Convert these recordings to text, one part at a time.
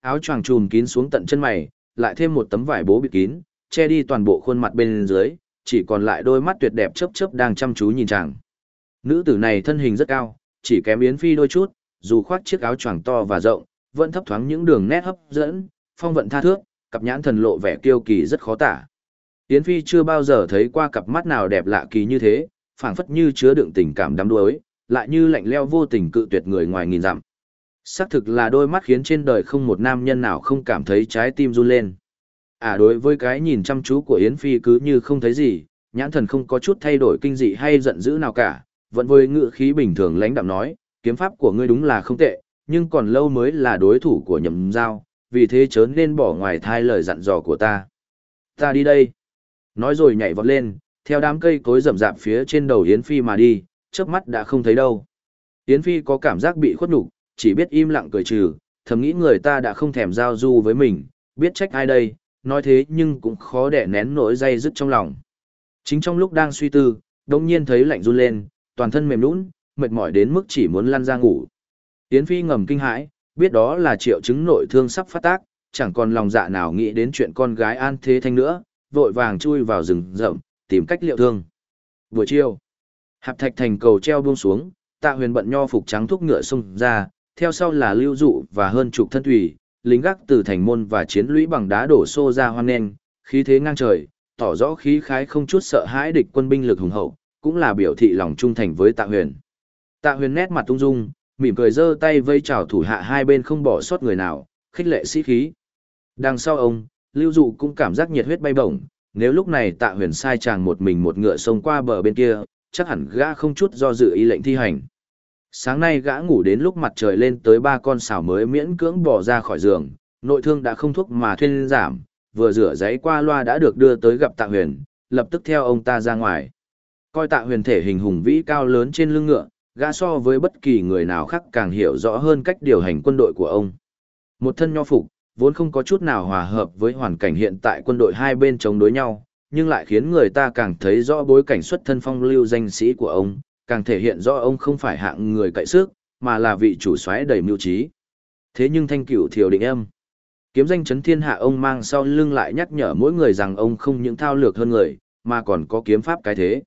áo choàng trùm kín xuống tận chân mày, lại thêm một tấm vải bố bịt kín, che đi toàn bộ khuôn mặt bên dưới, chỉ còn lại đôi mắt tuyệt đẹp chớp chớp đang chăm chú nhìn chàng. Nữ tử này thân hình rất cao, chỉ kém Yến Phi đôi chút, dù khoác chiếc áo choàng to và rộng, vẫn thấp thoáng những đường nét hấp dẫn, phong vận tha thước, cặp nhãn thần lộ vẻ kiêu kỳ rất khó tả. Yến Phi chưa bao giờ thấy qua cặp mắt nào đẹp lạ kỳ như thế, phảng phất như chứa đựng tình cảm đắm đuối, lại như lạnh lẽo vô tình cự tuyệt người ngoài nghìn dặm. Xác thực là đôi mắt khiến trên đời không một nam nhân nào không cảm thấy trái tim run lên. À đối với cái nhìn chăm chú của Yến Phi cứ như không thấy gì, nhãn thần không có chút thay đổi kinh dị hay giận dữ nào cả, vẫn với ngựa khí bình thường lãnh đạm nói, kiếm pháp của ngươi đúng là không tệ, nhưng còn lâu mới là đối thủ của nhầm giao, vì thế chớ nên bỏ ngoài thai lời dặn dò của ta. Ta đi đây. Nói rồi nhảy vọt lên, theo đám cây cối rậm rạp phía trên đầu Yến Phi mà đi, chớp mắt đã không thấy đâu. Yến Phi có cảm giác bị khuất nhục, chỉ biết im lặng cười trừ, thầm nghĩ người ta đã không thèm giao du với mình, biết trách ai đây, nói thế nhưng cũng khó để nén nỗi dây dứt trong lòng. Chính trong lúc đang suy tư, đột nhiên thấy lạnh run lên, toàn thân mềm nhũn, mệt mỏi đến mức chỉ muốn lăn ra ngủ. Yến Phi ngầm kinh hãi, biết đó là triệu chứng nội thương sắp phát tác, chẳng còn lòng dạ nào nghĩ đến chuyện con gái An Thế Thanh nữa, vội vàng chui vào rừng rậm, tìm cách liệu thương. Buổi chiều, hạp thạch thành cầu treo buông xuống, tạ huyền bận nho phục trắng thúc ngựa xung ra, theo sau là lưu dụ và hơn chục thân thủy, lính gác từ thành môn và chiến lũy bằng đá đổ xô ra hoan nghênh, khí thế ngang trời, tỏ rõ khí khái không chút sợ hãi địch quân binh lực hùng hậu, cũng là biểu thị lòng trung thành với Tạ Huyền. Tạ Huyền nét mặt tung dung, mỉm cười giơ tay vây chào thủ hạ hai bên không bỏ sót người nào, khích lệ sĩ khí. Đằng sau ông, Lưu Dụ cũng cảm giác nhiệt huyết bay bổng, nếu lúc này Tạ Huyền sai chàng một mình một ngựa sông qua bờ bên kia, chắc hẳn gã không chút do dự ý lệnh thi hành. Sáng nay gã ngủ đến lúc mặt trời lên tới ba con xảo mới miễn cưỡng bỏ ra khỏi giường, nội thương đã không thuốc mà thuyên giảm, vừa rửa giấy qua loa đã được đưa tới gặp tạ huyền, lập tức theo ông ta ra ngoài. Coi tạ huyền thể hình hùng vĩ cao lớn trên lưng ngựa, gã so với bất kỳ người nào khác càng hiểu rõ hơn cách điều hành quân đội của ông. Một thân nho phục, vốn không có chút nào hòa hợp với hoàn cảnh hiện tại quân đội hai bên chống đối nhau, nhưng lại khiến người ta càng thấy rõ bối cảnh xuất thân phong lưu danh sĩ của ông, càng thể hiện rõ ông không phải hạng người cậy sức, mà là vị chủ soái đầy mưu trí. Thế nhưng thanh cửu thiều định âm. Kiếm danh chấn thiên hạ ông mang sau lưng lại nhắc nhở mỗi người rằng ông không những thao lược hơn người, mà còn có kiếm pháp cái thế.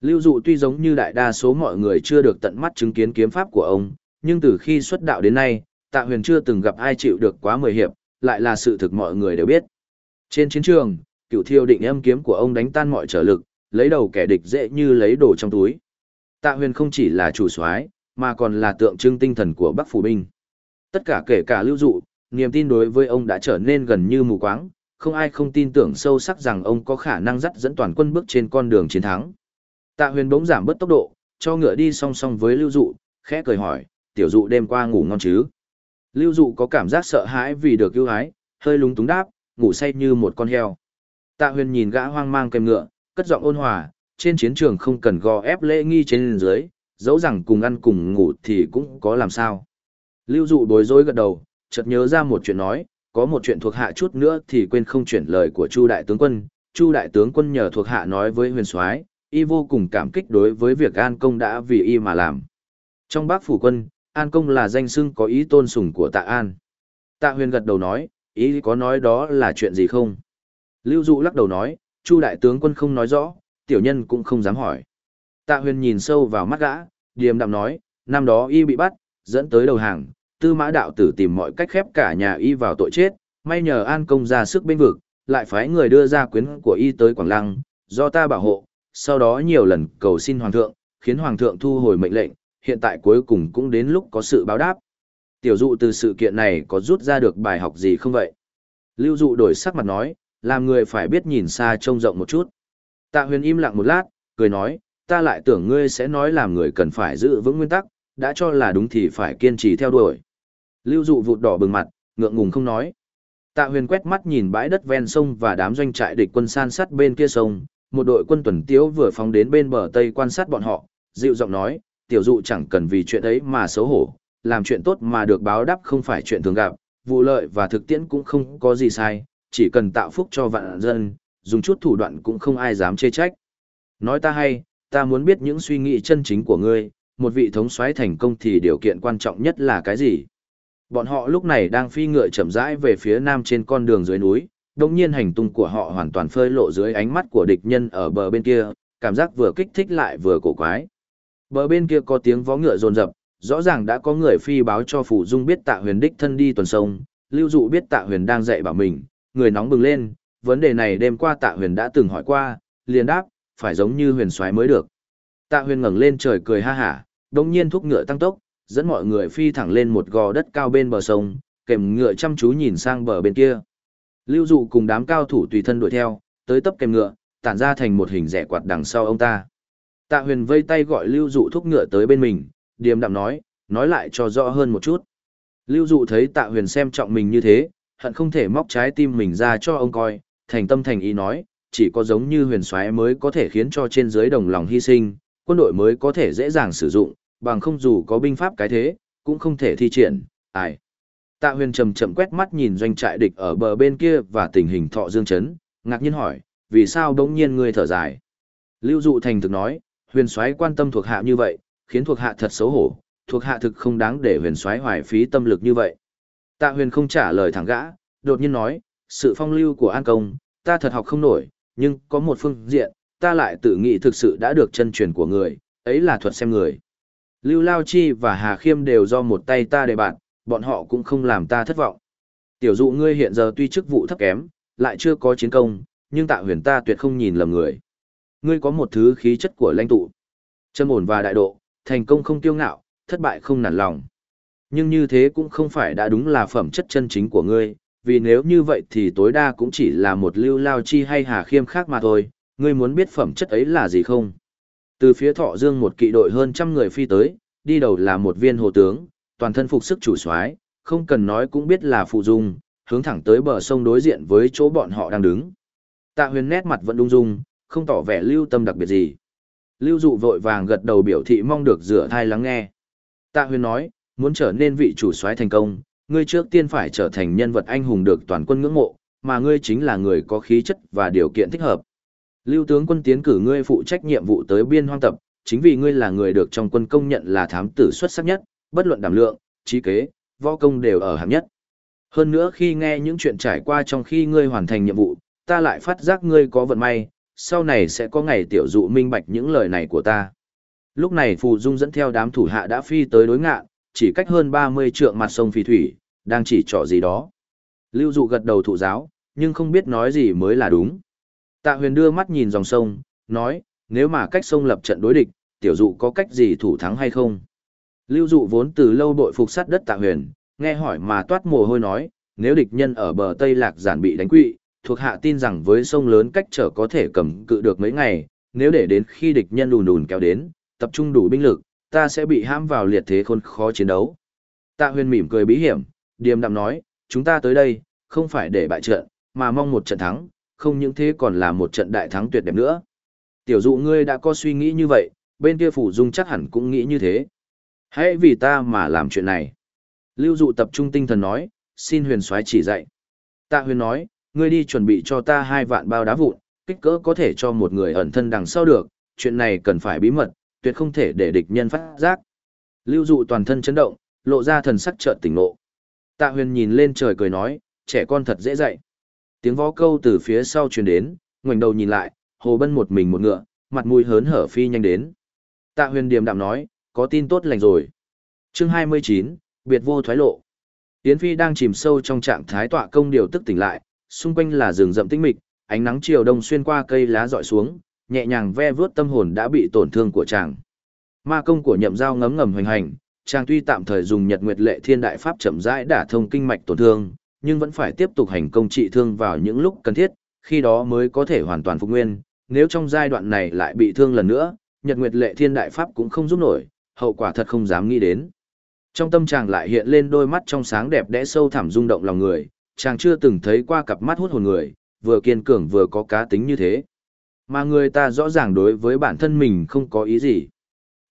Lưu dụ tuy giống như đại đa số mọi người chưa được tận mắt chứng kiến kiếm pháp của ông, nhưng từ khi xuất đạo đến nay, tạ huyền chưa từng gặp ai chịu được quá mười hiệp, lại là sự thực mọi người đều biết. Trên chiến trường, cửu thiêu định âm kiếm của ông đánh tan mọi trở lực, lấy đầu kẻ địch dễ như lấy đồ trong túi. Tạ huyền không chỉ là chủ soái mà còn là tượng trưng tinh thần của Bắc Phủ Binh. Tất cả kể cả lưu dụ, niềm tin đối với ông đã trở nên gần như mù quáng, không ai không tin tưởng sâu sắc rằng ông có khả năng dắt dẫn toàn quân bước trên con đường chiến thắng. Tạ huyền bỗng giảm bớt tốc độ, cho ngựa đi song song với lưu dụ, khẽ cười hỏi, tiểu dụ đêm qua ngủ ngon chứ? Lưu dụ có cảm giác sợ hãi vì được yêu ái, hơi lúng túng đáp, ngủ say như một con heo. Tạ huyền nhìn gã hoang mang kèm ngựa, cất giọng ôn hòa, trên chiến trường không cần gò ép lễ nghi trên dưới, dẫu rằng cùng ăn cùng ngủ thì cũng có làm sao. Lưu dụ bối rối gật đầu, chợt nhớ ra một chuyện nói, có một chuyện thuộc hạ chút nữa thì quên không chuyển lời của Chu đại tướng quân, Chu đại tướng quân nhờ thuộc hạ nói với huyền soái, y vô cùng cảm kích đối với việc An công đã vì y mà làm. Trong Bắc phủ quân, An công là danh xưng có ý tôn sùng của Tạ An. Tạ Huyền gật đầu nói, ý có nói đó là chuyện gì không? Lưu Dụ lắc đầu nói, Chu đại tướng quân không nói rõ, tiểu nhân cũng không dám hỏi. Tạ huyền nhìn sâu vào mắt gã, điềm đạm nói, năm đó y bị bắt, dẫn tới đầu hàng, tư mã đạo tử tìm mọi cách khép cả nhà y vào tội chết, may nhờ an công ra sức bên vực, lại phái người đưa ra quyến của y tới Quảng Lăng, do ta bảo hộ, sau đó nhiều lần cầu xin hoàng thượng, khiến hoàng thượng thu hồi mệnh lệnh, hiện tại cuối cùng cũng đến lúc có sự báo đáp. Tiểu dụ từ sự kiện này có rút ra được bài học gì không vậy? Lưu dụ đổi sắc mặt nói, làm người phải biết nhìn xa trông rộng một chút. Tạ huyền im lặng một lát, cười nói, ta lại tưởng ngươi sẽ nói làm người cần phải giữ vững nguyên tắc, đã cho là đúng thì phải kiên trì theo đuổi. Lưu dụ vụt đỏ bừng mặt, ngượng ngùng không nói. Tạ huyền quét mắt nhìn bãi đất ven sông và đám doanh trại địch quân san sát bên kia sông, một đội quân tuần tiếu vừa phóng đến bên bờ tây quan sát bọn họ, dịu giọng nói, tiểu dụ chẳng cần vì chuyện ấy mà xấu hổ, làm chuyện tốt mà được báo đáp không phải chuyện thường gặp, vụ lợi và thực tiễn cũng không có gì sai, chỉ cần tạo phúc cho vạn dân, dùng chút thủ đoạn cũng không ai dám chê trách. Nói ta hay, ta muốn biết những suy nghĩ chân chính của ngươi, một vị thống soái thành công thì điều kiện quan trọng nhất là cái gì? Bọn họ lúc này đang phi ngựa chậm rãi về phía nam trên con đường dưới núi, đồng nhiên hành tung của họ hoàn toàn phơi lộ dưới ánh mắt của địch nhân ở bờ bên kia, cảm giác vừa kích thích lại vừa cổ quái. Bờ bên kia có tiếng vó ngựa rồn rập, rõ ràng đã có người phi báo cho Phủ Dung biết tạ huyền đích thân đi tuần sông, lưu dụ biết tạ huyền đang dạy bảo mình, người nóng bừng lên, vấn đề này đêm qua tạ huyền đã từng hỏi qua, liền đáp, phải giống như huyền soái mới được. Tạ huyền ngẩng lên trời cười ha hả, đồng nhiên thúc ngựa tăng tốc, dẫn mọi người phi thẳng lên một gò đất cao bên bờ sông, kèm ngựa chăm chú nhìn sang bờ bên kia. Lưu dụ cùng đám cao thủ tùy thân đuổi theo, tới tấp kèm ngựa, tản ra thành một hình rẻ quạt đằng sau ông ta. Tạ huyền vây tay gọi lưu dụ thúc ngựa tới bên mình, điềm đạm nói, nói lại cho rõ hơn một chút. Lưu dụ thấy tạ huyền xem trọng mình như thế, hận không thể móc trái tim mình ra cho ông coi, thành tâm thành ý nói, chỉ có giống như huyền soái mới có thể khiến cho trên dưới đồng lòng hy sinh, quân đội mới có thể dễ dàng sử dụng, bằng không dù có binh pháp cái thế, cũng không thể thi triển, ai. Tạ huyền chầm chậm quét mắt nhìn doanh trại địch ở bờ bên kia và tình hình thọ dương chấn, ngạc nhiên hỏi, vì sao đống nhiên ngươi thở dài. Lưu dụ thành thực nói, huyền soái quan tâm thuộc hạ như vậy, khiến thuộc hạ thật xấu hổ, thuộc hạ thực không đáng để huyền soái hoài phí tâm lực như vậy. Tạ huyền không trả lời thẳng gã, đột nhiên nói, sự phong lưu của An Công, ta thật học không nổi, nhưng có một phương diện, ta lại tự nghĩ thực sự đã được chân truyền của người, ấy là thuật xem người. Lưu Lao Chi và Hà Khiêm đều do một tay ta đề bạn, bọn họ cũng không làm ta thất vọng. Tiểu dụ ngươi hiện giờ tuy chức vụ thấp kém, lại chưa có chiến công, nhưng tạ huyền ta tuyệt không nhìn lầm người. Ngươi có một thứ khí chất của lãnh tụ. châm ổn và đại độ, thành công không tiêu ngạo, thất bại không nản lòng. Nhưng như thế cũng không phải đã đúng là phẩm chất chân chính của ngươi, vì nếu như vậy thì tối đa cũng chỉ là một lưu lao chi hay hà khiêm khác mà thôi, ngươi muốn biết phẩm chất ấy là gì không? Từ phía thọ dương một kỵ đội hơn trăm người phi tới, đi đầu là một viên hồ tướng, toàn thân phục sức chủ soái, không cần nói cũng biết là phụ dung, hướng thẳng tới bờ sông đối diện với chỗ bọn họ đang đứng. Tạ huyền nét mặt vẫn đung dung, không tỏ vẻ lưu tâm đặc biệt gì. Lưu dụ vội vàng gật đầu biểu thị mong được rửa thai lắng nghe. Tạ huyền nói, muốn trở nên vị chủ soái thành công, ngươi trước tiên phải trở thành nhân vật anh hùng được toàn quân ngưỡng mộ, mà ngươi chính là người có khí chất và điều kiện thích hợp. Lưu tướng quân tiến cử ngươi phụ trách nhiệm vụ tới biên hoang tập, chính vì ngươi là người được trong quân công nhận là thám tử xuất sắc nhất, bất luận đảm lượng, trí kế, võ công đều ở hạng nhất. Hơn nữa khi nghe những chuyện trải qua trong khi ngươi hoàn thành nhiệm vụ, ta lại phát giác ngươi có vận may, sau này sẽ có ngày tiểu dụ minh bạch những lời này của ta. Lúc này Phù Dung dẫn theo đám thủ hạ đã phi tới đối ngạn, chỉ cách hơn 30 trượng mặt sông Phi Thủy, đang chỉ trỏ gì đó. Lưu dụ gật đầu thụ giáo, nhưng không biết nói gì mới là đúng. Tạ huyền đưa mắt nhìn dòng sông, nói, nếu mà cách sông lập trận đối địch, tiểu dụ có cách gì thủ thắng hay không? Lưu dụ vốn từ lâu bội phục sát đất tạ huyền, nghe hỏi mà toát mồ hôi nói, nếu địch nhân ở bờ Tây Lạc giản bị đánh quỵ, thuộc hạ tin rằng với sông lớn cách trở có thể cầm cự được mấy ngày, nếu để đến khi địch nhân đùn đùn kéo đến, tập trung đủ binh lực, ta sẽ bị hãm vào liệt thế khôn khó chiến đấu. Tạ huyền mỉm cười bí hiểm, điềm đạm nói, chúng ta tới đây, không phải để bại trận, mà mong một trận thắng, không những thế còn là một trận đại thắng tuyệt đẹp nữa. Tiểu dụ ngươi đã có suy nghĩ như vậy, bên kia phủ dung chắc hẳn cũng nghĩ như thế. Hãy vì ta mà làm chuyện này. Lưu dụ tập trung tinh thần nói, xin huyền soái chỉ dạy. Tạ huyền nói, ngươi đi chuẩn bị cho ta hai vạn bao đá vụn, kích cỡ có thể cho một người ẩn thân đằng sau được, chuyện này cần phải bí mật, tuyệt không thể để địch nhân phát giác. Lưu dụ toàn thân chấn động, lộ ra thần sắc chợt tỉnh ngộ. Tạ huyền nhìn lên trời cười nói, trẻ con thật dễ dạy. Tiếng vó câu từ phía sau truyền đến, ngoảnh đầu nhìn lại, hồ bân một mình một ngựa, mặt mũi hớn hở phi nhanh đến. Tạ huyền điềm đạm nói, có tin tốt lành rồi. chương 29, biệt vô thoái lộ. Yến Phi đang chìm sâu trong trạng thái tọa công điều tức tỉnh lại, xung quanh là rừng rậm tĩnh mịch, ánh nắng chiều đông xuyên qua cây lá dọi xuống, nhẹ nhàng ve vướt tâm hồn đã bị tổn thương của chàng. Ma công của nhậm giao ngấm ngầm hoành hành, chàng tuy tạm thời dùng nhật nguyệt lệ thiên đại pháp chậm rãi đả thông kinh mạch tổn thương, nhưng vẫn phải tiếp tục hành công trị thương vào những lúc cần thiết, khi đó mới có thể hoàn toàn phục nguyên, nếu trong giai đoạn này lại bị thương lần nữa, nhật nguyệt lệ thiên đại pháp cũng không giúp nổi, hậu quả thật không dám nghĩ đến. Trong tâm chàng lại hiện lên đôi mắt trong sáng đẹp đẽ sâu thẳm rung động lòng người, chàng chưa từng thấy qua cặp mắt hút hồn người, vừa kiên cường vừa có cá tính như thế. Mà người ta rõ ràng đối với bản thân mình không có ý gì.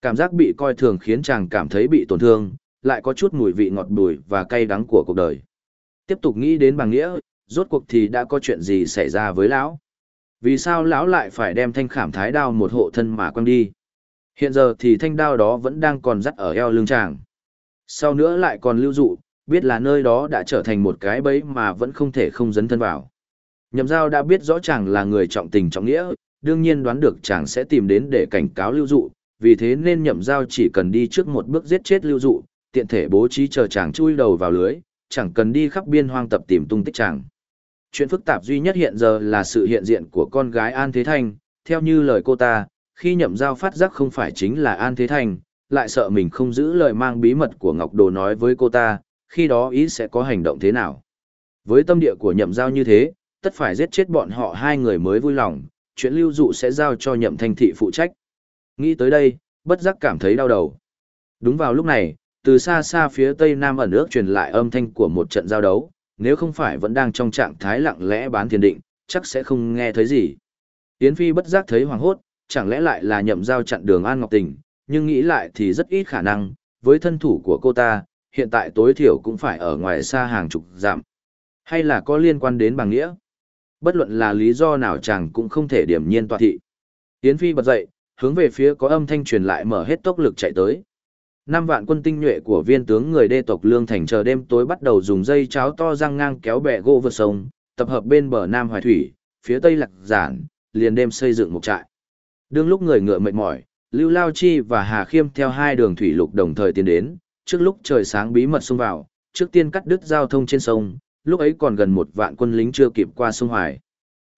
Cảm giác bị coi thường khiến chàng cảm thấy bị tổn thương, lại có chút mùi vị ngọt bùi và cay đắng của cuộc đời. Tiếp tục nghĩ đến bằng nghĩa, rốt cuộc thì đã có chuyện gì xảy ra với lão. Vì sao lão lại phải đem thanh khảm thái đao một hộ thân mà quăng đi? Hiện giờ thì thanh đao đó vẫn đang còn dắt ở eo lưng chàng. Sau nữa lại còn lưu dụ, biết là nơi đó đã trở thành một cái bẫy mà vẫn không thể không dấn thân vào. Nhậm giao đã biết rõ chàng là người trọng tình trọng nghĩa, đương nhiên đoán được chàng sẽ tìm đến để cảnh cáo lưu dụ, vì thế nên nhậm giao chỉ cần đi trước một bước giết chết lưu dụ, tiện thể bố trí chờ chàng chui đầu vào lưới, chẳng cần đi khắp biên hoang tập tìm tung tích chàng. Chuyện phức tạp duy nhất hiện giờ là sự hiện diện của con gái An Thế Thanh, theo như lời cô ta, khi nhậm giao phát giác không phải chính là An Thế Thanh, lại sợ mình không giữ lời mang bí mật của Ngọc Đồ nói với cô ta, khi đó ý sẽ có hành động thế nào. Với tâm địa của nhậm giao như thế, tất phải giết chết bọn họ hai người mới vui lòng, chuyện lưu dụ sẽ giao cho nhậm thanh thị phụ trách. Nghĩ tới đây, bất giác cảm thấy đau đầu. Đúng vào lúc này, từ xa xa phía tây nam ẩn ước truyền lại âm thanh của một trận giao đấu, nếu không phải vẫn đang trong trạng thái lặng lẽ bán thiền định, chắc sẽ không nghe thấy gì. Yến Phi bất giác thấy hoàng hốt, chẳng lẽ lại là nhậm giao chặn đường An Ngọc Tình, nhưng nghĩ lại thì rất ít khả năng, với thân thủ của cô ta, hiện tại tối thiểu cũng phải ở ngoài xa hàng chục dặm. Hay là có liên quan đến bằng nghĩa? Bất luận là lý do nào chàng cũng không thể điểm nhiên tọa thị. Yến Phi bật dậy, hướng về phía có âm thanh truyền lại mở hết tốc lực chạy tới. Năm vạn quân tinh nhuệ của viên tướng người đê tộc Lương Thành chờ đêm tối bắt đầu dùng dây cháo to răng ngang kéo bè gỗ vượt sông, tập hợp bên bờ Nam Hoài Thủy, phía tây Lạc Giản, liền đêm xây dựng một trại. Đương lúc người ngựa mệt mỏi, Lưu Lao Chi và Hà Khiêm theo hai đường thủy lục đồng thời tiến đến, trước lúc trời sáng bí mật xông vào, trước tiên cắt đứt giao thông trên sông, lúc ấy còn gần một vạn quân lính chưa kịp qua sông Hoài.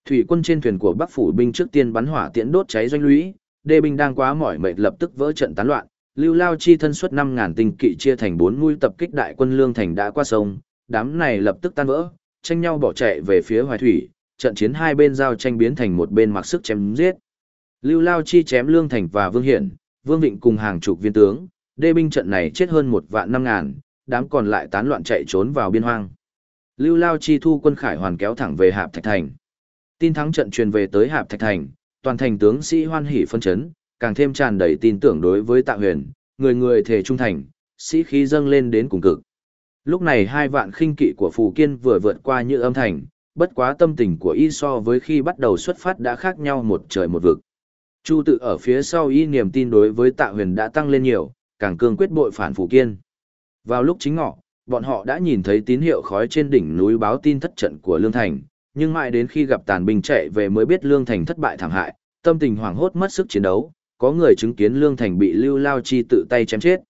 Thủy quân trên thuyền của Bắc phủ binh trước tiên bắn hỏa tiễn đốt cháy doanh lũy, đê binh đang quá mỏi mệt lập tức vỡ trận tán loạn, Lưu Lao Chi thân suất 5000 tinh kỵ chia thành 4 mũi tập kích đại quân lương thành đã qua sông, đám này lập tức tan vỡ, tranh nhau bỏ chạy về phía Hoài thủy, trận chiến hai bên giao tranh biến thành một bên mặc sức chém giết. Lưu Lao Chi chém lương thành và Vương Hiển, Vương Vịnh cùng hàng chục viên tướng, đê binh trận này chết hơn một vạn năm ngàn, đám còn lại tán loạn chạy trốn vào biên hoang. Lưu Lao Chi thu quân khải hoàn kéo thẳng về Hạp Thạch Thành. Tin thắng trận truyền về tới Hạp Thạch Thành, toàn thành tướng sĩ hoan hỉ phân chấn, càng thêm tràn đầy tin tưởng đối với Tạ Huyền, người người thể trung thành, sĩ khí dâng lên đến cùng cực. Lúc này hai vạn khinh kỵ của Phù Kiên vừa vượt qua như âm thành, bất quá tâm tình của y so với khi bắt đầu xuất phát đã khác nhau một trời một vực. Chu tự ở phía sau y niềm tin đối với Tạ Huyền đã tăng lên nhiều, càng cương quyết bội phản Phù Kiên. Vào lúc chính ngọ, bọn họ đã nhìn thấy tín hiệu khói trên đỉnh núi báo tin thất trận của Lương Thành, nhưng mãi đến khi gặp tàn binh chạy về mới biết Lương Thành thất bại thảm hại, tâm tình hoảng hốt mất sức chiến đấu, có người chứng kiến Lương Thành bị Lưu Lao Chi tự tay chém chết.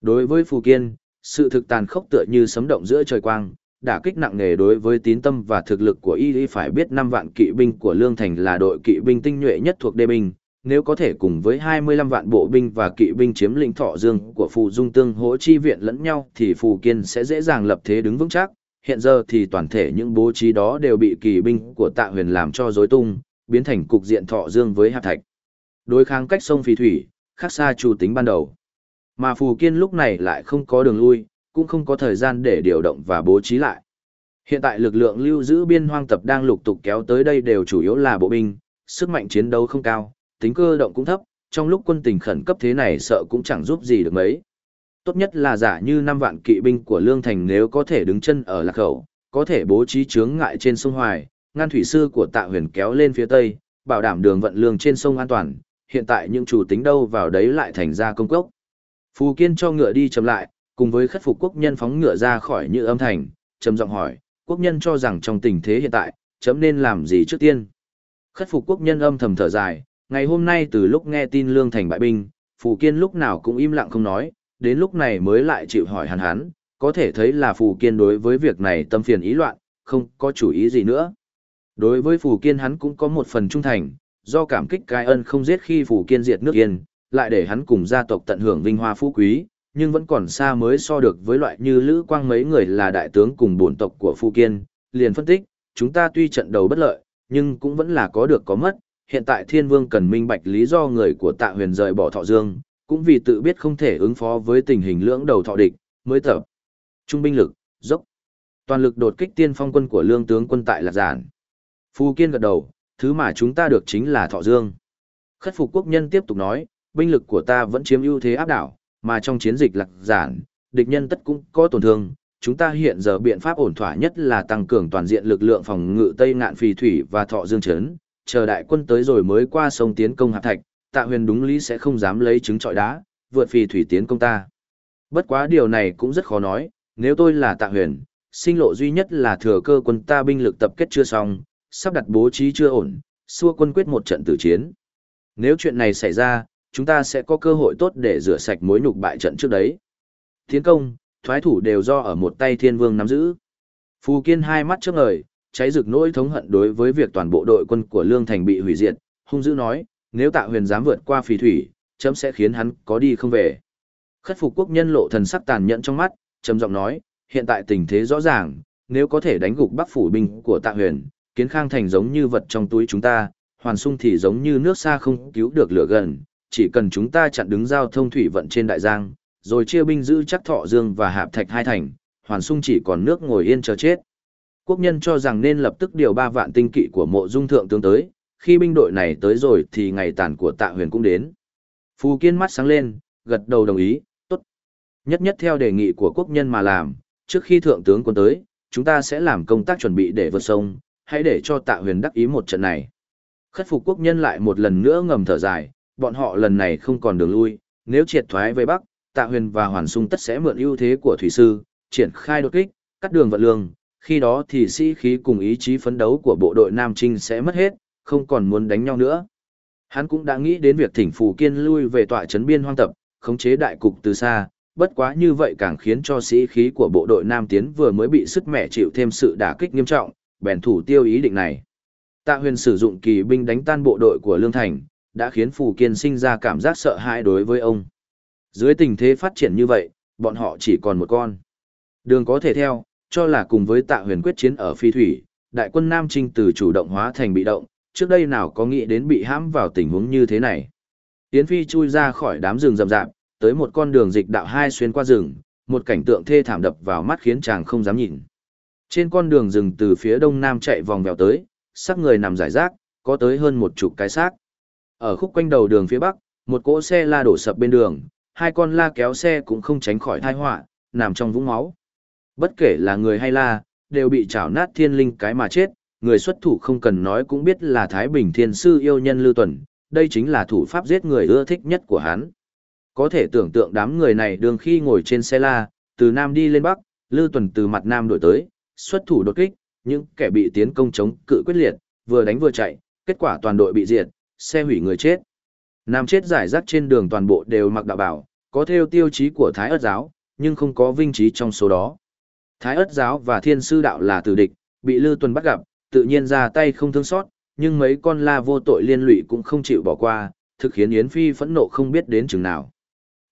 Đối với Phù Kiên, sự thực tàn khốc tựa như sấm động giữa trời quang, đả kích nặng nề đối với tín tâm và thực lực của y phải biết năm vạn kỵ binh của Lương Thành là đội kỵ binh tinh nhuệ nhất thuộc đê binh, nếu có thể cùng với 25 vạn bộ binh và kỵ binh chiếm lĩnh thọ dương của Phù Dung Tương hỗ chi viện lẫn nhau thì Phù Kiên sẽ dễ dàng lập thế đứng vững chắc. Hiện giờ thì toàn thể những bố trí đó đều bị kỵ binh của Tạ Huyền làm cho rối tung, biến thành cục diện thọ dương với hạp thạch. Đối kháng cách sông Phì Thủy, khác xa chủ tính ban đầu. Mà Phù Kiên lúc này lại không có đường lui, cũng không có thời gian để điều động và bố trí lại. Hiện tại lực lượng lưu giữ biên hoang tập đang lục tục kéo tới đây đều chủ yếu là bộ binh, sức mạnh chiến đấu không cao, tính cơ động cũng thấp, trong lúc quân tình khẩn cấp thế này sợ cũng chẳng giúp gì được mấy. Tốt nhất là giả như 5 vạn kỵ binh của Lương Thành nếu có thể đứng chân ở lạc khẩu, có thể bố trí chướng ngại trên sông Hoài, ngăn thủy sư của Tạ Huyền kéo lên phía tây, bảo đảm đường vận lương trên sông an toàn, hiện tại những chủ tính đâu vào đấy lại thành ra công cốc. Phù Kiên cho ngựa đi chậm lại, cùng với khất phục quốc nhân phóng ngựa ra khỏi như âm thành, trầm giọng hỏi, quốc nhân cho rằng trong tình thế hiện tại, chấm nên làm gì trước tiên. Khất phục quốc nhân âm thầm thở dài, ngày hôm nay từ lúc nghe tin lương thành bại binh, Phù Kiên lúc nào cũng im lặng không nói, đến lúc này mới lại chịu hỏi hắn hắn, có thể thấy là Phù Kiên đối với việc này tâm phiền ý loạn, không có chủ ý gì nữa. Đối với Phù Kiên hắn cũng có một phần trung thành, do cảm kích cái ân không giết khi Phù Kiên diệt nước Yên, lại để hắn cùng gia tộc tận hưởng vinh hoa phú quý, nhưng vẫn còn xa mới so được với loại như Lữ Quang mấy người là đại tướng cùng bổn tộc của Phù Kiên, liền phân tích, chúng ta tuy trận đầu bất lợi, nhưng cũng vẫn là có được có mất, hiện tại Thiên Vương cần minh bạch lý do người của Tạ Huyền rời bỏ Thọ Dương, cũng vì tự biết không thể ứng phó với tình hình lưỡng đầu thọ địch, mới tập trung binh lực, dốc toàn lực đột kích tiên phong quân của lương tướng quân tại Lạc Giản. Phù Kiên gật đầu, thứ mà chúng ta được chính là Thọ Dương. Khất phục quốc nhân tiếp tục nói, binh lực của ta vẫn chiếm ưu thế áp đảo, mà trong chiến dịch Lạc Giản, địch nhân tất cũng có tổn thương, chúng ta hiện giờ biện pháp ổn thỏa nhất là tăng cường toàn diện lực lượng phòng ngự Tây Ngạn Phì Thủy và Thọ Dương Trấn, chờ đại quân tới rồi mới qua sông tiến công hạp thạch, tạ huyền đúng lý sẽ không dám lấy trứng trọi đá, vượt Phì Thủy tiến công ta. Bất quá điều này cũng rất khó nói, nếu tôi là tạ huyền, sinh lộ duy nhất là thừa cơ quân ta binh lực tập kết chưa xong, sắp đặt bố trí chưa ổn, xua quân quyết một trận tử chiến. Nếu chuyện này xảy ra, chúng ta sẽ có cơ hội tốt để rửa sạch mối nhục bại trận trước đấy. Tiến công, thoái thủ đều do ở một tay thiên vương nắm giữ. Phù Kiên hai mắt trước ngời, cháy rực nỗi thống hận đối với việc toàn bộ đội quân của Lương Thành bị hủy diệt, hung dữ nói, nếu tạ huyền dám vượt qua phì thủy, chấm sẽ khiến hắn có đi không về. Khất phục quốc nhân lộ thần sắc tàn nhẫn trong mắt, trầm giọng nói, hiện tại tình thế rõ ràng, nếu có thể đánh gục bắc phủ binh của tạ huyền, kiến khang thành giống như vật trong túi chúng ta, hoàn sung thì giống như nước xa không cứu được lửa gần, chỉ cần chúng ta chặn đứng giao thông thủy vận trên đại giang, rồi chia binh giữ chắc thọ dương và hạp thạch hai thành, hoàn sung chỉ còn nước ngồi yên chờ chết. Quốc nhân cho rằng nên lập tức điều ba vạn tinh kỵ của mộ dung thượng tướng tới, khi binh đội này tới rồi thì ngày tàn của tạ huyền cũng đến. Phù Kiên mắt sáng lên, gật đầu đồng ý, tốt. Nhất nhất theo đề nghị của quốc nhân mà làm, trước khi thượng tướng quân tới, chúng ta sẽ làm công tác chuẩn bị để vượt sông, hãy để cho tạ huyền đắc ý một trận này. Khất phục quốc nhân lại một lần nữa ngầm thở dài, bọn họ lần này không còn đường lui, nếu triệt thoái về Bắc, tạ huyền và hoàn sung tất sẽ mượn ưu thế của thủy sư, triển khai đột kích, cắt đường vận lương, khi đó thì sĩ khí cùng ý chí phấn đấu của bộ đội Nam Trinh sẽ mất hết, không còn muốn đánh nhau nữa. Hắn cũng đã nghĩ đến việc thỉnh Phù Kiên lui về tọa trấn biên hoang tập, khống chế đại cục từ xa, bất quá như vậy càng khiến cho sĩ khí của bộ đội Nam Tiến vừa mới bị sức mẹ chịu thêm sự đả kích nghiêm trọng, bèn thủ tiêu ý định này. Tạ huyền sử dụng kỳ binh đánh tan bộ đội của Lương Thành, đã khiến Phù Kiên sinh ra cảm giác sợ hãi đối với ông. Dưới tình thế phát triển như vậy, bọn họ chỉ còn một con. Đường có thể theo, cho là cùng với tạ huyền quyết chiến ở phi thủy, đại quân Nam Trinh từ chủ động hóa thành bị động, trước đây nào có nghĩ đến bị hãm vào tình huống như thế này. Yến Phi chui ra khỏi đám rừng rậm rạp, tới một con đường dịch đạo hai xuyên qua rừng, một cảnh tượng thê thảm đập vào mắt khiến chàng không dám nhìn. Trên con đường rừng từ phía đông nam chạy vòng vèo tới, xác người nằm rải rác, có tới hơn một chục cái xác. Ở khúc quanh đầu đường phía bắc, một cỗ xe la đổ sập bên đường, hai con la kéo xe cũng không tránh khỏi tai họa, nằm trong vũng máu. Bất kể là người hay la, đều bị chảo nát thiên linh cái mà chết, người xuất thủ không cần nói cũng biết là Thái Bình Thiên Sư yêu nhân Lưu Tuần, đây chính là thủ pháp giết người ưa thích nhất của hắn. Có thể tưởng tượng đám người này đường khi ngồi trên xe la, từ Nam đi lên Bắc, Lưu Tuần từ mặt Nam đổi tới, xuất thủ đột kích, những kẻ bị tiến công chống cự quyết liệt, vừa đánh vừa chạy, kết quả toàn đội bị diệt, xe hủy người chết. Nam chết giải rác trên đường toàn bộ đều mặc đạo bảo, có theo tiêu chí của Thái ớt giáo, nhưng không có vinh trí trong số đó. Thái ớt giáo và thiên sư đạo là tử địch, bị Lư Tuần bắt gặp, tự nhiên ra tay không thương xót, nhưng mấy con la vô tội liên lụy cũng không chịu bỏ qua, thực khiến Yến Phi phẫn nộ không biết đến chừng nào.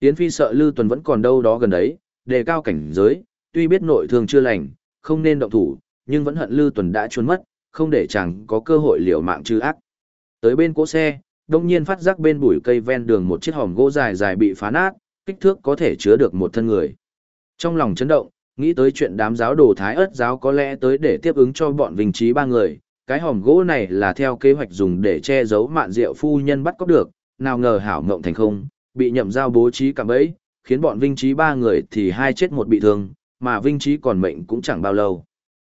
Yến Phi sợ Lư Tuần vẫn còn đâu đó gần đấy, đề cao cảnh giới, tuy biết nội thương chưa lành, không nên động thủ, nhưng vẫn hận Lư Tuần đã trốn mất, không để chàng có cơ hội liều mạng trừ ác. Tới bên cỗ xe, đông nhiên phát giác bên bụi cây ven đường một chiếc hòm gỗ dài dài bị phá nát, kích thước có thể chứa được một thân người. Trong lòng chấn động, nghĩ tới chuyện đám giáo đồ thái ớt giáo có lẽ tới để tiếp ứng cho bọn vinh trí ba người, cái hòm gỗ này là theo kế hoạch dùng để che giấu mạn diệu phu nhân bắt cóc được, nào ngờ hảo ngộng thành không, bị nhậm giao bố trí cạm bẫy, khiến bọn vinh trí ba người thì hai chết một bị thương, mà vinh trí còn mệnh cũng chẳng bao lâu.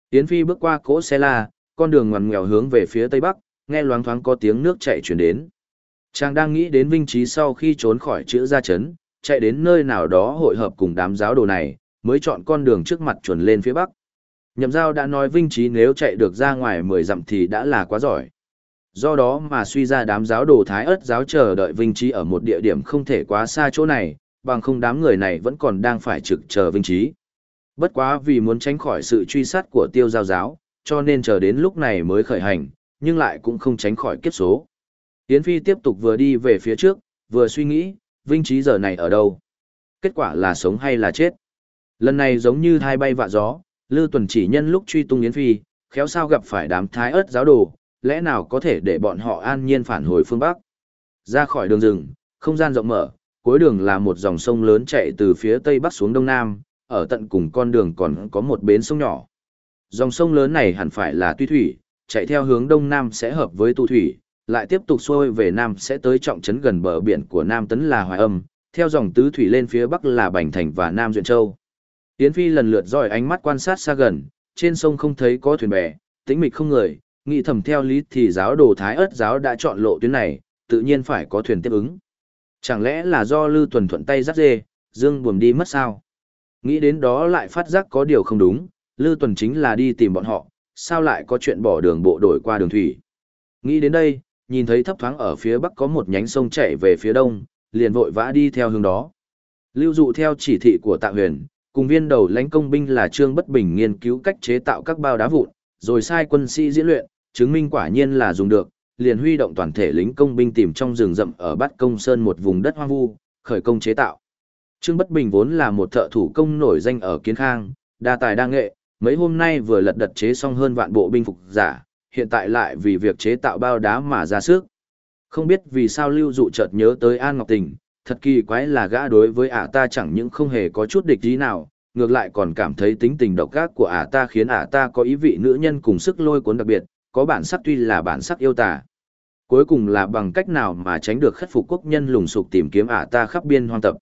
Yến Phi bước qua cỗ xe la, con đường ngoằn ngoèo hướng về phía tây bắc, nghe loáng thoáng có tiếng nước chảy chuyển đến. Chàng đang nghĩ đến vinh trí sau khi trốn khỏi chữ gia chấn, chạy đến nơi nào đó hội hợp cùng đám giáo đồ này, mới chọn con đường trước mặt chuẩn lên phía bắc. Nhậm giao đã nói Vinh Trí nếu chạy được ra ngoài 10 dặm thì đã là quá giỏi. Do đó mà suy ra đám giáo đồ thái ớt giáo chờ đợi Vinh Trí ở một địa điểm không thể quá xa chỗ này, bằng không đám người này vẫn còn đang phải trực chờ Vinh Trí. Bất quá vì muốn tránh khỏi sự truy sát của tiêu giao giáo, cho nên chờ đến lúc này mới khởi hành, nhưng lại cũng không tránh khỏi kiếp số. Yến Phi tiếp tục vừa đi về phía trước, vừa suy nghĩ, Vinh Trí giờ này ở đâu? Kết quả là sống hay là chết? Lần này giống như thai bay vạ gió, Lư Tuần chỉ nhân lúc truy tung Yến Phi, khéo sao gặp phải đám thái ớt giáo đồ, lẽ nào có thể để bọn họ an nhiên phản hồi phương Bắc. Ra khỏi đường rừng, không gian rộng mở, cuối đường là một dòng sông lớn chạy từ phía tây bắc xuống đông nam, ở tận cùng con đường còn có một bến sông nhỏ. Dòng sông lớn này hẳn phải là Tuy Thủy, chạy theo hướng đông nam sẽ hợp với Tu Thủy, lại tiếp tục xuôi về nam sẽ tới trọng trấn gần bờ biển của Nam Tấn là Hoài Âm, theo dòng tứ thủy lên phía bắc là Bành Thành và Nam Duyện Châu. Yến Phi lần lượt dõi ánh mắt quan sát xa gần, trên sông không thấy có thuyền bè, tĩnh mịch không người, nghĩ thầm theo lý thì giáo đồ Thái ớt giáo đã chọn lộ tuyến này, tự nhiên phải có thuyền tiếp ứng. Chẳng lẽ là do Lư Tuần thuận tay dắt dê, Dương buồm đi mất sao? Nghĩ đến đó lại phát giác có điều không đúng, Lư Tuần chính là đi tìm bọn họ, sao lại có chuyện bỏ đường bộ đổi qua đường thủy. Nghĩ đến đây, nhìn thấy thấp thoáng ở phía bắc có một nhánh sông chảy về phía đông, liền vội vã đi theo hướng đó. Lưu dụ theo chỉ thị của tạ huyền, cùng viên đầu lãnh công binh là Trương Bất Bình nghiên cứu cách chế tạo các bao đá vụn, rồi sai quân sĩ diễn luyện, chứng minh quả nhiên là dùng được, liền huy động toàn thể lính công binh tìm trong rừng rậm ở Bát Công Sơn một vùng đất hoang vu, khởi công chế tạo. Trương Bất Bình vốn là một thợ thủ công nổi danh ở Kiến Khang, đa tài đa nghệ, mấy hôm nay vừa lật đật chế xong hơn vạn bộ binh phục giả, hiện tại lại vì việc chế tạo bao đá mà ra sức. Không biết vì sao lưu dụ chợt nhớ tới An Ngọc Tình, thật kỳ quái là gã đối với ả ta chẳng những không hề có chút địch ý nào, ngược lại còn cảm thấy tính tình độc ác của ả ta khiến ả ta có ý vị nữ nhân cùng sức lôi cuốn đặc biệt, có bản sắc tuy là bản sắc yêu tà. Cuối cùng là bằng cách nào mà tránh được khất phục quốc nhân lùng sục tìm kiếm ả ta khắp biên hoang tập.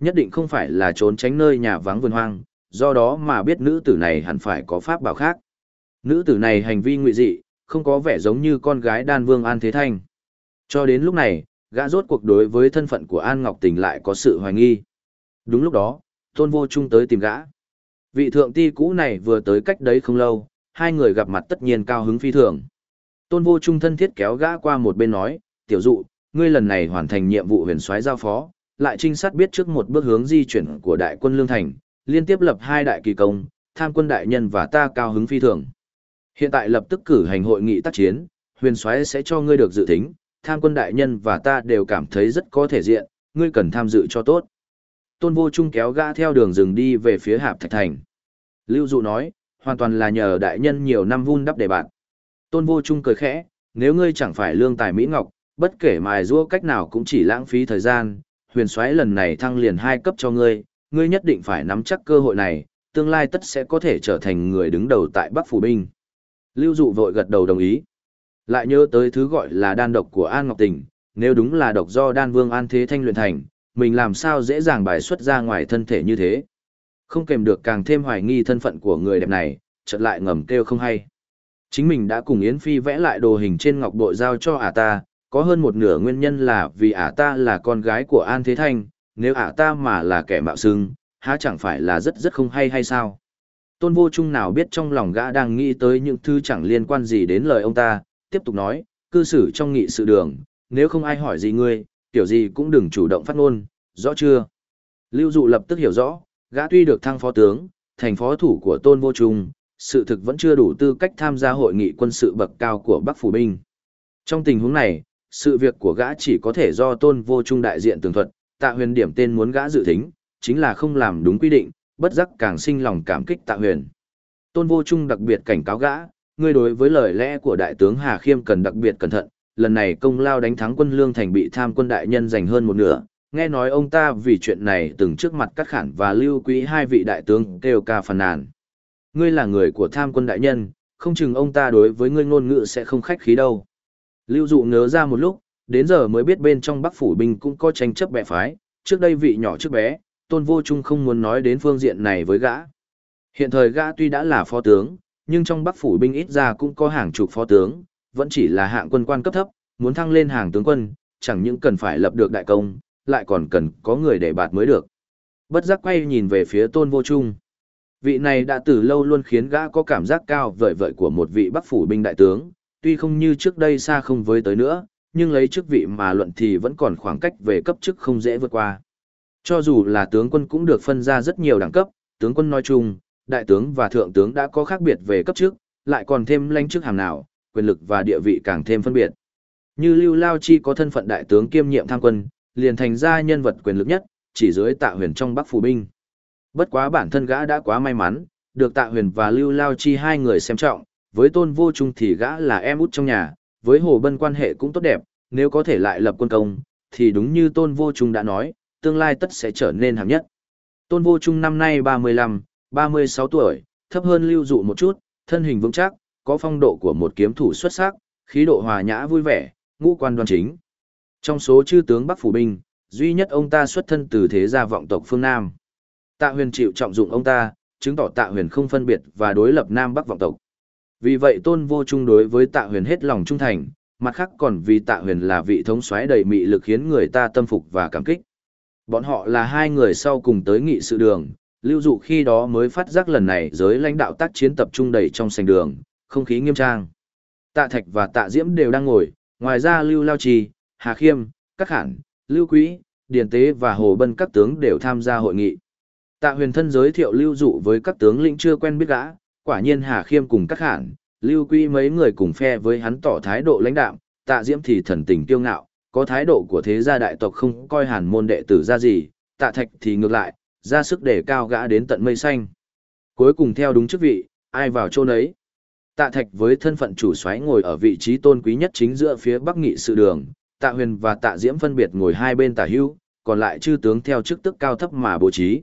Nhất định không phải là trốn tránh nơi nhà vắng vườn hoang, do đó mà biết nữ tử này hẳn phải có pháp bảo khác. Nữ tử này hành vi ngụy dị, không có vẻ giống như con gái đan vương An Thế Thanh. Cho đến lúc này, gã rốt cuộc đối với thân phận của An Ngọc Tình lại có sự hoài nghi. Đúng lúc đó, Tôn Vô Trung tới tìm gã. Vị thượng ti cũ này vừa tới cách đấy không lâu, hai người gặp mặt tất nhiên cao hứng phi thường. Tôn Vô Trung thân thiết kéo gã qua một bên nói, tiểu dụ, ngươi lần này hoàn thành nhiệm vụ huyền soái giao phó, lại trinh sát biết trước một bước hướng di chuyển của đại quân Lương Thành, liên tiếp lập hai đại kỳ công, tham quân đại nhân và ta cao hứng phi thường. Hiện tại lập tức cử hành hội nghị tác chiến, huyền soái sẽ cho ngươi được dự tính, tham quân đại nhân và ta đều cảm thấy rất có thể diện, ngươi cần tham dự cho tốt. Tôn vô trung kéo gã theo đường rừng đi về phía hạp thạch thành. Lưu dụ nói, hoàn toàn là nhờ đại nhân nhiều năm vun đắp để bạn. Tôn vô trung cười khẽ, nếu ngươi chẳng phải lương tài Mỹ Ngọc, bất kể mài rua cách nào cũng chỉ lãng phí thời gian, huyền soái lần này thăng liền hai cấp cho ngươi, ngươi nhất định phải nắm chắc cơ hội này, tương lai tất sẽ có thể trở thành người đứng đầu tại Bắc Phủ Binh. Lưu dụ vội gật đầu đồng ý. Lại nhớ tới thứ gọi là đan độc của An Ngọc Tình, nếu đúng là độc do đan vương An Thế Thanh luyện thành, mình làm sao dễ dàng bài xuất ra ngoài thân thể như thế. Không kèm được càng thêm hoài nghi thân phận của người đẹp này, chợt lại ngầm kêu không hay. Chính mình đã cùng Yến Phi vẽ lại đồ hình trên ngọc bội giao cho ả ta, có hơn một nửa nguyên nhân là vì ả ta là con gái của An Thế Thanh, nếu ả ta mà là kẻ mạo xưng, há chẳng phải là rất rất không hay hay sao? Tôn vô trung nào biết trong lòng gã đang nghĩ tới những thứ chẳng liên quan gì đến lời ông ta, tiếp tục nói, cư xử trong nghị sự đường, nếu không ai hỏi gì ngươi, tiểu gì cũng đừng chủ động phát ngôn, rõ chưa? Lưu dụ lập tức hiểu rõ, gã tuy được thăng phó tướng, thành phó thủ của tôn vô trung, sự thực vẫn chưa đủ tư cách tham gia hội nghị quân sự bậc cao của Bắc Phủ Binh. Trong tình huống này, sự việc của gã chỉ có thể do tôn vô trung đại diện tường thuật, tạ huyền điểm tên muốn gã dự thính, chính là không làm đúng quy định, bất giác càng sinh lòng cảm kích tạ huyền. Tôn vô trung đặc biệt cảnh cáo gã, ngươi đối với lời lẽ của đại tướng Hà Khiêm cần đặc biệt cẩn thận, lần này công lao đánh thắng quân lương thành bị tham quân đại nhân giành hơn một nửa, nghe nói ông ta vì chuyện này từng trước mặt các khản và lưu quý hai vị đại tướng kêu ca phàn nàn. Ngươi là người của tham quân đại nhân, không chừng ông ta đối với ngươi ngôn ngữ sẽ không khách khí đâu. Lưu dụ ngớ ra một lúc, đến giờ mới biết bên trong bắc phủ binh cũng có tranh chấp bè phái, trước đây vị nhỏ trước bé, tôn vô trung không muốn nói đến phương diện này với gã. Hiện thời gã tuy đã là phó tướng, nhưng trong bắc phủ binh ít ra cũng có hàng chục phó tướng, vẫn chỉ là hạng quân quan cấp thấp, muốn thăng lên hàng tướng quân, chẳng những cần phải lập được đại công, lại còn cần có người để bạt mới được. Bất giác quay nhìn về phía tôn vô trung. Vị này đã từ lâu luôn khiến gã có cảm giác cao vợi vợi của một vị bắc phủ binh đại tướng, tuy không như trước đây xa không với tới nữa, nhưng lấy chức vị mà luận thì vẫn còn khoảng cách về cấp chức không dễ vượt qua. Cho dù là tướng quân cũng được phân ra rất nhiều đẳng cấp, tướng quân nói chung, đại tướng và thượng tướng đã có khác biệt về cấp chức, lại còn thêm lãnh chức hàm nào, quyền lực và địa vị càng thêm phân biệt. Như Lưu Lao Chi có thân phận đại tướng kiêm nhiệm tham quân, liền thành ra nhân vật quyền lực nhất, chỉ dưới Tạ Huyền trong Bắc phủ binh. Bất quá bản thân gã đã quá may mắn, được Tạ Huyền và Lưu Lao Chi hai người xem trọng, với Tôn Vô Trung thì gã là em út trong nhà, với Hồ Bân quan hệ cũng tốt đẹp, nếu có thể lại lập quân công, thì đúng như Tôn Vô Trung đã nói, tương lai tất sẽ trở nên hạng nhất. Tôn Vô Trung năm nay 35, 36 tuổi, thấp hơn lưu dụ một chút, thân hình vững chắc, có phong độ của một kiếm thủ xuất sắc, khí độ hòa nhã vui vẻ, ngũ quan đoan chính. Trong số chư tướng Bắc Phủ Binh, duy nhất ông ta xuất thân từ thế gia vọng tộc phương Nam. Tạ huyền chịu trọng dụng ông ta, chứng tỏ tạ huyền không phân biệt và đối lập Nam Bắc vọng tộc. Vì vậy tôn vô trung đối với tạ huyền hết lòng trung thành, mặt khác còn vì tạ huyền là vị thống soái đầy mị lực khiến người ta tâm phục và cảm kích. Bọn họ là hai người sau cùng tới nghị sự đường, Lưu dụ khi đó mới phát giác lần này giới lãnh đạo tác chiến tập trung đầy trong sành đường, không khí nghiêm trang. Tạ Thạch và Tạ Diễm đều đang ngồi, ngoài ra Lưu Lao Trì, Hà Khiêm, Các Khản, Lưu Quý, Điền Tế và Hồ Bân các tướng đều tham gia hội nghị. Tạ huyền thân giới thiệu Lưu dụ với các tướng lĩnh chưa quen biết gã, quả nhiên Hà Khiêm cùng Các Khản, Lưu Quý mấy người cùng phe với hắn tỏ thái độ lãnh đạm, Tạ Diễm thì thần tình kiêu ngạo, có thái độ của thế gia đại tộc không coi hàn môn đệ tử ra gì, Tạ Thạch thì ngược lại, ra sức để cao gã đến tận mây xanh. Cuối cùng theo đúng chức vị, ai vào chỗ nấy. Tạ Thạch với thân phận chủ soái ngồi ở vị trí tôn quý nhất chính giữa phía bắc nghị sự đường, Tạ Huyền và Tạ Diễm phân biệt ngồi hai bên tả hữu, còn lại chư tướng theo chức tức cao thấp mà bố trí.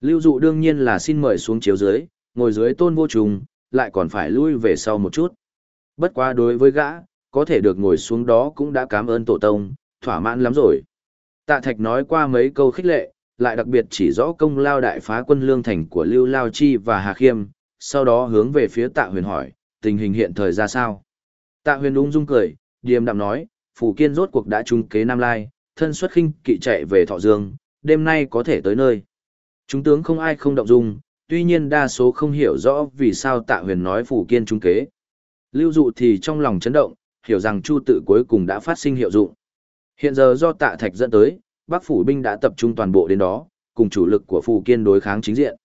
Lưu dụ đương nhiên là xin mời xuống chiếu dưới, ngồi dưới tôn vô trùng, lại còn phải lui về sau một chút. Bất quá đối với gã, có thể được ngồi xuống đó cũng đã cảm ơn tổ tông, thỏa mãn lắm rồi. Tạ Thạch nói qua mấy câu khích lệ, lại đặc biệt chỉ rõ công lao đại phá quân lương thành của Lưu Lao Chi và Hà Khiêm, sau đó hướng về phía Tạ Huyền hỏi, tình hình hiện thời ra sao? Tạ Huyền ung dung cười, điềm đạm nói, Phủ Kiên rốt cuộc đã trung kế Nam Lai, thân xuất khinh kỵ chạy về Thọ Dương, đêm nay có thể tới nơi. Chúng tướng không ai không động dung, tuy nhiên đa số không hiểu rõ vì sao Tạ Huyền nói Phủ Kiên trung kế. Lưu dụ thì trong lòng chấn động, hiểu rằng Chu tự cuối cùng đã phát sinh hiệu dụng. Hiện giờ do Tạ Thạch dẫn tới, Bắc phủ binh đã tập trung toàn bộ đến đó, cùng chủ lực của Phù Kiên đối kháng chính diện.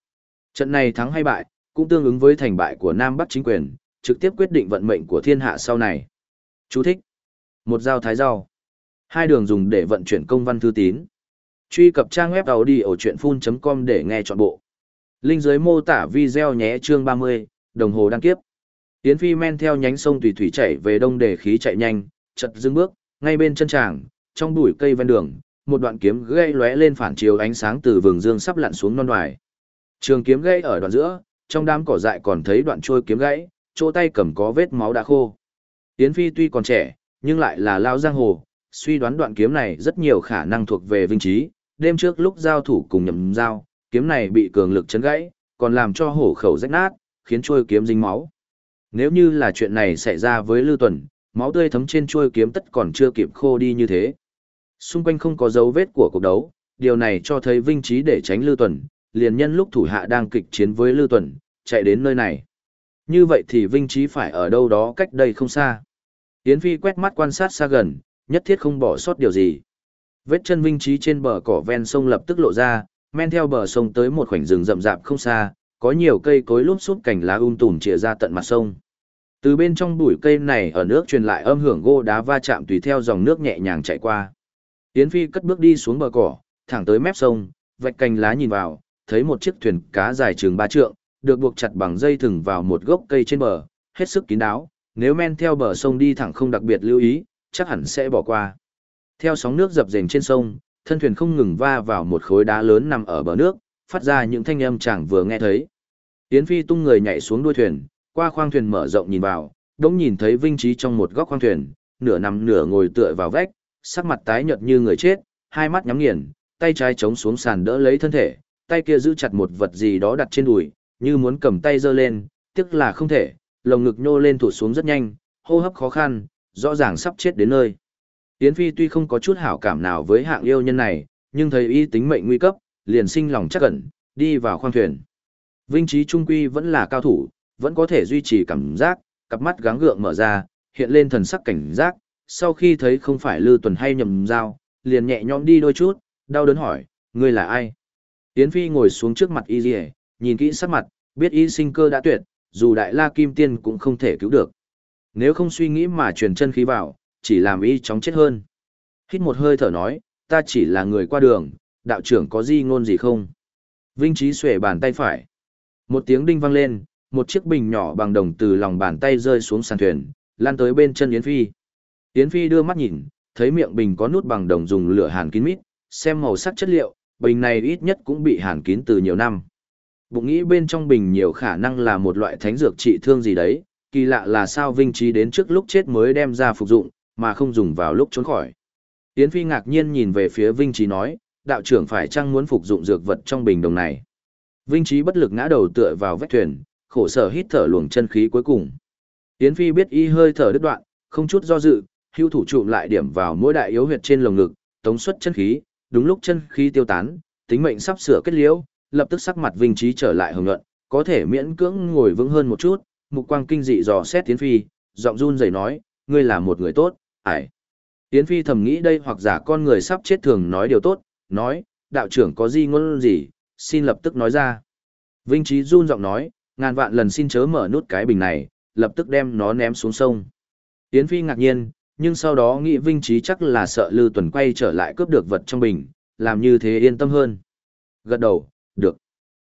Trận này thắng hay bại, cũng tương ứng với thành bại của Nam Bắc chính quyền, trực tiếp quyết định vận mệnh của thiên hạ sau này. Chú thích. Một dao thái dao. Hai đường dùng để vận chuyển công văn thư tín. Truy cập trang web đầu đi ở chuyện full.com để nghe trọn bộ. Linh dưới mô tả video nhé chương 30, đồng hồ đăng kiếp. Tiến phi men theo nhánh sông tùy thủy chảy về đông để khí chạy nhanh, chật dưng bước, ngay bên chân tràng, trong bụi cây ven đường, một đoạn kiếm gây lóe lên phản chiếu ánh sáng từ vầng dương sắp lặn xuống non đoài. Trường kiếm gãy ở đoạn giữa, trong đám cỏ dại còn thấy đoạn trôi kiếm gãy, chỗ tay cầm có vết máu đã khô. Yến Phi tuy còn trẻ, nhưng lại là lao giang hồ, suy đoán đoạn kiếm này rất nhiều khả năng thuộc về vinh trí, đêm trước lúc giao thủ cùng nhầm giao, kiếm này bị cường lực chấn gãy, còn làm cho hổ khẩu rách nát, khiến trôi kiếm dính máu. Nếu như là chuyện này xảy ra với Lưu Tuần, máu tươi thấm trên trôi kiếm tất còn chưa kịp khô đi như thế. Xung quanh không có dấu vết của cuộc đấu, điều này cho thấy Vinh Trí để tránh Lưu Tuần, liền nhân lúc thủ hạ đang kịch chiến với Lưu Tuần, chạy đến nơi này. Như vậy thì Vinh Trí phải ở đâu đó cách đây không xa. Yến Phi quét mắt quan sát xa gần, nhất thiết không bỏ sót điều gì. Vết chân Vinh Trí trên bờ cỏ ven sông lập tức lộ ra, men theo bờ sông tới một khoảnh rừng rậm rạp không xa, có nhiều cây cối lúp xúp cành lá um tùm chìa ra tận mặt sông. Từ bên trong bụi cây này ở nước truyền lại âm hưởng gô đá va chạm tùy theo dòng nước nhẹ nhàng chạy qua. Yến Phi cất bước đi xuống bờ cỏ, thẳng tới mép sông, vạch cành lá nhìn vào, thấy một chiếc thuyền cá dài chừng ba trượng, được buộc chặt bằng dây thừng vào một gốc cây trên bờ, hết sức kín đáo, nếu men theo bờ sông đi thẳng không đặc biệt lưu ý, chắc hẳn sẽ bỏ qua. Theo sóng nước dập dềnh trên sông, thân thuyền không ngừng va vào một khối đá lớn nằm ở bờ nước, phát ra những thanh âm chẳng vừa nghe thấy. Yến Phi tung người nhảy xuống đuôi thuyền, qua khoang thuyền mở rộng nhìn vào, đống nhìn thấy Vinh Trí trong một góc khoang thuyền, nửa nằm nửa ngồi tựa vào vách, sắc mặt tái nhợt như người chết, hai mắt nhắm nghiền, tay trái chống xuống sàn đỡ lấy thân thể, tay kia giữ chặt một vật gì đó đặt trên đùi, như muốn cầm tay giơ lên, tiếc là không thể, lồng ngực nhô lên tụt xuống rất nhanh, hô hấp khó khăn, rõ ràng sắp chết đến nơi. Yến Phi tuy không có chút hảo cảm nào với hạng yêu nhân này, nhưng thấy y tính mệnh nguy cấp, liền sinh lòng chắc cẩn, đi vào khoang thuyền. Vinh trí trung quy vẫn là cao thủ, vẫn có thể duy trì cảm giác, cặp mắt gắng gượng mở ra, hiện lên thần sắc cảnh giác, sau khi thấy không phải Lư Tuần hay nhầm dao, liền nhẹ nhõm đi đôi chút, đau đớn hỏi, ngươi là ai? Yến Phi ngồi xuống trước mặt y rìa, nhìn kỹ sắc mặt, biết y sinh cơ đã tuyệt, dù đại la kim tiên cũng không thể cứu được. Nếu không suy nghĩ mà truyền chân khí vào, chỉ làm y chóng chết hơn. Hít một hơi thở nói, ta chỉ là người qua đường, đạo trưởng có gì ngôn gì không? Vinh Trí xuể bàn tay phải. Một tiếng đinh vang lên, một chiếc bình nhỏ bằng đồng từ lòng bàn tay rơi xuống sàn thuyền, lan tới bên chân Yến Phi. Yến Phi đưa mắt nhìn, thấy miệng bình có nút bằng đồng dùng lửa hàn kín mít, xem màu sắc chất liệu, bình này ít nhất cũng bị hàn kín từ nhiều năm. Bụng nghĩ bên trong bình nhiều khả năng là một loại thánh dược trị thương gì đấy, kỳ lạ là sao Vinh Trí đến trước lúc chết mới đem ra phục dụng, mà không dùng vào lúc trốn khỏi. Yến Phi ngạc nhiên nhìn về phía Vinh Trí nói, đạo trưởng phải chăng muốn phục dụng dược vật trong bình đồng này. Vinh Trí bất lực ngã đầu tựa vào vách thuyền, khổ sở hít thở luồng chân khí cuối cùng. Yến Phi biết y hơi thở đứt đoạn, không chút do dự, hưu thủ trụm lại điểm vào mỗi đại yếu huyệt trên lồng ngực, tống xuất chân khí, đúng lúc chân khí tiêu tán, tính mệnh sắp sửa kết liễu, lập tức sắc mặt Vinh Trí trở lại hồng nhuận, có thể miễn cưỡng ngồi vững hơn một chút, mục quang kinh dị dò xét Tiến Phi, giọng run rẩy nói, ngươi là một người tốt, ải. Tiến Phi thầm nghĩ đây hoặc giả con người sắp chết thường nói điều tốt, nói, đạo trưởng có gì ngôn gì, xin lập tức nói ra. Vinh Trí run giọng nói, ngàn vạn lần xin chớ mở nút cái bình này, lập tức đem nó ném xuống sông. Tiến Phi ngạc nhiên, nhưng sau đó nghĩ Vinh Trí chắc là sợ Lư Tuần quay trở lại cướp được vật trong bình, làm như thế yên tâm hơn. Gật đầu, được.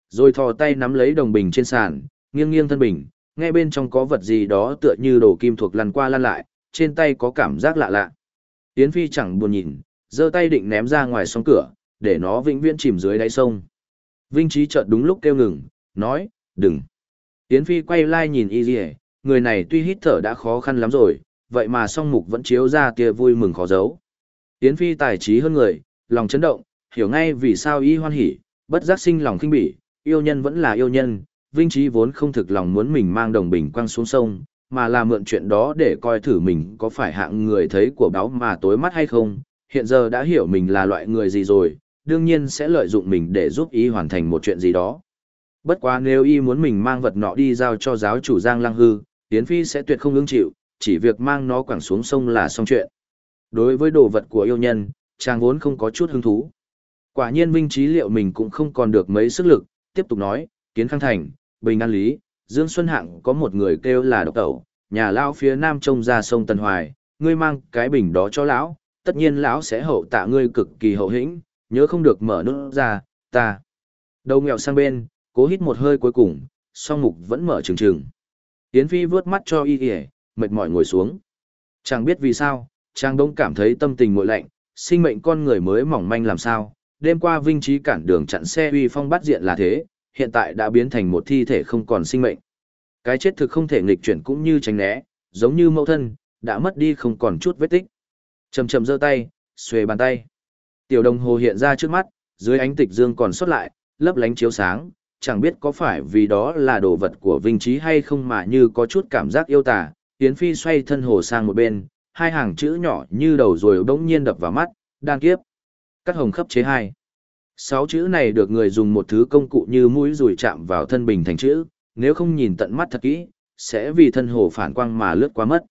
Rồi thò tay nắm lấy đồng bình trên sàn, nghiêng nghiêng thân bình, nghe bên trong có vật gì đó tựa như đồ kim thuộc lăn qua lăn lại, trên tay có cảm giác lạ lạ. Yến Phi chẳng buồn nhìn, giơ tay định ném ra ngoài sông cửa, để nó vĩnh viễn chìm dưới đáy sông. Vinh Trí chợt đúng lúc kêu ngừng, nói, đừng. Yến Phi quay lại nhìn Y Dì người này tuy hít thở đã khó khăn lắm rồi, vậy mà song mục vẫn chiếu ra tia vui mừng khó giấu. Yến Phi tài trí hơn người, lòng chấn động, hiểu ngay vì sao y hoan hỉ, bất giác sinh lòng khinh bỉ, yêu nhân vẫn là yêu nhân, Vinh Trí vốn không thực lòng muốn mình mang đồng bình quăng xuống sông, mà là mượn chuyện đó để coi thử mình có phải hạng người thấy của báo mà tối mắt hay không, hiện giờ đã hiểu mình là loại người gì rồi, đương nhiên sẽ lợi dụng mình để giúp y hoàn thành một chuyện gì đó. Bất quá nếu y muốn mình mang vật nọ đi giao cho giáo chủ Giang Lăng Hư, Yến Phi sẽ tuyệt không ứng chịu, chỉ việc mang nó quẳng xuống sông là xong chuyện. Đối với đồ vật của yêu nhân, chàng vốn không có chút hứng thú. Quả nhiên minh Trí liệu mình cũng không còn được mấy sức lực, tiếp tục nói, Kiến Khang Thành, Bình An Lý, Dương Xuân Hạng có một người kêu là độc tẩu, nhà lão phía nam trông ra sông Tân Hoài, ngươi mang cái bình đó cho lão, tất nhiên lão sẽ hậu tạ ngươi cực kỳ hậu hĩnh, nhớ không được mở nút ra, ta. Đầu nghèo sang bên, cố hít một hơi cuối cùng, song mục vẫn mở trừng trừng. Yến Phi vướt mắt cho y y, mệt mỏi ngồi xuống. Chẳng biết vì sao, chàng đông cảm thấy tâm tình nguội lạnh, sinh mệnh con người mới mỏng manh làm sao, đêm qua vinh trí cản đường chặn xe uy phong bắt diện là thế, hiện tại đã biến thành một thi thể không còn sinh mệnh. Cái chết thực không thể nghịch chuyển cũng như tránh né, giống như mẫu thân, đã mất đi không còn chút vết tích. Chầm chầm giơ tay, xuề bàn tay. Tiểu đồng hồ hiện ra trước mắt, dưới ánh tịch dương còn xuất lại, lấp lánh chiếu sáng, chẳng biết có phải vì đó là đồ vật của Vinh Trí hay không mà như có chút cảm giác yêu tả. Yến Phi xoay thân hồ sang một bên, hai hàng chữ nhỏ như đầu rồi bỗng nhiên đập vào mắt, đan kiếp. Cắt hồng khắp chế hai. Sáu chữ này được người dùng một thứ công cụ như mũi rùi chạm vào thân bình thành chữ, nếu không nhìn tận mắt thật kỹ, sẽ vì thân hồ phản quang mà lướt qua mất.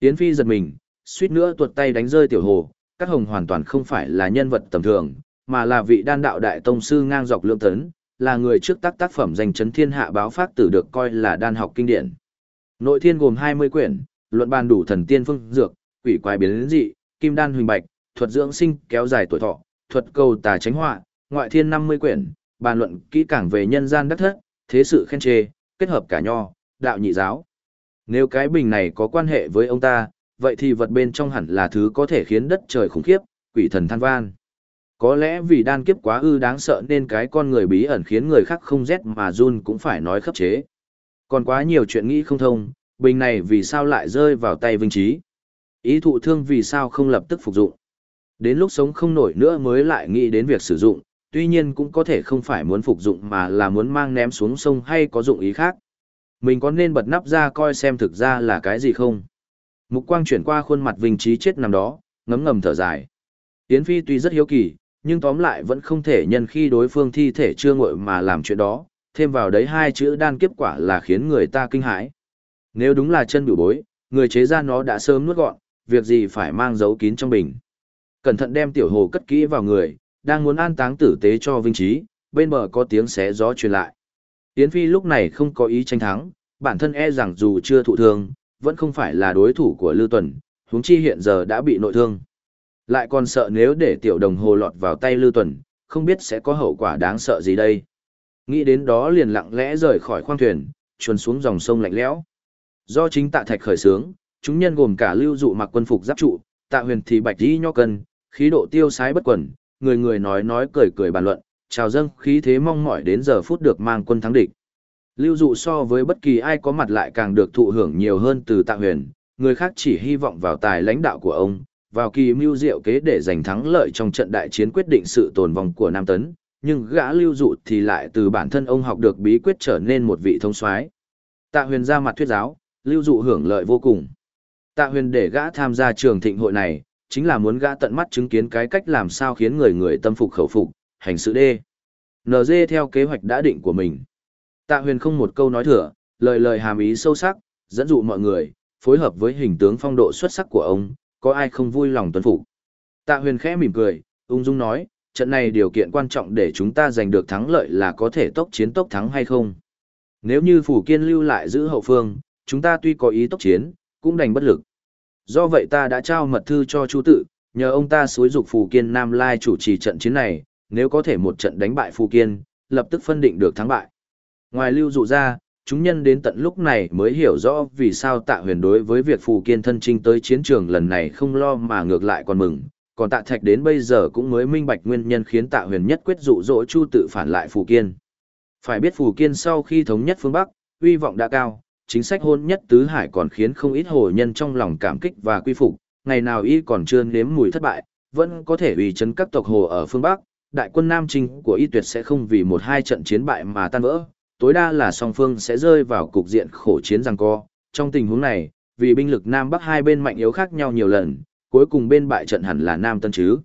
Yến Phi giật mình, suýt nữa tuột tay đánh rơi tiểu hồ, Cắt hồng hoàn toàn không phải là nhân vật tầm thường, mà là vị đan đạo đại tông sư ngang dọc lượng tấn, là người trước tác tác phẩm danh chấn thiên hạ báo phát tử được coi là đan học kinh điển. Nội thiên gồm 20 quyển, luận bàn đủ thần tiên phương dược, quỷ quái biến dị, kim đan huỳnh bạch, thuật dưỡng sinh kéo dài tuổi thọ, thuật cầu tà tránh họa, ngoại thiên 50 quyển, bàn luận kỹ càng về nhân gian đắc thất, thế sự khen chê, kết hợp cả nho, đạo nhị giáo. Nếu cái bình này có quan hệ với ông ta, vậy thì vật bên trong hẳn là thứ có thể khiến đất trời khủng khiếp, quỷ thần than van. Có lẽ vì đan kiếp quá ư đáng sợ nên cái con người bí ẩn khiến người khác không rét mà run cũng phải nói khấp chế. Còn quá nhiều chuyện nghĩ không thông, bình này vì sao lại rơi vào tay Vinh Trí. Ý thụ thương vì sao không lập tức phục dụng. Đến lúc sống không nổi nữa mới lại nghĩ đến việc sử dụng, tuy nhiên cũng có thể không phải muốn phục dụng mà là muốn mang ném xuống sông hay có dụng ý khác. Mình có nên bật nắp ra coi xem thực ra là cái gì không? Mục quang chuyển qua khuôn mặt Vinh Trí chết nằm đó, ngấm ngầm thở dài. Yến Phi tuy rất hiếu kỳ, nhưng tóm lại vẫn không thể nhân khi đối phương thi thể chưa nguội mà làm chuyện đó, thêm vào đấy hai chữ đan kiếp quả là khiến người ta kinh hãi. Nếu đúng là chân biểu bối, người chế ra nó đã sớm nuốt gọn, việc gì phải mang dấu kín trong bình. Cẩn thận đem tiểu hồ cất kỹ vào người, đang muốn an táng tử tế cho Vinh Trí, bên bờ có tiếng xé gió truyền lại. Yến Phi lúc này không có ý tranh thắng, bản thân e rằng dù chưa thụ thương, vẫn không phải là đối thủ của Lưu Tuần, huống chi hiện giờ đã bị nội thương. Lại còn sợ nếu để tiểu đồng hồ lọt vào tay Lưu Tuần, không biết sẽ có hậu quả đáng sợ gì đây. Nghĩ đến đó liền lặng lẽ rời khỏi khoang thuyền, chuồn xuống dòng sông lạnh lẽo. Do chính tạ thạch khởi sướng, chúng nhân gồm cả lưu dụ mặc quân phục giáp trụ, tạ huyền thì bạch đi nho cân, khí độ tiêu sái bất quẩn, người người nói nói cười cười bàn luận, chào dâng khí thế mong mỏi đến giờ phút được mang quân thắng địch. Lưu dụ so với bất kỳ ai có mặt lại càng được thụ hưởng nhiều hơn từ tạ huyền, người khác chỉ hy vọng vào tài lãnh đạo của ông, vào kỳ mưu diệu kế để giành thắng lợi trong trận đại chiến quyết định sự tồn vong của Nam Tấn, nhưng gã lưu dụ thì lại từ bản thân ông học được bí quyết trở nên một vị thông soái. Tạ huyền ra mặt thuyết giáo, lưu dụ hưởng lợi vô cùng. Tạ huyền để gã tham gia trường thịnh hội này, chính là muốn gã tận mắt chứng kiến cái cách làm sao khiến người người tâm phục khẩu phục, hành sự đê. NG theo kế hoạch đã định của mình. Tạ huyền không một câu nói thừa, lời lời hàm ý sâu sắc, dẫn dụ mọi người, phối hợp với hình tướng phong độ xuất sắc của ông, có ai không vui lòng tuân phục. Tạ huyền khẽ mỉm cười, ung dung nói, trận này điều kiện quan trọng để chúng ta giành được thắng lợi là có thể tốc chiến tốc thắng hay không. Nếu như Phủ Kiên lưu lại giữ hậu phương, chúng ta tuy có ý tốc chiến, cũng đành bất lực. Do vậy ta đã trao mật thư cho Chu Tự, nhờ ông ta xúi dục Phủ Kiên Nam Lai chủ trì trận chiến này, nếu có thể một trận đánh bại Phủ Kiên, lập tức phân định được thắng bại. Ngoài lưu dụ ra, chúng nhân đến tận lúc này mới hiểu rõ vì sao tạ huyền đối với việc Phù Kiên thân trinh tới chiến trường lần này không lo mà ngược lại còn mừng, còn tạ thạch đến bây giờ cũng mới minh bạch nguyên nhân khiến tạ huyền nhất quyết dụ dỗ chu tự phản lại Phù Kiên. Phải biết Phù Kiên sau khi thống nhất phương Bắc, uy vọng đã cao, chính sách hôn nhất tứ hải còn khiến không ít hồ nhân trong lòng cảm kích và quy phục, ngày nào y còn chưa nếm mùi thất bại, vẫn có thể uy chấn các tộc hồ ở phương Bắc, đại quân Nam Trinh của y tuyệt sẽ không vì một hai trận chiến bại mà tan vỡ, tối đa là song phương sẽ rơi vào cục diện khổ chiến rằng co. Trong tình huống này, vì binh lực Nam Bắc hai bên mạnh yếu khác nhau nhiều lần, cuối cùng bên bại trận hẳn là Nam Tân chứ,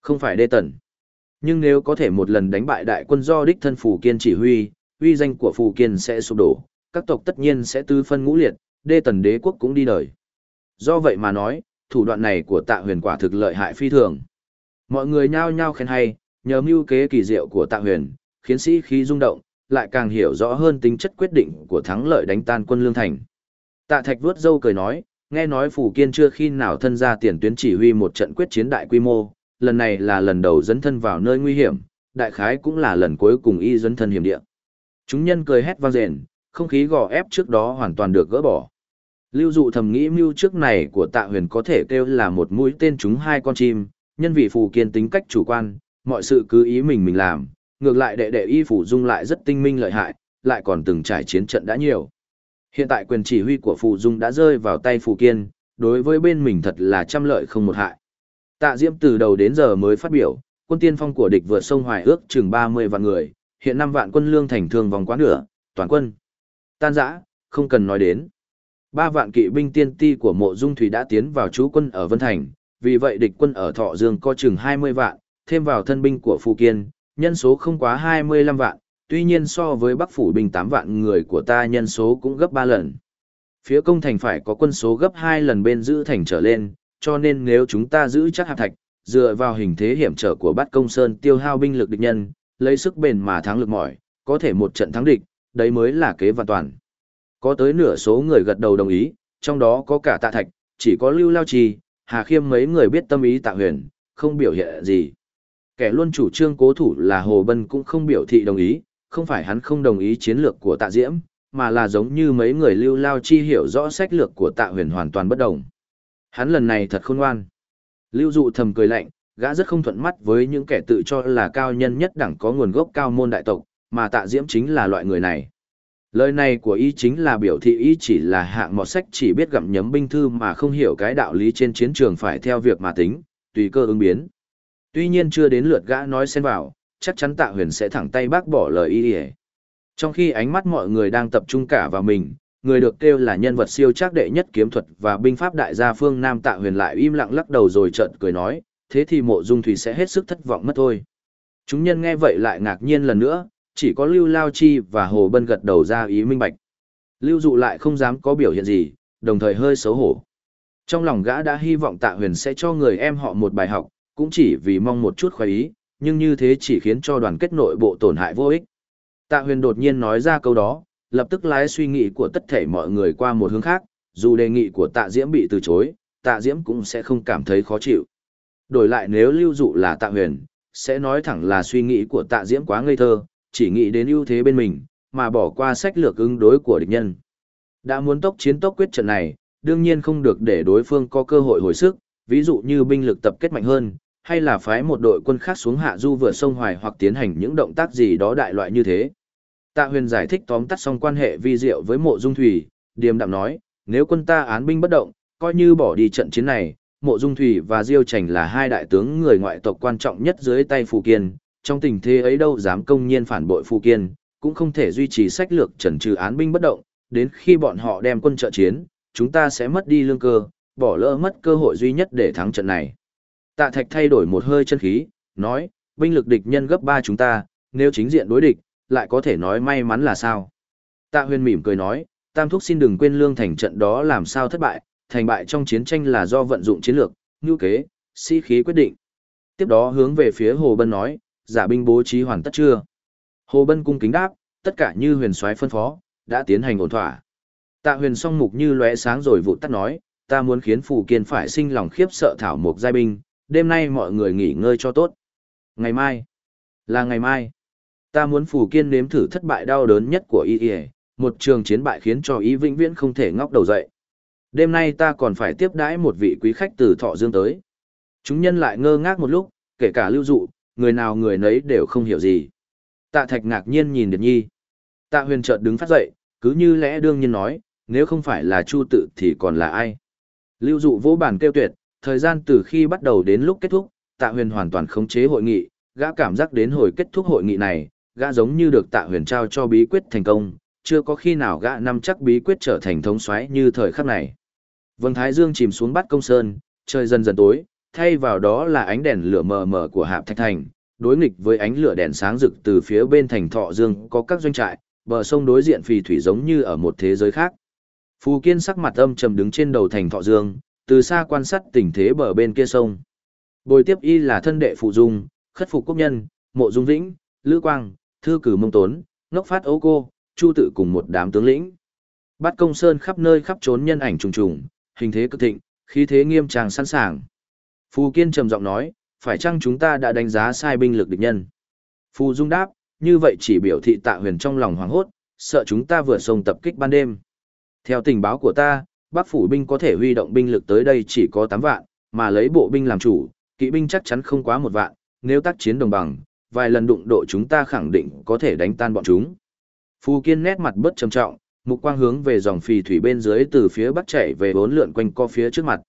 không phải Đê Tần. Nhưng nếu có thể một lần đánh bại đại quân do đích thân Phù Kiên chỉ huy, uy danh của Phù Kiên sẽ sụp đổ, các tộc tất nhiên sẽ tư phân ngũ liệt, Đê Tần đế quốc cũng đi đời. Do vậy mà nói, thủ đoạn này của tạ huyền quả thực lợi hại phi thường. Mọi người nhao nhao khen hay, nhờ mưu kế kỳ diệu của tạ huyền, khiến sĩ khí rung động, lại càng hiểu rõ hơn tính chất quyết định của thắng lợi đánh tan quân lương thành. Tạ Thạch vuốt râu cười nói, nghe nói Phủ Kiên chưa khi nào thân ra tiền tuyến chỉ huy một trận quyết chiến đại quy mô, lần này là lần đầu dẫn thân vào nơi nguy hiểm, đại khái cũng là lần cuối cùng y dẫn thân hiểm địa. Chúng nhân cười hét vang rền, không khí gò ép trước đó hoàn toàn được gỡ bỏ. Lưu dụ thầm nghĩ mưu trước này của tạ huyền có thể kêu là một mũi tên trúng hai con chim, nhân vị phủ kiên tính cách chủ quan, mọi sự cứ ý mình mình làm, ngược lại đệ đệ y phủ dung lại rất tinh minh lợi hại, lại còn từng trải chiến trận đã nhiều. Hiện tại quyền chỉ huy của Phù Dung đã rơi vào tay Phù Kiên, đối với bên mình thật là trăm lợi không một hại. Tạ Diễm từ đầu đến giờ mới phát biểu, quân tiên phong của địch vượt sông Hoài ước chừng 30 vạn người, hiện 5 vạn quân lương thành thương vòng quá nửa, toàn quân. Tan rã, không cần nói đến. 3 vạn kỵ binh tiên ti của mộ dung thủy đã tiến vào trú quân ở Vân Thành, vì vậy địch quân ở Thọ Dương có chừng 20 vạn, thêm vào thân binh của Phù Kiên, nhân số không quá 25 vạn, tuy nhiên so với Bắc phủ binh 8 vạn người của ta nhân số cũng gấp 3 lần. Phía công thành phải có quân số gấp 2 lần bên giữ thành trở lên, cho nên nếu chúng ta giữ chắc hạp thạch, dựa vào hình thế hiểm trở của bát công sơn tiêu hao binh lực địch nhân, lấy sức bền mà thắng lực mỏi, có thể một trận thắng địch, đấy mới là kế vạn toàn. Có tới nửa số người gật đầu đồng ý, trong đó có cả tạ thạch, chỉ có lưu lao trì, hà khiêm mấy người biết tâm ý tạ huyền, không biểu hiện gì. Kẻ luôn chủ trương cố thủ là Hồ Bân cũng không biểu thị đồng ý, không phải hắn không đồng ý chiến lược của tạ diễm, mà là giống như mấy người lưu lao chi hiểu rõ sách lược của tạ huyền hoàn toàn bất đồng. Hắn lần này thật khôn ngoan. Lưu dụ thầm cười lạnh, gã rất không thuận mắt với những kẻ tự cho là cao nhân nhất đẳng có nguồn gốc cao môn đại tộc, mà tạ diễm chính là loại người này. Lời này của y chính là biểu thị y chỉ là hạng mọt sách chỉ biết gặm nhấm binh thư mà không hiểu cái đạo lý trên chiến trường phải theo việc mà tính, tùy cơ ứng biến. Tuy nhiên chưa đến lượt gã nói xen vào, chắc chắn tạ huyền sẽ thẳng tay bác bỏ lời y ỉa trong khi ánh mắt mọi người đang tập trung cả vào mình người được kêu là nhân vật siêu trác đệ nhất kiếm thuật và binh pháp đại gia phương nam tạ huyền lại im lặng lắc đầu rồi trợn cười nói thế thì mộ dung thủy sẽ hết sức thất vọng mất thôi. Chúng nhân nghe vậy lại ngạc nhiên lần nữa chỉ có lưu lao chi và hồ bân gật đầu ra ý minh bạch. Lưu dụ lại không dám có biểu hiện gì đồng thời hơi xấu hổ. Trong lòng gã đã hy vọng tạ huyền sẽ cho người em họ một bài học cũng chỉ vì mong một chút khoái ý, nhưng như thế chỉ khiến cho đoàn kết nội bộ tổn hại vô ích. Tạ huyền đột nhiên nói ra câu đó, lập tức lái suy nghĩ của tất thể mọi người qua một hướng khác, dù đề nghị của tạ diễm bị từ chối, tạ diễm cũng sẽ không cảm thấy khó chịu. Đổi lại nếu lưu dụ là tạ huyền, sẽ nói thẳng là suy nghĩ của tạ diễm quá ngây thơ, chỉ nghĩ đến ưu thế bên mình, mà bỏ qua sách lược ứng đối của địch nhân. Đã muốn tốc chiến tốc quyết trận này, đương nhiên không được để đối phương có cơ hội hồi sức, ví dụ như binh lực tập kết mạnh hơn, hay là phái một đội quân khác xuống hạ du vượt sông Hoài hoặc tiến hành những động tác gì đó đại loại như thế. Tạ huyền giải thích tóm tắt xong quan hệ vi diệu với mộ dung thủy, điềm đạm nói, nếu quân ta án binh bất động, coi như bỏ đi trận chiến này, mộ dung thủy và diêu trành là hai đại tướng người ngoại tộc quan trọng nhất dưới tay phù kiên, trong tình thế ấy đâu dám công nhiên phản bội phù kiên, cũng không thể duy trì sách lược trần trừ án binh bất động, đến khi bọn họ đem quân trợ chiến, chúng ta sẽ mất đi lương cơ, bỏ lỡ mất cơ hội duy nhất để thắng trận này. Tạ Thạch thay đổi một hơi chân khí, nói, binh lực địch nhân gấp ba chúng ta, nếu chính diện đối địch, lại có thể nói may mắn là sao. Tạ huyền mỉm cười nói, Tam Thúc xin đừng quên lương thành trận đó làm sao thất bại, thành bại trong chiến tranh là do vận dụng chiến lược, nhu kế, sĩ khí quyết định. Tiếp đó hướng về phía Hồ Bân nói, giả binh bố trí hoàn tất chưa? Hồ Bân cung kính đáp, tất cả như huyền soái phân phó, đã tiến hành ổn thỏa. Tạ huyền song mục như lóe sáng rồi vụt tắt nói, ta muốn khiến Phù Kiên phải sinh lòng khiếp sợ thảo mục giai binh, đêm nay mọi người nghỉ ngơi cho tốt. Ngày mai, là ngày mai, ta muốn Phù Kiên nếm thử thất bại đau đớn nhất của y y, một trường chiến bại khiến cho Y vĩnh viễn không thể ngóc đầu dậy. Đêm nay ta còn phải tiếp đãi một vị quý khách từ Thọ Dương tới. Chúng nhân lại ngơ ngác một lúc, kể cả lưu dụ, người nào người nấy đều không hiểu gì. Tạ Thạch ngạc nhiên nhìn Điệt Nhi. Tạ Huyền chợt đứng phát dậy, cứ như lẽ đương nhiên nói, nếu không phải là Chu tự thì còn là ai. Lưu dụ vỗ bản kêu tuyệt, thời gian từ khi bắt đầu đến lúc kết thúc, Tạ Huyền hoàn toàn khống chế hội nghị, gã cảm giác đến hồi kết thúc hội nghị này, gã giống như được Tạ Huyền trao cho bí quyết thành công, chưa có khi nào gã nắm chắc bí quyết trở thành thống soái như thời khắc này. Vầng thái dương chìm xuống bắt công sơn, trời dần dần tối, thay vào đó là ánh đèn lửa mờ mờ của Hạp Thạch Thành, đối nghịch với ánh lửa đèn sáng rực từ phía bên thành Thọ Dương có các doanh trại, bờ sông đối diện phì thủy giống như ở một thế giới khác. Phù Kiên sắc mặt âm trầm đứng trên đầu thành Thọ Dương, từ xa quan sát tình thế bờ bên kia sông. Bồi tiếp y là thân đệ phụ dung, khất phục quốc nhân, mộ dung vĩnh, lữ quang, thư cử mông tốn, ngốc phát ấu cô, chu tự cùng một đám tướng lĩnh. Bắt công sơn khắp nơi khắp trốn nhân ảnh trùng trùng, hình thế cực thịnh, khí thế nghiêm trang sẵn sàng. Phù Kiên trầm giọng nói, phải chăng chúng ta đã đánh giá sai binh lực địch nhân? Phù Dung đáp, như vậy chỉ biểu thị tạ huyền trong lòng hoảng hốt, sợ chúng ta vừa sông tập kích ban đêm. Theo tình báo của ta, Bắc phủ binh có thể huy động binh lực tới đây chỉ có 8 vạn, mà lấy bộ binh làm chủ, kỵ binh chắc chắn không quá một vạn, nếu tác chiến đồng bằng, vài lần đụng độ chúng ta khẳng định có thể đánh tan bọn chúng. Phù Kiên nét mặt bất trầm trọng, mục quang hướng về dòng phì thủy bên dưới từ phía bắc chảy về bốn lượn quanh co phía trước mặt.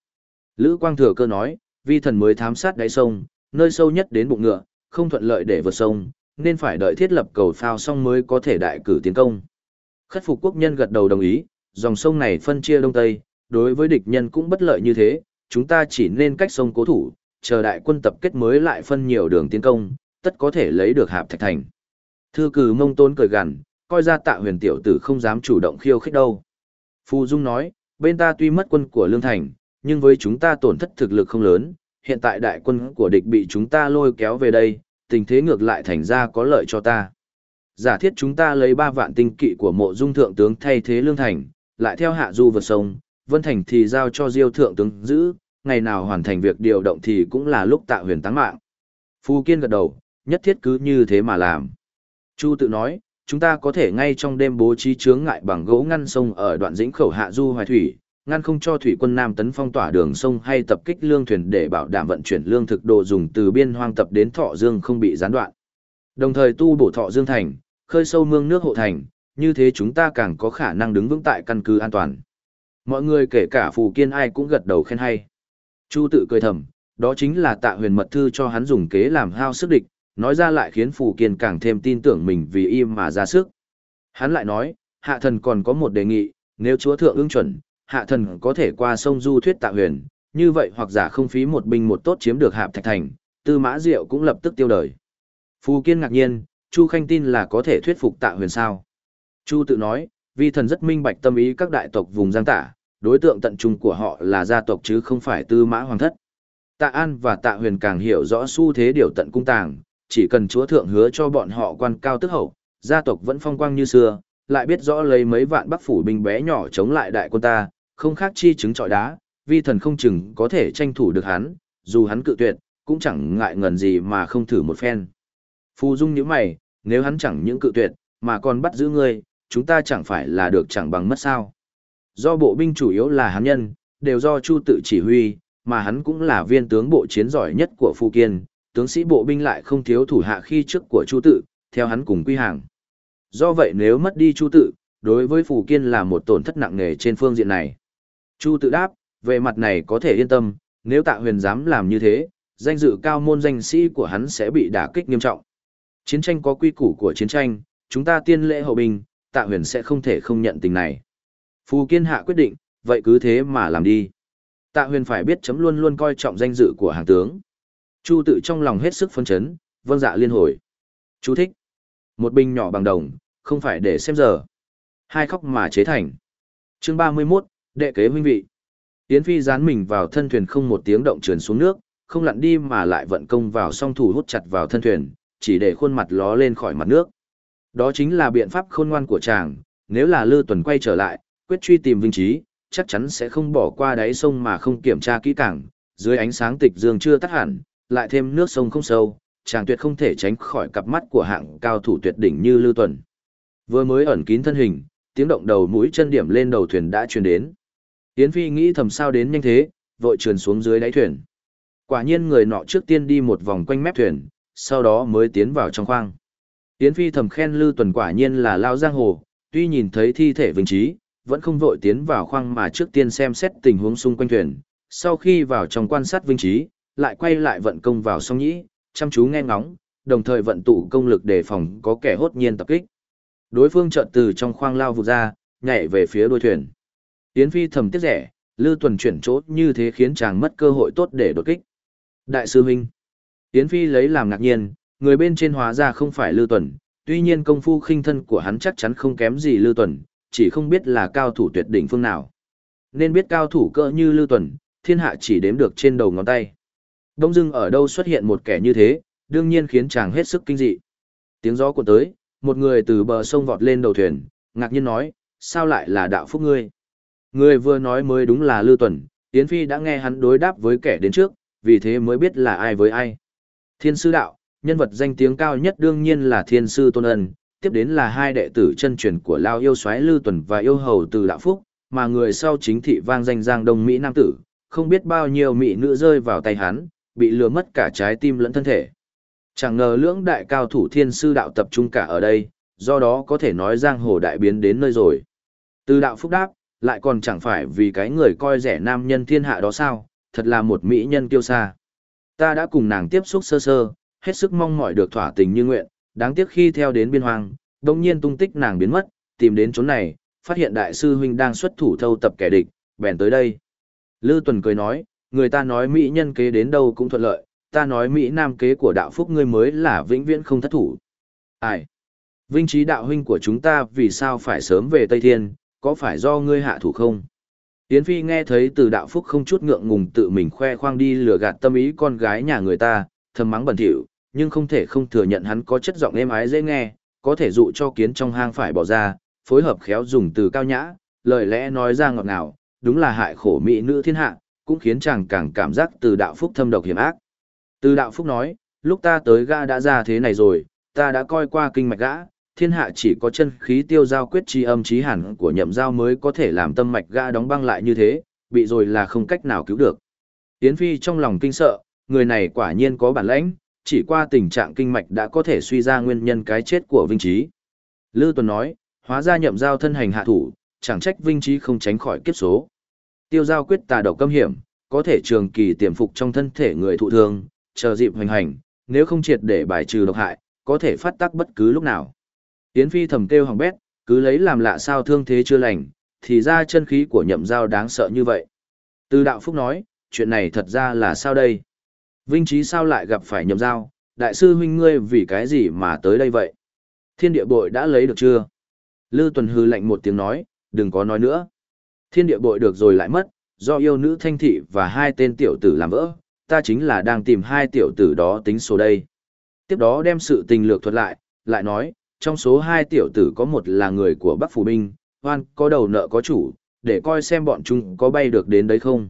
Lữ Quang thừa cơ nói, vi thần mới thám sát đáy sông, nơi sâu nhất đến bụng ngựa, không thuận lợi để vượt sông, nên phải đợi thiết lập cầu phao xong mới có thể đại cử tiến công. Khất phục quốc nhân gật đầu đồng ý, dòng sông này phân chia đông tây, đối với địch nhân cũng bất lợi như thế, chúng ta chỉ nên cách sông cố thủ, chờ đại quân tập kết mới lại phân nhiều đường tiến công, tất có thể lấy được hạp thạch thành. Thư cử mông tôn cười gằn, coi ra tạ huyền tiểu tử không dám chủ động khiêu khích đâu. Phù Dung nói, bên ta tuy mất quân của Lương Thành, nhưng với chúng ta tổn thất thực lực không lớn, hiện tại đại quân của địch bị chúng ta lôi kéo về đây, tình thế ngược lại thành ra có lợi cho ta. Giả thiết chúng ta lấy 3 vạn tinh kỵ của mộ dung thượng tướng thay thế Lương Thành, lại theo hạ du vượt sông, Vân Thành thì giao cho Diêu thượng tướng giữ, ngày nào hoàn thành việc điều động thì cũng là lúc tạ huyền táng mạng. Phu Kiên gật đầu, nhất thiết cứ như thế mà làm. Chu tự nói, chúng ta có thể ngay trong đêm bố trí chướng ngại bằng gỗ ngăn sông ở đoạn dĩnh khẩu hạ du hoài thủy, ngăn không cho thủy quân Nam tấn phong tỏa đường sông hay tập kích lương thuyền để bảo đảm vận chuyển lương thực đồ dùng từ biên hoang tập đến Thọ Dương không bị gián đoạn. Đồng thời tu bổ Thọ Dương thành, khơi sâu mương nước hộ thành, như thế chúng ta càng có khả năng đứng vững tại căn cứ an toàn. Mọi người kể cả Phù Kiên ai cũng gật đầu khen hay. Chu tự cười thầm, đó chính là tạ huyền mật thư cho hắn dùng kế làm hao sức địch, nói ra lại khiến Phù Kiên càng thêm tin tưởng mình vì im mà ra sức. Hắn lại nói, hạ thần còn có một đề nghị, nếu chúa thượng ưng chuẩn, hạ thần có thể qua sông du thuyết tạ huyền, như vậy hoặc giả không phí một binh một tốt chiếm được hạp thạch thành, tư mã diệu cũng lập tức tiêu đời. Phù Kiên ngạc nhiên, Chu Khanh tin là có thể thuyết phục tạ huyền sao. Chu tự nói, vi thần rất minh bạch tâm ý các đại tộc vùng giang tả, đối tượng tận trung của họ là gia tộc chứ không phải tư mã hoàng thất. Tạ An và Tạ Huyền càng hiểu rõ xu thế điều tận cung tàng, chỉ cần chúa thượng hứa cho bọn họ quan cao tức hậu, gia tộc vẫn phong quang như xưa, lại biết rõ lấy mấy vạn bắc phủ binh bé nhỏ chống lại đại quân ta, không khác chi chứng trọi đá, vi thần không chừng có thể tranh thủ được hắn, dù hắn cự tuyệt, cũng chẳng ngại ngần gì mà không thử một phen. Phù Dung nhíu mày, nếu hắn chẳng những cự tuyệt, mà còn bắt giữ ngươi, chúng ta chẳng phải là được chẳng bằng mất sao. Do bộ binh chủ yếu là hán nhân, đều do Chu tự chỉ huy, mà hắn cũng là viên tướng bộ chiến giỏi nhất của Phu Kiên, tướng sĩ bộ binh lại không thiếu thủ hạ khi trước của Chu tự, theo hắn cùng quy hàng. Do vậy nếu mất đi Chu tự, đối với Phù Kiên là một tổn thất nặng nề trên phương diện này. Chu tự đáp, về mặt này có thể yên tâm, nếu tạ huyền dám làm như thế, danh dự cao môn danh sĩ của hắn sẽ bị đả kích nghiêm trọng. Chiến tranh có quy củ của chiến tranh, chúng ta tiên lễ hậu bình tạ huyền sẽ không thể không nhận tình này. Phù Kiên hạ quyết định, vậy cứ thế mà làm đi. Tạ huyền phải biết chấm luôn luôn coi trọng danh dự của hàng tướng. Chu tự trong lòng hết sức phấn chấn, vâng dạ liên hồi. Chú thích, Một bình nhỏ bằng đồng, không phải để xem giờ. Hai khóc mà chế thành. Chương 31, đệ kế huynh vị. Yến Phi dán mình vào thân thuyền không một tiếng động trườn xuống nước, không lặn đi mà lại vận công vào song thủ hút chặt vào thân thuyền, chỉ để khuôn mặt ló lên khỏi mặt nước. Đó chính là biện pháp khôn ngoan của chàng, nếu là Lư Tuần quay trở lại, quyết truy tìm Vinh Trí, chắc chắn sẽ không bỏ qua đáy sông mà không kiểm tra kỹ càng, dưới ánh sáng tịch dương chưa tắt hẳn, lại thêm nước sông không sâu, chàng tuyệt không thể tránh khỏi cặp mắt của hạng cao thủ tuyệt đỉnh như Lư Tuần. Vừa mới ẩn kín thân hình, tiếng động đầu mũi chân điểm lên đầu thuyền đã truyền đến. Yến Phi nghĩ thầm sao đến nhanh thế, vội trườn xuống dưới đáy thuyền. Quả nhiên người nọ trước tiên đi một vòng quanh mép thuyền, sau đó mới tiến vào trong khoang. Yến Phi thầm khen Lư Tuần quả nhiên là lao giang hồ, tuy nhìn thấy thi thể Vinh Trí, vẫn không vội tiến vào khoang mà trước tiên xem xét tình huống xung quanh thuyền. Sau khi vào trong quan sát Vinh Trí, lại quay lại vận công vào song nhĩ, chăm chú nghe ngóng, đồng thời vận tụ công lực đề phòng có kẻ hốt nhiên tập kích. Đối phương chợt từ trong khoang lao vụt ra, nhảy về phía đuôi thuyền. Yến Phi thầm tiếc rẻ, Lư Tuần chuyển chỗ như thế khiến chàng mất cơ hội tốt để đột kích. Đại sư huynh. Yến Phi lấy làm ngạc nhiên, người bên trên hóa ra không phải Lưu Tuần, tuy nhiên công phu khinh thân của hắn chắc chắn không kém gì Lưu Tuần, chỉ không biết là cao thủ tuyệt đỉnh phương nào. Nên biết cao thủ cỡ như Lưu Tuần, thiên hạ chỉ đếm được trên đầu ngón tay. Đông dưng ở đâu xuất hiện một kẻ như thế, đương nhiên khiến chàng hết sức kinh dị. Tiếng gió của tới, một người từ bờ sông vọt lên đầu thuyền, ngạc nhiên nói, sao lại là đạo phúc ngươi? Người vừa nói mới đúng là Lưu Tuần, Yến Phi đã nghe hắn đối đáp với kẻ đến trước, vì thế mới biết là ai với ai. Thiên sư đạo, nhân vật danh tiếng cao nhất đương nhiên là thiên sư Tôn Ân, tiếp đến là hai đệ tử chân truyền của Lao yêu soái Lư Tuần và yêu hầu từ Đạo Phúc, mà người sau chính thị vang danh giang đông Mỹ Nam Tử, không biết bao nhiêu Mỹ nữ rơi vào tay hắn, bị lừa mất cả trái tim lẫn thân thể. Chẳng ngờ lưỡng đại cao thủ thiên sư đạo tập trung cả ở đây, do đó có thể nói giang hồ đại biến đến nơi rồi. Từ đạo phúc đáp, lại còn chẳng phải vì cái người coi rẻ nam nhân thiên hạ đó sao, thật là một mỹ nhân kiêu sa. Ta đã cùng nàng tiếp xúc sơ sơ, hết sức mong mỏi được thỏa tình như nguyện, đáng tiếc khi theo đến biên hoang, đồng nhiên tung tích nàng biến mất, tìm đến chỗ này, phát hiện đại sư huynh đang xuất thủ thâu tập kẻ địch, bèn tới đây. Lư Tuần cười nói, người ta nói mỹ nhân kế đến đâu cũng thuận lợi, ta nói mỹ nam kế của đạo phúc ngươi mới là vĩnh viễn không thất thủ. Ai? Vinh trí đạo huynh của chúng ta vì sao phải sớm về Tây Thiên, có phải do ngươi hạ thủ không? Yến Phi nghe thấy từ đạo phúc không chút ngượng ngùng tự mình khoe khoang đi lừa gạt tâm ý con gái nhà người ta, thầm mắng bẩn thỉu, nhưng không thể không thừa nhận hắn có chất giọng êm ái dễ nghe, có thể dụ cho kiến trong hang phải bỏ ra, phối hợp khéo dùng từ cao nhã, lời lẽ nói ra ngọt ngào, đúng là hại khổ mỹ nữ thiên hạ, cũng khiến chàng càng cảm giác từ đạo phúc thâm độc hiểm ác. Từ đạo phúc nói, lúc ta tới gã đã ra thế này rồi, ta đã coi qua kinh mạch gã, thiên hạ chỉ có chân khí tiêu giao quyết chi âm chí hẳn của nhậm giao mới có thể làm tâm mạch gã đóng băng lại như thế, bị rồi là không cách nào cứu được. Yến Phi trong lòng kinh sợ, người này quả nhiên có bản lãnh, chỉ qua tình trạng kinh mạch đã có thể suy ra nguyên nhân cái chết của Vinh Trí. Lư Tuần nói, hóa ra nhậm giao thân hành hạ thủ, chẳng trách Vinh Trí không tránh khỏi kiếp số. Tiêu giao quyết tà độc câm hiểm, có thể trường kỳ tiềm phục trong thân thể người thụ thương, chờ dịp hoành hành, nếu không triệt để bài trừ độc hại, có thể phát tác bất cứ lúc nào. Yến Phi thầm kêu hỏng bét, cứ lấy làm lạ sao thương thế chưa lành, thì ra chân khí của nhậm giao đáng sợ như vậy. Từ đạo phúc nói, chuyện này thật ra là sao đây? Vinh Trí sao lại gặp phải nhầm giao, đại sư huynh ngươi vì cái gì mà tới đây vậy? Thiên địa bội đã lấy được chưa? Lư tuần hư lạnh một tiếng nói, đừng có nói nữa. Thiên địa bội được rồi lại mất, do yêu nữ thanh thị và hai tên tiểu tử làm vỡ, ta chính là đang tìm hai tiểu tử đó tính số đây. Tiếp đó đem sự tình lược thuật lại, lại nói, trong số hai tiểu tử có một là người của Bắc Phủ Binh, hoan có đầu nợ có chủ, để coi xem bọn chúng có bay được đến đấy không.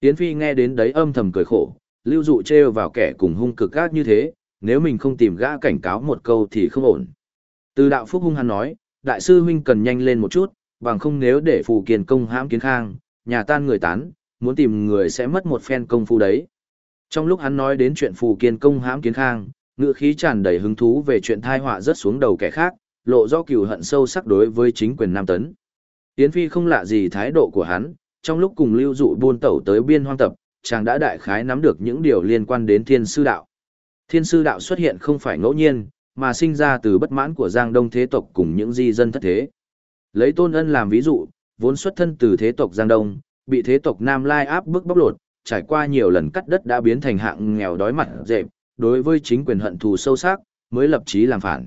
Yến Phi nghe đến đấy âm thầm cười khổ, lưu dụ trêu vào kẻ cùng hung cực gác như thế, nếu mình không tìm gã cảnh cáo một câu thì không ổn. Từ đạo phúc hung hắn nói, đại sư huynh cần nhanh lên một chút, bằng không nếu để phù kiền công hãm kiến khang, nhà tan người tán, muốn tìm người sẽ mất một phen công phu đấy. Trong lúc hắn nói đến chuyện phù kiên công hãm kiến khang, ngựa khí tràn đầy hứng thú về chuyện thai họa rất xuống đầu kẻ khác, lộ do cừu hận sâu sắc đối với chính quyền Nam Tấn. Yến Phi không lạ gì thái độ của hắn, trong lúc cùng lưu dụ buôn tẩu tới biên hoang tập, chàng đã đại khái nắm được những điều liên quan đến thiên sư đạo. Thiên sư đạo xuất hiện không phải ngẫu nhiên, mà sinh ra từ bất mãn của Giang Đông thế tộc cùng những di dân thất thế. Lấy Tôn Ân làm ví dụ, vốn xuất thân từ thế tộc Giang Đông, bị thế tộc Nam Lai áp bức bóc lột, trải qua nhiều lần cắt đất đã biến thành hạng nghèo đói mặt dẹp, đối với chính quyền hận thù sâu sắc, mới lập chí làm phản.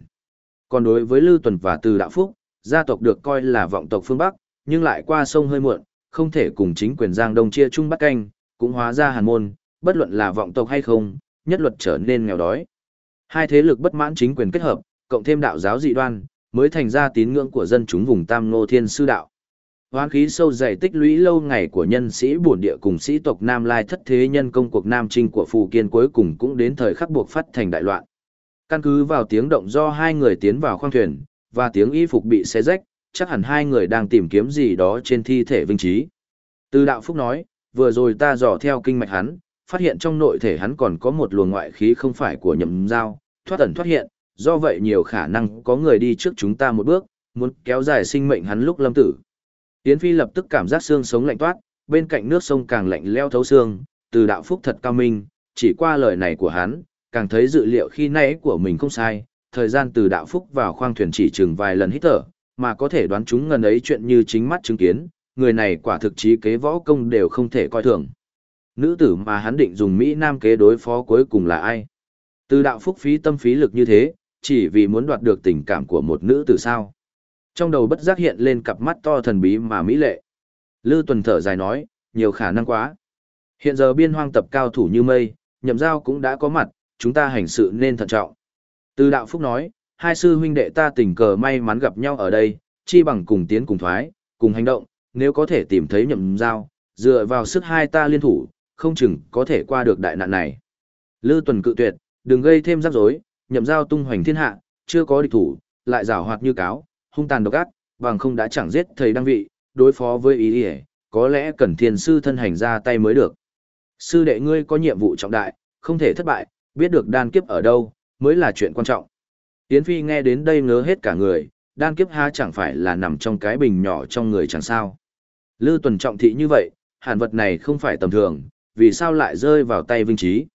Còn đối với Lưu Tuần và Từ Đạo Phúc, gia tộc được coi là vọng tộc phương Bắc, nhưng lại qua sông hơi muộn, không thể cùng chính quyền Giang Đông chia chung bắt canh, cũng hóa ra hàn môn, bất luận là vọng tộc hay không, nhất luật trở nên nghèo đói. Hai thế lực bất mãn chính quyền kết hợp, cộng thêm đạo giáo dị đoan, mới thành ra tín ngưỡng của dân chúng vùng Tam Ngô Thiên Sư Đạo. Hoán khí sâu dày tích lũy lâu ngày của nhân sĩ bổn địa cùng sĩ tộc Nam Lai thất thế nhân công cuộc Nam Trinh của Phù Kiên cuối cùng cũng đến thời khắc buộc phát thành đại loạn. Căn cứ vào tiếng động do hai người tiến vào khoang thuyền, và tiếng y phục bị xé rách, chắc hẳn hai người đang tìm kiếm gì đó trên thi thể Vinh Trí. Từ đạo phúc nói, vừa rồi ta dò theo kinh mạch hắn, phát hiện trong nội thể hắn còn có một luồng ngoại khí không phải của nhậm dao, thoát ẩn thoát hiện, do vậy nhiều khả năng có người đi trước chúng ta một bước, muốn kéo dài sinh mệnh hắn lúc lâm tử. Yến Phi lập tức cảm giác xương sống lạnh toát, bên cạnh nước sông càng lạnh leo thấu xương, từ đạo phúc thật cao minh, chỉ qua lời này của hắn, càng thấy dự liệu khi nãy của mình không sai, thời gian từ đạo phúc vào khoang thuyền chỉ chừng vài lần hít thở, mà có thể đoán chúng ngần ấy chuyện như chính mắt chứng kiến, người này quả thực trí kế võ công đều không thể coi thường. Nữ tử mà hắn định dùng Mỹ Nam kế đối phó cuối cùng là ai? Từ đạo phúc phí tâm phí lực như thế, chỉ vì muốn đoạt được tình cảm của một nữ tử sao? Trong đầu bất giác hiện lên cặp mắt to thần bí mà mỹ lệ. Lư tuần thở dài nói, nhiều khả năng quá. Hiện giờ biên hoang tập cao thủ như mây, nhậm giao cũng đã có mặt, chúng ta hành sự nên thận trọng. Từ đạo phúc nói, hai sư huynh đệ ta tình cờ may mắn gặp nhau ở đây, chi bằng cùng tiến cùng thoái, cùng hành động, nếu có thể tìm thấy nhậm giao, dựa vào sức hai ta liên thủ, không chừng có thể qua được đại nạn này. Lư tuần cự tuyệt, đừng gây thêm rắc rối, nhậm giao tung hoành thiên hạ, chưa có địch thủ, lại rào hoạt như cáo, hung tàn độc ác, bằng không đã chẳng giết thầy đăng vị, đối phó với ý ý, có lẽ cần thiên sư thân hành ra tay mới được. Sư đệ ngươi có nhiệm vụ trọng đại, không thể thất bại, biết được đan kiếp ở đâu, mới là chuyện quan trọng. Yến Phi nghe đến đây ngớ hết cả người, đan kiếp ha chẳng phải là nằm trong cái bình nhỏ trong người chẳng sao. Lư tuần trọng thị như vậy, hàn vật này không phải tầm thường, vì sao lại rơi vào tay Vinh Trí.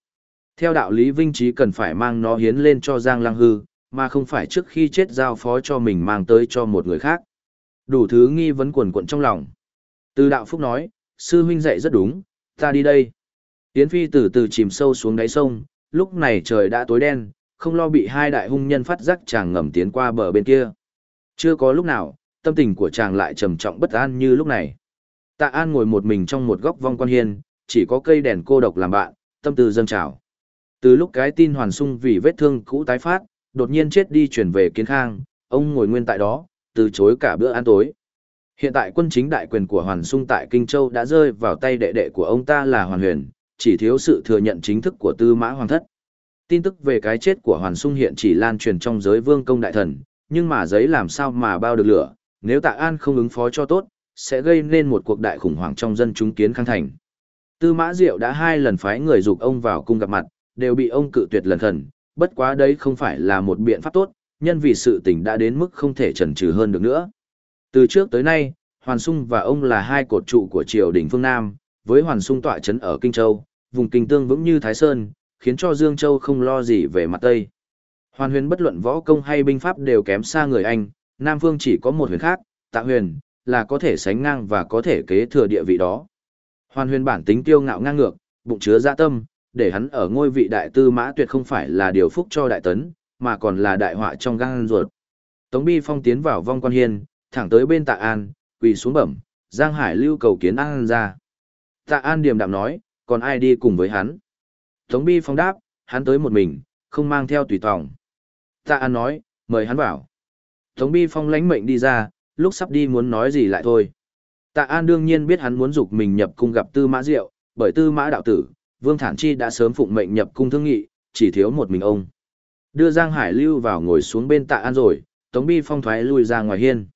Theo đạo lý Vinh Trí cần phải mang nó hiến lên cho Giang Lăng Hư, mà không phải trước khi chết giao phó cho mình mang tới cho một người khác. Đủ thứ nghi vấn quần cuộn trong lòng. Từ đạo phúc nói, sư huynh dạy rất đúng, ta đi đây. Yến Phi từ từ chìm sâu xuống đáy sông, lúc này trời đã tối đen, không lo bị hai đại hung nhân phát giác chàng ngầm tiến qua bờ bên kia. Chưa có lúc nào, tâm tình của chàng lại trầm trọng bất an như lúc này. Tạ An ngồi một mình trong một góc vong quan hiên, chỉ có cây đèn cô độc làm bạn, tâm tư dâng trào. Từ lúc cái tin hoàn sung vì vết thương cũ tái phát, đột nhiên chết đi chuyển về kiến khang, ông ngồi nguyên tại đó, từ chối cả bữa ăn tối. Hiện tại quân chính đại quyền của Hoàn Sung tại Kinh Châu đã rơi vào tay đệ đệ của ông ta là Hoàn Huyền, chỉ thiếu sự thừa nhận chính thức của Tư Mã Hoàng Thất. Tin tức về cái chết của Hoàn Sung hiện chỉ lan truyền trong giới vương công đại thần, nhưng mà giấy làm sao mà bao được lửa, nếu Tạ An không ứng phó cho tốt, sẽ gây nên một cuộc đại khủng hoảng trong dân chúng kiến khang thành. Tư Mã Diệu đã hai lần phái người dục ông vào cung gặp mặt, đều bị ông cự tuyệt lần thần. bất quá đấy không phải là một biện pháp tốt, nhân vì sự tình đã đến mức không thể chần chừ hơn được nữa. Từ trước tới nay, Hoàn Sung và ông là hai cột trụ của triều đình phương Nam, với Hoàn Sung tọa chấn ở Kinh Châu, vùng kinh tương vững như Thái Sơn, khiến cho Dương Châu không lo gì về mặt Tây. Hoàn huyền bất luận võ công hay binh pháp đều kém xa người Anh, Nam Phương chỉ có một huyền khác, tạ huyền, là có thể sánh ngang và có thể kế thừa địa vị đó. Hoàn huyền bản tính tiêu ngạo ngang ngược, bụng chứa dạ tâm, để hắn ở ngôi vị đại tư mã tuyệt không phải là điều phúc cho đại tấn, mà còn là đại họa trong gan ruột. Tống Bi Phong tiến vào vong quan hiên, thẳng tới bên tạ an, quỳ xuống bẩm, Giang Hải lưu cầu kiến an ra. Tạ an điềm đạm nói, còn ai đi cùng với hắn? Tống Bi Phong đáp, hắn tới một mình, không mang theo tùy tòng. Tạ an nói, mời hắn vào. Tống Bi Phong lãnh mệnh đi ra, lúc sắp đi muốn nói gì lại thôi. Tạ An đương nhiên biết hắn muốn dục mình nhập cung gặp Tư Mã Diệu, bởi Tư Mã đạo tử, Vương Thản Chi đã sớm phụng mệnh nhập cung thương nghị, chỉ thiếu một mình ông. Đưa Giang Hải Lưu vào ngồi xuống bên Tạ An rồi, Tống Bi phong thoái lui ra ngoài hiên.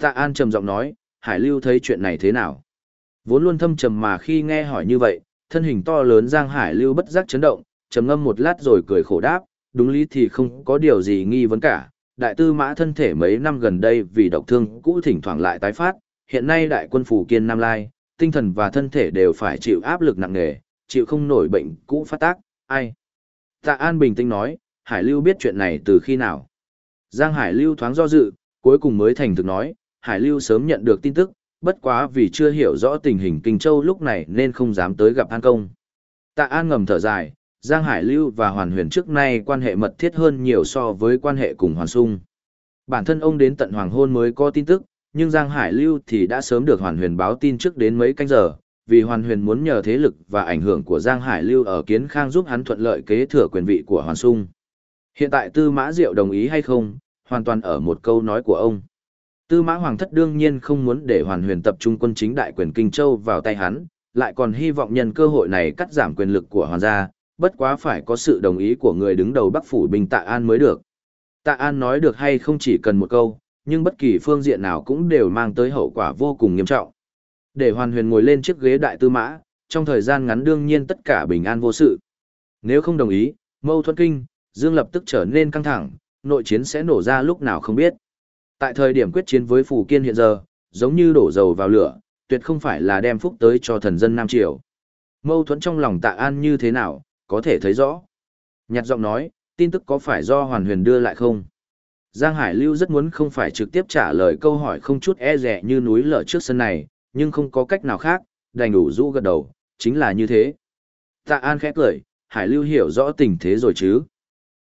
Tạ An trầm giọng nói, Hải Lưu thấy chuyện này thế nào? Vốn luôn thâm trầm mà khi nghe hỏi như vậy, thân hình to lớn Giang Hải Lưu bất giác chấn động, trầm ngâm một lát rồi cười khổ đáp, đúng lý thì không có điều gì nghi vấn cả. Đại tư mã thân thể mấy năm gần đây vì độc thương cũ thỉnh thoảng lại tái phát, hiện nay đại quân phủ kiên Nam Lai, tinh thần và thân thể đều phải chịu áp lực nặng nề, chịu không nổi bệnh cũ phát tác, ai? Tạ An bình tĩnh nói, Hải Lưu biết chuyện này từ khi nào? Giang Hải Lưu thoáng do dự, cuối cùng mới thành thực nói, Hải Lưu sớm nhận được tin tức, bất quá vì chưa hiểu rõ tình hình Kinh Châu lúc này nên không dám tới gặp An Công. Tạ An ngầm thở dài, Giang Hải Lưu và Hoàn Huyền trước nay quan hệ mật thiết hơn nhiều so với quan hệ cùng Hoàn Sung. bản thân ông đến tận hoàng hôn mới có tin tức, nhưng Giang Hải Lưu thì đã sớm được Hoàn Huyền báo tin trước đến mấy canh giờ, vì Hoàn Huyền muốn nhờ thế lực và ảnh hưởng của Giang Hải Lưu ở Kiến Khang giúp hắn thuận lợi kế thừa quyền vị của Hoàn Sung. Hiện tại Tư Mã Diệu đồng ý hay không, hoàn toàn ở một câu nói của ông. Tư Mã Hoàng thất đương nhiên không muốn để Hoàn Huyền tập trung quân chính đại quyền Kinh Châu vào tay hắn, lại còn hy vọng nhân cơ hội này cắt giảm quyền lực của Hoàn gia, bất quá phải có sự đồng ý của người đứng đầu Bắc phủ Bình Tạ An mới được. Tạ An nói được hay không chỉ cần một câu, nhưng bất kỳ phương diện nào cũng đều mang tới hậu quả vô cùng nghiêm trọng. Để Hoàn Huyền ngồi lên chiếc ghế đại tư mã, trong thời gian ngắn đương nhiên tất cả bình an vô sự. Nếu không đồng ý, mâu thuẫn kinh, Dương lập tức trở nên căng thẳng, nội chiến sẽ nổ ra lúc nào không biết. Tại thời điểm quyết chiến với phủ Kiên hiện giờ, giống như đổ dầu vào lửa, tuyệt không phải là đem phúc tới cho thần dân Nam Triều. Mâu thuẫn trong lòng tạ an như thế nào, có thể thấy rõ. Nhặt giọng nói, tin tức có phải do Hoàn Huyền đưa lại không? Giang Hải Lưu rất muốn không phải trực tiếp trả lời câu hỏi không chút e rẻ như núi lở trước sân này, nhưng không có cách nào khác, đành đủ rũ gật đầu, chính là như thế. Tạ An khẽ cười, Hải Lưu hiểu rõ tình thế rồi chứ.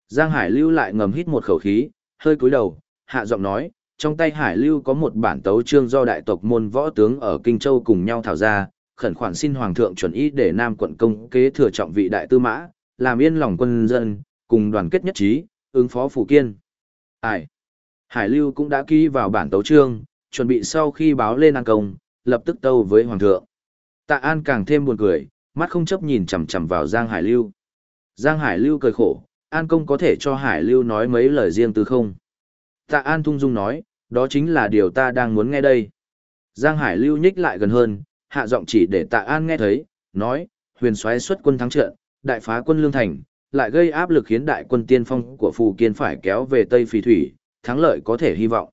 Giang Hải Lưu lại ngầm hít một khẩu khí, hơi cúi đầu, hạ giọng nói, trong tay Hải Lưu có một bản tấu chương do đại tộc môn võ tướng ở Kinh Châu cùng nhau thảo ra, khẩn khoản xin Hoàng thượng chuẩn ý để Nam quận công kế thừa trọng vị đại tư mã, làm yên lòng quân dân, cùng đoàn kết nhất trí, ứng phó phủ kiên. ải Hải Lưu cũng đã ký vào bản tấu trương chuẩn bị sau khi báo lên an công, lập tức tâu với Hoàng thượng. Tạ An càng thêm buồn cười, mắt không chấp nhìn chằm chằm vào Giang Hải Lưu. Giang Hải Lưu cười khổ, An công có thể cho Hải Lưu nói mấy lời riêng từ không? Tạ An thung dung nói, đó chính là điều ta đang muốn nghe đây. Giang Hải Lưu nhích lại gần hơn, hạ giọng chỉ để Tạ An nghe thấy, nói, huyền soái xuất quân thắng trận, đại phá quân lương thành, lại gây áp lực khiến đại quân tiên phong của Phù Kiên phải kéo về Tây Phì Thủy, thắng lợi có thể hy vọng.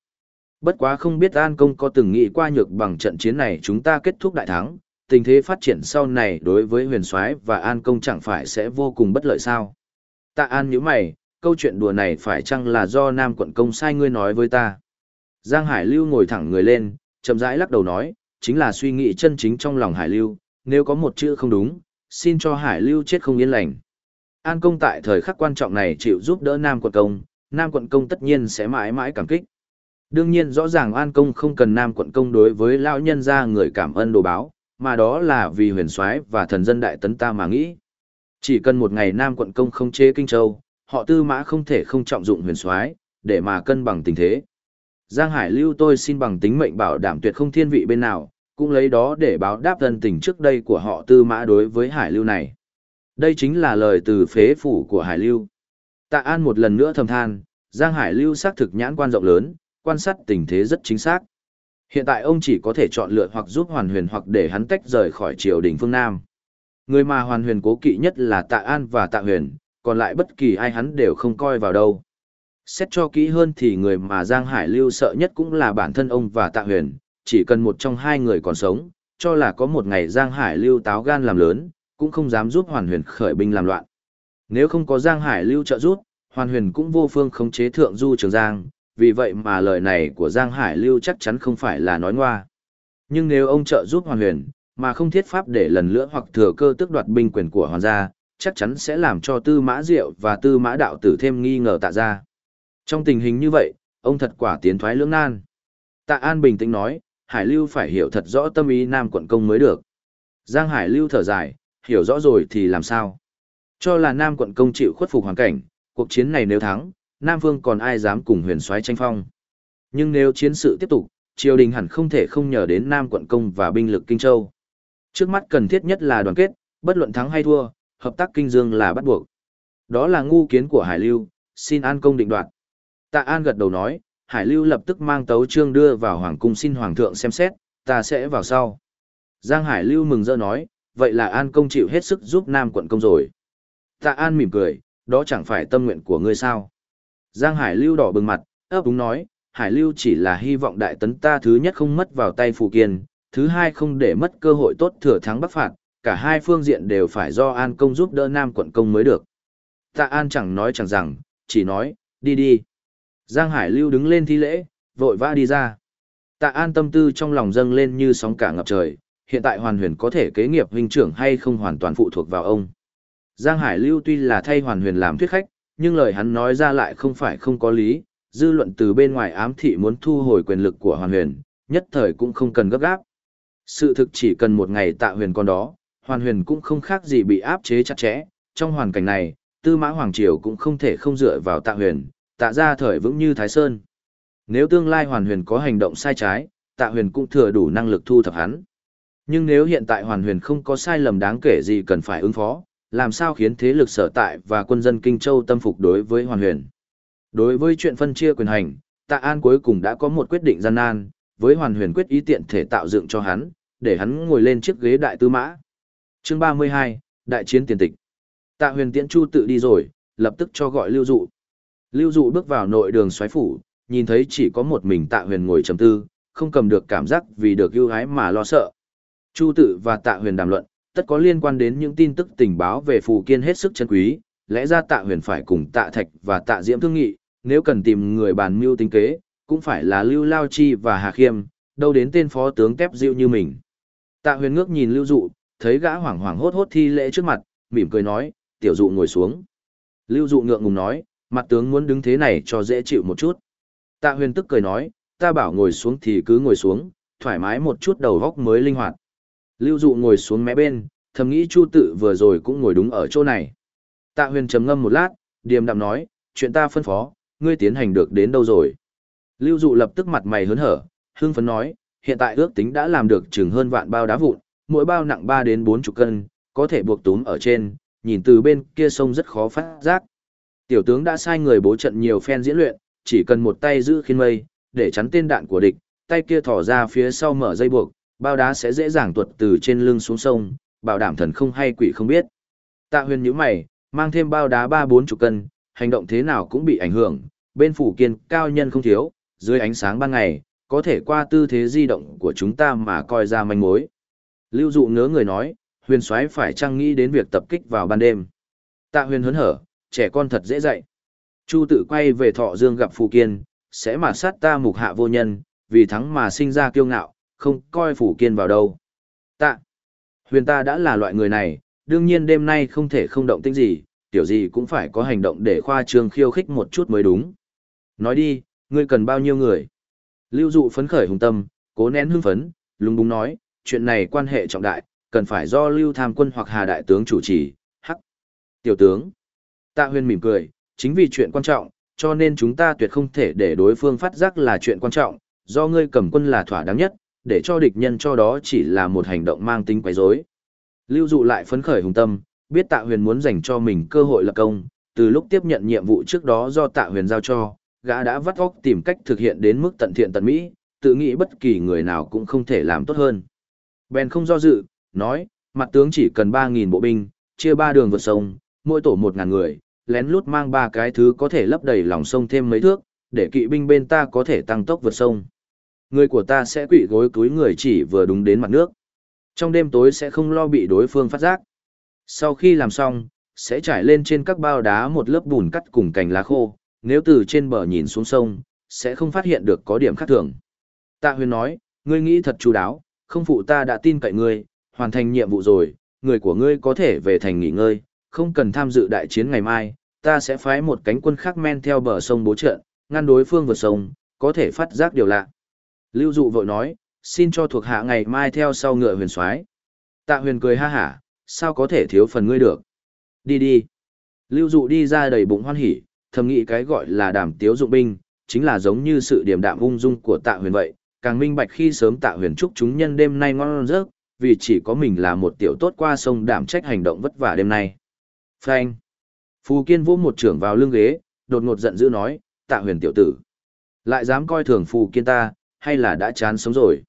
Bất quá không biết An Công có từng nghĩ qua nhược bằng trận chiến này chúng ta kết thúc đại thắng, tình thế phát triển sau này đối với huyền soái và An Công chẳng phải sẽ vô cùng bất lợi sao. Tạ An nhíu mày, câu chuyện đùa này phải chăng là do Nam quận công sai ngươi nói với ta. Giang Hải Lưu ngồi thẳng người lên, chậm rãi lắc đầu nói, chính là suy nghĩ chân chính trong lòng Hải Lưu, nếu có một chữ không đúng, xin cho Hải Lưu chết không yên lành. An công tại thời khắc quan trọng này chịu giúp đỡ Nam quận công, Nam quận công tất nhiên sẽ mãi mãi cảm kích. Đương nhiên rõ ràng An công không cần Nam quận công đối với lão nhân gia người cảm ơn đồ báo, mà đó là vì huyền soái và thần dân đại tấn ta mà nghĩ. Chỉ cần một ngày Nam quận công không chế Kinh Châu, họ tư mã không thể không trọng dụng huyền soái để mà cân bằng tình thế. Giang Hải lưu tôi xin bằng tính mệnh bảo đảm tuyệt không thiên vị bên nào, cũng lấy đó để báo đáp thân tình trước đây của họ tư mã đối với Hải lưu này. Đây chính là lời từ phế phủ của Hải lưu. Tạ An một lần nữa thầm than, Giang Hải lưu xác thực nhãn quan rộng lớn, quan sát tình thế rất chính xác. Hiện tại ông chỉ có thể chọn lựa hoặc giúp Hoàn Huyền hoặc để hắn tách rời khỏi triều đình phương Nam. Người mà Hoàn Huyền cố kỵ nhất là Tạ An và Tạ Huyền, còn lại bất kỳ ai hắn đều không coi vào đâu. Xét cho kỹ hơn thì người mà Giang Hải Lưu sợ nhất cũng là bản thân ông và Tạ Huyền, chỉ cần một trong hai người còn sống, cho là có một ngày Giang Hải Lưu táo gan làm lớn, cũng không dám giúp Hoàn Huyền khởi binh làm loạn. Nếu không có Giang Hải Lưu trợ giúp, Hoàn Huyền cũng vô phương khống chế thượng du Trường Giang, vì vậy mà lời này của Giang Hải Lưu chắc chắn không phải là nói ngoa. Nhưng nếu ông trợ giúp Hoàn Huyền, mà không thiết pháp để lần lữa hoặc thừa cơ tước đoạt binh quyền của Hoàn gia, chắc chắn sẽ làm cho Tư Mã Diệu và Tư Mã Đạo Tử thêm nghi ngờ tạ ra. Trong tình hình như vậy, ông thật quả tiến thoái lưỡng nan. Tạ An bình tĩnh nói, Hải Lưu phải hiểu thật rõ tâm ý Nam quận công mới được. Giang Hải Lưu thở dài, hiểu rõ rồi thì làm sao? Cho là Nam quận công chịu khuất phục hoàn cảnh, cuộc chiến này nếu thắng, Nam Vương còn ai dám cùng huyền soái tranh phong. Nhưng nếu chiến sự tiếp tục, triều đình hẳn không thể không nhờ đến Nam quận công và binh lực Kinh Châu. Trước mắt cần thiết nhất là đoàn kết, bất luận thắng hay thua, hợp tác kinh dương là bắt buộc. Đó là ngu kiến của Hải Lưu, xin an công định đoạt. Tạ An gật đầu nói, Hải Lưu lập tức mang tấu trương đưa vào Hoàng cung xin Hoàng thượng xem xét, ta sẽ vào sau. Giang Hải Lưu mừng rỡ nói, vậy là An công chịu hết sức giúp Nam quận công rồi. Tạ An mỉm cười, đó chẳng phải tâm nguyện của ngươi sao. Giang Hải Lưu đỏ bừng mặt, ấp úng nói, Hải Lưu chỉ là hy vọng đại tấn ta thứ nhất không mất vào tay Phù Kiên, thứ hai không để mất cơ hội tốt thừa thắng bắc phạt, cả hai phương diện đều phải do An Công giúp đỡ Nam quận công mới được. Tạ An chẳng nói chẳng rằng, chỉ nói, đi đi. Giang Hải Lưu đứng lên thi lễ, vội vã đi ra. Tạ An tâm tư trong lòng dâng lên như sóng cả ngập trời, hiện tại Hoàn Huyền có thể kế nghiệp huynh trưởng hay không hoàn toàn phụ thuộc vào ông. Giang Hải Lưu tuy là thay Hoàn Huyền làm thuyết khách, nhưng lời hắn nói ra lại không phải không có lý, dư luận từ bên ngoài ám thị muốn thu hồi quyền lực của Hoàn Huyền, nhất thời cũng không cần gấp gáp. Sự thực chỉ cần một ngày tạ huyền con đó, Hoàn Huyền cũng không khác gì bị áp chế chặt chẽ, trong hoàn cảnh này, Tư Mã Hoàng Triều cũng không thể không dựa vào tạ huyền, tạ ra thời vững như Thái Sơn. Nếu tương lai Hoàn Huyền có hành động sai trái, tạ huyền cũng thừa đủ năng lực thu thập hắn. Nhưng nếu hiện tại Hoàn Huyền không có sai lầm đáng kể gì cần phải ứng phó, làm sao khiến thế lực sở tại và quân dân Kinh Châu tâm phục đối với Hoàn Huyền. Đối với chuyện phân chia quyền hành, Tạ An cuối cùng đã có một quyết định gian nan, với Hoàn Huyền quyết ý tiện thể tạo dựng cho hắn, để hắn ngồi lên chiếc ghế đại tư mã. Chương 32, Đại chiến tiền tịch. Tạ Huyền Tiễn Chu tự đi rồi, lập tức cho gọi Lưu Dụ. Lưu Dụ bước vào nội đường xoáy phủ, nhìn thấy chỉ có một mình Tạ Huyền ngồi trầm tư, không cầm được cảm giác vì được ưu ái mà lo sợ. Chu tự và Tạ Huyền đàm luận, tất có liên quan đến những tin tức tình báo về phù kiên hết sức chân quý, lẽ ra tạ huyền phải cùng tạ thạch và tạ diễm thương nghị, nếu cần tìm người bàn mưu tính kế, cũng phải là Lưu Lao Chi và Hà Khiêm, đâu đến tên phó tướng tép dịu như mình. Tạ huyền ngước nhìn Lưu Dụ, thấy gã hoảng hoảng hốt hốt thi lễ trước mặt, mỉm cười nói, tiểu dụ ngồi xuống. Lưu Dụ ngượng ngùng nói, mặt tướng muốn đứng thế này cho dễ chịu một chút. Tạ huyền tức cười nói, ta bảo ngồi xuống thì cứ ngồi xuống, thoải mái một chút đầu góc mới linh hoạt. Lưu Dụ ngồi xuống mé bên, thầm nghĩ Chu Tự vừa rồi cũng ngồi đúng ở chỗ này. Tạ Huyền trầm ngâm một lát, điềm đạm nói, chuyện ta phân phó, ngươi tiến hành được đến đâu rồi? Lưu Dụ lập tức mặt mày hớn hở, hưng phấn nói, hiện tại ước tính đã làm được chừng hơn vạn bao đá vụn, mỗi bao nặng 3 đến 4 chục cân, có thể buộc túm ở trên, nhìn từ bên kia sông rất khó phát giác. Tiểu tướng đã sai người bố trận nhiều phen diễn luyện, chỉ cần một tay giữ khiên mây, để chắn tên đạn của địch, tay kia thỏ ra phía sau mở dây buộc, bao đá sẽ dễ dàng tuột từ trên lưng xuống sông, bảo đảm thần không hay quỷ không biết. Tạ huyền nhíu mày, mang thêm bao đá ba bốn chục cân, hành động thế nào cũng bị ảnh hưởng, bên phủ kiên cao nhân không thiếu, dưới ánh sáng ban ngày, có thể qua tư thế di động của chúng ta mà coi ra manh mối. Lưu dụ ngớ người nói, huyền soái phải trang nghĩ đến việc tập kích vào ban đêm. Tạ huyền hớn hở, trẻ con thật dễ dạy. Chu tự quay về thọ dương gặp phủ kiên, sẽ mà sát ta mục hạ vô nhân, vì thắng mà sinh ra kiêu ngạo, không coi phủ kiên vào đâu. Tạ, huyền ta đã là loại người này, đương nhiên đêm nay không thể không động tĩnh gì, tiểu gì cũng phải có hành động để khoa trương khiêu khích một chút mới đúng. Nói đi, ngươi cần bao nhiêu người? Lưu dụ phấn khởi hùng tâm, cố nén hưng phấn, lung búng nói, chuyện này quan hệ trọng đại, cần phải do Lưu Tham quân hoặc Hà đại tướng chủ trì, hắc. Tiểu tướng. Tạ huyền mỉm cười, chính vì chuyện quan trọng, cho nên chúng ta tuyệt không thể để đối phương phát giác là chuyện quan trọng, do ngươi cầm quân là thỏa đáng nhất, để cho địch nhân cho đó chỉ là một hành động mang tính quấy rối. Lưu dụ lại phấn khởi hùng tâm, biết tạ huyền muốn dành cho mình cơ hội lập công, từ lúc tiếp nhận nhiệm vụ trước đó do tạ huyền giao cho, gã đã vắt óc tìm cách thực hiện đến mức tận thiện tận mỹ, tự nghĩ bất kỳ người nào cũng không thể làm tốt hơn. Bèn không do dự, nói, mặt tướng chỉ cần 3.000 bộ binh, chia ba đường vượt sông, mỗi tổ 1.000 người, lén lút mang ba cái thứ có thể lấp đầy lòng sông thêm mấy thước, để kỵ binh bên ta có thể tăng tốc vượt sông. Người của ta sẽ quỵ gối túi người chỉ vừa đúng đến mặt nước. Trong đêm tối sẽ không lo bị đối phương phát giác. Sau khi làm xong, sẽ trải lên trên các bao đá một lớp bùn cắt cùng cành lá khô, nếu từ trên bờ nhìn xuống sông, sẽ không phát hiện được có điểm khác thường. Tạ huyền nói, ngươi nghĩ thật chú đáo, không phụ ta đã tin cậy ngươi, hoàn thành nhiệm vụ rồi, người của ngươi có thể về thành nghỉ ngơi, không cần tham dự đại chiến ngày mai, ta sẽ phái một cánh quân khác men theo bờ sông bố trận, ngăn đối phương vượt sông, có thể phát giác điều lạ. Lưu dụ vội nói, xin cho thuộc hạ ngày mai theo sau ngựa huyền soái. Tạ huyền cười ha hả, sao có thể thiếu phần ngươi được. Đi đi. Lưu dụ đi ra đầy bụng hoan hỉ, thầm nghĩ cái gọi là đàm tiếu dụng binh, chính là giống như sự điềm đạm ung dung của tạ huyền vậy, càng minh bạch khi sớm tạ huyền chúc chúng nhân đêm nay ngon giấc, vì chỉ có mình là một tiểu tốt qua sông đảm trách hành động vất vả đêm nay. Phanh. Phù Kiên vỗ một trưởng vào lưng ghế, đột ngột giận dữ nói, tạ huyền tiểu tử. Lại dám coi thường Phù Kiên ta, hay là đã chán sống rồi.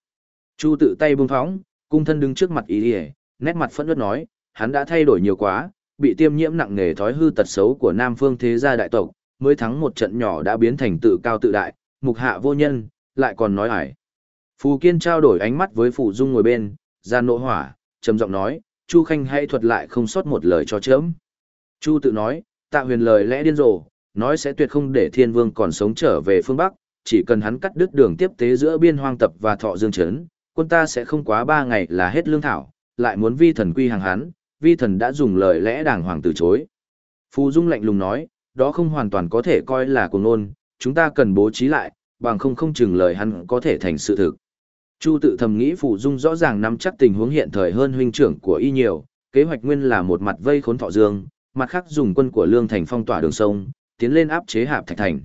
Chu tự tay buông phóng, cung thân đứng trước mặt ý đi nét mặt phẫn nứt nói, hắn đã thay đổi nhiều quá, bị tiêm nhiễm nặng nề thói hư tật xấu của Nam Phương thế gia đại tộc, mới thắng một trận nhỏ đã biến thành tự cao tự đại, mục hạ vô nhân, lại còn nói ải. Phù Kiên trao đổi ánh mắt với Phù Dung ngồi bên, gian nộ hỏa, trầm giọng nói, Chu Khanh hãy thuật lại không sót một lời cho chớm. Chu tự nói, tạ huyền lời lẽ điên rồ, nói sẽ tuyệt không để thiên vương còn sống trở về phương Bắc, chỉ cần hắn cắt đứt đường tiếp tế giữa biên hoang tập và thọ dương chấn, quân ta sẽ không quá ba ngày là hết lương thảo, lại muốn vi thần quy hàng hắn, vi thần đã dùng lời lẽ đàng hoàng từ chối. Phù Dung lạnh lùng nói, đó không hoàn toàn có thể coi là cuồng nôn, chúng ta cần bố trí lại, bằng không không chừng lời hắn có thể thành sự thực. Chu tự thầm nghĩ Phù Dung rõ ràng nắm chắc tình huống hiện thời hơn huynh trưởng của y nhiều, kế hoạch nguyên là một mặt vây khốn thọ dương, mặt khác dùng quân của Lương Thành phong tỏa đường sông, tiến lên áp chế Hạp Thạch Thành.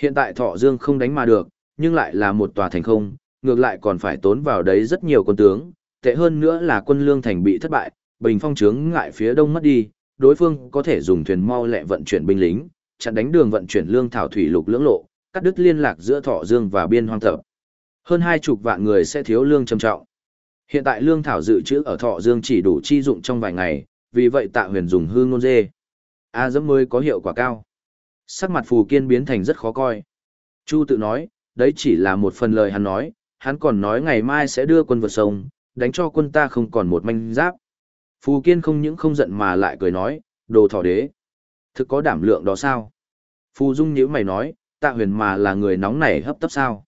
Hiện tại thọ dương không đánh mà được, nhưng lại là một tòa thành không, ngược lại còn phải tốn vào đấy rất nhiều quân tướng, tệ hơn nữa là quân Lương Thành bị thất bại, bình phong trướng ngại phía đông mất đi, đối phương có thể dùng thuyền mau lẹ vận chuyển binh lính, chặn đánh đường vận chuyển lương thảo thủy lục lưỡng lộ, cắt đứt liên lạc giữa Thọ Dương và biên hoang tập. Hơn hai chục vạn người sẽ thiếu lương trầm trọng. Hiện tại lương thảo dự trữ ở Thọ Dương chỉ đủ chi dụng trong vài ngày, vì vậy Tạ Huyền dùng hương ngôn dê. A dẫm mới có hiệu quả cao. Sắc mặt Phù Kiên biến thành rất khó coi. Chu tự nói, đấy chỉ là một phần lời hắn nói, hắn còn nói ngày mai sẽ đưa quân vượt sông, đánh cho quân ta không còn một manh giáp. Phù Kiên không những không giận mà lại cười nói, đồ thỏ đế. Thực có đảm lượng đó sao? Phù Dung nhíu mày nói, tạ huyền mà là người nóng nảy hấp tấp sao?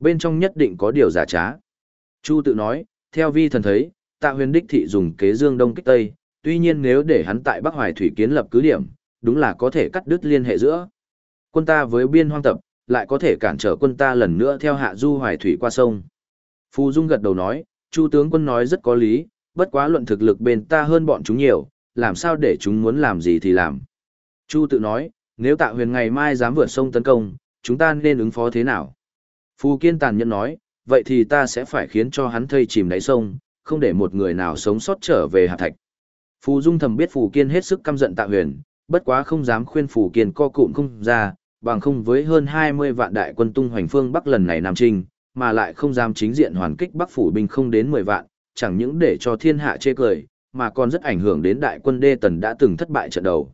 Bên trong nhất định có điều giả trá. Chu tự nói, theo vi thần thấy, tạ huyền đích thị dùng kế dương đông kích tây, tuy nhiên nếu để hắn tại Bắc Hoài Thủy kiến lập cứ điểm, đúng là có thể cắt đứt liên hệ giữa. Quân ta với biên hoang tập, lại có thể cản trở quân ta lần nữa theo hạ du Hoài Thủy qua sông. Phù Dung gật đầu nói, Chu tướng quân nói rất có lý, bất quá luận thực lực bên ta hơn bọn chúng nhiều, làm sao để chúng muốn làm gì thì làm. Chu tự nói, nếu tạ huyền ngày mai dám vượt sông tấn công, chúng ta nên ứng phó thế nào? Phù Kiên tàn nhẫn nói, vậy thì ta sẽ phải khiến cho hắn thây chìm đáy sông, không để một người nào sống sót trở về hạt thạch. Phù Dung thầm biết Phù Kiên hết sức căm giận tạ huyền, bất quá không dám khuyên Phù Kiên co cụm không ra, bằng không với hơn 20 vạn đại quân tung hoành phương Bắc lần này Nam Trinh, mà lại không dám chính diện hoàn kích Bắc phủ binh không đến 10 vạn, chẳng những để cho thiên hạ chê cười, mà còn rất ảnh hưởng đến đại quân đê tần đã từng thất bại trận đầu.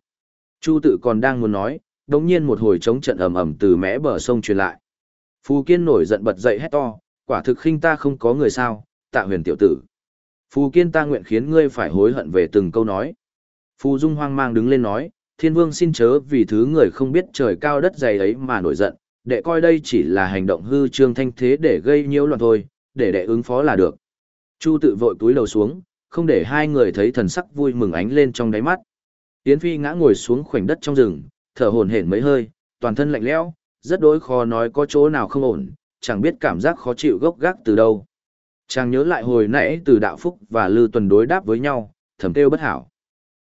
Chu tự còn đang muốn nói, đống nhiên một hồi chống trận ầm ầm từ mé bờ sông truyền lại. Phù Kiên nổi giận bật dậy hét to, quả thực khinh ta không có người sao, tạ huyền tiểu tử. Phù Kiên ta nguyện khiến ngươi phải hối hận về từng câu nói. Phù Dung hoang mang đứng lên nói, thiên vương xin chớ vì thứ người không biết trời cao đất dày ấy mà nổi giận, đệ coi đây chỉ là hành động hư trương thanh thế để gây nhiễu loạn thôi, để đệ ứng phó là được. Chu tự vội túi đầu xuống, không để hai người thấy thần sắc vui mừng ánh lên trong đáy mắt. Yến Phi ngã ngồi xuống khoảnh đất trong rừng, thở hổn hển mấy hơi, toàn thân lạnh lẽo, rất đối khó nói có chỗ nào không ổn, chẳng biết cảm giác khó chịu gốc gác từ đâu. Chàng nhớ lại hồi nãy từ đạo phúc và lư tuần đối đáp với nhau, thầm tiêu bất hảo.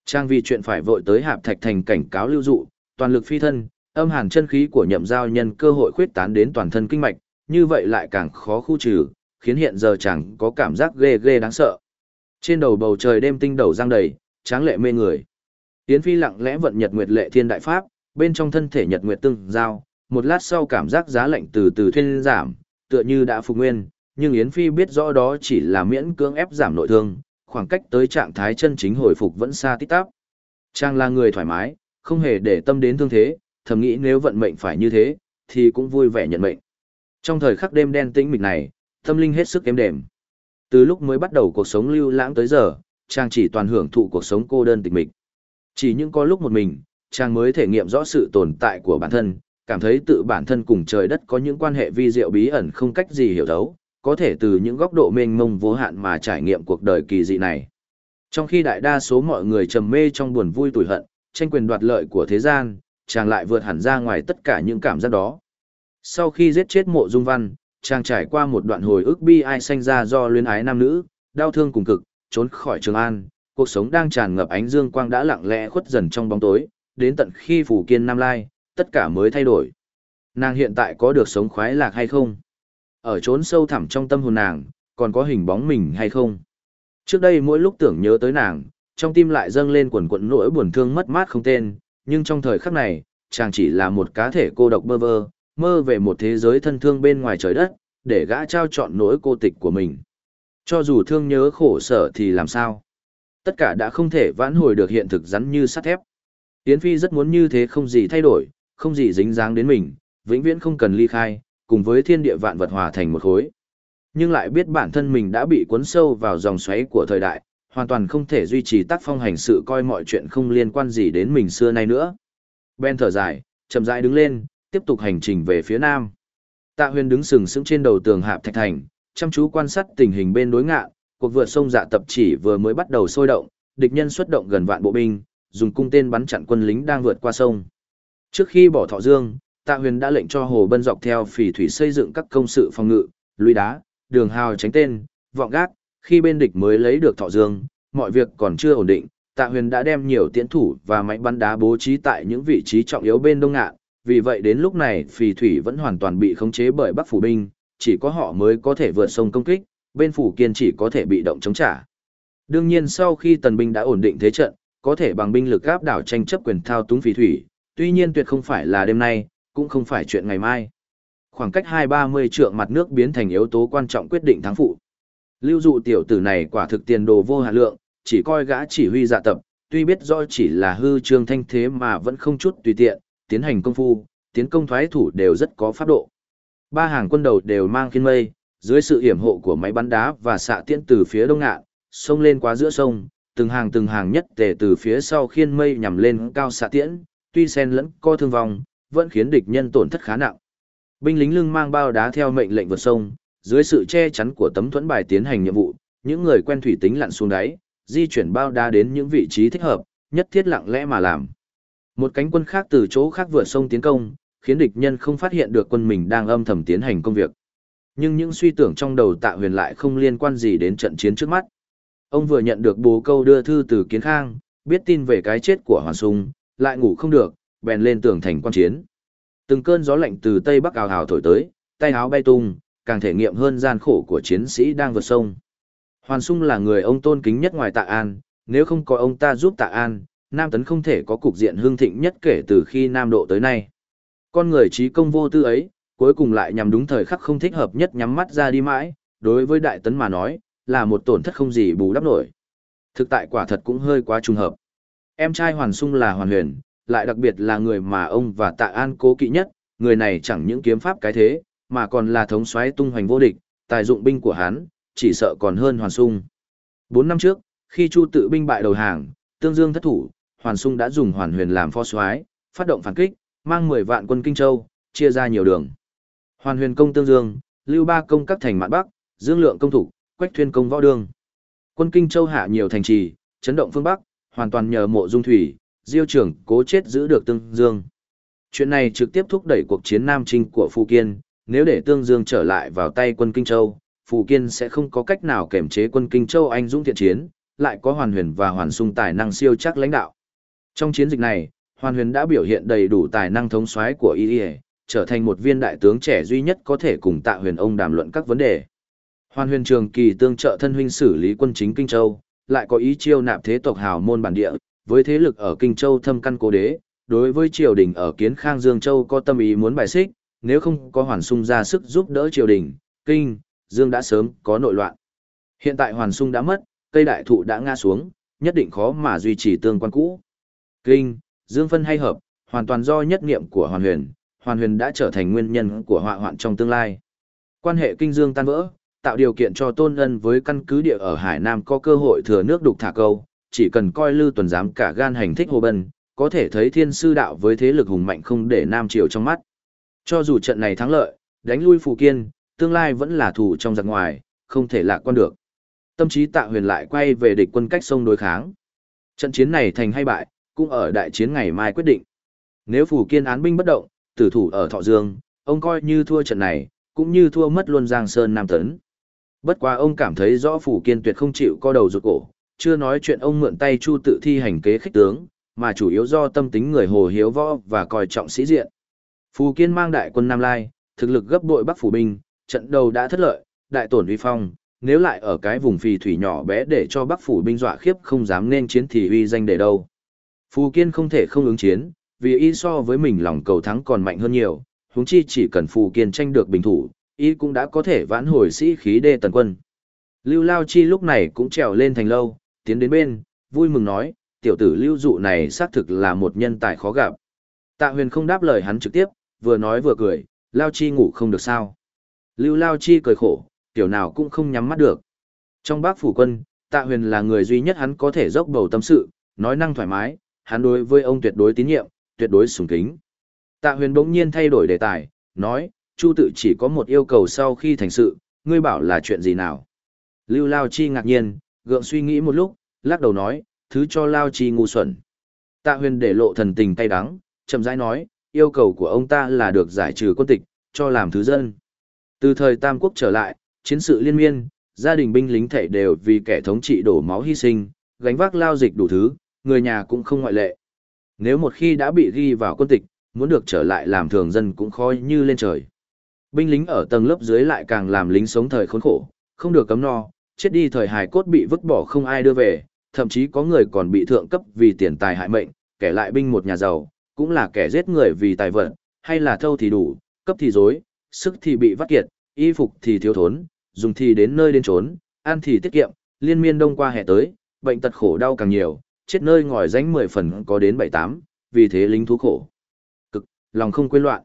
Chàng vì chuyện phải vội tới hạp thạch thành cảnh cáo lưu dụ, toàn lực phi thân, âm hàn chân khí của nhậm giao nhân cơ hội khuyết tán đến toàn thân kinh mạch, như vậy lại càng khó khu trừ, khiến hiện giờ chàng có cảm giác ghê ghê đáng sợ. Trên đầu bầu trời đêm tinh đầu giang đầy, tráng lệ mê người. Yến Phi lặng lẽ vận nhật nguyệt lệ thiên đại pháp, bên trong thân thể nhật nguyệt tương giao, một lát sau cảm giác giá lạnh từ từ thuyên giảm, tựa như đã phục nguyên, nhưng Yến Phi biết rõ đó chỉ là miễn cưỡng ép giảm nội thương, khoảng cách tới trạng thái chân chính hồi phục vẫn xa tít tắp. Trang là người thoải mái, không hề để tâm đến thương thế, thầm nghĩ nếu vận mệnh phải như thế, thì cũng vui vẻ nhận mệnh. Trong thời khắc đêm đen tĩnh mịch này, tâm linh hết sức êm đềm. Từ lúc mới bắt đầu cuộc sống lưu lãng tới giờ, Trang chỉ toàn hưởng thụ cuộc sống cô đơn tịch mịch. Chỉ những có lúc một mình, Trang mới thể nghiệm rõ sự tồn tại của bản thân, cảm thấy tự bản thân cùng trời đất có những quan hệ vi diệu bí ẩn không cách gì hiểu thấu, có thể từ những góc độ mênh mông vô hạn mà trải nghiệm cuộc đời kỳ dị này. Trong khi đại đa số mọi người trầm mê trong buồn vui tủi hận, tranh quyền đoạt lợi của thế gian, chàng lại vượt hẳn ra ngoài tất cả những cảm giác đó. Sau khi giết chết mộ dung văn, chàng trải qua một đoạn hồi ức bi ai sanh ra do luyến ái nam nữ, đau thương cùng cực, trốn khỏi Trường An, cuộc sống đang tràn ngập ánh dương quang đã lặng lẽ khuất dần trong bóng tối, đến tận khi phủ kiên Nam Lai, tất cả mới thay đổi. Nàng hiện tại có được sống khoái lạc hay không? Ở trốn sâu thẳm trong tâm hồn nàng, còn có hình bóng mình hay không? Trước đây mỗi lúc tưởng nhớ tới nàng, trong tim lại dâng lên quần quận nỗi buồn thương mất mát không tên, nhưng trong thời khắc này, chàng chỉ là một cá thể cô độc bơ vơ, mơ về một thế giới thân thương bên ngoài trời đất, để gã trao chọn nỗi cô tịch của mình. Cho dù thương nhớ khổ sở thì làm sao? Tất cả đã không thể vãn hồi được hiện thực rắn như sắt thép. Yến Phi rất muốn như thế không gì thay đổi, không gì dính dáng đến mình, vĩnh viễn không cần ly khai, cùng với thiên địa vạn vật hòa thành một khối. Nhưng lại biết bản thân mình đã bị cuốn sâu vào dòng xoáy của thời đại, hoàn toàn không thể duy trì tác phong hành sự coi mọi chuyện không liên quan gì đến mình xưa nay nữa. Ben thở dài, chậm rãi đứng lên, tiếp tục hành trình về phía nam. Tạ Huyền đứng sừng sững trên đầu tường Hạp Thạch Thành, chăm chú quan sát tình hình bên đối ngạ, cuộc vượt sông dạ tập chỉ vừa mới bắt đầu sôi động, địch nhân xuất động gần vạn bộ binh, dùng cung tên bắn chặn quân lính đang vượt qua sông. Trước khi bỏ Thọ Dương, Tạ Huyền đã lệnh cho Hồ Bân dọc theo phỉ thủy xây dựng các công sự phòng ngự, lũy đá, đường hào tránh tên, vọng gác, khi bên địch mới lấy được Thọ Dương, mọi việc còn chưa ổn định, Tạ Huyền đã đem nhiều tiến thủ và máy bắn đá bố trí tại những vị trí trọng yếu bên đông ngạn, vì vậy đến lúc này phỉ thủy vẫn hoàn toàn bị khống chế bởi Bắc phủ binh, chỉ có họ mới có thể vượt sông công kích, bên phủ kiên chỉ có thể bị động chống trả. Đương nhiên sau khi tần binh đã ổn định thế trận, có thể bằng binh lực áp đảo tranh chấp quyền thao túng phỉ thủy, tuy nhiên tuyệt không phải là đêm nay, cũng không phải chuyện ngày mai. Khoảng cách 2-30 trượng mặt nước biến thành yếu tố quan trọng quyết định thắng phụ. Lưu dụ tiểu tử này quả thực tiền đồ vô hạn lượng, chỉ coi gã chỉ huy dạ tập, tuy biết rõ chỉ là hư trương thanh thế mà vẫn không chút tùy tiện, tiến hành công phu, tiến công thoái thủ đều rất có pháp độ. Ba hàng quân đầu đều mang khiên mây, dưới sự hiểm hộ của máy bắn đá và xạ tiễn từ phía đông ngạn, sông lên qua giữa sông, từng hàng từng hàng nhất tề từ phía sau khiên mây nhằm lên cao xạ tiễn, tuy sen lẫn co thương vong, vẫn khiến địch nhân tổn thất khá nặng. Binh lính lưng mang bao đá theo mệnh lệnh vượt sông, dưới sự che chắn của tấm thuẫn bài tiến hành nhiệm vụ, những người quen thủy tính lặn xuống đáy, di chuyển bao đá đến những vị trí thích hợp, nhất thiết lặng lẽ mà làm. Một cánh quân khác từ chỗ khác vượt sông tiến công, khiến địch nhân không phát hiện được quân mình đang âm thầm tiến hành công việc. Nhưng những suy tưởng trong đầu tạ huyền lại không liên quan gì đến trận chiến trước mắt. Ông vừa nhận được bố câu đưa thư từ Kiến Khang, biết tin về cái chết của Hoàn Sung, lại ngủ không được, bèn lên tường thành quan chiến. Từng cơn gió lạnh từ tây bắc ào ào thổi tới, tay áo bay tung, càng thể nghiệm hơn gian khổ của chiến sĩ đang vượt sông. Hoàn Sung là người ông tôn kính nhất ngoài Tạ An, nếu không có ông ta giúp Tạ An, Nam Tấn không thể có cục diện hương thịnh nhất kể từ khi Nam Độ tới nay. Con người trí công vô tư ấy, cuối cùng lại nhằm đúng thời khắc không thích hợp nhất nhắm mắt ra đi mãi, đối với Đại Tấn mà nói, là một tổn thất không gì bù đắp nổi. Thực tại quả thật cũng hơi quá trùng hợp. Em trai Hoàn Sung là Hoàn Huyền, lại đặc biệt là người mà ông và Tạ An cố kỵ nhất, người này chẳng những kiếm pháp cái thế, mà còn là thống soái tung hoành vô địch, tài dụng binh của hắn, chỉ sợ còn hơn Hoàn Sung. Bốn năm trước, khi Chu tự binh bại đầu hàng, Tương Dương thất thủ, Hoàn Sung đã dùng Hoàn Huyền làm phó soái, phát động phản kích, mang 10 vạn quân Kinh Châu, chia ra nhiều đường. Hoàn Huyền công Tương Dương, Lưu Ba công các thành Mạn Bắc, Dương Lượng công thủ, Quách Thuyên công võ đường. Quân Kinh Châu hạ nhiều thành trì, chấn động phương Bắc, hoàn toàn nhờ mộ dung thủy, diêu trưởng cố chết giữ được Tương Dương. Chuyện này trực tiếp thúc đẩy cuộc chiến Nam Trinh của Phù Kiên, nếu để Tương Dương trở lại vào tay quân Kinh Châu, Phù Kiên sẽ không có cách nào kềm chế quân Kinh Châu anh dũng thiện chiến, lại có Hoàn Huyền và Hoàn Sung tài năng siêu chắc lãnh đạo. Trong chiến dịch này, Hoàn Huyền đã biểu hiện đầy đủ tài năng thống soái của y trở thành một viên đại tướng trẻ duy nhất có thể cùng Tạ Huyền ông đàm luận các vấn đề. Hoàn Huyền trường kỳ tương trợ thân huynh xử lý quân chính Kinh Châu, lại có ý chiêu nạp thế tộc hào môn bản địa, với thế lực ở Kinh Châu thâm căn cố đế, đối với triều đình ở Kiến Khang Dương Châu có tâm ý muốn bài xích, nếu không có Hoàn Sung ra sức giúp đỡ triều đình, Kinh, Dương đã sớm có nội loạn. Hiện tại Hoàn Sung đã mất, cây đại thụ đã ngã xuống, nhất định khó mà duy trì tương quan cũ. Kinh, Dương phân hay hợp, hoàn toàn do nhất niệm của Hoàn Huyền, Hoàn Huyền đã trở thành nguyên nhân của họa hoạn trong tương lai. Quan hệ Kinh Dương tan vỡ, tạo điều kiện cho Tôn Ân với căn cứ địa ở Hải Nam có cơ hội thừa nước đục thả câu, chỉ cần coi Lư Tuần giám cả gan hành thích Hồ Bân, có thể thấy thiên sư đạo với thế lực hùng mạnh không để Nam Triều trong mắt. Cho dù trận này thắng lợi, đánh lui Phù Kiên, tương lai vẫn là thủ trong giặc ngoài, không thể lạc quan được. Tâm trí tạ huyền lại quay về địch quân cách sông đối kháng. Trận chiến này thành hay bại, cũng ở đại chiến ngày mai quyết định. Nếu Phù Kiên án binh bất động, tử thủ ở Thọ Dương, ông coi như thua trận này, cũng như thua mất luôn Giang Sơn Nam Tấn. Bất quá ông cảm thấy rõ Phủ Kiên tuyệt không chịu co đầu rụt cổ, chưa nói chuyện ông mượn tay Chu tự thi hành kế khích tướng, mà chủ yếu do tâm tính người hồ hiếu võ và coi trọng sĩ diện. Phù Kiên mang đại quân Nam Lai, thực lực gấp bội Bắc Phủ Binh, trận đầu đã thất lợi, đại tổn uy phong, nếu lại ở cái vùng phì thủy nhỏ bé để cho Bắc Phủ Binh dọa khiếp không dám nên chiến thì uy danh để đâu. Phù Kiên không thể không ứng chiến, vì y so với mình lòng cầu thắng còn mạnh hơn nhiều, huống chi chỉ cần Phù Kiên tranh được bình thủ, y cũng đã có thể vãn hồi sĩ khí đê tần quân. Lưu Lao Chi lúc này cũng trèo lên thành lâu, tiến đến bên, vui mừng nói, tiểu tử lưu dụ này xác thực là một nhân tài khó gặp. Tạ huyền không đáp lời hắn trực tiếp, vừa nói vừa cười, Lao Chi ngủ không được sao. Lưu Lao Chi cười khổ, tiểu nào cũng không nhắm mắt được. Trong bác phủ quân, Tạ huyền là người duy nhất hắn có thể dốc bầu tâm sự, nói năng thoải mái, hắn đối với ông tuyệt đối tín nhiệm, tuyệt đối sùng kính. Tạ huyền bỗng nhiên thay đổi đề tài, nói, Chu tự chỉ có một yêu cầu sau khi thành sự, ngươi bảo là chuyện gì nào? Lưu Lao Chi ngạc nhiên, gượng suy nghĩ một lúc, lắc đầu nói, thứ cho Lao Chi ngu xuẩn. Tạ huyền để lộ thần tình cay đắng, chậm rãi nói, yêu cầu của ông ta là được giải trừ quân tịch, cho làm thứ dân. Từ thời Tam Quốc trở lại, chiến sự liên miên, gia đình binh lính thảy đều vì kẻ thống trị đổ máu hy sinh, gánh vác lao dịch đủ thứ, người nhà cũng không ngoại lệ. Nếu một khi đã bị ghi vào quân tịch, muốn được trở lại làm thường dân cũng khó như lên trời. Binh lính ở tầng lớp dưới lại càng làm lính sống thời khốn khổ, không được cấm no, chết đi thời hài cốt bị vứt bỏ không ai đưa về, thậm chí có người còn bị thượng cấp vì tiền tài hại mệnh, kẻ lại binh một nhà giàu, cũng là kẻ giết người vì tài vật, hay là thâu thì đủ, cấp thì dối, sức thì bị vắt kiệt, y phục thì thiếu thốn, dùng thì đến nơi đến trốn, ăn thì tiết kiệm, liên miên đông qua hè tới, bệnh tật khổ đau càng nhiều, chết nơi ngòi danh 10 phần có đến 7-8, vì thế lính thú khổ. Cực, lòng không quên loạn.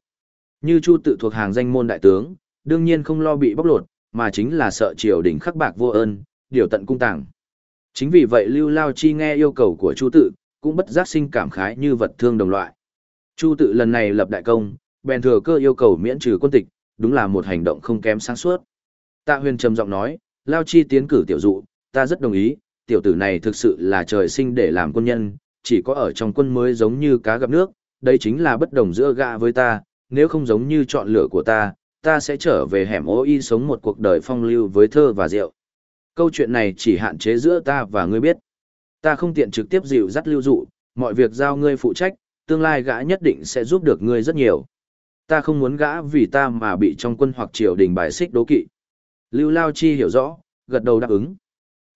Như Chu tự thuộc hàng danh môn đại tướng, đương nhiên không lo bị bóc lột, mà chính là sợ triều đình khắc bạc vô ơn, điều tận cung tàng. Chính vì vậy Lưu Lao Chi nghe yêu cầu của Chu tự, cũng bất giác sinh cảm khái như vật thương đồng loại. Chu tự lần này lập đại công, bèn thừa cơ yêu cầu miễn trừ quân tịch, đúng là một hành động không kém sáng suốt. Tạ huyền trầm giọng nói, Lao Chi tiến cử tiểu dụ, ta rất đồng ý, tiểu tử này thực sự là trời sinh để làm quân nhân, chỉ có ở trong quân mới giống như cá gặp nước, đây chính là bất đồng giữa gạ với ta, nếu không giống như chọn lựa của ta, ta sẽ trở về hẻm ô y sống một cuộc đời phong lưu với thơ và rượu. Câu chuyện này chỉ hạn chế giữa ta và ngươi biết. Ta không tiện trực tiếp dịu dắt lưu dụ, mọi việc giao ngươi phụ trách, tương lai gã nhất định sẽ giúp được ngươi rất nhiều. Ta không muốn gã vì ta mà bị trong quân hoặc triều đình bài xích đố kỵ. Lưu Lao Chi hiểu rõ, gật đầu đáp ứng.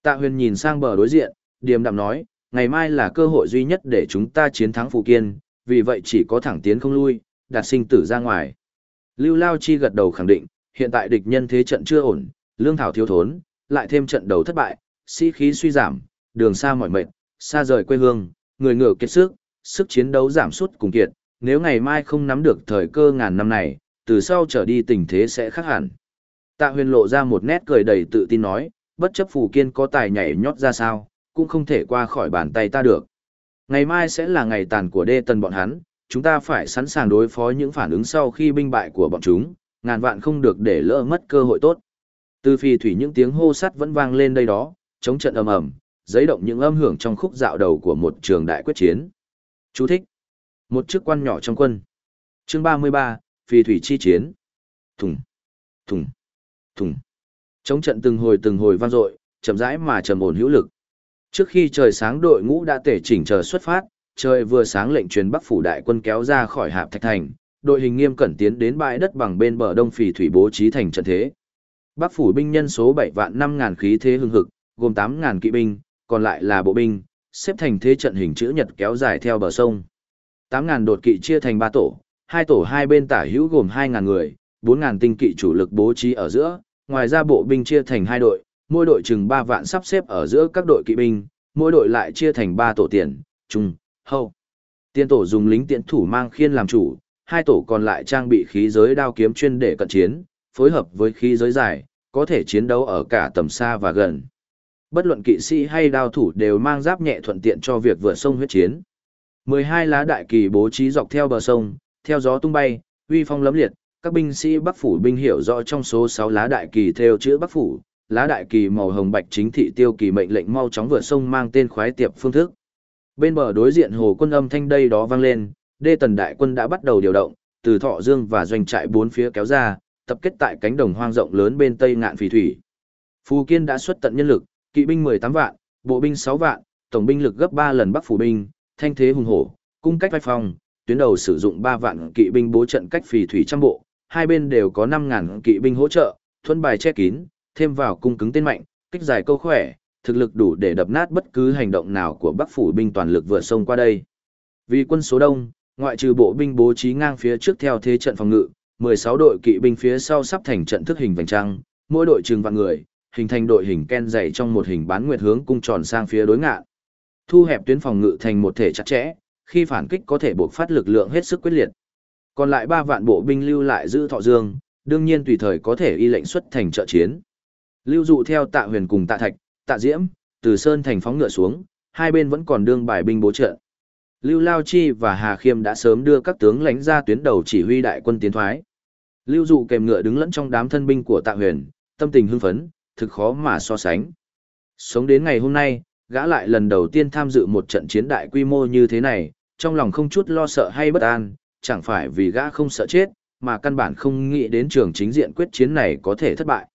Tạ huyền nhìn sang bờ đối diện, điềm đạm nói, ngày mai là cơ hội duy nhất để chúng ta chiến thắng Phụ Kiên, vì vậy chỉ có thẳng tiến không lui, đạt sinh tử ra ngoài. Lưu Lao Chi gật đầu khẳng định, hiện tại địch nhân thế trận chưa ổn, lương thảo thiếu thốn, lại thêm trận đầu thất bại, sĩ khí suy giảm, đường xa mỏi mệt, xa rời quê hương, người ngựa kiệt sức, sức chiến đấu giảm sút cùng kiệt, nếu ngày mai không nắm được thời cơ ngàn năm này, từ sau trở đi tình thế sẽ khác hẳn. Tạ huyền lộ ra một nét cười đầy tự tin nói, bất chấp phù kiên có tài nhảy nhót ra sao, cũng không thể qua khỏi bàn tay ta được. Ngày mai sẽ là ngày tàn của đê tần bọn hắn, chúng ta phải sẵn sàng đối phó những phản ứng sau khi binh bại của bọn chúng, ngàn vạn không được để lỡ mất cơ hội tốt. Từ phi thủy những tiếng hô sắt vẫn vang lên đây đó, chống trận ầm ầm, giấy động những âm hưởng trong khúc dạo đầu của một trường đại quyết chiến. Chú thích. Một chức quan nhỏ trong quân. Chương 33, phi thủy chi chiến. Thùng, thùng, thùng. Chống trận từng hồi từng hồi vang dội, chậm rãi mà trầm ổn hữu lực. Trước khi trời sáng đội ngũ đã tể chỉnh chờ xuất phát, trời vừa sáng lệnh truyền Bắc phủ đại quân kéo ra khỏi Hạp Thạch Thành, đội hình nghiêm cẩn tiến đến bãi đất bằng bên bờ đông phì thủy bố trí thành trận thế. Bắc phủ binh nhân số 7 vạn năm ngàn khí thế hưng hực, gồm tám ngàn kỵ binh, còn lại là bộ binh, xếp thành thế trận hình chữ nhật kéo dài theo bờ sông. Tám ngàn đột kỵ chia thành 3 tổ, hai tổ hai bên tả hữu gồm hai ngàn người, bốn ngàn tinh kỵ chủ lực bố trí ở giữa, ngoài ra bộ binh chia thành hai đội, mỗi đội chừng 3 vạn sắp xếp ở giữa các đội kỵ binh, mỗi đội lại chia thành 3 tổ tiền, trung, hậu. Tiên tổ dùng lính tiễn thủ mang khiên làm chủ, hai tổ còn lại trang bị khí giới đao kiếm chuyên để cận chiến, phối hợp với khí giới dài, có thể chiến đấu ở cả tầm xa và gần. Bất luận kỵ sĩ hay đao thủ đều mang giáp nhẹ thuận tiện cho việc vượt sông huyết chiến. 12 lá đại kỳ bố trí dọc theo bờ sông, theo gió tung bay, uy phong lấm liệt, các binh sĩ Bắc phủ binh hiểu rõ trong số 6 lá đại kỳ theo chữ Bắc phủ, lá đại kỳ màu hồng bạch chính thị tiêu kỳ mệnh lệnh mau chóng vượt sông mang tên khoái tiệp phương thức. Bên bờ đối diện hồ quân âm thanh đây đó vang lên, đê tần đại quân đã bắt đầu điều động, từ thọ dương và doanh trại bốn phía kéo ra, tập kết tại cánh đồng hoang rộng lớn bên tây ngạn phì thủy. Phù Kiên đã xuất tận nhân lực, kỵ binh 18 vạn, bộ binh 6 vạn, tổng binh lực gấp 3 lần Bắc phủ binh, thanh thế hùng hổ, cung cách vai phòng, tuyến đầu sử dụng 3 vạn kỵ binh bố trận cách phì thủy trăm bộ, hai bên đều có 5000 kỵ binh hỗ trợ, thuần bài che kín, thêm vào cung cứng tên mạnh, kích dài câu khỏe, thực lực đủ để đập nát bất cứ hành động nào của Bắc phủ binh toàn lực vượt sông qua đây. Vì quân số đông, ngoại trừ bộ binh bố trí ngang phía trước theo thế trận phòng ngự, 16 đội kỵ binh phía sau sắp thành trận thức hình vành trăng, mỗi đội chừng vạn người, hình thành đội hình ken dày trong một hình bán nguyệt hướng cung tròn sang phía đối ngạn. Thu hẹp tuyến phòng ngự thành một thể chặt chẽ, khi phản kích có thể buộc phát lực lượng hết sức quyết liệt. Còn lại 3 vạn bộ binh lưu lại giữ thọ dương, đương nhiên tùy thời có thể y lệnh xuất thành trợ chiến. Lưu dụ theo tạ huyền cùng tạ thạch, tạ diễm, từ sơn thành phóng ngựa xuống, hai bên vẫn còn đương bài binh bố trợ. Lưu Lao Chi và Hà Khiêm đã sớm đưa các tướng lãnh ra tuyến đầu chỉ huy đại quân tiến thoái. Lưu dụ kèm ngựa đứng lẫn trong đám thân binh của tạ huyền, tâm tình hưng phấn, thực khó mà so sánh. Sống đến ngày hôm nay, gã lại lần đầu tiên tham dự một trận chiến đại quy mô như thế này, trong lòng không chút lo sợ hay bất an, chẳng phải vì gã không sợ chết, mà căn bản không nghĩ đến trường chính diện quyết chiến này có thể thất bại.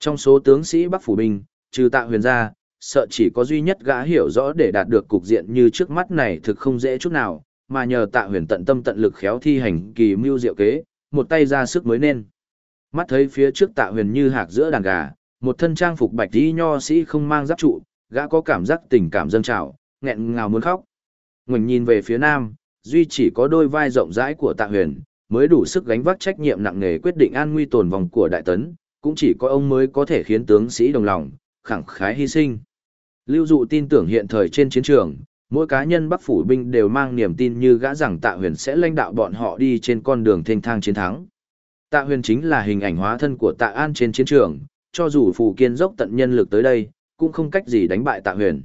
Trong số tướng sĩ Bắc Phủ Binh, trừ tạ huyền ra, sợ chỉ có duy nhất gã hiểu rõ để đạt được cục diện như trước mắt này thực không dễ chút nào, mà nhờ tạ huyền tận tâm tận lực khéo thi hành kỳ mưu diệu kế, một tay ra sức mới nên. Mắt thấy phía trước tạ huyền như hạc giữa đàn gà, một thân trang phục bạch tí nho sĩ không mang giáp trụ, gã có cảm giác tình cảm dâng trào, nghẹn ngào muốn khóc. Ngoảnh nhìn về phía nam, duy chỉ có đôi vai rộng rãi của tạ huyền, mới đủ sức gánh vác trách nhiệm nặng nề quyết định an nguy tồn vòng của đại tấn, cũng chỉ có ông mới có thể khiến tướng sĩ đồng lòng, khẳng khái hy sinh. Lưu dụ tin tưởng hiện thời trên chiến trường, mỗi cá nhân Bắc phủ binh đều mang niềm tin như gã rằng Tạ Huyền sẽ lãnh đạo bọn họ đi trên con đường thênh thang chiến thắng. Tạ Huyền chính là hình ảnh hóa thân của Tạ An trên chiến trường, cho dù Phù Kiên dốc tận nhân lực tới đây, cũng không cách gì đánh bại Tạ Huyền.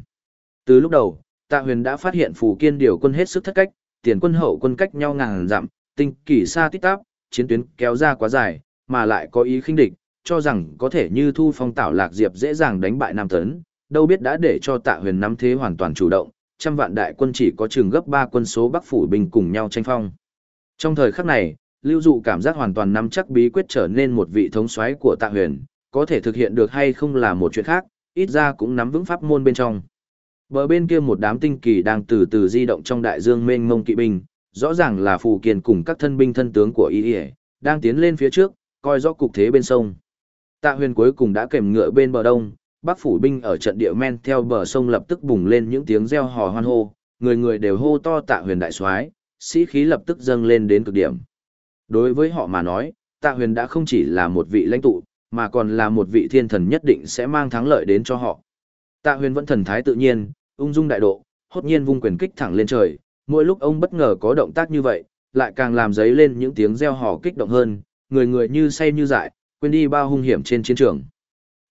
Từ lúc đầu, Tạ Huyền đã phát hiện Phù Kiên điều quân hết sức thất cách, tiền quân hậu quân cách nhau ngàn dặm, tinh kỳ xa tít tắp, chiến tuyến kéo ra quá dài, mà lại có ý khinh địch, cho rằng có thể như thu phong tảo lạc diệp dễ dàng đánh bại Nam Tấn, đâu biết đã để cho Tạ Huyền nắm thế hoàn toàn chủ động, trăm vạn đại quân chỉ có chừng gấp ba quân số Bắc phủ binh cùng nhau tranh phong. Trong thời khắc này, Lưu Dụ cảm giác hoàn toàn nắm chắc bí quyết trở nên một vị thống soái của Tạ Huyền, có thể thực hiện được hay không là một chuyện khác, ít ra cũng nắm vững pháp môn bên trong. Bờ bên kia một đám tinh kỳ đang từ từ di động trong đại dương mênh mông kỵ binh, rõ ràng là phù kiền cùng các thân binh thân tướng của y đang tiến lên phía trước, coi rõ cục thế bên sông. Tạ huyền cuối cùng đã kèm ngựa bên bờ đông, bắc phủ binh ở trận địa men theo bờ sông lập tức bùng lên những tiếng reo hò hoan hô, người người đều hô to tạ huyền đại soái, sĩ khí lập tức dâng lên đến cực điểm. Đối với họ mà nói, tạ huyền đã không chỉ là một vị lãnh tụ, mà còn là một vị thiên thần nhất định sẽ mang thắng lợi đến cho họ. Tạ huyền vẫn thần thái tự nhiên, ung dung đại độ, hốt nhiên vung quyền kích thẳng lên trời, mỗi lúc ông bất ngờ có động tác như vậy, lại càng làm dấy lên những tiếng reo hò kích động hơn, người người như say như dại, quên đi bao hung hiểm trên chiến trường.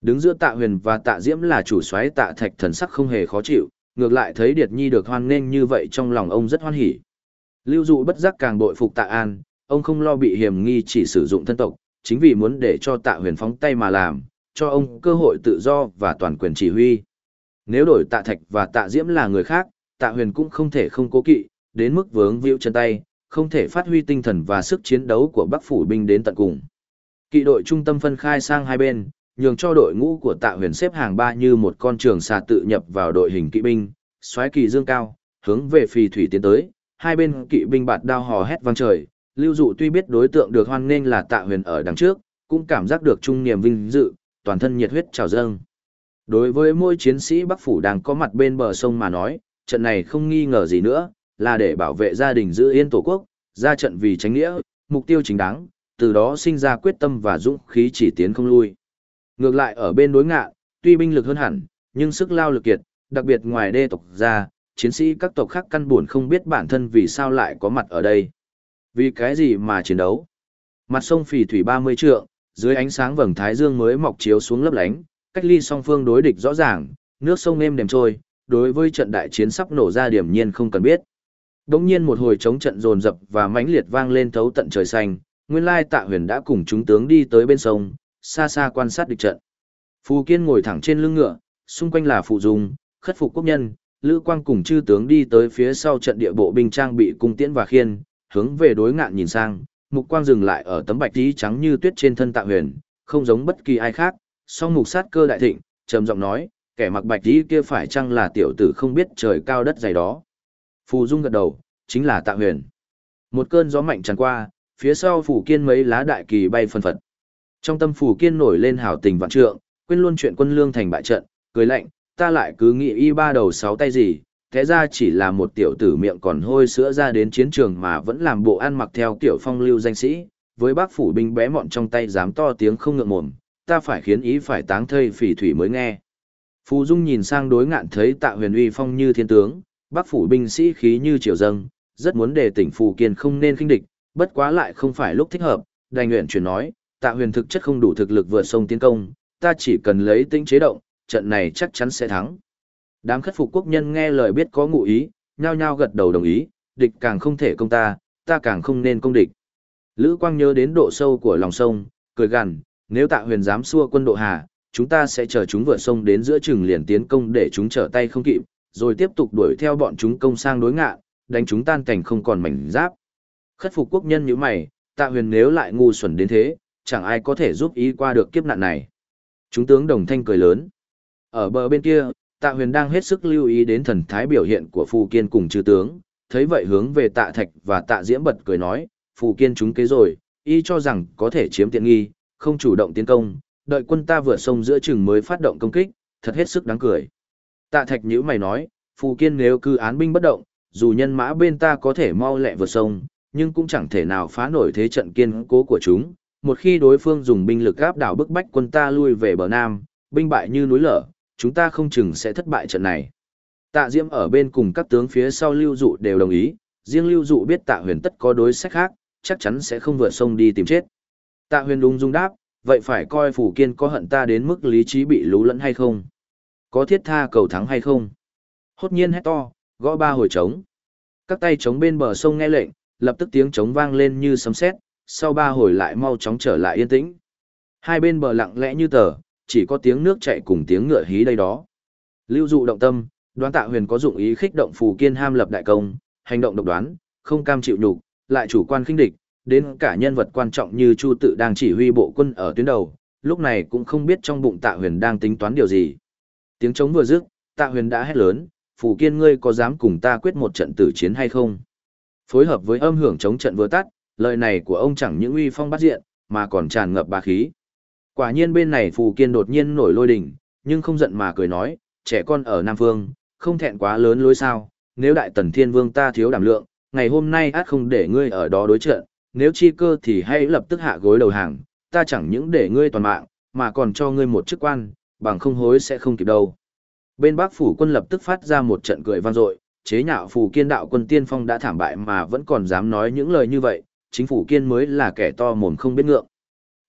Đứng giữa Tạ Huyền và Tạ Diễm là chủ soái Tạ Thạch thần sắc không hề khó chịu, ngược lại thấy Điệt Nhi được hoan nghênh như vậy trong lòng ông rất hoan hỉ. Lưu dụ bất giác càng bội phục Tạ An, ông không lo bị hiểm nghi chỉ sử dụng thân tộc, chính vì muốn để cho Tạ Huyền phóng tay mà làm, cho ông cơ hội tự do và toàn quyền chỉ huy. Nếu đổi Tạ Thạch và Tạ Diễm là người khác, Tạ Huyền cũng không thể không cố kỵ, đến mức vướng víu chân tay, không thể phát huy tinh thần và sức chiến đấu của Bắc phủ binh đến tận cùng. Kỵ đội trung tâm phân khai sang hai bên, nhường cho đội ngũ của Tạ Huyền xếp hàng ba như một con trường xà tự nhập vào đội hình kỵ binh, xoáy kỳ dương cao, hướng về phì thủy tiến tới, hai bên kỵ binh bạt đao hò hét vang trời, Lưu Dụ tuy biết đối tượng được hoan nghênh là Tạ Huyền ở đằng trước, cũng cảm giác được trung niềm vinh dự, toàn thân nhiệt huyết trào dâng. Đối với mỗi chiến sĩ Bắc phủ đang có mặt bên bờ sông mà nói, trận này không nghi ngờ gì nữa, là để bảo vệ gia đình giữ yên tổ quốc, ra trận vì tránh nghĩa, mục tiêu chính đáng, từ đó sinh ra quyết tâm và dũng khí chỉ tiến không lui. Ngược lại ở bên đối ngạ, tuy binh lực hơn hẳn, nhưng sức lao lực kiệt, đặc biệt ngoài đê tộc ra, chiến sĩ các tộc khác căn buồn không biết bản thân vì sao lại có mặt ở đây. Vì cái gì mà chiến đấu? Mặt sông phì thủy 30 trượng, dưới ánh sáng vầng thái dương mới mọc chiếu xuống lấp lánh, cách ly song phương đối địch rõ ràng, nước sông êm đềm trôi, đối với trận đại chiến sắp nổ ra điểm nhiên không cần biết. Đống nhiên một hồi chống trận dồn dập và mãnh liệt vang lên thấu tận trời xanh, nguyên lai tạ huyền đã cùng chúng tướng đi tới bên sông, xa xa quan sát địch trận. Phù Kiên ngồi thẳng trên lưng ngựa, xung quanh là phụ dung, khất phục quốc nhân, Lữ Quang cùng chư tướng đi tới phía sau trận địa bộ binh trang bị cung tiễn và khiên, hướng về đối ngạn nhìn sang, mục quang dừng lại ở tấm bạch tí trắng như tuyết trên thân tạ huyền, không giống bất kỳ ai khác, song mục sát cơ đại thịnh, trầm giọng nói, kẻ mặc bạch tí kia phải chăng là tiểu tử không biết trời cao đất dày đó. Phù Dung gật đầu, chính là tạ huyền. Một cơn gió mạnh tràn qua, phía sau phủ kiên mấy lá đại kỳ bay phân phật. Trong tâm phủ kiên nổi lên hảo tình vạn trượng, quên luôn chuyện quân lương thành bại trận, cười lạnh, ta lại cứ nghĩ y ba đầu sáu tay gì, thế ra chỉ là một tiểu tử miệng còn hôi sữa ra đến chiến trường mà vẫn làm bộ ăn mặc theo kiểu phong lưu danh sĩ, với bác phủ binh bé mọn trong tay dám to tiếng không ngượng mồm, ta phải khiến ý phải táng thây phỉ thủy mới nghe. Phù Dung nhìn sang đối ngạn thấy tạ huyền uy phong như thiên tướng, bác phủ binh sĩ khí như triều dâng, rất muốn đề tỉnh Phù Kiên không nên khinh địch, bất quá lại không phải lúc thích hợp, đành nguyện chuyển nói, tạ huyền thực chất không đủ thực lực vượt sông tiến công, ta chỉ cần lấy tinh chế động, trận này chắc chắn sẽ thắng. Đám khất phục quốc nhân nghe lời biết có ngụ ý, nhao nhao gật đầu đồng ý, địch càng không thể công ta, ta càng không nên công địch. Lữ Quang nhớ đến độ sâu của lòng sông, cười gằn, nếu tạ huyền dám xua quân độ hà, chúng ta sẽ chờ chúng vượt sông đến giữa chừng liền tiến công để chúng trở tay không kịp, rồi tiếp tục đuổi theo bọn chúng công sang đối ngạ, đánh chúng tan cảnh không còn mảnh giáp. Khất phục quốc nhân như mày, tạ huyền nếu lại ngu xuẩn đến thế, chẳng ai có thể giúp ý qua được kiếp nạn này. Chúng tướng đồng thanh cười lớn. Ở bờ bên kia, tạ huyền đang hết sức lưu ý đến thần thái biểu hiện của phù kiên cùng chư tướng, thấy vậy hướng về tạ thạch và tạ diễm bật cười nói, phù kiên chúng kế rồi, y cho rằng có thể chiếm tiện nghi, không chủ động tiến công, đợi quân ta vượt sông giữa chừng mới phát động công kích, thật hết sức đáng cười. Tạ thạch nhữ mày nói, phù kiên nếu cứ án binh bất động, dù nhân mã bên ta có thể mau lẹ vượt sông, nhưng cũng chẳng thể nào phá nổi thế trận kiên cố của chúng. Một khi đối phương dùng binh lực áp đảo bức bách quân ta lui về bờ nam, binh bại như núi lở, chúng ta không chừng sẽ thất bại trận này. Tạ Diễm ở bên cùng các tướng phía sau Lưu Dụ đều đồng ý, riêng Lưu Dụ biết Tạ Huyền tất có đối sách khác, chắc chắn sẽ không vượt sông đi tìm chết. Tạ Huyền Lung dung đáp, vậy phải coi Phủ Kiên có hận ta đến mức lý trí bị lú lẫn hay không? Có thiết tha cầu thắng hay không? Hốt nhiên hét to, gõ ba hồi trống. Các tay trống bên bờ sông nghe lệnh, lập tức tiếng trống vang lên như sấm sét, sau ba hồi lại mau chóng trở lại yên tĩnh. Hai bên bờ lặng lẽ như tờ, chỉ có tiếng nước chảy cùng tiếng ngựa hí đây đó. Lưu dụ động tâm, đoán tạ huyền có dụng ý khích động phù kiên ham lập đại công, hành động độc đoán, không cam chịu nhục, lại chủ quan khinh địch, đến cả nhân vật quan trọng như Chu tự đang chỉ huy bộ quân ở tuyến đầu, lúc này cũng không biết trong bụng tạ huyền đang tính toán điều gì. Tiếng trống vừa dứt, tạ huyền đã hét lớn, phù kiên ngươi có dám cùng ta quyết một trận tử chiến hay không? Phối hợp với âm hưởng chống trận vừa tắt, lời này của ông chẳng những uy phong bắt diện, mà còn tràn ngập bá khí. Quả nhiên bên này Phù Kiên đột nhiên nổi lôi đỉnh, nhưng không giận mà cười nói, trẻ con ở Nam vương không thẹn quá lớn lối sao, nếu đại tần thiên vương ta thiếu đảm lượng, ngày hôm nay át không để ngươi ở đó đối trận, nếu chi cơ thì hãy lập tức hạ gối đầu hàng, ta chẳng những để ngươi toàn mạng, mà còn cho ngươi một chức quan, bằng không hối sẽ không kịp đâu. Bên Bắc phủ quân lập tức phát ra một trận cười vang dội, chế nhạo phù kiên đạo quân tiên phong đã thảm bại mà vẫn còn dám nói những lời như vậy, chính phủ kiên mới là kẻ to mồm không biết ngượng.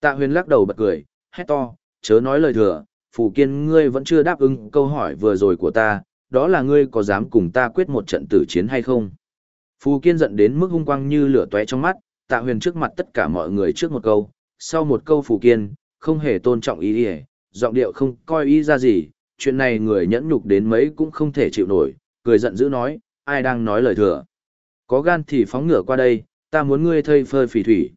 Tạ huyền lắc đầu bật cười, hét to, chớ nói lời thừa, phù kiên ngươi vẫn chưa đáp ứng câu hỏi vừa rồi của ta, đó là ngươi có dám cùng ta quyết một trận tử chiến hay không? Phù kiên giận đến mức hung quang như lửa tóe trong mắt, tạ huyền trước mặt tất cả mọi người trước một câu, sau một câu phù kiên, không hề tôn trọng ý ý, giọng điệu không coi ý ra gì, chuyện này người nhẫn nhục đến mấy cũng không thể chịu nổi, cười giận dữ nói, ai đang nói lời thừa. Có gan thì phóng ngựa qua đây, ta muốn ngươi thây phơi phỉ thủy.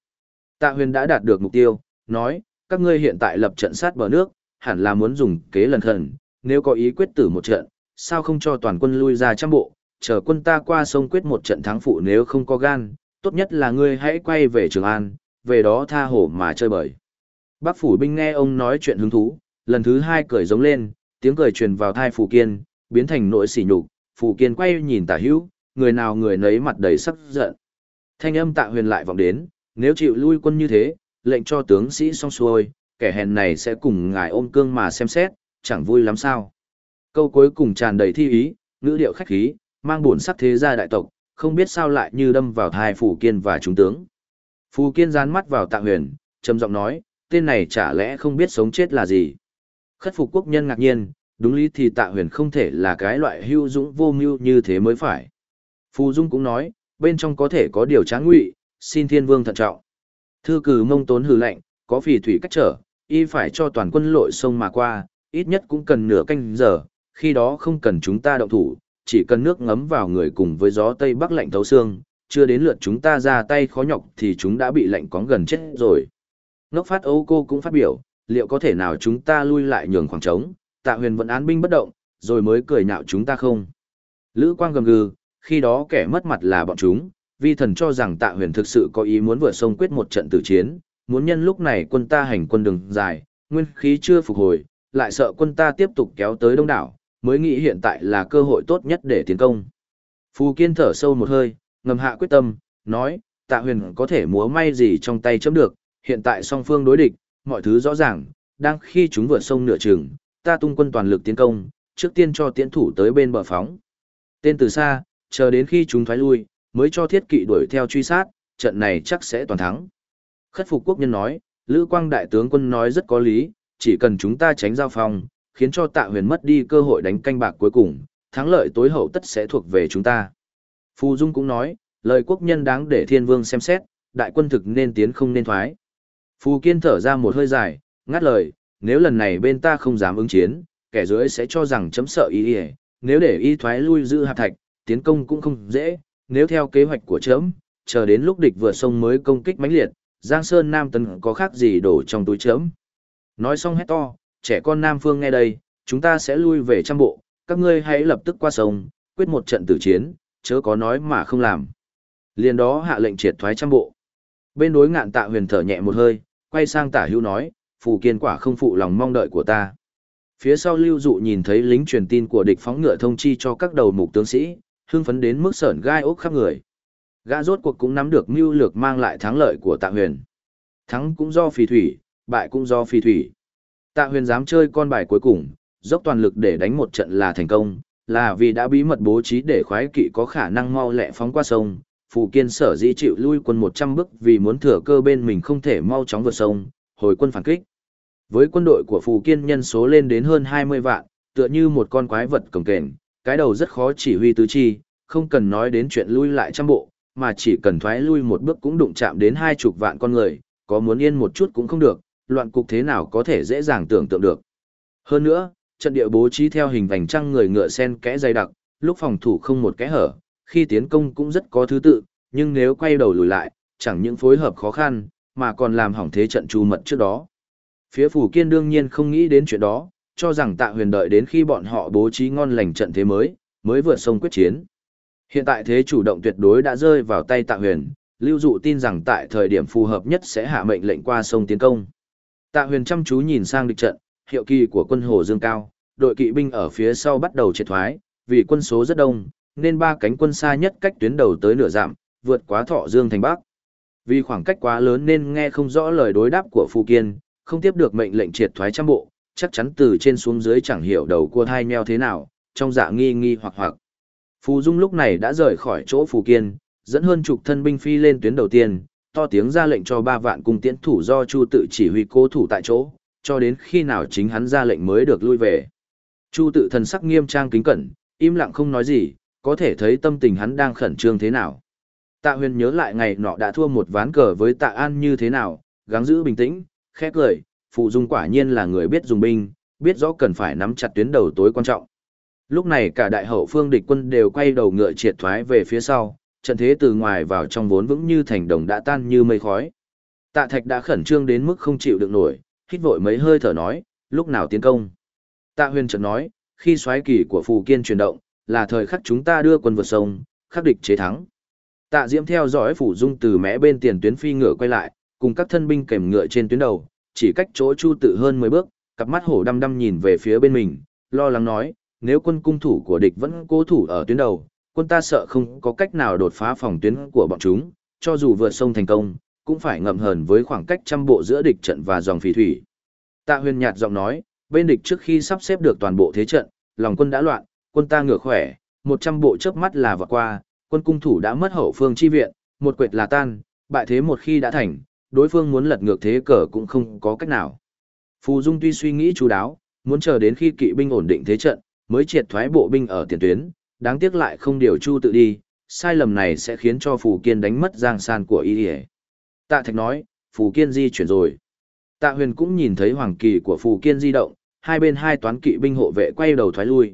Tạ huyền đã đạt được mục tiêu, nói, các ngươi hiện tại lập trận sát bờ nước, hẳn là muốn dùng kế lần thần, nếu có ý quyết tử một trận, sao không cho toàn quân lui ra trăm bộ, chờ quân ta qua sông quyết một trận thắng phụ nếu không có gan, tốt nhất là ngươi hãy quay về Trường An, về đó tha hổ mà chơi bời. Bác phủ binh nghe ông nói chuyện hứng thú, lần thứ hai cười giống lên, tiếng cười truyền vào thai phủ Kiên, biến thành nỗi sỉ nhục, Phù Kiên quay nhìn tả hữu, người nào người nấy mặt đầy sắc giận. Thanh âm tạ huyền lại vọng đến, nếu chịu lui quân như thế, lệnh cho tướng sĩ xong xuôi, kẻ hèn này sẽ cùng ngài ôm cương mà xem xét, chẳng vui lắm sao. Câu cuối cùng tràn đầy thi ý, ngữ điệu khách khí, mang buồn sắc thế gia đại tộc, không biết sao lại như đâm vào thai Phù Kiên và chúng tướng. Phù Kiên dán mắt vào tạ huyền, trầm giọng nói, tên này chả lẽ không biết sống chết là gì. Khất phục quốc nhân ngạc nhiên, đúng lý thì tạ huyền không thể là cái loại hưu dũng vô mưu như thế mới phải. Phù Dung cũng nói, bên trong có thể có điều tráng ngụy, xin thiên vương thận trọng. Thư cử mông tốn hừ lệnh, có phỉ thủy cách trở, y phải cho toàn quân lội sông mà qua, ít nhất cũng cần nửa canh giờ, khi đó không cần chúng ta động thủ, chỉ cần nước ngấm vào người cùng với gió tây bắc lạnh thấu xương, chưa đến lượt chúng ta ra tay khó nhọc thì chúng đã bị lạnh cóng gần chết rồi. Ngốc phát Âu cô cũng phát biểu, liệu có thể nào chúng ta lui lại nhường khoảng trống, tạ huyền vẫn án binh bất động, rồi mới cười nhạo chúng ta không. Lữ quang gầm gừ, khi đó kẻ mất mặt là bọn chúng, vi thần cho rằng tạ huyền thực sự có ý muốn vừa sông quyết một trận tử chiến, muốn nhân lúc này quân ta hành quân đường dài, nguyên khí chưa phục hồi, lại sợ quân ta tiếp tục kéo tới đông đảo, mới nghĩ hiện tại là cơ hội tốt nhất để tiến công. Phù Kiên thở sâu một hơi, ngầm hạ quyết tâm, nói, tạ huyền có thể múa may gì trong tay chấm được, hiện tại song phương đối địch, mọi thứ rõ ràng, đang khi chúng vượt sông nửa chừng, ta tung quân toàn lực tiến công, trước tiên cho tiến thủ tới bên bờ phóng. Tên từ xa, chờ đến khi chúng thoái lui, mới cho thiết kỵ đuổi theo truy sát, trận này chắc sẽ toàn thắng. Khất phục quốc nhân nói, Lữ Quang đại tướng quân nói rất có lý, chỉ cần chúng ta tránh giao phong, khiến cho tạ huyền mất đi cơ hội đánh canh bạc cuối cùng, thắng lợi tối hậu tất sẽ thuộc về chúng ta. Phù Dung cũng nói, lời quốc nhân đáng để thiên vương xem xét, đại quân thực nên tiến không nên thoái. Phù Kiên thở ra một hơi dài, ngắt lời, nếu lần này bên ta không dám ứng chiến, kẻ dưới sẽ cho rằng chấm sợ Y Y. nếu để y thoái lui giữ hạt thạch, tiến công cũng không dễ, nếu theo kế hoạch của chấm, chờ đến lúc địch vượt sông mới công kích mãnh liệt, Giang Sơn Nam Tấn có khác gì đổ trong túi chấm? Nói xong hét to, trẻ con Nam Phương nghe đây, chúng ta sẽ lui về trăm bộ, các ngươi hãy lập tức qua sông, quyết một trận tử chiến, chớ có nói mà không làm. Liên đó hạ lệnh triệt thoái trăm bộ. Bên đối ngạn tạ huyền thở nhẹ một hơi, quay sang tả hữu nói, phù kiên quả không phụ lòng mong đợi của ta. Phía sau lưu dụ nhìn thấy lính truyền tin của địch phóng ngựa thông chi cho các đầu mục tướng sĩ, hưng phấn đến mức sởn gai ốc khắp người. Gã rốt cuộc cũng nắm được mưu lược mang lại thắng lợi của tạ huyền. Thắng cũng do phì thủy, bại cũng do phì thủy. Tạ huyền dám chơi con bài cuối cùng, dốc toàn lực để đánh một trận là thành công, là vì đã bí mật bố trí để khoái kỵ có khả năng mau lẹ phóng qua sông. Phù Kiên sở dĩ chịu lui quân 100 bước vì muốn thừa cơ bên mình không thể mau chóng vượt sông, hồi quân phản kích. Với quân đội của Phù Kiên nhân số lên đến hơn 20 vạn, tựa như một con quái vật cồng kềnh, cái đầu rất khó chỉ huy tứ chi, không cần nói đến chuyện lui lại trăm bộ, mà chỉ cần thoái lui một bước cũng đụng chạm đến hai chục vạn con người, có muốn yên một chút cũng không được, loạn cục thế nào có thể dễ dàng tưởng tượng được. Hơn nữa, trận địa bố trí theo hình vành trăng người ngựa sen kẽ dày đặc, lúc phòng thủ không một kẽ hở, khi tiến công cũng rất có thứ tự, nhưng nếu quay đầu lùi lại, chẳng những phối hợp khó khăn, mà còn làm hỏng thế trận chu mật trước đó. Phía Phủ Kiên đương nhiên không nghĩ đến chuyện đó, cho rằng Tạ Huyền đợi đến khi bọn họ bố trí ngon lành trận thế mới, mới vượt sông quyết chiến. Hiện tại thế chủ động tuyệt đối đã rơi vào tay Tạ Huyền, Lưu Dụ tin rằng tại thời điểm phù hợp nhất sẽ hạ mệnh lệnh qua sông tiến công. Tạ Huyền chăm chú nhìn sang địch trận, hiệu kỳ của quân Hồ Dương cao, đội kỵ binh ở phía sau bắt đầu triệt thoái, vì quân số rất đông, nên ba cánh quân xa nhất cách tuyến đầu tới nửa giảm, vượt quá Thọ Dương thành Bắc. Vì khoảng cách quá lớn nên nghe không rõ lời đối đáp của Phù Kiên, không tiếp được mệnh lệnh triệt thoái trăm bộ, chắc chắn từ trên xuống dưới chẳng hiểu đầu cua thai nheo thế nào, trong dạ nghi nghi hoặc hoặc. Phù Dung lúc này đã rời khỏi chỗ Phù Kiên, dẫn hơn chục thân binh phi lên tuyến đầu tiên, to tiếng ra lệnh cho ba vạn cung tiễn thủ do Chu tự chỉ huy cố thủ tại chỗ, cho đến khi nào chính hắn ra lệnh mới được lui về. Chu tự thần sắc nghiêm trang kính cẩn, im lặng không nói gì, có thể thấy tâm tình hắn đang khẩn trương thế nào. Tạ huyền nhớ lại ngày nọ đã thua một ván cờ với tạ an như thế nào, gắng giữ bình tĩnh, khẽ lời, phụ dung quả nhiên là người biết dùng binh, biết rõ cần phải nắm chặt tuyến đầu tối quan trọng. Lúc này cả đại hậu phương địch quân đều quay đầu ngựa triệt thoái về phía sau, trận thế từ ngoài vào trong vốn vững như thành đồng đã tan như mây khói. Tạ Thạch đã khẩn trương đến mức không chịu được nổi, hít vội mấy hơi thở nói, lúc nào tiến công. Tạ Huyền chợt nói, khi xoáy kỳ của Phù Kiên chuyển động, là thời khắc chúng ta đưa quân vượt sông, khắc địch chế thắng. Tạ Diễm theo dõi Phủ Dung từ mé bên tiền tuyến phi ngựa quay lại, cùng các thân binh kèm ngựa trên tuyến đầu, chỉ cách chỗ Chu Tự hơn 10 bước, cặp mắt hổ đăm đăm nhìn về phía bên mình, lo lắng nói, nếu quân cung thủ của địch vẫn cố thủ ở tuyến đầu, quân ta sợ không có cách nào đột phá phòng tuyến của bọn chúng, cho dù vượt sông thành công, cũng phải ngậm hờn với khoảng cách trăm bộ giữa địch trận và dòng phỉ thủy. Tạ huyền nhạt giọng nói, bên địch trước khi sắp xếp được toàn bộ thế trận, lòng quân đã loạn, quân ta ngựa khỏe, một trăm bộ chớp mắt là vọt qua, quân cung thủ đã mất hậu phương chi viện, một quệt là tan, bại thế một khi đã thành, đối phương muốn lật ngược thế cờ cũng không có cách nào. Phù Dung tuy suy nghĩ chú đáo, muốn chờ đến khi kỵ binh ổn định thế trận, mới triệt thoái bộ binh ở tiền tuyến, đáng tiếc lại không điều chu tự đi, sai lầm này sẽ khiến cho Phù Kiên đánh mất giang san của y Tạ Thạch nói, Phù Kiên di chuyển rồi. Tạ Huyền cũng nhìn thấy hoàng kỳ của Phù Kiên di động, hai bên hai toán kỵ binh hộ vệ quay đầu thoái lui.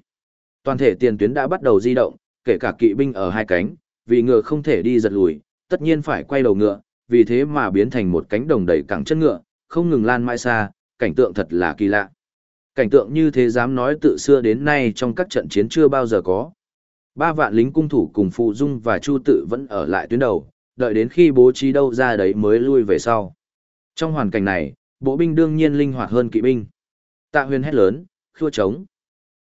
Toàn thể tiền tuyến đã bắt đầu di động, kể cả kỵ binh ở hai cánh, vì ngựa không thể đi giật lùi, tất nhiên phải quay đầu ngựa, vì thế mà biến thành một cánh đồng đầy cẳng chân ngựa, không ngừng lan mãi xa, cảnh tượng thật là kỳ lạ. Cảnh tượng như thế dám nói từ xưa đến nay trong các trận chiến chưa bao giờ có. Ba vạn lính cung thủ cùng Phụ Dung và Chu Tự vẫn ở lại tuyến đầu, đợi đến khi bố trí đâu ra đấy mới lui về sau. Trong hoàn cảnh này, bộ binh đương nhiên linh hoạt hơn kỵ binh. Tạ huyền hét lớn, khua trống.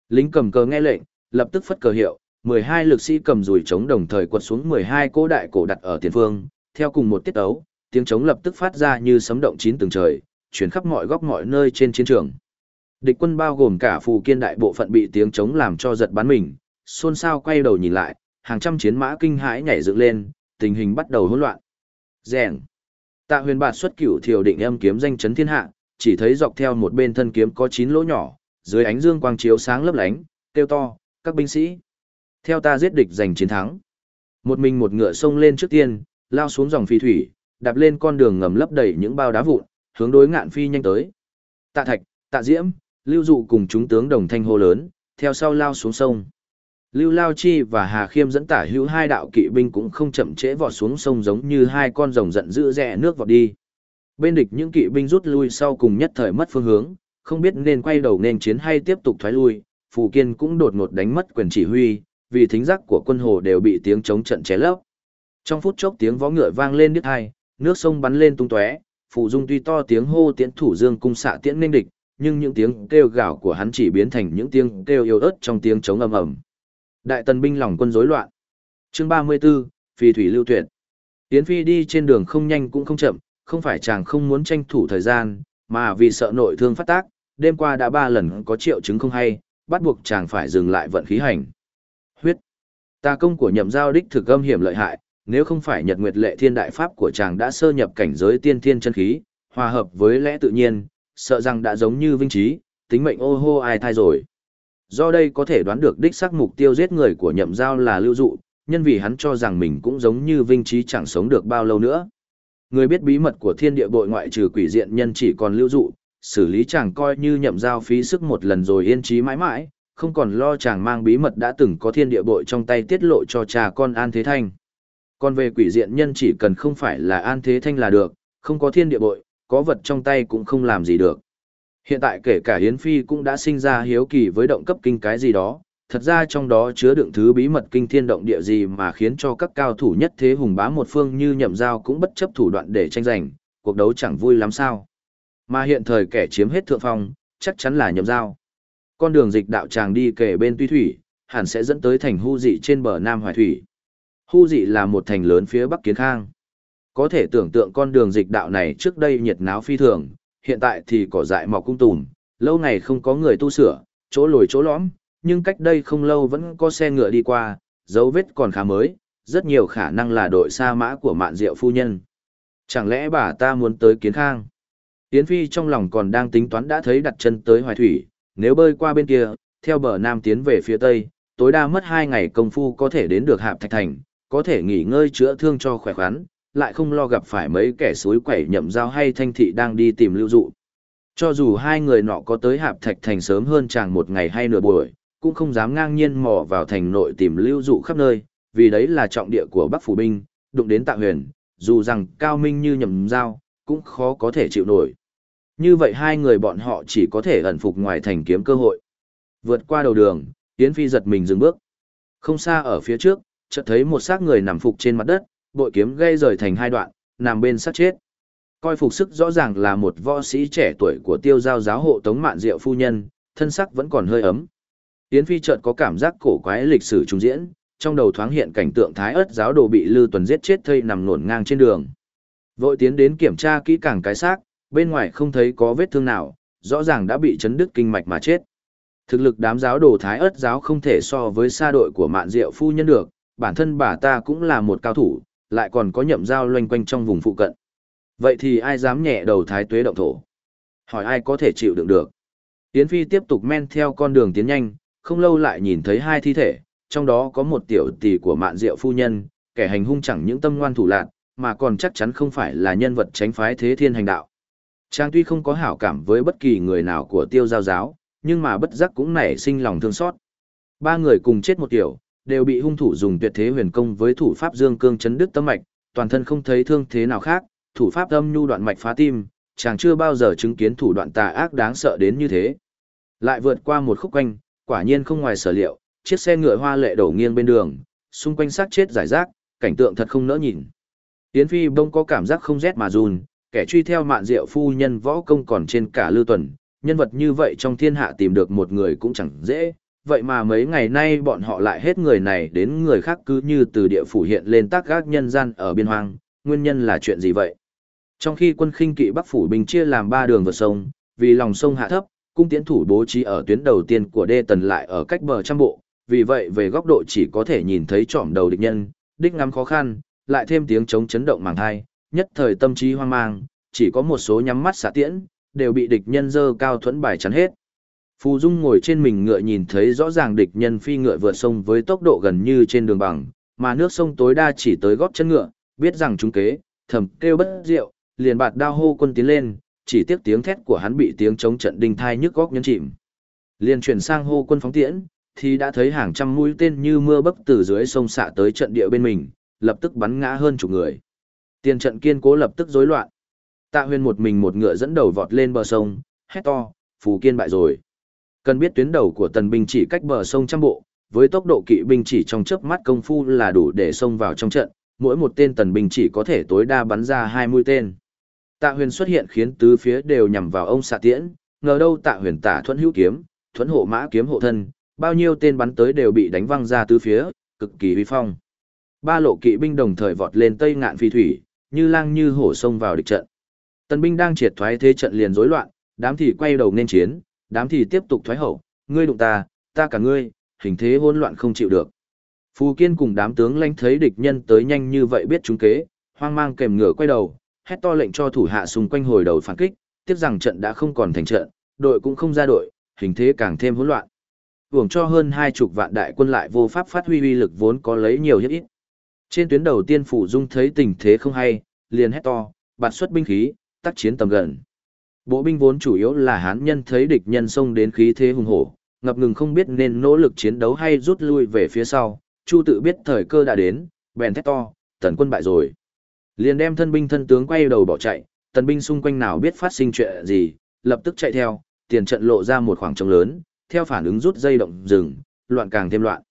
Lính cầm cờ nghe lệnh, lập tức phất cờ hiệu, 12 lực sĩ cầm rùi trống đồng thời quật xuống 12 cỗ đại cổ đặt ở tiền phương, theo cùng một tiết ấu, tiếng trống lập tức phát ra như sấm động chín tầng trời, chuyển khắp mọi góc mọi nơi trên chiến trường. Địch quân bao gồm cả phù kiên đại bộ phận bị tiếng trống làm cho giật bắn mình, xôn xao quay đầu nhìn lại, hàng trăm chiến mã kinh hãi nhảy dựng lên, tình hình bắt đầu hỗn loạn. Rèn. Tạ Huyền Bạt xuất cửu thiều định âm kiếm danh chấn thiên hạ, chỉ thấy dọc theo một bên thân kiếm có chín lỗ nhỏ, dưới ánh dương quang chiếu sáng lấp lánh, kêu to, các binh sĩ. Theo ta giết địch giành chiến thắng. Một mình một ngựa xông lên trước tiên, lao xuống dòng phi thủy, đạp lên con đường ngầm lấp đầy những bao đá vụn, hướng đối ngạn phi nhanh tới. Tạ Thạch, Tạ Diễm, Lưu Dụ cùng chúng tướng đồng thanh hô lớn, theo sau lao xuống sông. Lưu Lao Chi và Hà Khiêm dẫn tả hữu hai đạo kỵ binh cũng không chậm trễ vọt xuống sông giống như hai con rồng giận dữ rẽ nước vọt đi. Bên địch những kỵ binh rút lui sau cùng nhất thời mất phương hướng, không biết nên quay đầu nên chiến hay tiếp tục thoái lui, Phù Kiên cũng đột ngột đánh mất quyền chỉ huy, vì thính giác của quân hồ đều bị tiếng chống trận ché lấp. Trong phút chốc tiếng vó ngựa vang lên đứt hai, nước sông bắn lên tung tóe, Phù Dung tuy to tiếng hô tiễn thủ dương cung xạ tiễn nên địch, nhưng những tiếng kêu gào của hắn chỉ biến thành những tiếng kêu yếu ớt trong tiếng chống ầm ầm. Đại tần binh lòng quân rối loạn. Chương 34, Phi thủy lưu tuyệt. Yến Phi đi trên đường không nhanh cũng không chậm, không phải chàng không muốn tranh thủ thời gian, mà vì sợ nội thương phát tác, đêm qua đã ba lần có triệu chứng không hay, bắt buộc chàng phải dừng lại vận khí hành. Huyết. Tà công của nhậm giao đích thực âm hiểm lợi hại, nếu không phải nhật nguyệt lệ thiên đại pháp của chàng đã sơ nhập cảnh giới tiên thiên chân khí, hòa hợp với lẽ tự nhiên, sợ rằng đã giống như vinh trí, tính mệnh ô hô ai thai rồi. Do đây có thể đoán được đích xác mục tiêu giết người của nhậm giao là lưu dụ, nhân vì hắn cho rằng mình cũng giống như vinh trí chẳng sống được bao lâu nữa. Người biết bí mật của thiên địa bội ngoại trừ quỷ diện nhân chỉ còn lưu dụ, xử lý chàng coi như nhậm giao phí sức một lần rồi yên trí mãi mãi, không còn lo chàng mang bí mật đã từng có thiên địa bội trong tay tiết lộ cho cha con An Thế Thanh. Còn về quỷ diện nhân chỉ cần không phải là An Thế Thanh là được, không có thiên địa bội, có vật trong tay cũng không làm gì được. Hiện tại kể cả Hiến Phi cũng đã sinh ra hiếu kỳ với động cấp kinh cái gì đó, thật ra trong đó chứa đựng thứ bí mật kinh thiên động địa gì mà khiến cho các cao thủ nhất thế hùng bá một phương như nhậm giao cũng bất chấp thủ đoạn để tranh giành, cuộc đấu chẳng vui lắm sao. Mà hiện thời kẻ chiếm hết thượng phong, chắc chắn là nhậm giao. Con đường dịch đạo tràng đi kể bên tuy thủy, hẳn sẽ dẫn tới thành hưu dị trên bờ Nam Hoài Thủy. Hu dị là một thành lớn phía Bắc Kiến Khang. Có thể tưởng tượng con đường dịch đạo này trước đây nhiệt náo phi thường, hiện tại thì cỏ dại mọc cung tùm, lâu ngày không có người tu sửa, chỗ lồi chỗ lõm, nhưng cách đây không lâu vẫn có xe ngựa đi qua, dấu vết còn khá mới, rất nhiều khả năng là đội sa mã của mạn diệu phu nhân. Chẳng lẽ bà ta muốn tới kiến khang? Yến Phi trong lòng còn đang tính toán đã thấy đặt chân tới Hoài Thủy, nếu bơi qua bên kia, theo bờ Nam tiến về phía Tây, tối đa mất hai ngày công phu có thể đến được Hạp Thạch Thành, có thể nghỉ ngơi chữa thương cho khỏe khoắn, lại không lo gặp phải mấy kẻ suối quẩy nhậm giao hay thanh thị đang đi tìm lưu dụ. Cho dù hai người nọ có tới Hạp Thạch Thành sớm hơn chàng một ngày hay nửa buổi, cũng không dám ngang nhiên mò vào thành nội tìm lưu dụ khắp nơi, vì đấy là trọng địa của Bắc Phủ Binh, đụng đến tạ huyền, dù rằng cao minh như nhầm dao, cũng khó có thể chịu nổi. Như vậy hai người bọn họ chỉ có thể ẩn phục ngoài thành kiếm cơ hội. Vượt qua đầu đường, Yến Phi giật mình dừng bước. Không xa ở phía trước, chợt thấy một xác người nằm phục trên mặt đất, bội kiếm gây rời thành hai đoạn, nằm bên sát chết. Coi phục sức rõ ràng là một võ sĩ trẻ tuổi của tiêu giao giáo hộ Tống Mạn Diệu phu nhân, thân sắc vẫn còn hơi ấm. Yến Phi chợt có cảm giác cổ quái lịch sử trùng diễn, trong đầu thoáng hiện cảnh tượng Thái ớt giáo đồ bị Lư Tuần giết chết thây nằm nổn ngang trên đường. Vội tiến đến kiểm tra kỹ càng cái xác, bên ngoài không thấy có vết thương nào, rõ ràng đã bị chấn đứt kinh mạch mà chết. Thực lực đám giáo đồ Thái ớt giáo không thể so với sa đội của Mạn Diệu phu nhân được, bản thân bà ta cũng là một cao thủ, lại còn có nhậm giao loanh quanh trong vùng phụ cận. Vậy thì ai dám nhẹ đầu Thái tuế động thổ? Hỏi ai có thể chịu đựng được? Yến Phi tiếp tục men theo con đường tiến nhanh, không lâu lại nhìn thấy hai thi thể, trong đó có một tiểu tỷ của mạn diệu phu nhân, kẻ hành hung chẳng những tâm ngoan thủ lạc, mà còn chắc chắn không phải là nhân vật tránh phái thế thiên hành đạo. Trang tuy không có hảo cảm với bất kỳ người nào của tiêu giao giáo, nhưng mà bất giác cũng nảy sinh lòng thương xót. Ba người cùng chết một tiểu, đều bị hung thủ dùng tuyệt thế huyền công với thủ pháp dương cương chấn đứt tâm mạch, toàn thân không thấy thương thế nào khác, thủ pháp âm nhu đoạn mạch phá tim, chàng chưa bao giờ chứng kiến thủ đoạn tà ác đáng sợ đến như thế. Lại vượt qua một khúc quanh, quả nhiên không ngoài sở liệu, chiếc xe ngựa hoa lệ đổ nghiêng bên đường, xung quanh xác chết giải rác, cảnh tượng thật không nỡ nhìn. Yến Phi bông có cảm giác không rét mà run, kẻ truy theo mạn diệu phu nhân võ công còn trên cả lưu tuần, nhân vật như vậy trong thiên hạ tìm được một người cũng chẳng dễ, vậy mà mấy ngày nay bọn họ lại hết người này đến người khác cứ như từ địa phủ hiện lên tác gác nhân gian ở biên hoang, nguyên nhân là chuyện gì vậy? Trong khi quân khinh kỵ Bắc phủ bình chia làm ba đường vượt sông, vì lòng sông hạ thấp, cung tiễn thủ bố trí ở tuyến đầu tiên của đê tần lại ở cách bờ trăm bộ, vì vậy về góc độ chỉ có thể nhìn thấy trỏm đầu địch nhân, đích ngắm khó khăn, lại thêm tiếng chống chấn động màng thai, nhất thời tâm trí hoang mang, chỉ có một số nhắm mắt xạ tiễn, đều bị địch nhân dơ cao thuẫn bài chắn hết. Phù Dung ngồi trên mình ngựa nhìn thấy rõ ràng địch nhân phi ngựa vượt sông với tốc độ gần như trên đường bằng, mà nước sông tối đa chỉ tới gót chân ngựa, biết rằng chúng kế, thầm kêu bất diệu, liền bạt đao hô quân tiến lên, chỉ tiếc tiếng thét của hắn bị tiếng chống trận đinh thai nhức góc nhấn chìm. Liên chuyển sang hô quân phóng tiễn, thì đã thấy hàng trăm mũi tên như mưa bấc từ dưới sông xạ tới trận địa bên mình, lập tức bắn ngã hơn chục người. Tiền trận kiên cố lập tức rối loạn. Tạ huyền một mình một ngựa dẫn đầu vọt lên bờ sông, hét to, phù kiên bại rồi. Cần biết tuyến đầu của tần binh chỉ cách bờ sông trăm bộ, với tốc độ kỵ binh chỉ trong chớp mắt công phu là đủ để xông vào trong trận, mỗi một tên tần binh chỉ có thể tối đa bắn ra hai mũi tên. Tạ huyền xuất hiện khiến tứ phía đều nhằm vào ông xạ tiễn, ngờ đâu tạ huyền tả thuẫn hữu kiếm, thuẫn hộ mã kiếm hộ thân, bao nhiêu tên bắn tới đều bị đánh văng ra tứ phía, cực kỳ uy phong. Ba lộ kỵ binh đồng thời vọt lên tây ngạn phi thủy, như lang như hổ xông vào địch trận. Tần binh đang triệt thoái thế trận liền rối loạn, đám thì quay đầu nên chiến, đám thì tiếp tục thoái hậu, ngươi đụng ta, ta cả ngươi, hình thế hỗn loạn không chịu được. Phù Kiên cùng đám tướng lãnh thấy địch nhân tới nhanh như vậy biết chúng kế, hoang mang kèm ngửa quay đầu, hét to lệnh cho thủ hạ xung quanh hồi đầu phản kích, tiếp rằng trận đã không còn thành trận, đội cũng không ra đội, hình thế càng thêm hỗn loạn. Uổng cho hơn hai chục vạn đại quân lại vô pháp phát huy uy lực vốn có lấy nhiều hiếp ít. Trên tuyến đầu tiên phủ dung thấy tình thế không hay, liền hét to, bạt xuất binh khí, tác chiến tầm gần. Bộ binh vốn chủ yếu là hán nhân thấy địch nhân xông đến khí thế hùng hổ, ngập ngừng không biết nên nỗ lực chiến đấu hay rút lui về phía sau, Chu tự biết thời cơ đã đến, bèn thét to, tần quân bại rồi. Liền đem thân binh thân tướng quay đầu bỏ chạy, tần binh xung quanh nào biết phát sinh chuyện gì, lập tức chạy theo, tiền trận lộ ra một khoảng trống lớn, theo phản ứng rút dây động rừng, loạn càng thêm loạn.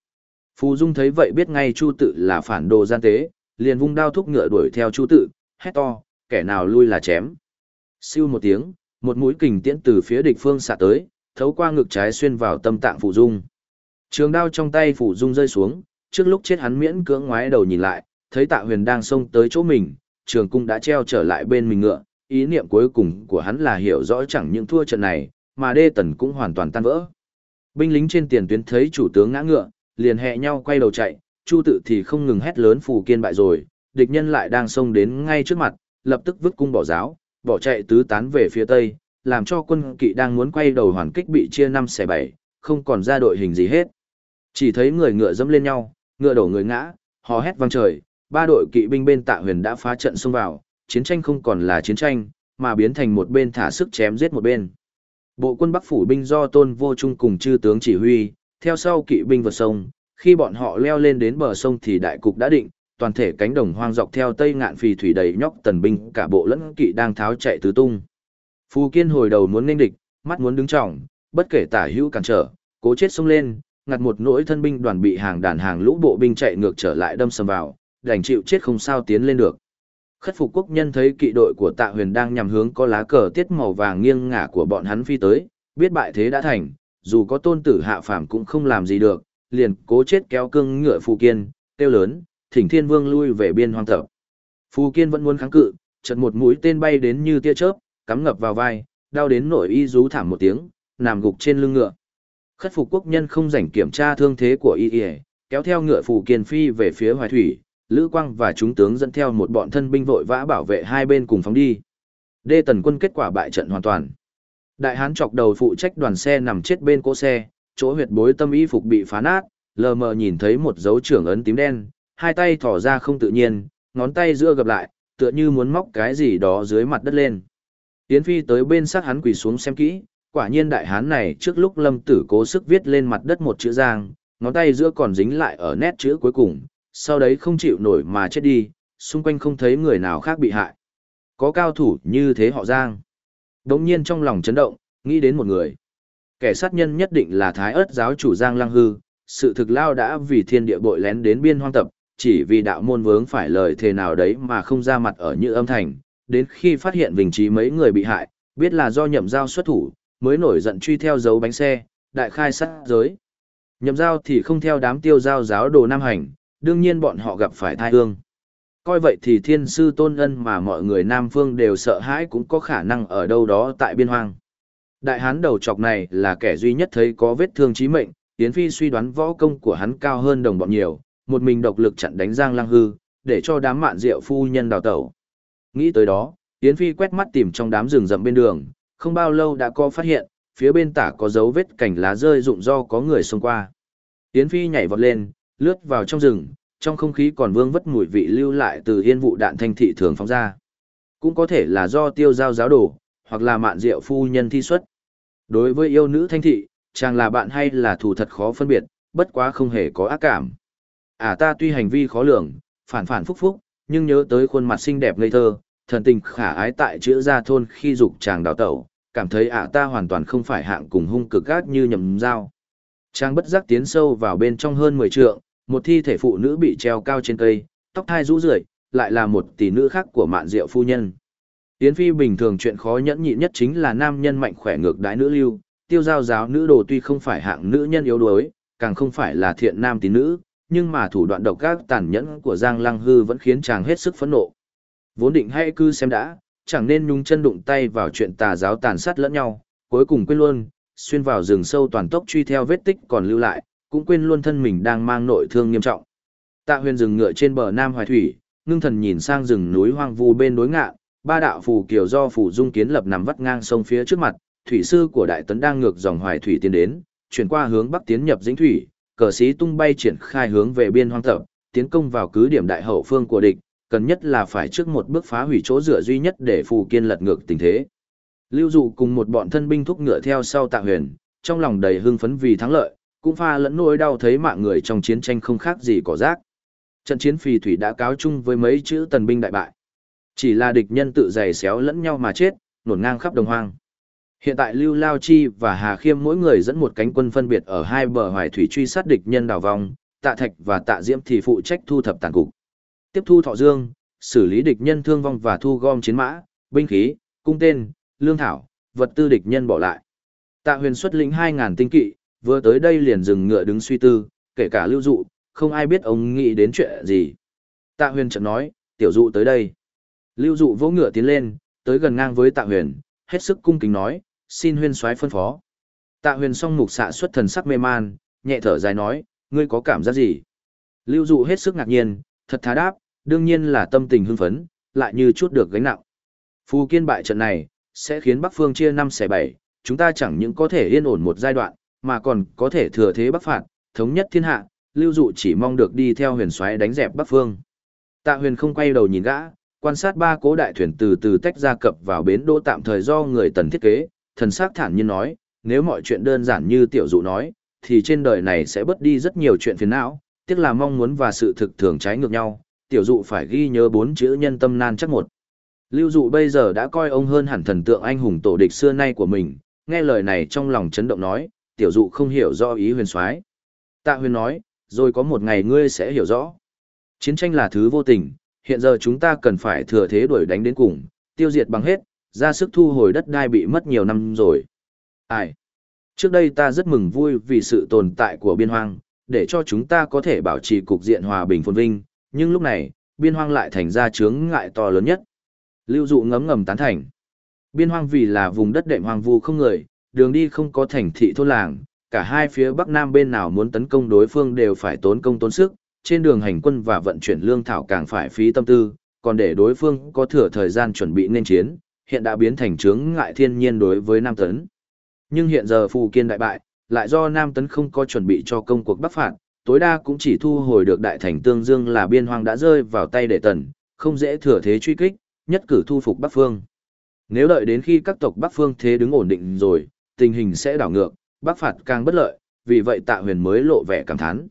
Phù Dung thấy vậy biết ngay Chu tự là phản đồ gian tế, liền vung đao thúc ngựa đuổi theo Chu tự, hét to, kẻ nào lui là chém. Siêu một tiếng, một mũi kình tiễn từ phía địch phương xạ tới, thấu qua ngực trái xuyên vào tâm tạng phụ Dung. Trường đao trong tay phụ Dung rơi xuống, trước lúc chết hắn miễn cưỡng ngoái đầu nhìn lại, thấy Tạ Huyền đang xông tới chỗ mình, trường cung đã treo trở lại bên mình ngựa, ý niệm cuối cùng của hắn là hiểu rõ chẳng những thua trận này, mà đê tần cũng hoàn toàn tan vỡ. Binh lính trên tiền tuyến thấy chủ tướng ngã ngựa, liền hẹ nhau quay đầu chạy, Chu tự thì không ngừng hét lớn phù kiên bại rồi, địch nhân lại đang xông đến ngay trước mặt, lập tức vứt cung bỏ giáo, bỏ chạy tứ tán về phía tây, làm cho quân kỵ đang muốn quay đầu hoàn kích bị chia năm xẻ bảy, không còn ra đội hình gì hết. Chỉ thấy người ngựa dẫm lên nhau, ngựa đổ người ngã, hò hét vang trời, ba đội kỵ binh bên Tạ Huyền đã phá trận xông vào, chiến tranh không còn là chiến tranh, mà biến thành một bên thả sức chém giết một bên. Bộ quân Bắc phủ binh do Tôn Vô Trung cùng chư tướng chỉ huy, theo sau kỵ binh vượt sông, khi bọn họ leo lên đến bờ sông thì đại cục đã định, toàn thể cánh đồng hoang dọc theo tây ngạn phì thủy đầy nhóc tần binh, cả bộ lẫn kỵ đang tháo chạy tứ tung. Phù Kiên hồi đầu muốn nghênh địch, mắt muốn đứng trọng, bất kể tả hữu cản trở, cố chết xông lên, ngặt một nỗi thân binh đoàn bị hàng đàn hàng lũ bộ binh chạy ngược trở lại đâm sầm vào, đành chịu chết không sao tiến lên được. Khất phục quốc nhân thấy kỵ đội của tạ huyền đang nhằm hướng có lá cờ tiết màu vàng nghiêng ngả của bọn hắn phi tới, biết bại thế đã thành, dù có tôn tử hạ phàm cũng không làm gì được, liền cố chết kéo cương ngựa phù kiên, tiêu lớn, thỉnh thiên vương lui về biên hoang tập. Phù kiên vẫn muốn kháng cự, chợt một mũi tên bay đến như tia chớp, cắm ngập vào vai, đau đến nổi y rú thảm một tiếng, nằm gục trên lưng ngựa. Khất phục quốc nhân không rảnh kiểm tra thương thế của y y, kéo theo ngựa phù kiên phi về phía hoài thủy, Lữ Quang và chúng tướng dẫn theo một bọn thân binh vội vã bảo vệ hai bên cùng phóng đi. Đê tần quân kết quả bại trận hoàn toàn. Đại hán chọc đầu phụ trách đoàn xe nằm chết bên cỗ xe, chỗ huyệt bối tâm y phục bị phá nát, lờ mờ nhìn thấy một dấu trưởng ấn tím đen, hai tay thỏ ra không tự nhiên, ngón tay giữa gập lại, tựa như muốn móc cái gì đó dưới mặt đất lên. Yến Phi tới bên sát hắn quỳ xuống xem kỹ, quả nhiên đại hán này trước lúc lâm tử cố sức viết lên mặt đất một chữ giang, ngón tay giữa còn dính lại ở nét chữ cuối cùng, sau đấy không chịu nổi mà chết đi, xung quanh không thấy người nào khác bị hại. Có cao thủ như thế họ giang. Đống nhiên trong lòng chấn động, nghĩ đến một người. Kẻ sát nhân nhất định là thái ớt giáo chủ Giang Lăng Hư, sự thực lao đã vì thiên địa bội lén đến biên hoang tập, chỉ vì đạo môn vướng phải lời thề nào đấy mà không ra mặt ở như âm thành, đến khi phát hiện vị trí mấy người bị hại, biết là do nhậm giao xuất thủ, mới nổi giận truy theo dấu bánh xe, đại khai sát giới. Nhậm giao thì không theo đám tiêu giao giáo đồ Nam Hành, đương nhiên bọn họ gặp phải thai hương. Coi vậy thì thiên sư tôn ân mà mọi người Nam Phương đều sợ hãi cũng có khả năng ở đâu đó tại biên hoang. Đại hán đầu chọc này là kẻ duy nhất thấy có vết thương chí mệnh, Yến Phi suy đoán võ công của hắn cao hơn đồng bọn nhiều, một mình độc lực chặn đánh Giang Lăng Hư, để cho đám mạn rượu phu nhân đào tẩu. Nghĩ tới đó, Yến Phi quét mắt tìm trong đám rừng rậm bên đường, không bao lâu đã có phát hiện, phía bên tả có dấu vết cảnh lá rơi rụng do có người xông qua. Yến Phi nhảy vọt lên, lướt vào trong rừng, trong không khí còn vương vất mùi vị lưu lại từ yên vụ đạn thanh thị thường phóng ra. Cũng có thể là do tiêu giao giáo đổ, hoặc là mạn rượu phu nhân thi xuất. Đối với yêu nữ thanh thị, chàng là bạn hay là thù thật khó phân biệt, bất quá không hề có ác cảm. À ta tuy hành vi khó lường, phản phản phúc phúc, nhưng nhớ tới khuôn mặt xinh đẹp ngây thơ, thần tình khả ái tại chữa gia thôn khi dục chàng đào tẩu, cảm thấy ạ ta hoàn toàn không phải hạng cùng hung cực gác như nhầm dao. Trang bất giác tiến sâu vào bên trong hơn 10 trượng, một thi thể phụ nữ bị treo cao trên cây, tóc thai rũ rượi, lại là một tỷ nữ khác của mạn diệu phu nhân. Yến Phi bình thường chuyện khó nhẫn nhịn nhất chính là nam nhân mạnh khỏe ngược đái nữ lưu, tiêu giao giáo nữ đồ tuy không phải hạng nữ nhân yếu đuối, càng không phải là thiện nam tín nữ, nhưng mà thủ đoạn độc ác tàn nhẫn của Giang Lăng Hư vẫn khiến chàng hết sức phẫn nộ. Vốn định hay cứ xem đã, chẳng nên nhúng chân đụng tay vào chuyện tà giáo tàn sát lẫn nhau, cuối cùng quên luôn, xuyên vào rừng sâu toàn tốc truy theo vết tích còn lưu lại, cũng quên luôn thân mình đang mang nội thương nghiêm trọng. Tạ huyền dừng ngựa trên bờ Nam Hoài Thủy, ngưng thần nhìn sang rừng núi hoang vu bên đối ngạn, ba đạo phù kiều do phù dung kiến lập nằm vắt ngang sông phía trước mặt, thủy sư của đại tấn đang ngược dòng Hoài Thủy tiến đến, chuyển qua hướng bắc tiến nhập dĩnh thủy, cờ sĩ tung bay triển khai hướng về biên hoang tập, tiến công vào cứ điểm đại hậu phương của địch, cần nhất là phải trước một bước phá hủy chỗ dựa duy nhất để phù kiên lật ngược tình thế. Lưu dụ cùng một bọn thân binh thúc ngựa theo sau tạ huyền, trong lòng đầy hưng phấn vì thắng lợi, cũng pha lẫn nỗi đau thấy mạng người trong chiến tranh không khác gì cỏ rác. Trận chiến phì thủy đã cáo chung với mấy chữ tần binh đại bại. Chỉ là địch nhân tự giày xéo lẫn nhau mà chết, nổn ngang khắp đồng hoang. Hiện tại Lưu Lao Chi và Hà Khiêm mỗi người dẫn một cánh quân phân biệt ở hai bờ hoài thủy truy sát địch nhân đào vong, Tạ Thạch và Tạ Diễm thì phụ trách thu thập tàn cục. Tiếp thu thọ dương, xử lý địch nhân thương vong và thu gom chiến mã, binh khí, cung tên, lương thảo, vật tư địch nhân bỏ lại. Tạ Huyền xuất lĩnh 2000 tinh kỵ, vừa tới đây liền dừng ngựa đứng suy tư, kể cả Lưu Dụ, không ai biết ông nghĩ đến chuyện gì. Tạ Huyền chợt nói, "Tiểu Dụ tới đây." Lưu Dụ vỗ ngựa tiến lên, tới gần ngang với Tạ Huyền, hết sức cung kính nói, xin huyên soái phân phó. Tạ huyền song mục xạ xuất thần sắc mê man, nhẹ thở dài nói, ngươi có cảm giác gì? Lưu dụ hết sức ngạc nhiên, thật thà đáp, đương nhiên là tâm tình hưng phấn, lại như chút được gánh nặng. Phù kiên bại trận này, sẽ khiến Bắc Phương chia năm xẻ bảy, chúng ta chẳng những có thể yên ổn một giai đoạn, mà còn có thể thừa thế Bắc phạt, thống nhất thiên hạ, lưu dụ chỉ mong được đi theo huyền soái đánh dẹp Bắc Phương. Tạ huyền không quay đầu nhìn gã, quan sát ba cố đại thuyền từ từ tách ra cập vào bến đỗ tạm thời do người tần thiết kế, thần sắc thản nhiên nói, nếu mọi chuyện đơn giản như tiểu dụ nói, thì trên đời này sẽ bớt đi rất nhiều chuyện phiền não, tiếc là mong muốn và sự thực thường trái ngược nhau, tiểu dụ phải ghi nhớ bốn chữ nhân tâm nan chắc một. Lưu dụ bây giờ đã coi ông hơn hẳn thần tượng anh hùng tổ địch xưa nay của mình, nghe lời này trong lòng chấn động nói, tiểu dụ không hiểu do ý huyền soái. Tạ huyền nói, rồi có một ngày ngươi sẽ hiểu rõ. Chiến tranh là thứ vô tình, hiện giờ chúng ta cần phải thừa thế đuổi đánh đến cùng, tiêu diệt bằng hết, ra sức thu hồi đất đai bị mất nhiều năm rồi. Ai? Trước đây ta rất mừng vui vì sự tồn tại của biên hoang, để cho chúng ta có thể bảo trì cục diện hòa bình phồn vinh, nhưng lúc này, biên hoang lại thành ra chướng ngại to lớn nhất. Lưu dụ ngấm ngầm tán thành. Biên hoang vì là vùng đất đệm hoang vu không người, đường đi không có thành thị thôn làng, cả hai phía bắc nam bên nào muốn tấn công đối phương đều phải tốn công tốn sức, trên đường hành quân và vận chuyển lương thảo càng phải phí tâm tư, còn để đối phương có thừa thời gian chuẩn bị nên chiến, hiện đã biến thành chướng ngại thiên nhiên đối với Nam Tấn. Nhưng hiện giờ Phù Kiên đại bại, lại do Nam Tấn không có chuẩn bị cho công cuộc bắc phạt, tối đa cũng chỉ thu hồi được đại thành tương dương là biên hoang đã rơi vào tay đệ tần, không dễ thừa thế truy kích, nhất cử thu phục Bắc Phương. Nếu đợi đến khi các tộc Bắc Phương thế đứng ổn định rồi, tình hình sẽ đảo ngược, Bắc phạt càng bất lợi, vì vậy Tạ Huyền mới lộ vẻ cảm thán.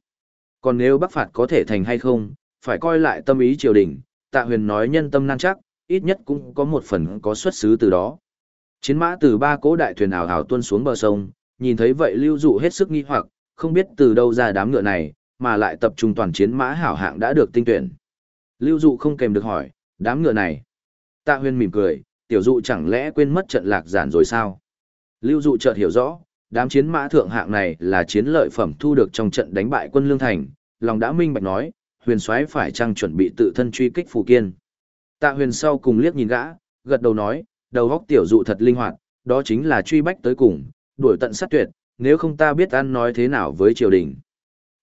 Còn nếu Bắc phạt có thể thành hay không, phải coi lại tâm ý triều đình, Tạ Huyền nói nhân tâm nan chắc, ít nhất cũng có một phần có xuất xứ từ đó. Chiến mã từ ba cỗ đại thuyền ảo ảo tuôn xuống bờ sông, nhìn thấy vậy lưu dụ hết sức nghi hoặc, không biết từ đâu ra đám ngựa này, mà lại tập trung toàn chiến mã hảo hạng đã được tinh tuyển. Lưu dụ không kèm được hỏi, đám ngựa này. Tạ huyên mỉm cười, tiểu dụ chẳng lẽ quên mất trận lạc giản rồi sao? Lưu dụ chợt hiểu rõ, đám chiến mã thượng hạng này là chiến lợi phẩm thu được trong trận đánh bại quân lương thành, lòng đã minh bạch nói, huyền soái phải chăng chuẩn bị tự thân truy kích phù kiên. Tạ huyền sau cùng liếc nhìn gã, gật đầu nói, đầu góc tiểu dụ thật linh hoạt, đó chính là truy bách tới cùng, đuổi tận sát tuyệt, nếu không ta biết ăn nói thế nào với triều đình.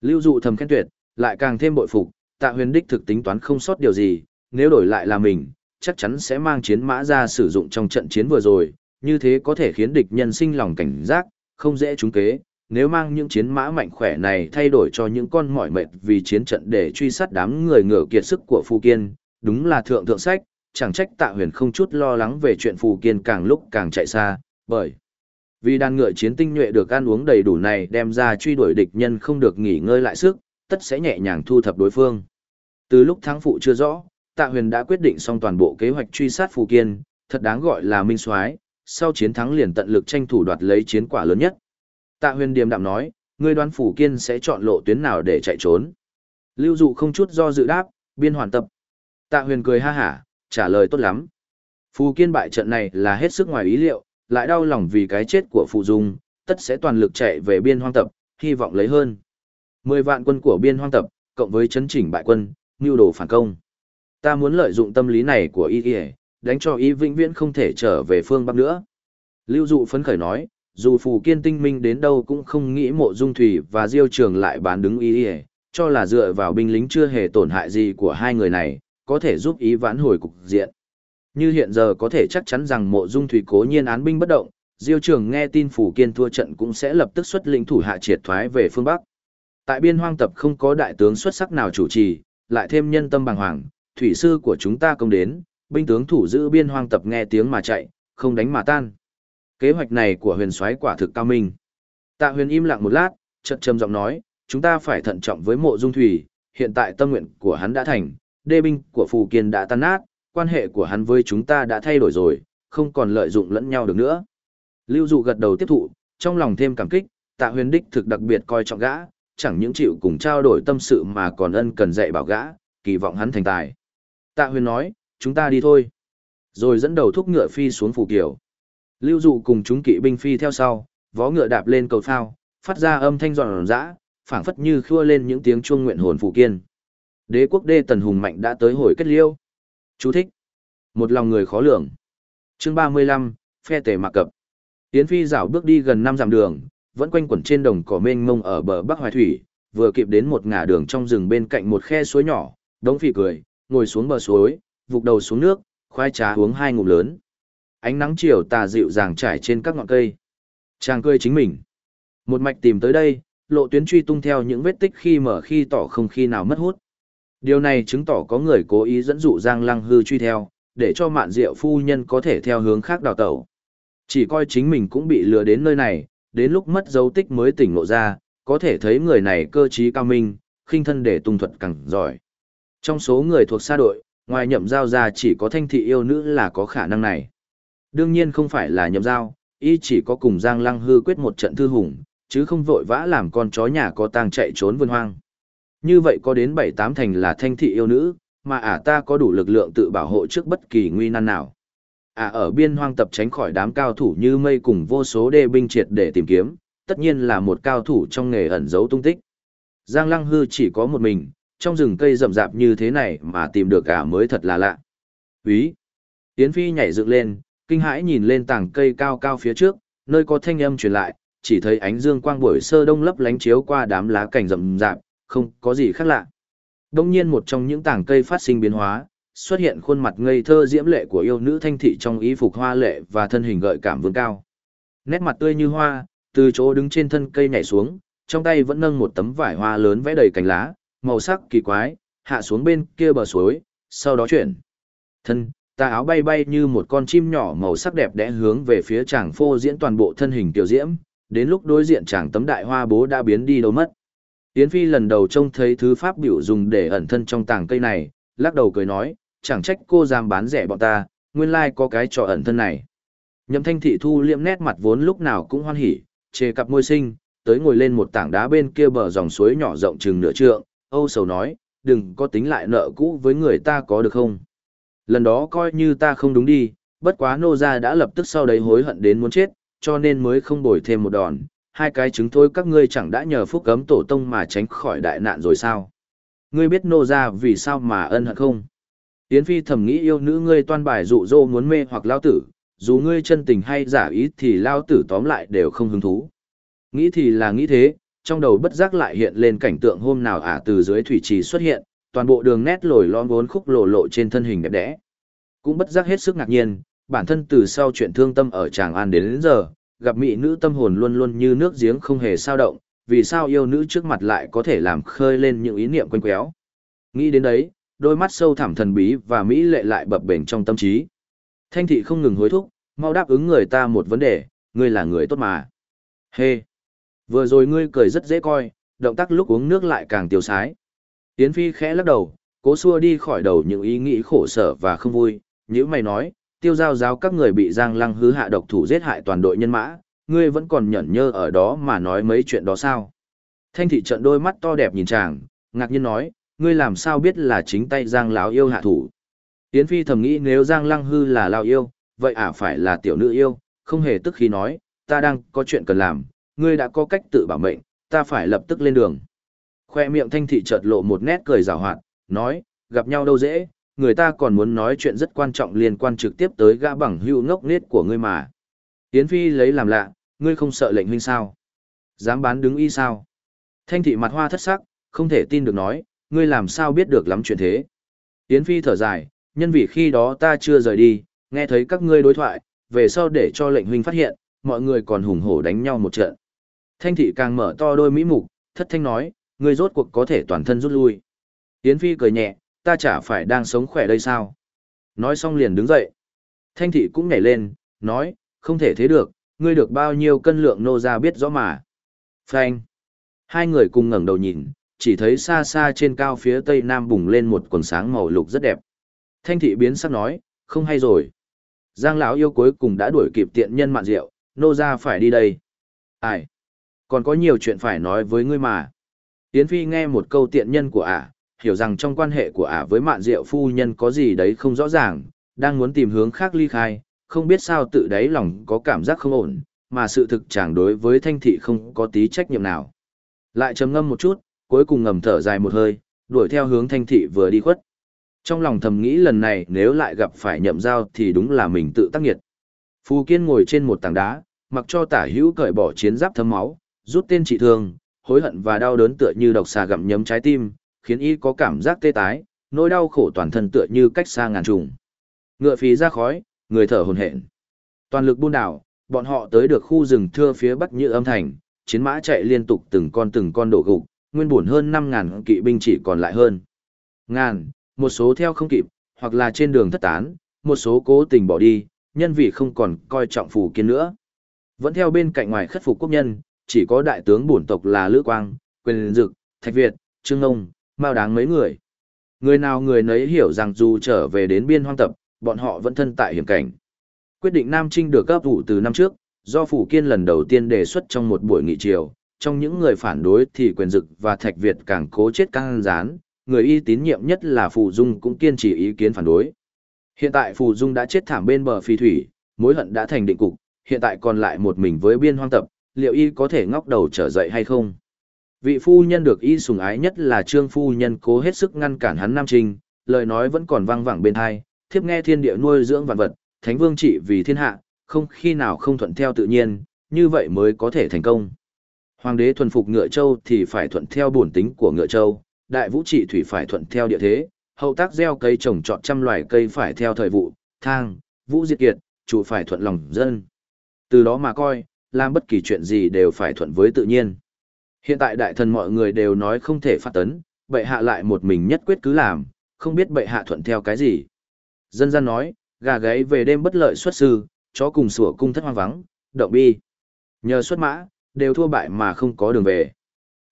Lưu dụ thầm khen tuyệt, lại càng thêm bội phục, tạ huyền đích thực tính toán không sót điều gì, nếu đổi lại là mình, chắc chắn sẽ mang chiến mã ra sử dụng trong trận chiến vừa rồi, như thế có thể khiến địch nhân sinh lòng cảnh giác, không dễ trúng kế. Nếu mang những chiến mã mạnh khỏe này thay đổi cho những con mỏi mệt vì chiến trận để truy sát đám người ngựa kiệt sức của Phu Kiên, đúng là thượng thượng sách, chẳng trách tạ huyền không chút lo lắng về chuyện phù kiên càng lúc càng chạy xa, bởi Vì đàn ngựa chiến tinh nhuệ được ăn uống đầy đủ này đem ra truy đuổi địch nhân không được nghỉ ngơi lại sức, tất sẽ nhẹ nhàng thu thập đối phương. Từ lúc thắng phụ chưa rõ, Tạ Huyền đã quyết định xong toàn bộ kế hoạch truy sát Phù Kiên, thật đáng gọi là minh soái, sau chiến thắng liền tận lực tranh thủ đoạt lấy chiến quả lớn nhất. Tạ Huyền điềm đạm nói, ngươi đoán Phù Kiên sẽ chọn lộ tuyến nào để chạy trốn. Lưu Dụ không chút do dự đáp, biên hoàn tập. Tạ Huyền cười ha hả, trả lời tốt lắm. Phù Kiên bại trận này là hết sức ngoài ý liệu, lại đau lòng vì cái chết của Phù Dung, tất sẽ toàn lực chạy về biên hoang tập, hy vọng lấy hơn. Mười vạn quân của biên hoang tập, cộng với chấn chỉnh bại quân, mưu đồ phản công. Ta muốn lợi dụng tâm lý này của y y, đánh cho y vĩnh viễn không thể trở về phương Bắc nữa. Lưu dụ phấn khởi nói, dù phù kiên tinh minh đến đâu cũng không nghĩ mộ dung thủy và diêu trường lại bán đứng y y, cho là dựa vào binh lính chưa hề tổn hại gì của hai người này, có thể giúp ý vãn hồi cục diện. Như hiện giờ có thể chắc chắn rằng mộ dung thủy cố nhiên án binh bất động, diêu trường nghe tin phủ kiên thua trận cũng sẽ lập tức xuất lĩnh thủ hạ triệt thoái về phương Bắc. Tại biên hoang tập không có đại tướng xuất sắc nào chủ trì, lại thêm nhân tâm bàng hoàng, thủy sư của chúng ta công đến, binh tướng thủ giữ biên hoang tập nghe tiếng mà chạy, không đánh mà tan. Kế hoạch này của huyền soái quả thực cao minh. Tạ huyền im lặng một lát, chợt trầm giọng nói, chúng ta phải thận trọng với mộ dung thủy, hiện tại tâm nguyện của hắn đã thành, đê binh của phù kiên đã tan nát, quan hệ của hắn với chúng ta đã thay đổi rồi, không còn lợi dụng lẫn nhau được nữa. Lưu dụ gật đầu tiếp thụ, trong lòng thêm cảm kích, tạ huyền đích thực đặc biệt coi trọng gã, chẳng những chịu cùng trao đổi tâm sự mà còn ân cần dạy bảo gã, kỳ vọng hắn thành tài. Tạ huyền nói, chúng ta đi thôi. Rồi dẫn đầu thúc ngựa phi xuống phủ kiều. Lưu dụ cùng chúng kỵ binh phi theo sau, vó ngựa đạp lên cầu phao, phát ra âm thanh giòn giã, phảng phất như khua lên những tiếng chuông nguyện hồn phù kiên. Đế quốc đê tần hùng mạnh đã tới hồi kết liêu. Chú thích. Một lòng người khó lường. Chương 35, phe tề mạc cập. Yến phi rảo bước đi gần năm dặm đường, vẫn quanh quẩn trên đồng cỏ mênh mông ở bờ Bắc Hoài Thủy, vừa kịp đến một ngả đường trong rừng bên cạnh một khe suối nhỏ, đống phì cười, ngồi xuống bờ suối, vụt đầu xuống nước, khoai trà uống hai ngụm lớn. Ánh nắng chiều tà dịu dàng trải trên các ngọn cây. Chàng cười chính mình. Một mạch tìm tới đây, lộ tuyến truy tung theo những vết tích khi mở khi tỏ không khi nào mất hút. Điều này chứng tỏ có người cố ý dẫn dụ Giang Lăng Hư truy theo, để cho mạn diệu phu nhân có thể theo hướng khác đào tẩu. Chỉ coi chính mình cũng bị lừa đến nơi này, đến lúc mất dấu tích mới tỉnh ngộ ra, có thể thấy người này cơ trí cao minh, khinh thân để tung thuật càng giỏi. Trong số người thuộc xa đội, ngoài nhậm giao ra chỉ có thanh thị yêu nữ là có khả năng này. Đương nhiên không phải là nhậm giao, y chỉ có cùng Giang Lăng hư quyết một trận thư hùng, chứ không vội vã làm con chó nhà có tang chạy trốn vườn hoang. Như vậy có đến bảy tám thành là thanh thị yêu nữ, mà ả ta có đủ lực lượng tự bảo hộ trước bất kỳ nguy nan nào. Ả ở biên hoang tập tránh khỏi đám cao thủ như mây cùng vô số đê binh triệt để tìm kiếm, tất nhiên là một cao thủ trong nghề ẩn giấu tung tích. Giang Lăng Hư chỉ có một mình, trong rừng cây rậm rạp như thế này mà tìm được ả mới thật là lạ. Úy! Yến Phi nhảy dựng lên, kinh hãi nhìn lên tảng cây cao cao phía trước, nơi có thanh âm truyền lại, chỉ thấy ánh dương quang buổi sơ đông lấp lánh chiếu qua đám lá cảnh rậm rạp, không có gì khác lạ. Đông nhiên một trong những tảng cây phát sinh biến hóa, xuất hiện khuôn mặt ngây thơ diễm lệ của yêu nữ thanh thị trong y phục hoa lệ và thân hình gợi cảm vương cao. Nét mặt tươi như hoa, từ chỗ đứng trên thân cây nhảy xuống, trong tay vẫn nâng một tấm vải hoa lớn vẽ đầy cánh lá, màu sắc kỳ quái, hạ xuống bên kia bờ suối, sau đó chuyển. Thân, tà áo bay bay như một con chim nhỏ màu sắc đẹp đẽ hướng về phía chàng phô diễn toàn bộ thân hình tiểu diễm, đến lúc đối diện chàng tấm đại hoa bố đã biến đi đâu mất. Yến Phi lần đầu trông thấy thứ pháp biểu dùng để ẩn thân trong tàng cây này, lắc đầu cười nói, chẳng trách cô dám bán rẻ bọn ta, nguyên lai like có cái trò ẩn thân này. Nhậm thanh thị thu liệm nét mặt vốn lúc nào cũng hoan hỉ, chê cặp môi sinh, tới ngồi lên một tảng đá bên kia bờ dòng suối nhỏ rộng chừng nửa trượng, âu sầu nói, đừng có tính lại nợ cũ với người ta có được không. Lần đó coi như ta không đúng đi, bất quá nô gia đã lập tức sau đấy hối hận đến muốn chết, cho nên mới không bồi thêm một đòn, hai cái trứng thôi các ngươi chẳng đã nhờ phúc cấm tổ tông mà tránh khỏi đại nạn rồi sao. Ngươi biết nô gia vì sao mà ân hận không? Yến Phi thầm nghĩ yêu nữ ngươi toan bài dụ dỗ muốn mê hoặc lao tử, dù ngươi chân tình hay giả ý thì lao tử tóm lại đều không hứng thú. Nghĩ thì là nghĩ thế, trong đầu bất giác lại hiện lên cảnh tượng hôm nào ả từ dưới thủy trì xuất hiện, toàn bộ đường nét lồi lon vốn khúc lộ lộ trên thân hình đẹp đẽ. Cũng bất giác hết sức ngạc nhiên, bản thân từ sau chuyện thương tâm ở Tràng An đến, đến giờ, gặp mỹ nữ tâm hồn luôn luôn như nước giếng không hề sao động, vì sao yêu nữ trước mặt lại có thể làm khơi lên những ý niệm quanh quéo. Nghĩ đến đấy, đôi mắt sâu thẳm thần bí và mỹ lệ lại bập bềnh trong tâm trí. Thanh thị không ngừng hối thúc, mau đáp ứng người ta một vấn đề, ngươi là người tốt mà. Hê! Vừa rồi ngươi cười rất dễ coi, động tác lúc uống nước lại càng tiêu sái. Yến Phi khẽ lắc đầu, cố xua đi khỏi đầu những ý nghĩ khổ sở và không vui, như mày nói, tiêu giao giáo các người bị Giang Lăng hứa hạ độc thủ giết hại toàn đội nhân mã, ngươi vẫn còn nhẫn nhơ ở đó mà nói mấy chuyện đó sao? Thanh thị trận đôi mắt to đẹp nhìn chàng, ngạc nhiên nói, ngươi làm sao biết là chính tay Giang lão yêu hạ thủ? Yến Phi thầm nghĩ nếu Giang Lăng hư là lão yêu, vậy ả phải là tiểu nữ yêu, không hề tức khi nói, ta đang có chuyện cần làm, ngươi đã có cách tự bảo mệnh, ta phải lập tức lên đường. Khoe miệng thanh thị chợt lộ một nét cười rào hoạt, nói, gặp nhau đâu dễ, người ta còn muốn nói chuyện rất quan trọng liên quan trực tiếp tới gã bằng hữu ngốc nết của ngươi mà. Yến Phi lấy làm lạ, ngươi không sợ lệnh huynh sao? Dám bán đứng y sao? Thanh thị mặt hoa thất sắc, không thể tin được nói, ngươi làm sao biết được lắm chuyện thế? Yến Phi thở dài, nhân vì khi đó ta chưa rời đi, nghe thấy các ngươi đối thoại, về sau để cho lệnh huynh phát hiện, mọi người còn hùng hổ đánh nhau một trận. Thanh thị càng mở to đôi mỹ mục, thất thanh nói, ngươi rốt cuộc có thể toàn thân rút lui. Yến Phi cười nhẹ, ta chả phải đang sống khỏe đây sao? Nói xong liền đứng dậy. Thanh thị cũng nhảy lên, nói, không thể thế được, ngươi được bao nhiêu cân lượng nô ra biết rõ mà. Phanh. Hai người cùng ngẩng đầu nhìn, chỉ thấy xa xa trên cao phía tây nam bùng lên một quần sáng màu lục rất đẹp. Thanh thị biến sắc nói, không hay rồi. Giang lão yêu cuối cùng đã đuổi kịp tiện nhân mạn rượu, nô ra phải đi đây. Ai? Còn có nhiều chuyện phải nói với ngươi mà. Yến Phi nghe một câu tiện nhân của ả, hiểu rằng trong quan hệ của ả với mạn diệu phu nhân có gì đấy không rõ ràng, đang muốn tìm hướng khác ly khai, không biết sao tự đáy lòng có cảm giác không ổn, mà sự thực chẳng đối với thanh thị không có tí trách nhiệm nào. Lại trầm ngâm một chút, cuối cùng ngầm thở dài một hơi, đuổi theo hướng thanh thị vừa đi khuất. Trong lòng thầm nghĩ lần này nếu lại gặp phải nhậm giao thì đúng là mình tự tác nghiệt. Phù Kiên ngồi trên một tảng đá, mặc cho tả hữu cởi bỏ chiến giáp thấm máu, rút tên trị thương, hối hận và đau đớn tựa như độc xà gặm nhấm trái tim, khiến y có cảm giác tê tái, nỗi đau khổ toàn thân tựa như cách xa ngàn trùng. Ngựa phí ra khói, người thở hổn hển. Toàn lực buôn đảo, bọn họ tới được khu rừng thưa phía bắc như âm thành, chiến mã chạy liên tục từng con từng con đổ gục, nguyên bổn hơn 5000 kỵ binh chỉ còn lại hơn. Ngàn, một số theo không kịp, hoặc là trên đường thất tán, một số cố tình bỏ đi, nhân vì không còn coi trọng phù kiên nữa. Vẫn theo bên cạnh ngoài khất phục quốc nhân, chỉ có đại tướng bổn tộc là Lữ Quang, Quyền Dực, Thạch Việt, Trương Ngông, Mao đáng mấy người. Người nào người nấy hiểu rằng dù trở về đến biên hoang tập, bọn họ vẫn thân tại hiểm cảnh. Quyết định Nam Trinh được cấp vụ từ năm trước, do Phủ Kiên lần đầu tiên đề xuất trong một buổi nghị chiều. trong những người phản đối thì quyền dực và thạch Việt càng cố chết căng rán, người y tín nhiệm nhất là Phù Dung cũng kiên trì ý kiến phản đối. Hiện tại Phù Dung đã chết thảm bên bờ phi thủy, mối hận đã thành định cục, hiện tại còn lại một mình với biên hoang tập, liệu y có thể ngóc đầu trở dậy hay không? Vị phu nhân được y sùng ái nhất là trương phu nhân cố hết sức ngăn cản hắn Nam Trinh, lời nói vẫn còn vang vẳng bên hai, thiếp nghe thiên địa nuôi dưỡng vạn vật, thánh vương trị vì thiên hạ, không khi nào không thuận theo tự nhiên, như vậy mới có thể thành công. Hoàng đế thuần phục ngựa châu thì phải thuận theo bổn tính của ngựa châu, đại vũ trị thủy phải thuận theo địa thế, hậu tác gieo cây trồng trọt trăm loài cây phải theo thời vụ, thang, vũ diệt kiệt, chủ phải thuận lòng dân. Từ đó mà coi, làm bất kỳ chuyện gì đều phải thuận với tự nhiên. Hiện tại đại thần mọi người đều nói không thể phát tấn, bệ hạ lại một mình nhất quyết cứ làm, không biết bệ hạ thuận theo cái gì. Dân gian nói, gà gáy về đêm bất lợi xuất sư, chó cùng sủa cung thất hoang vắng, động bi. Nhờ xuất mã, đều thua bại mà không có đường về.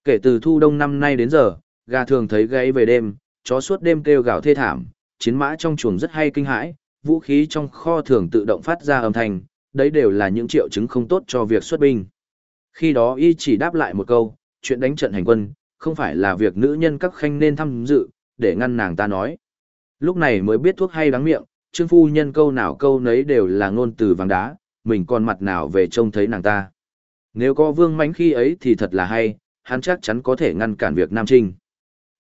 Kể từ thu đông năm nay đến giờ, gà thường thấy gáy về đêm, chó suốt đêm kêu gào thê thảm, chiến mã trong chuồng rất hay kinh hãi, vũ khí trong kho thường tự động phát ra âm thanh, đấy đều là những triệu chứng không tốt cho việc xuất binh. Khi đó y chỉ đáp lại một câu, chuyện đánh trận hành quân, không phải là việc nữ nhân các khanh nên tham dự, để ngăn nàng ta nói. Lúc này mới biết thuốc hay đáng miệng, trương phu nhân câu nào câu nấy đều là ngôn từ vàng đá, mình còn mặt nào về trông thấy nàng ta. Nếu có vương mánh khi ấy thì thật là hay, hắn chắc chắn có thể ngăn cản việc Nam Trinh.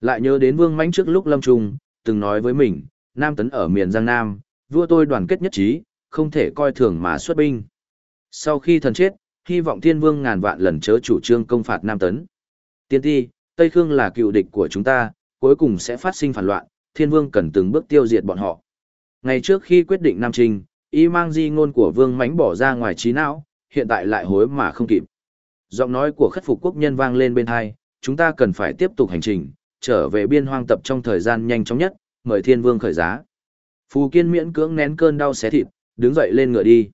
Lại nhớ đến vương mánh trước lúc lâm trung, từng nói với mình, Nam Tấn ở miền Giang Nam, vua tôi đoàn kết nhất trí, không thể coi thường mà xuất binh. Sau khi thần chết, hy vọng thiên vương ngàn vạn lần chớ chủ trương công phạt Nam Tấn. Tiên ti, Tây Khương là cựu địch của chúng ta, cuối cùng sẽ phát sinh phản loạn, thiên vương cần từng bước tiêu diệt bọn họ. Ngày trước khi quyết định Nam Trinh, y mang di ngôn của vương mánh bỏ ra ngoài trí não, hiện tại lại hối mà không kịp. Giọng nói của khất phục quốc nhân vang lên bên hai, chúng ta cần phải tiếp tục hành trình, trở về biên hoang tập trong thời gian nhanh chóng nhất, mời thiên vương khởi giá. Phù kiên miễn cưỡng nén cơn đau xé thịt, đứng dậy lên ngựa đi.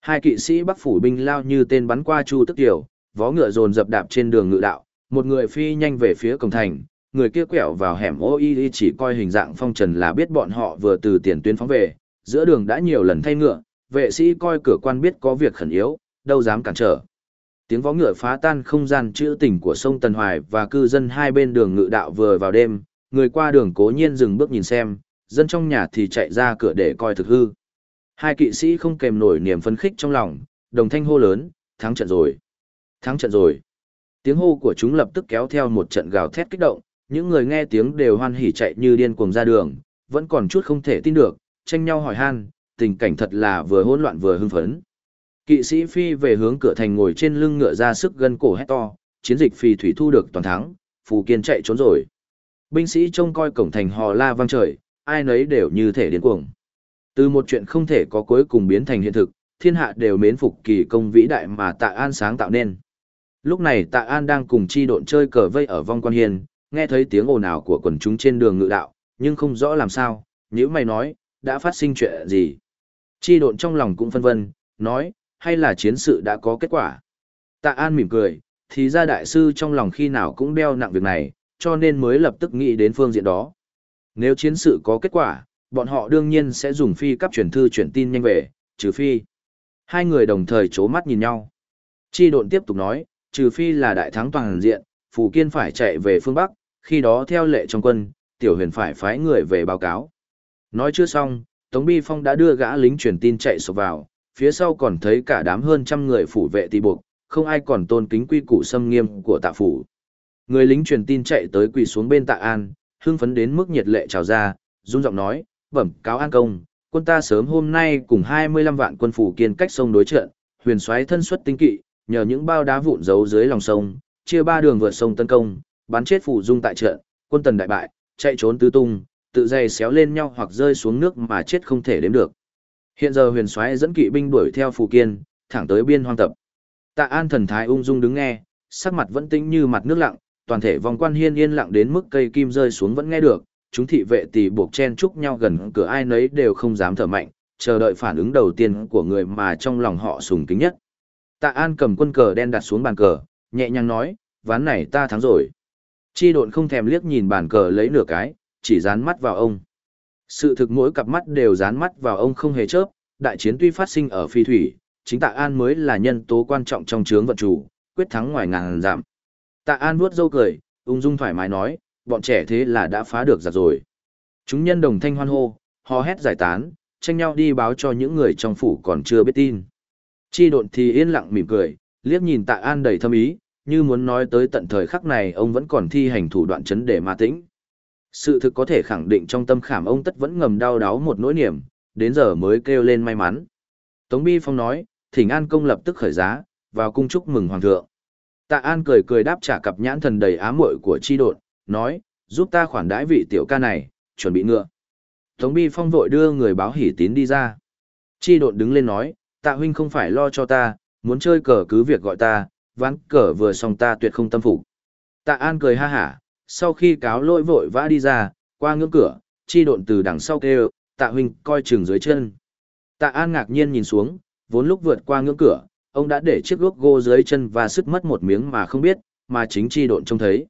Hai kỵ sĩ Bắc phủ binh lao như tên bắn qua Chu Tức Tiểu, vó ngựa dồn dập đạp trên đường ngự đạo, một người phi nhanh về phía cổng thành, người kia quẹo vào hẻm ô y chỉ coi hình dạng phong trần là biết bọn họ vừa từ tiền tuyến phóng về, giữa đường đã nhiều lần thay ngựa, vệ sĩ coi cửa quan biết có việc khẩn yếu, đâu dám cản trở. Tiếng vó ngựa phá tan không gian chữ tình của sông Tần Hoài và cư dân hai bên đường ngự đạo vừa vào đêm, người qua đường cố nhiên dừng bước nhìn xem, dân trong nhà thì chạy ra cửa để coi thực hư. Hai kỵ sĩ không kèm nổi niềm phấn khích trong lòng, đồng thanh hô lớn, thắng trận rồi. Thắng trận rồi. Tiếng hô của chúng lập tức kéo theo một trận gào thét kích động, những người nghe tiếng đều hoan hỉ chạy như điên cuồng ra đường, vẫn còn chút không thể tin được, tranh nhau hỏi han, tình cảnh thật là vừa hỗn loạn vừa hưng phấn. Kỵ sĩ phi về hướng cửa thành ngồi trên lưng ngựa ra sức gân cổ hét to, chiến dịch phi thủy thu được toàn thắng, phù kiên chạy trốn rồi. Binh sĩ trông coi cổng thành hò la vang trời, ai nấy đều như thể điên cuồng. Từ một chuyện không thể có cuối cùng biến thành hiện thực, thiên hạ đều mến phục kỳ công vĩ đại mà Tạ An sáng tạo nên. Lúc này Tạ An đang cùng chi độn chơi cờ vây ở vong quan hiền, nghe thấy tiếng ồn ào của quần chúng trên đường ngự đạo, nhưng không rõ làm sao, nếu mày nói, đã phát sinh chuyện gì. Chi độn trong lòng cũng phân vân, nói, hay là chiến sự đã có kết quả. Tạ An mỉm cười, thì ra đại sư trong lòng khi nào cũng đeo nặng việc này, cho nên mới lập tức nghĩ đến phương diện đó. Nếu chiến sự có kết quả, bọn họ đương nhiên sẽ dùng phi cấp truyền thư truyền tin nhanh về, trừ phi. Hai người đồng thời chố mắt nhìn nhau. Chi độn tiếp tục nói, trừ phi là đại thắng toàn diện, Phù Kiên phải chạy về phương Bắc, khi đó theo lệ trong quân, Tiểu Huyền phải phái người về báo cáo. Nói chưa xong, Tống Bi Phong đã đưa gã lính truyền tin chạy sổ vào, phía sau còn thấy cả đám hơn trăm người phủ vệ tì buộc, không ai còn tôn kính quy củ xâm nghiêm của tạ phủ. Người lính truyền tin chạy tới quỳ xuống bên tạ an, hưng phấn đến mức nhiệt lệ trào ra, run giọng nói, bẩm cáo an công, quân ta sớm hôm nay cùng 25 vạn quân phủ kiên cách sông đối trận, huyền xoáy thân xuất tinh kỵ, nhờ những bao đá vụn giấu dưới lòng sông, chia ba đường vượt sông tấn công, bắn chết phủ dung tại trận, quân tần đại bại, chạy trốn tứ tung, tự dày xéo lên nhau hoặc rơi xuống nước mà chết không thể đếm được. Hiện giờ huyền soái dẫn kỵ binh đuổi theo phù kiên, thẳng tới biên hoang tập. Tạ An thần thái ung dung đứng nghe, sắc mặt vẫn tĩnh như mặt nước lặng, toàn thể vòng quan hiên yên lặng đến mức cây kim rơi xuống vẫn nghe được, chúng thị vệ tỷ buộc chen chúc nhau gần cửa ai nấy đều không dám thở mạnh, chờ đợi phản ứng đầu tiên của người mà trong lòng họ sùng kính nhất. Tạ An cầm quân cờ đen đặt xuống bàn cờ, nhẹ nhàng nói, ván này ta thắng rồi. Chi độn không thèm liếc nhìn bàn cờ lấy nửa cái, chỉ dán mắt vào ông. Sự thực mỗi cặp mắt đều dán mắt vào ông không hề chớp, đại chiến tuy phát sinh ở phi thủy, chính Tạ An mới là nhân tố quan trọng trong chướng vận chủ, quyết thắng ngoài ngàn giảm. Tạ An vuốt râu cười, ung dung thoải mái nói, bọn trẻ thế là đã phá được giặc rồi. Chúng nhân đồng thanh hoan hô, hò hét giải tán, tranh nhau đi báo cho những người trong phủ còn chưa biết tin. Chi độn thì yên lặng mỉm cười, liếc nhìn Tạ An đầy thâm ý, như muốn nói tới tận thời khắc này ông vẫn còn thi hành thủ đoạn chấn để mà tĩnh. Sự thực có thể khẳng định trong tâm khảm ông tất vẫn ngầm đau đáu một nỗi niềm, đến giờ mới kêu lên may mắn. Tống Bi Phong nói, thỉnh An công lập tức khởi giá, vào cung chúc mừng hoàng thượng. Tạ An cười cười đáp trả cặp nhãn thần đầy ám muội của chi đột, nói, giúp ta khoản đãi vị tiểu ca này, chuẩn bị ngựa. Tống Bi Phong vội đưa người báo hỉ tín đi ra. Chi đột đứng lên nói, tạ huynh không phải lo cho ta, muốn chơi cờ cứ việc gọi ta, ván cờ vừa xong ta tuyệt không tâm phục. Tạ An cười ha hả, sau khi cáo lỗi vội vã đi ra, qua ngưỡng cửa, chi độn từ đằng sau kêu, tạ huynh coi chừng dưới chân. Tạ An ngạc nhiên nhìn xuống, vốn lúc vượt qua ngưỡng cửa, ông đã để chiếc gốc gô dưới chân và sức mất một miếng mà không biết, mà chính chi độn trông thấy.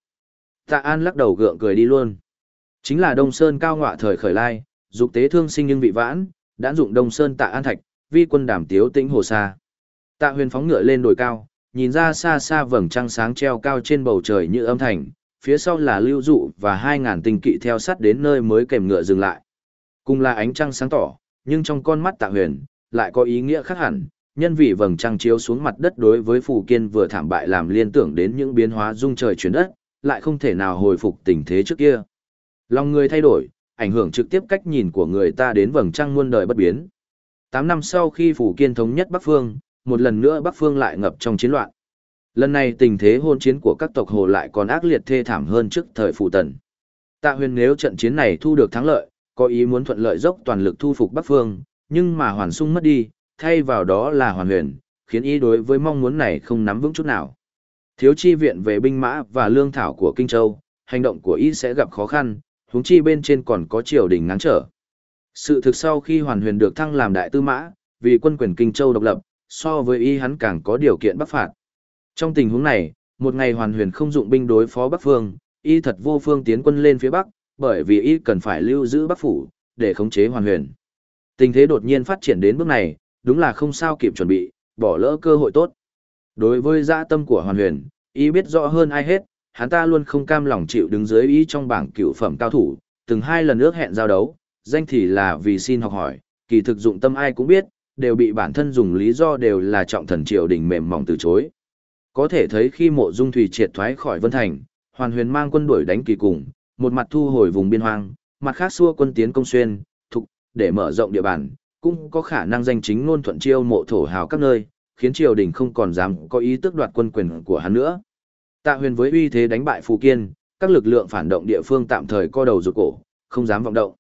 Tạ An lắc đầu gượng cười đi luôn. Chính là Đông Sơn cao ngọa thời khởi lai, dục tế thương sinh nhưng vị vãn, đã dụng Đông Sơn Tạ An Thạch, vi quân đảm tiếu tĩnh hồ xa. Tạ huyền phóng ngựa lên đồi cao, nhìn ra xa xa vầng trăng sáng treo cao trên bầu trời như âm thành, phía sau là lưu dụ và hai ngàn tinh kỵ theo sát đến nơi mới kèm ngựa dừng lại. Cùng là ánh trăng sáng tỏ, nhưng trong con mắt tạ huyền, lại có ý nghĩa khác hẳn, nhân vì vầng trăng chiếu xuống mặt đất đối với phù kiên vừa thảm bại làm liên tưởng đến những biến hóa dung trời chuyển đất, lại không thể nào hồi phục tình thế trước kia. Lòng người thay đổi, ảnh hưởng trực tiếp cách nhìn của người ta đến vầng trăng muôn đời bất biến. Tám năm sau khi phủ kiên thống nhất Bắc Phương, một lần nữa Bắc Phương lại ngập trong chiến loạn. Lần này tình thế hôn chiến của các tộc hồ lại còn ác liệt thê thảm hơn trước thời phủ tần. Tạ huyền nếu trận chiến này thu được thắng lợi, có ý muốn thuận lợi dốc toàn lực thu phục Bắc Phương, nhưng mà hoàn sung mất đi, thay vào đó là hoàn huyền, khiến ý đối với mong muốn này không nắm vững chút nào. Thiếu chi viện về binh mã và lương thảo của Kinh Châu, hành động của ý sẽ gặp khó khăn, huống chi bên trên còn có triều đình ngáng trở. Sự thực sau khi hoàn huyền được thăng làm đại tư mã, vì quân quyền Kinh Châu độc lập, so với y hắn càng có điều kiện bắc phạt. Trong tình huống này, một ngày hoàn huyền không dụng binh đối phó Bắc Phương, y thật vô phương tiến quân lên phía Bắc, bởi vì y cần phải lưu giữ Bắc Phủ, để khống chế hoàn huyền. Tình thế đột nhiên phát triển đến bước này, đúng là không sao kịp chuẩn bị, bỏ lỡ cơ hội tốt. Đối với dạ tâm của hoàn huyền, y biết rõ hơn ai hết, hắn ta luôn không cam lòng chịu đứng dưới y trong bảng cửu phẩm cao thủ, từng hai lần ước hẹn giao đấu, danh thì là vì xin học hỏi, kỳ thực dụng tâm ai cũng biết, đều bị bản thân dùng lý do đều là trọng thần triều đình mềm mỏng từ chối. Có thể thấy khi mộ dung thủy triệt thoái khỏi Vân Thành, hoàn huyền mang quân đuổi đánh kỳ cùng, một mặt thu hồi vùng biên hoang, mặt khác xua quân tiến công xuyên, thục, để mở rộng địa bàn, cũng có khả năng danh chính ngôn thuận chiêu mộ thổ hào các nơi, khiến triều đình không còn dám có ý tước đoạt quân quyền của hắn nữa. Tạ huyền với uy thế đánh bại Phù Kiên, các lực lượng phản động địa phương tạm thời co đầu rụt cổ, không dám vọng động.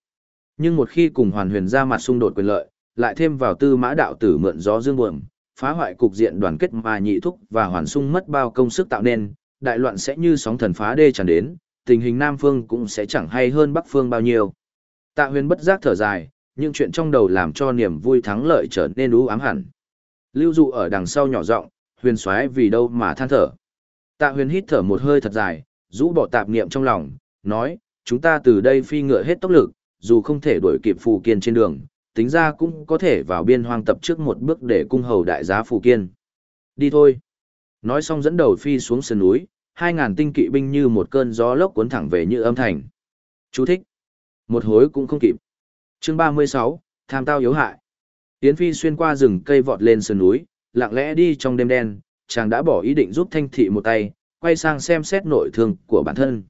Nhưng một khi cùng hoàn huyền ra mặt xung đột quyền lợi, lại thêm vào tư mã đạo tử mượn gió dương buồm, phá hoại cục diện đoàn kết mà nhị thúc và hoàn sung mất bao công sức tạo nên, đại loạn sẽ như sóng thần phá đê tràn đến, tình hình Nam Phương cũng sẽ chẳng hay hơn Bắc Phương bao nhiêu. Tạ huyền bất giác thở dài, nhưng chuyện trong đầu làm cho niềm vui thắng lợi trở nên ú ám hẳn. Lưu dụ ở đằng sau nhỏ giọng, huyền xoáy vì đâu mà than thở. Tạ huyền hít thở một hơi thật dài, rũ bỏ tạp niệm trong lòng, nói, chúng ta từ đây phi ngựa hết tốc lực, dù không thể đuổi kịp phù kiên trên đường, tính ra cũng có thể vào biên hoang tập trước một bước để cung hầu đại giá phù kiên. Đi thôi. Nói xong dẫn đầu phi xuống sườn núi, hai ngàn tinh kỵ binh như một cơn gió lốc cuốn thẳng về như âm thành. Chú thích. Một hối cũng không kịp. Chương 36, tham tao yếu hại. Yến Phi xuyên qua rừng cây vọt lên sườn núi, lặng lẽ đi trong đêm đen, chàng đã bỏ ý định giúp Thanh Thị một tay, quay sang xem xét nội thương của bản thân.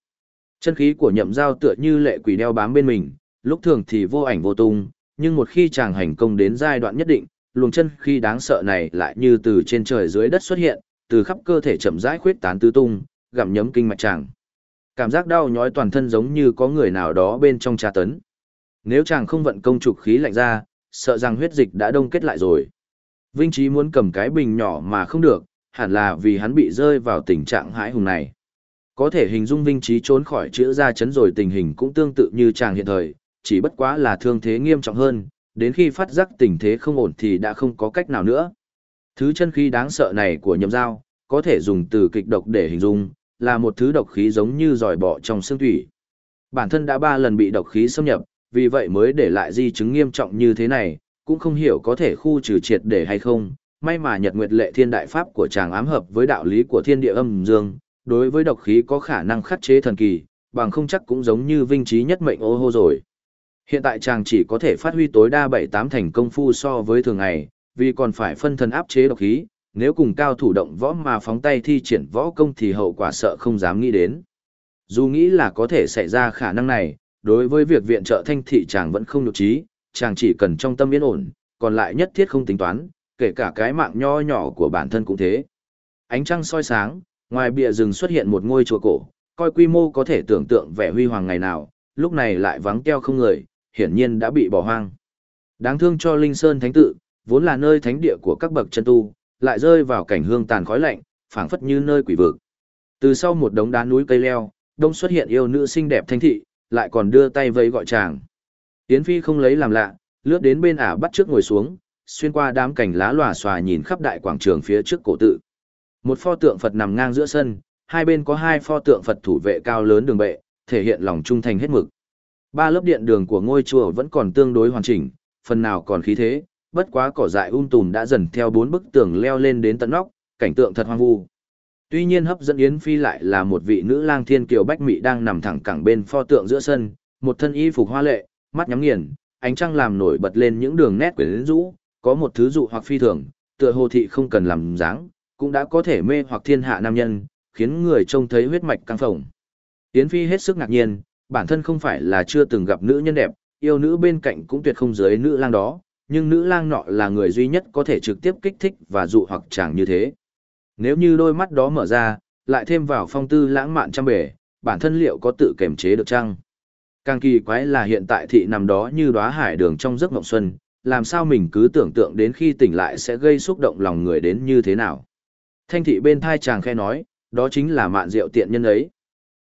Chân khí của nhậm giao tựa như lệ quỷ đeo bám bên mình, lúc thường thì vô ảnh vô tung, nhưng một khi chàng hành công đến giai đoạn nhất định, luồng chân khi đáng sợ này lại như từ trên trời dưới đất xuất hiện, từ khắp cơ thể chậm rãi khuyết tán tứ tung, gặm nhấm kinh mạch chàng. Cảm giác đau nhói toàn thân giống như có người nào đó bên trong trà tấn. Nếu chàng không vận công trục khí lạnh ra, sợ rằng huyết dịch đã đông kết lại rồi. Vinh Trí muốn cầm cái bình nhỏ mà không được, hẳn là vì hắn bị rơi vào tình trạng hãi hùng này. Có thể hình dung Vinh Trí trốn khỏi chữa ra chấn rồi tình hình cũng tương tự như chàng hiện thời, chỉ bất quá là thương thế nghiêm trọng hơn, đến khi phát giác tình thế không ổn thì đã không có cách nào nữa. Thứ chân khí đáng sợ này của nhậm dao, có thể dùng từ kịch độc để hình dung, là một thứ độc khí giống như giỏi bọ trong xương thủy. Bản thân đã ba lần bị độc khí xâm nhập, vì vậy mới để lại di chứng nghiêm trọng như thế này, cũng không hiểu có thể khu trừ triệt để hay không. May mà Nhật Nguyệt Lệ Thiên Đại Pháp của chàng ám hợp với đạo lý của thiên địa âm dương, đối với độc khí có khả năng khắc chế thần kỳ, bằng không chắc cũng giống như vinh trí nhất mệnh ô hô rồi. Hiện tại chàng chỉ có thể phát huy tối đa 7-8 thành công phu so với thường ngày, vì còn phải phân thân áp chế độc khí, nếu cùng cao thủ động võ mà phóng tay thi triển võ công thì hậu quả sợ không dám nghĩ đến. Dù nghĩ là có thể xảy ra khả năng này, đối với việc viện trợ thanh thị chàng vẫn không nhục trí, chàng chỉ cần trong tâm yên ổn, còn lại nhất thiết không tính toán, kể cả cái mạng nho nhỏ của bản thân cũng thế. Ánh trăng soi sáng, ngoài bìa rừng xuất hiện một ngôi chùa cổ, coi quy mô có thể tưởng tượng vẻ huy hoàng ngày nào, lúc này lại vắng keo không người, hiển nhiên đã bị bỏ hoang. Đáng thương cho Linh Sơn Thánh Tự, vốn là nơi thánh địa của các bậc chân tu, lại rơi vào cảnh hương tàn khói lạnh, phảng phất như nơi quỷ vực. Từ sau một đống đá núi cây leo, đông xuất hiện yêu nữ xinh đẹp thanh thị, lại còn đưa tay vẫy gọi chàng. Yến Phi không lấy làm lạ, lướt đến bên ả bắt trước ngồi xuống, xuyên qua đám cảnh lá lòa xòa nhìn khắp đại quảng trường phía trước cổ tự. Một pho tượng Phật nằm ngang giữa sân, hai bên có hai pho tượng Phật thủ vệ cao lớn đường bệ, thể hiện lòng trung thành hết mực. Ba lớp điện đường của ngôi chùa vẫn còn tương đối hoàn chỉnh, phần nào còn khí thế, bất quá cỏ dại um tùm đã dần theo bốn bức tường leo lên đến tận nóc, cảnh tượng thật hoang vu. Tuy nhiên hấp dẫn Yến Phi lại là một vị nữ lang thiên kiều bách mỹ đang nằm thẳng cẳng bên pho tượng giữa sân, một thân y phục hoa lệ, mắt nhắm nghiền, ánh trăng làm nổi bật lên những đường nét quyến rũ, có một thứ dụ hoặc phi thường, tựa hồ thị không cần làm dáng, cũng đã có thể mê hoặc thiên hạ nam nhân, khiến người trông thấy huyết mạch căng phồng. Yến Phi hết sức ngạc nhiên, bản thân không phải là chưa từng gặp nữ nhân đẹp, yêu nữ bên cạnh cũng tuyệt không dưới nữ lang đó, nhưng nữ lang nọ là người duy nhất có thể trực tiếp kích thích và dụ hoặc chàng như thế. Nếu như đôi mắt đó mở ra, lại thêm vào phong tư lãng mạn trăm bể, bản thân liệu có tự kiềm chế được chăng? Càng kỳ quái là hiện tại thị nằm đó như đóa hải đường trong giấc mộng xuân, làm sao mình cứ tưởng tượng đến khi tỉnh lại sẽ gây xúc động lòng người đến như thế nào. Thanh thị bên thai chàng khe nói, đó chính là mạn diệu tiện nhân ấy.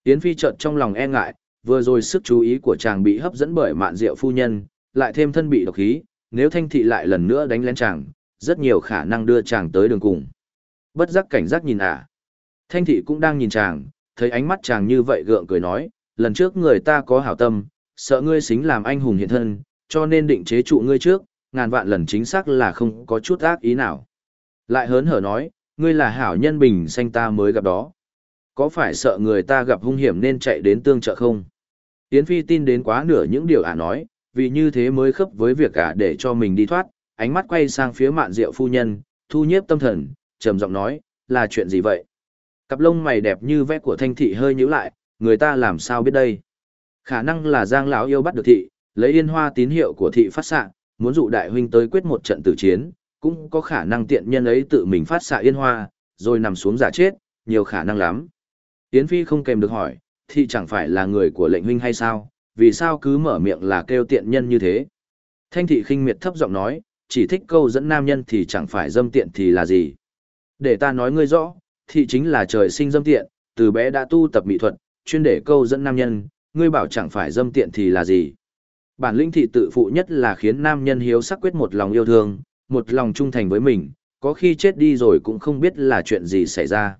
Yến Phi chợt trong lòng e ngại, vừa rồi sức chú ý của chàng bị hấp dẫn bởi mạn diệu phu nhân, lại thêm thân bị độc khí, nếu thanh thị lại lần nữa đánh lén chàng, rất nhiều khả năng đưa chàng tới đường cùng. Bất giác cảnh giác nhìn ả. Thanh thị cũng đang nhìn chàng, thấy ánh mắt chàng như vậy gượng cười nói, lần trước người ta có hảo tâm, sợ ngươi xính làm anh hùng hiện thân, cho nên định chế trụ ngươi trước, ngàn vạn lần chính xác là không có chút ác ý nào. Lại hớn hở nói, ngươi là hảo nhân bình xanh ta mới gặp đó. Có phải sợ người ta gặp hung hiểm nên chạy đến tương trợ không? Yến Phi tin đến quá nửa những điều ả nói, vì như thế mới khớp với việc ả để cho mình đi thoát, ánh mắt quay sang phía mạn diệu phu nhân, thu nhiếp tâm thần, trầm giọng nói, là chuyện gì vậy? Cặp lông mày đẹp như vẽ của thanh thị hơi nhíu lại, người ta làm sao biết đây? Khả năng là Giang lão yêu bắt được thị, lấy yên hoa tín hiệu của thị phát xạ, muốn dụ đại huynh tới quyết một trận tử chiến, cũng có khả năng tiện nhân ấy tự mình phát xạ yên hoa, rồi nằm xuống giả chết, nhiều khả năng lắm. Yến Phi không kèm được hỏi, thì chẳng phải là người của lệnh huynh hay sao, vì sao cứ mở miệng là kêu tiện nhân như thế? Thanh thị khinh miệt thấp giọng nói, chỉ thích câu dẫn nam nhân thì chẳng phải dâm tiện thì là gì. Để ta nói ngươi rõ, thị chính là trời sinh dâm tiện, từ bé đã tu tập mỹ thuật, chuyên để câu dẫn nam nhân, ngươi bảo chẳng phải dâm tiện thì là gì. Bản lĩnh thị tự phụ nhất là khiến nam nhân hiếu sắc quyết một lòng yêu thương, một lòng trung thành với mình, có khi chết đi rồi cũng không biết là chuyện gì xảy ra.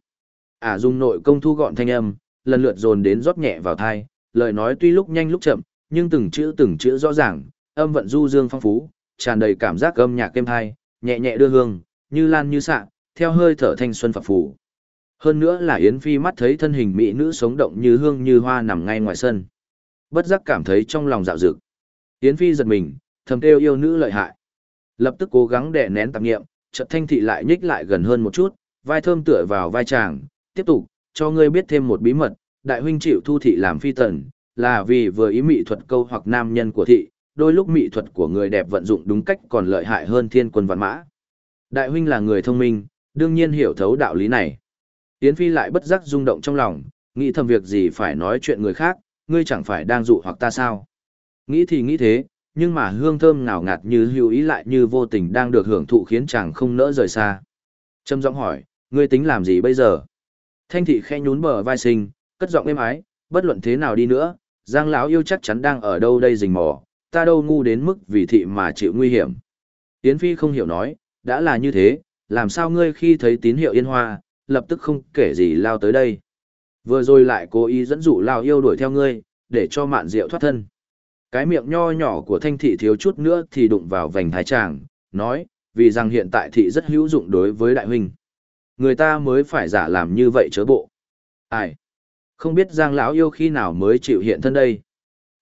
À dung nội công thu gọn thanh âm, lần lượt dồn đến rót nhẹ vào thai, lời nói tuy lúc nhanh lúc chậm, nhưng từng chữ từng chữ rõ ràng, âm vận du dương phong phú, tràn đầy cảm giác âm nhạc êm thai, nhẹ nhẹ đưa hương, như lan như xạ, theo hơi thở thanh xuân phập phù. Hơn nữa là Yến Phi mắt thấy thân hình mỹ nữ sống động như hương như hoa nằm ngay ngoài sân. Bất giác cảm thấy trong lòng dạo dực. Yến Phi giật mình, thầm kêu yêu nữ lợi hại. Lập tức cố gắng đè nén tạp nghiệm, chợt thanh thị lại nhích lại gần hơn một chút, vai thơm tựa vào vai chàng, tiếp tục, cho ngươi biết thêm một bí mật, đại huynh chịu thu thị làm phi tần, là vì vừa ý mỹ thuật câu hoặc nam nhân của thị, đôi lúc mỹ thuật của người đẹp vận dụng đúng cách còn lợi hại hơn thiên quân văn mã. Đại huynh là người thông minh, đương nhiên hiểu thấu đạo lý này. Yến Phi lại bất giác rung động trong lòng, nghĩ thầm việc gì phải nói chuyện người khác, ngươi chẳng phải đang dụ hoặc ta sao. Nghĩ thì nghĩ thế, nhưng mà hương thơm ngào ngạt như hữu ý lại như vô tình đang được hưởng thụ khiến chàng không nỡ rời xa. Trâm giọng hỏi, ngươi tính làm gì bây giờ? Thanh thị khẽ nhún bờ vai sinh, cất giọng êm ái, bất luận thế nào đi nữa, Giang lão yêu chắc chắn đang ở đâu đây rình mò, ta đâu ngu đến mức vì thị mà chịu nguy hiểm. Yến Phi không hiểu nói, đã là như thế, làm sao ngươi khi thấy tín hiệu yên hoa, lập tức không kể gì lao tới đây. Vừa rồi lại cố ý dẫn dụ lao yêu đuổi theo ngươi, để cho mạn diệu thoát thân. Cái miệng nho nhỏ của thanh thị thiếu chút nữa thì đụng vào vành thái tràng, nói, vì rằng hiện tại thị rất hữu dụng đối với đại huynh. Người ta mới phải giả làm như vậy chớ bộ. Ai? Không biết Giang lão yêu khi nào mới chịu hiện thân đây?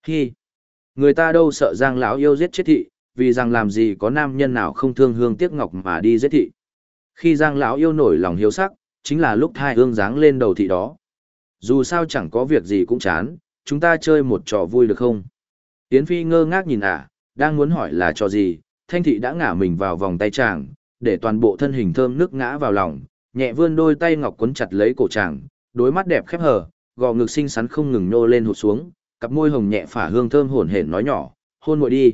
Hi! Người ta đâu sợ Giang lão yêu giết chết thị, vì rằng làm gì có nam nhân nào không thương hương tiếc ngọc mà đi giết thị. Khi Giang lão yêu nổi lòng hiếu sắc, chính là lúc thai hương dáng lên đầu thị đó. Dù sao chẳng có việc gì cũng chán, chúng ta chơi một trò vui được không? Yến Phi ngơ ngác nhìn ả, đang muốn hỏi là trò gì, thanh thị đã ngả mình vào vòng tay chàng, để toàn bộ thân hình thơm nước ngã vào lòng, nhẹ vươn đôi tay ngọc quấn chặt lấy cổ chàng, đôi mắt đẹp khép hờ, gò ngực xinh xắn không ngừng nô lên hụt xuống, cặp môi hồng nhẹ phả hương thơm hồn hển nói nhỏ, hôn muội đi.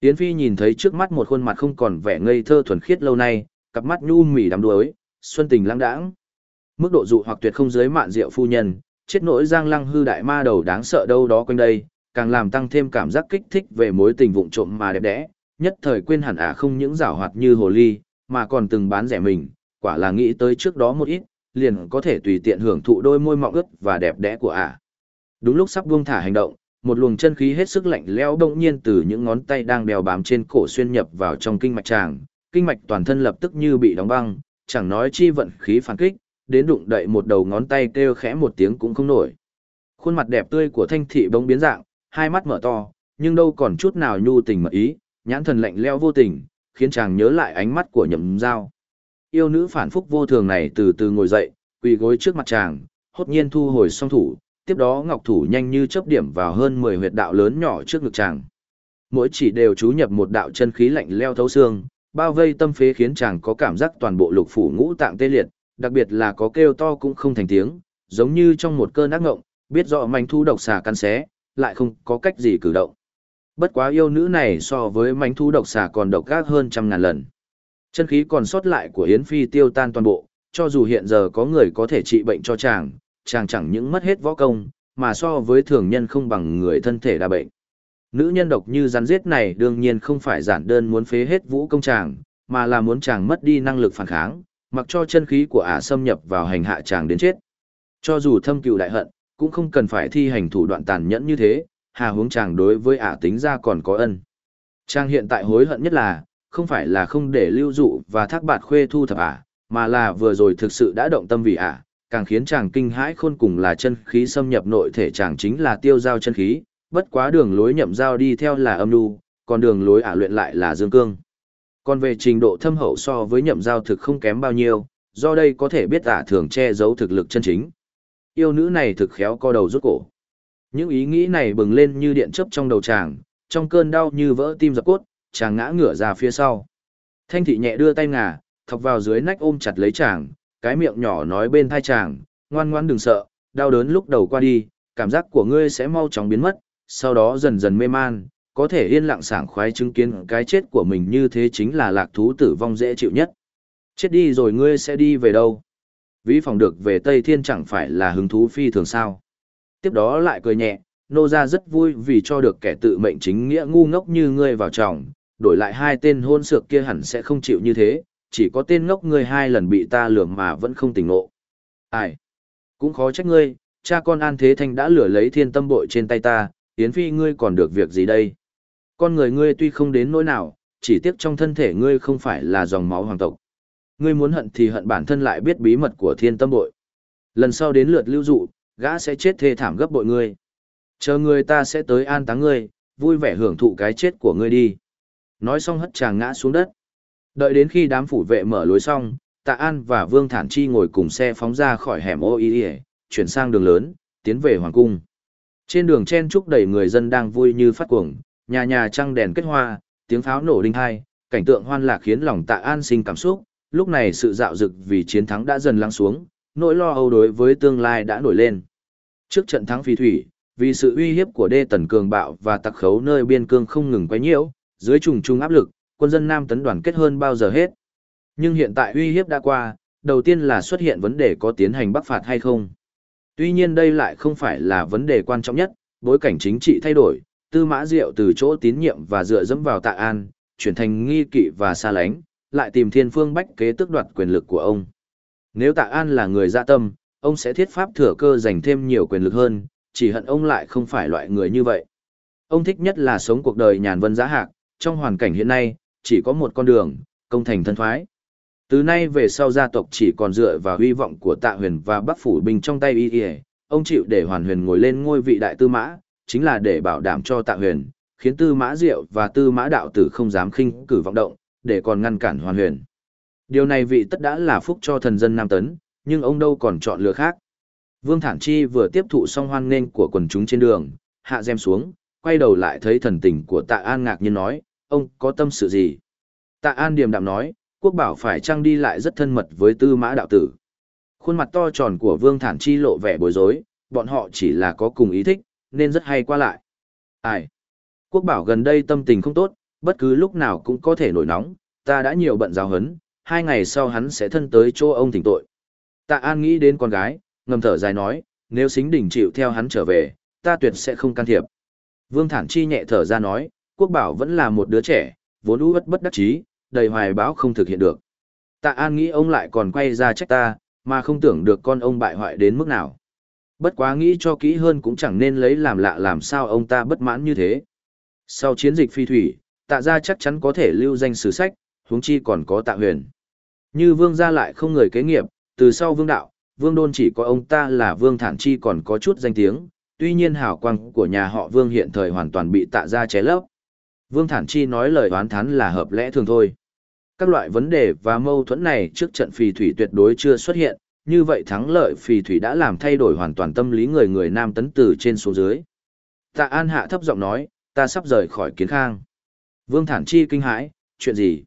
Yến Phi nhìn thấy trước mắt một khuôn mặt không còn vẻ ngây thơ thuần khiết lâu nay, cặp mắt nhu mỉ đắm đuối, xuân tình lãng đãng. Mức độ dụ hoặc tuyệt không dưới mạn diệu phu nhân, chết nỗi giang lăng hư đại ma đầu đáng sợ đâu đó quanh đây, càng làm tăng thêm cảm giác kích thích về mối tình vụng trộm mà đẹp đẽ, nhất thời quên hẳn ả không những giảo hoạt như hồ ly, mà còn từng bán rẻ mình, quả là nghĩ tới trước đó một ít, liền có thể tùy tiện hưởng thụ đôi môi mọng ướt và đẹp đẽ của ả. Đúng lúc sắp buông thả hành động, một luồng chân khí hết sức lạnh lẽo bỗng nhiên từ những ngón tay đang đeo bám trên cổ xuyên nhập vào trong kinh mạch chàng, kinh mạch toàn thân lập tức như bị đóng băng, chẳng nói chi vận khí phản kích, đến đụng đậy một đầu ngón tay kêu khẽ một tiếng cũng không nổi. Khuôn mặt đẹp tươi của Thanh thị bỗng biến dạng, hai mắt mở to, nhưng đâu còn chút nào nhu tình mật ý, nhãn thần lạnh lẽo vô tình, khiến chàng nhớ lại ánh mắt của Nhậm Dao. Yêu nữ phản phúc vô thường này từ từ ngồi dậy, quỳ gối trước mặt chàng, hốt nhiên thu hồi song thủ, tiếp đó ngọc thủ nhanh như chớp điểm vào hơn 10 huyệt đạo lớn nhỏ trước ngực chàng. Mỗi chỉ đều chú nhập một đạo chân khí lạnh leo thấu xương, bao vây tâm phế khiến chàng có cảm giác toàn bộ lục phủ ngũ tạng tê liệt, đặc biệt là có kêu to cũng không thành tiếng, giống như trong một cơn ác ngộng, biết rõ manh thu độc xà căn xé, lại không có cách gì cử động. Bất quá yêu nữ này so với manh thu độc xà còn độc ác hơn trăm ngàn lần. Chân khí còn sót lại của Yến Phi tiêu tan toàn bộ, cho dù hiện giờ có người có thể trị bệnh cho chàng, chàng chẳng những mất hết võ công, mà so với thường nhân không bằng người thân thể đa bệnh. Nữ nhân độc như rắn giết này đương nhiên không phải giản đơn muốn phế hết vũ công chàng, mà là muốn chàng mất đi năng lực phản kháng, mặc cho chân khí của ả xâm nhập vào hành hạ chàng đến chết. Cho dù thâm cựu đại hận, cũng không cần phải thi hành thủ đoạn tàn nhẫn như thế, hà hướng chàng đối với ả tính ra còn có ân. Chàng hiện tại hối hận nhất là, không phải là không để lưu dụ và thác bạt khuê thu thập ả, mà là vừa rồi thực sự đã động tâm vì ả, càng khiến chàng kinh hãi khôn cùng là chân khí xâm nhập nội thể chàng chính là tiêu giao chân khí, bất quá đường lối nhậm giao đi theo là âm nu, còn đường lối ả luyện lại là dương cương. Còn về trình độ thâm hậu so với nhậm giao thực không kém bao nhiêu, do đây có thể biết ả thường che giấu thực lực chân chính. Yêu nữ này thực khéo co đầu rút cổ. Những ý nghĩ này bừng lên như điện chớp trong đầu chàng, trong cơn đau như vỡ tim dập cốt, chàng ngã ngửa ra phía sau. Thanh thị nhẹ đưa tay ngà, thọc vào dưới nách ôm chặt lấy chàng, cái miệng nhỏ nói bên thai chàng, ngoan ngoan đừng sợ, đau đớn lúc đầu qua đi, cảm giác của ngươi sẽ mau chóng biến mất, sau đó dần dần mê man, có thể yên lặng sảng khoái chứng kiến cái chết của mình như thế chính là lạc thú tử vong dễ chịu nhất. Chết đi rồi ngươi sẽ đi về đâu? Vĩ phòng được về Tây Thiên chẳng phải là hứng thú phi thường sao. Tiếp đó lại cười nhẹ, nô ra rất vui vì cho được kẻ tự mệnh chính nghĩa ngu ngốc như ngươi vào chồng, đổi lại hai tên hôn sược kia hẳn sẽ không chịu như thế, chỉ có tên ngốc ngươi hai lần bị ta lừa mà vẫn không tỉnh ngộ. Ai? Cũng khó trách ngươi, cha con An Thế Thanh đã lừa lấy thiên tâm bội trên tay ta, Yến Phi ngươi còn được việc gì đây? Con người ngươi tuy không đến nỗi nào, chỉ tiếc trong thân thể ngươi không phải là dòng máu hoàng tộc. Ngươi muốn hận thì hận bản thân lại biết bí mật của thiên tâm bội. Lần sau đến lượt lưu dụ, gã sẽ chết thê thảm gấp bội ngươi. Chờ người ta sẽ tới an táng ngươi, vui vẻ hưởng thụ cái chết của ngươi đi. Nói xong hất chàng ngã xuống đất. Đợi đến khi đám phủ vệ mở lối xong, Tạ An và Vương Thản Chi ngồi cùng xe phóng ra khỏi hẻm ô y chuyển sang đường lớn, tiến về Hoàng Cung. Trên đường chen chúc đầy người dân đang vui như phát cuồng, nhà nhà trăng đèn kết hoa, tiếng pháo nổ đinh hai, cảnh tượng hoan lạc khiến lòng Tạ An sinh cảm xúc, lúc này sự dạo dực vì chiến thắng đã dần lắng xuống, nỗi lo âu đối với tương lai đã nổi lên. Trước trận thắng phi thủy, vì sự uy hiếp của đê tần cường bạo và tặc khấu nơi biên cương không ngừng quấy nhiễu, dưới trùng trùng áp lực, quân dân Nam tấn đoàn kết hơn bao giờ hết. Nhưng hiện tại uy hiếp đã qua, đầu tiên là xuất hiện vấn đề có tiến hành bắc phạt hay không. Tuy nhiên đây lại không phải là vấn đề quan trọng nhất, bối cảnh chính trị thay đổi, tư mã diệu từ chỗ tín nhiệm và dựa dẫm vào tạ an, chuyển thành nghi kỵ và xa lánh, lại tìm thiên phương bách kế tước đoạt quyền lực của ông. Nếu tạ an là người dạ tâm, ông sẽ thiết pháp thừa cơ giành thêm nhiều quyền lực hơn, chỉ hận ông lại không phải loại người như vậy. Ông thích nhất là sống cuộc đời nhàn vân giá hạc, trong hoàn cảnh hiện nay, chỉ có một con đường, công thành thân thoái. Từ nay về sau gia tộc chỉ còn dựa vào hy vọng của tạ huyền và bắc phủ binh trong tay y y, ông chịu để hoàn huyền ngồi lên ngôi vị đại tư mã, chính là để bảo đảm cho tạ huyền, khiến tư mã diệu và tư mã đạo tử không dám khinh cử vọng động, để còn ngăn cản hoàn huyền. Điều này vị tất đã là phúc cho thần dân Nam Tấn, nhưng ông đâu còn chọn lựa khác. Vương Thản Chi vừa tiếp thụ xong hoan nghênh của quần chúng trên đường, hạ gem xuống, quay đầu lại thấy thần tình của tạ an ngạc nhiên nói, ông có tâm sự gì? Tạ an điềm đạm nói, quốc bảo phải trăng đi lại rất thân mật với tư mã đạo tử. Khuôn mặt to tròn của Vương Thản Chi lộ vẻ bối rối, bọn họ chỉ là có cùng ý thích, nên rất hay qua lại. Ai? Quốc bảo gần đây tâm tình không tốt, bất cứ lúc nào cũng có thể nổi nóng, ta đã nhiều bận giáo hấn, hai ngày sau hắn sẽ thân tới chỗ ông thỉnh tội. Tạ An nghĩ đến con gái, ngầm thở dài nói, nếu xính đỉnh chịu theo hắn trở về, ta tuyệt sẽ không can thiệp. Vương Thản Chi nhẹ thở ra nói, quốc bảo vẫn là một đứa trẻ, vốn ú bất bất đắc chí, đầy hoài báo không thực hiện được. Tạ An nghĩ ông lại còn quay ra trách ta, mà không tưởng được con ông bại hoại đến mức nào. Bất quá nghĩ cho kỹ hơn cũng chẳng nên lấy làm lạ làm sao ông ta bất mãn như thế. Sau chiến dịch phi thủy, tạ gia chắc chắn có thể lưu danh sử sách, huống chi còn có tạ huyền. Như vương gia lại không người kế nghiệp, từ sau vương đạo, vương đôn chỉ có ông ta là vương thản chi còn có chút danh tiếng, tuy nhiên hào quang của nhà họ vương hiện thời hoàn toàn bị tạ gia ché lấp. Vương thản chi nói lời oán thán là hợp lẽ thường thôi. Các loại vấn đề và mâu thuẫn này trước trận phì thủy tuyệt đối chưa xuất hiện, như vậy thắng lợi phì thủy đã làm thay đổi hoàn toàn tâm lý người người nam tấn từ trên xuống dưới. Tạ An hạ thấp giọng nói, ta sắp rời khỏi kiến khang. Vương Thản Chi kinh hãi, chuyện gì?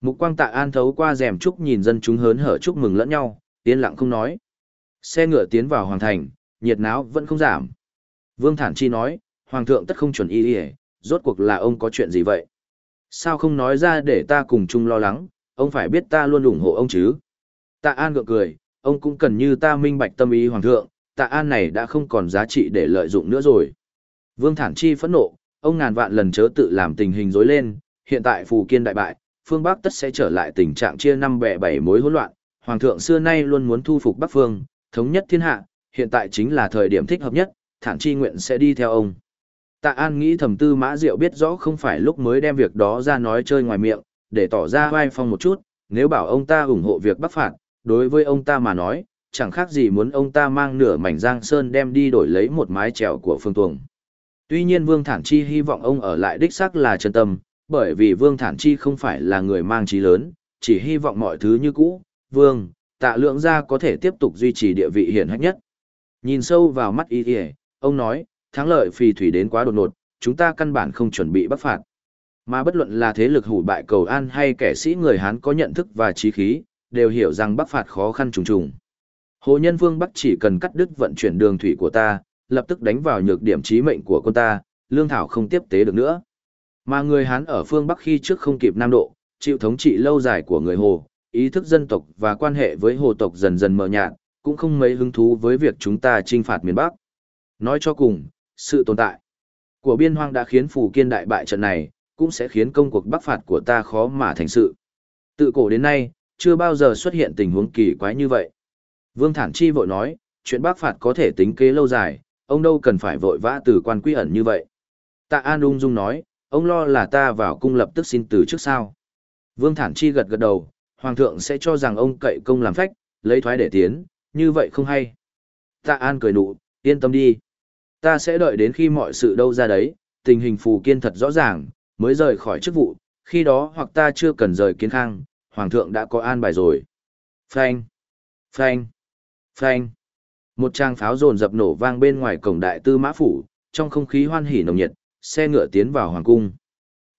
Mục quang tạ an thấu qua rèm trúc nhìn dân chúng hớn hở chúc mừng lẫn nhau, yên lặng không nói. Xe ngựa tiến vào hoàng thành, nhiệt náo vẫn không giảm. Vương Thản Chi nói, hoàng thượng tất không chuẩn y y, rốt cuộc là ông có chuyện gì vậy? Sao không nói ra để ta cùng chung lo lắng, ông phải biết ta luôn ủng hộ ông chứ? Tạ An gượng cười, ông cũng cần như ta minh bạch tâm ý hoàng thượng, tạ An này đã không còn giá trị để lợi dụng nữa rồi. Vương Thản Chi phẫn nộ, ông ngàn vạn lần chớ tự làm tình hình rối lên, hiện tại phù kiên đại bại, phương Bắc tất sẽ trở lại tình trạng chia năm bè bảy mối hỗn loạn, hoàng thượng xưa nay luôn muốn thu phục Bắc phương, thống nhất thiên hạ, hiện tại chính là thời điểm thích hợp nhất, thản chi nguyện sẽ đi theo ông. Tạ An nghĩ thầm tư mã diệu biết rõ không phải lúc mới đem việc đó ra nói chơi ngoài miệng, để tỏ ra vai phong một chút, nếu bảo ông ta ủng hộ việc bắc phạt, đối với ông ta mà nói, chẳng khác gì muốn ông ta mang nửa mảnh giang sơn đem đi đổi lấy một mái trèo của phương tuồng. Tuy nhiên Vương Thản Chi hy vọng ông ở lại đích xác là chân tâm, bởi vì Vương Thản Chi không phải là người mang trí lớn, chỉ hy vọng mọi thứ như cũ, Vương, tạ lượng gia có thể tiếp tục duy trì địa vị hiển hách nhất. Nhìn sâu vào mắt y ông nói, thắng lợi phì thủy đến quá đột ngột, chúng ta căn bản không chuẩn bị bắc phạt. Mà bất luận là thế lực hủ bại cầu an hay kẻ sĩ người Hán có nhận thức và trí khí, đều hiểu rằng bắc phạt khó khăn trùng trùng. Hồ Nhân Vương Bắc chỉ cần cắt đứt vận chuyển đường thủy của ta, lập tức đánh vào nhược điểm trí mệnh của con ta, lương thảo không tiếp tế được nữa. Mà người Hán ở phương Bắc khi trước không kịp Nam Độ, chịu thống trị lâu dài của người Hồ, ý thức dân tộc và quan hệ với Hồ tộc dần dần mờ nhạt, cũng không mấy hứng thú với việc chúng ta chinh phạt miền Bắc. Nói cho cùng, sự tồn tại của biên hoang đã khiến Phù Kiên đại bại trận này, cũng sẽ khiến công cuộc bắc phạt của ta khó mà thành sự. Tự cổ đến nay, chưa bao giờ xuất hiện tình huống kỳ quái như vậy. Vương Thản Chi vội nói, chuyện bắc phạt có thể tính kế lâu dài, ông đâu cần phải vội vã từ quan quy ẩn như vậy. Tạ An ung dung nói, ông lo là ta vào cung lập tức xin từ trước sao. Vương Thản Chi gật gật đầu, Hoàng thượng sẽ cho rằng ông cậy công làm phách, lấy thoái để tiến, như vậy không hay. Tạ An cười nụ, yên tâm đi. Ta sẽ đợi đến khi mọi sự đâu ra đấy, tình hình phù kiên thật rõ ràng, mới rời khỏi chức vụ, khi đó hoặc ta chưa cần rời kiến khang, Hoàng thượng đã có an bài rồi. Phanh, phanh, phanh. Một trang pháo rồn dập nổ vang bên ngoài cổng đại tư mã phủ, trong không khí hoan hỉ nồng nhiệt, xe ngựa tiến vào hoàng cung.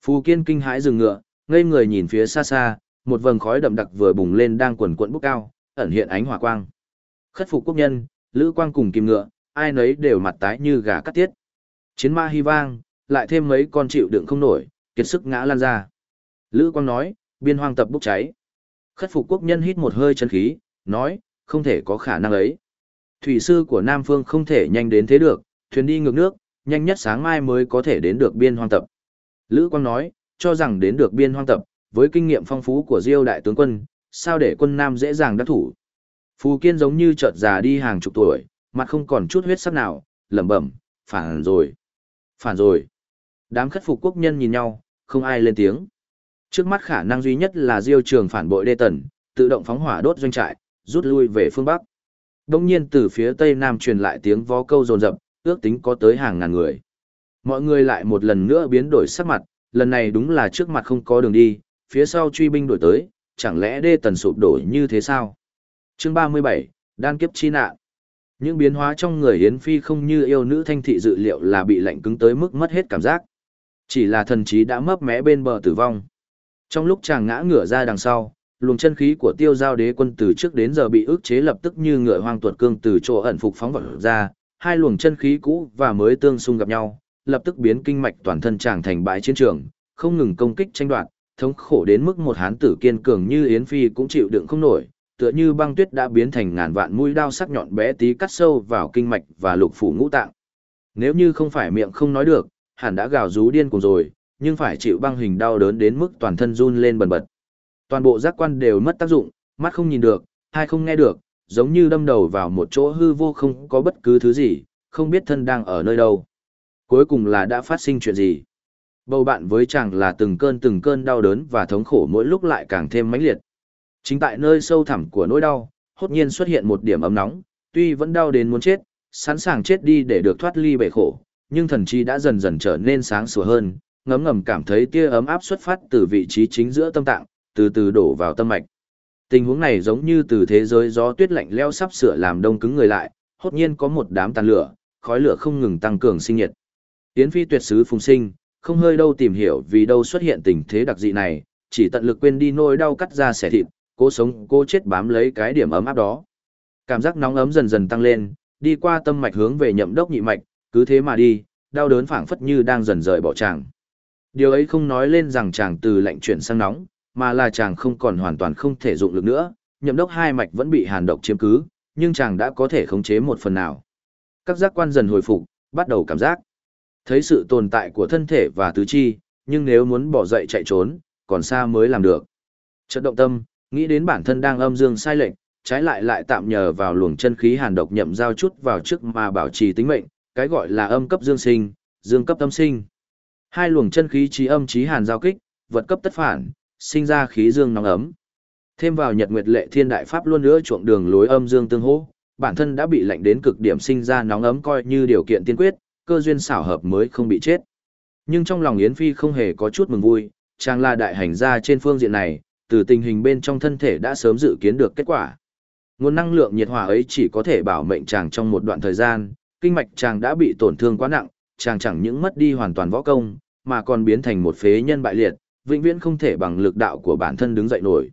Phù Kiên kinh hãi dừng ngựa, ngây người nhìn phía xa xa, một vầng khói đậm đặc vừa bùng lên đang quần quẫn bốc cao, ẩn hiện ánh hỏa quang. Khất phục quốc nhân, Lữ Quang cùng kim ngựa, ai nấy đều mặt tái như gà cắt tiết. Chiến ma hy vang, lại thêm mấy con chịu đựng không nổi, kiệt sức ngã lan ra. Lữ Quang nói, biên hoang tập bốc cháy. Khất phục quốc nhân hít một hơi chân khí, nói, không thể có khả năng ấy. Thủy sư của Nam Phương không thể nhanh đến thế được, thuyền đi ngược nước, nhanh nhất sáng mai mới có thể đến được biên hoang tập. Lữ Quang nói, cho rằng đến được biên hoang tập, với kinh nghiệm phong phú của Diêu đại tướng quân, sao để quân Nam dễ dàng đắc thủ. Phù Kiên giống như chợt già đi hàng chục tuổi, mặt không còn chút huyết sắc nào, lẩm bẩm, phản rồi, phản rồi. Đám khất phục quốc nhân nhìn nhau, không ai lên tiếng. Trước mắt khả năng duy nhất là Diêu trường phản bội đê tần, tự động phóng hỏa đốt doanh trại, rút lui về phương Bắc. Đông nhiên từ phía Tây Nam truyền lại tiếng vó câu rồn rập, ước tính có tới hàng ngàn người. Mọi người lại một lần nữa biến đổi sắc mặt, lần này đúng là trước mặt không có đường đi, phía sau truy binh đổi tới, chẳng lẽ đê tần sụp đổ như thế sao? Chương 37, Đan kiếp chi nạn. Những biến hóa trong người Yến Phi không như yêu nữ thanh thị dự liệu là bị lạnh cứng tới mức mất hết cảm giác. Chỉ là thần trí đã mấp mé bên bờ tử vong. Trong lúc chàng ngã ngửa ra đằng sau, luồng chân khí của tiêu giao đế quân từ trước đến giờ bị ức chế lập tức như ngựa hoang tuột cương từ chỗ ẩn phục phóng vật ra, hai luồng chân khí cũ và mới tương xung gặp nhau, lập tức biến kinh mạch toàn thân chàng thành bãi chiến trường, không ngừng công kích tranh đoạt, thống khổ đến mức một hán tử kiên cường như Yến Phi cũng chịu đựng không nổi, tựa như băng tuyết đã biến thành ngàn vạn mũi đao sắc nhọn bé tí cắt sâu vào kinh mạch và lục phủ ngũ tạng. Nếu như không phải miệng không nói được, hẳn đã gào rú điên cùng rồi, nhưng phải chịu băng hình đau đớn đến mức toàn thân run lên bần bật. Toàn bộ giác quan đều mất tác dụng, mắt không nhìn được, hai không nghe được, giống như đâm đầu vào một chỗ hư vô không có bất cứ thứ gì, không biết thân đang ở nơi đâu. Cuối cùng là đã phát sinh chuyện gì? Bầu bạn với chàng là từng cơn từng cơn đau đớn và thống khổ mỗi lúc lại càng thêm mãnh liệt. Chính tại nơi sâu thẳm của nỗi đau, hốt nhiên xuất hiện một điểm ấm nóng, tuy vẫn đau đến muốn chết, sẵn sàng chết đi để được thoát ly bể khổ, nhưng thần chi đã dần dần trở nên sáng sủa hơn, ngấm ngầm cảm thấy tia ấm áp xuất phát từ vị trí chính giữa tâm tạng, từ từ đổ vào tâm mạch. Tình huống này giống như từ thế giới gió tuyết lạnh leo sắp sửa làm đông cứng người lại, hốt nhiên có một đám tàn lửa, khói lửa không ngừng tăng cường sinh nhiệt. Tiến phi tuyệt sứ phùng sinh, không hơi đâu tìm hiểu vì đâu xuất hiện tình thế đặc dị này, chỉ tận lực quên đi nỗi đau cắt ra xẻ thịt, cố sống cố chết bám lấy cái điểm ấm áp đó. Cảm giác nóng ấm dần dần tăng lên, đi qua tâm mạch hướng về nhậm đốc nhị mạch, cứ thế mà đi, đau đớn phảng phất như đang dần rời bỏ chàng. Điều ấy không nói lên rằng chàng từ lạnh chuyển sang nóng, mà là chàng không còn hoàn toàn không thể dụng lực nữa, nhậm đốc hai mạch vẫn bị hàn độc chiếm cứ, nhưng chàng đã có thể khống chế một phần nào. Các giác quan dần hồi phục, bắt đầu cảm giác. Thấy sự tồn tại của thân thể và tứ chi, nhưng nếu muốn bỏ dậy chạy trốn, còn xa mới làm được. Chợt động tâm, nghĩ đến bản thân đang âm dương sai lệnh, trái lại lại tạm nhờ vào luồng chân khí hàn độc nhậm giao chút vào trước mà bảo trì tính mệnh, cái gọi là âm cấp dương sinh, dương cấp âm sinh. Hai luồng chân khí trí âm trí hàn giao kích, vật cấp tất phản, sinh ra khí dương nóng ấm. Thêm vào nhật nguyệt lệ thiên đại pháp luôn nữa chuộng đường lối âm dương tương hỗ, bản thân đã bị lạnh đến cực điểm sinh ra nóng ấm coi như điều kiện tiên quyết, cơ duyên xảo hợp mới không bị chết. Nhưng trong lòng Yến Phi không hề có chút mừng vui, chàng là đại hành gia trên phương diện này, từ tình hình bên trong thân thể đã sớm dự kiến được kết quả. Nguồn năng lượng nhiệt hỏa ấy chỉ có thể bảo mệnh chàng trong một đoạn thời gian, kinh mạch chàng đã bị tổn thương quá nặng, chàng chẳng những mất đi hoàn toàn võ công, mà còn biến thành một phế nhân bại liệt, vĩnh viễn không thể bằng lực đạo của bản thân đứng dậy nổi.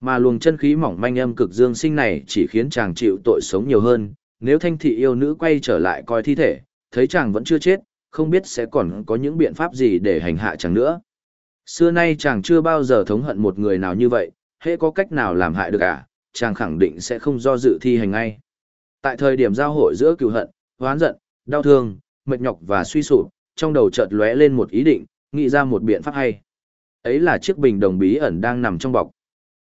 Mà luồng chân khí mỏng manh âm cực dương sinh này chỉ khiến chàng chịu tội sống nhiều hơn, nếu thanh thị yêu nữ quay trở lại coi thi thể, thấy chàng vẫn chưa chết, không biết sẽ còn có những biện pháp gì để hành hạ chàng nữa. Xưa nay chàng chưa bao giờ thống hận một người nào như vậy, hễ có cách nào làm hại được à, chàng khẳng định sẽ không do dự thi hành ngay. Tại thời điểm giao hội giữa cựu hận, hoán giận, đau thương, mệt nhọc và suy sụp, trong đầu chợt lóe lên một ý định, nghĩ ra một biện pháp hay. Ấy là chiếc bình đồng bí ẩn đang nằm trong bọc.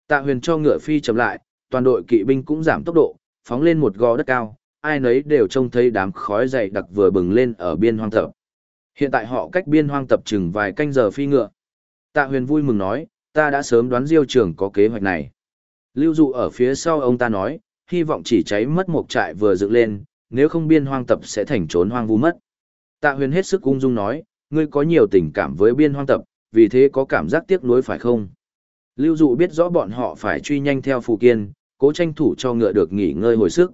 Tạ huyền cho ngựa phi chậm lại, toàn đội kỵ binh cũng giảm tốc độ, phóng lên một gò đất cao, ai nấy đều trông thấy đám khói dày đặc vừa bừng lên ở biên hoang tập. Hiện tại họ cách biên hoang tập chừng vài canh giờ phi ngựa. Tạ huyền vui mừng nói, ta đã sớm đoán diêu trưởng có kế hoạch này. Lưu dụ ở phía sau ông ta nói, hy vọng chỉ cháy mất một trại vừa dựng lên, nếu không biên hoang tập sẽ thành trốn hoang vu mất. Tạ huyền hết sức ung dung nói, ngươi có nhiều tình cảm với biên hoang tập, vì thế có cảm giác tiếc nuối phải không? Lưu dụ biết rõ bọn họ phải truy nhanh theo phù kiên, cố tranh thủ cho ngựa được nghỉ ngơi hồi sức.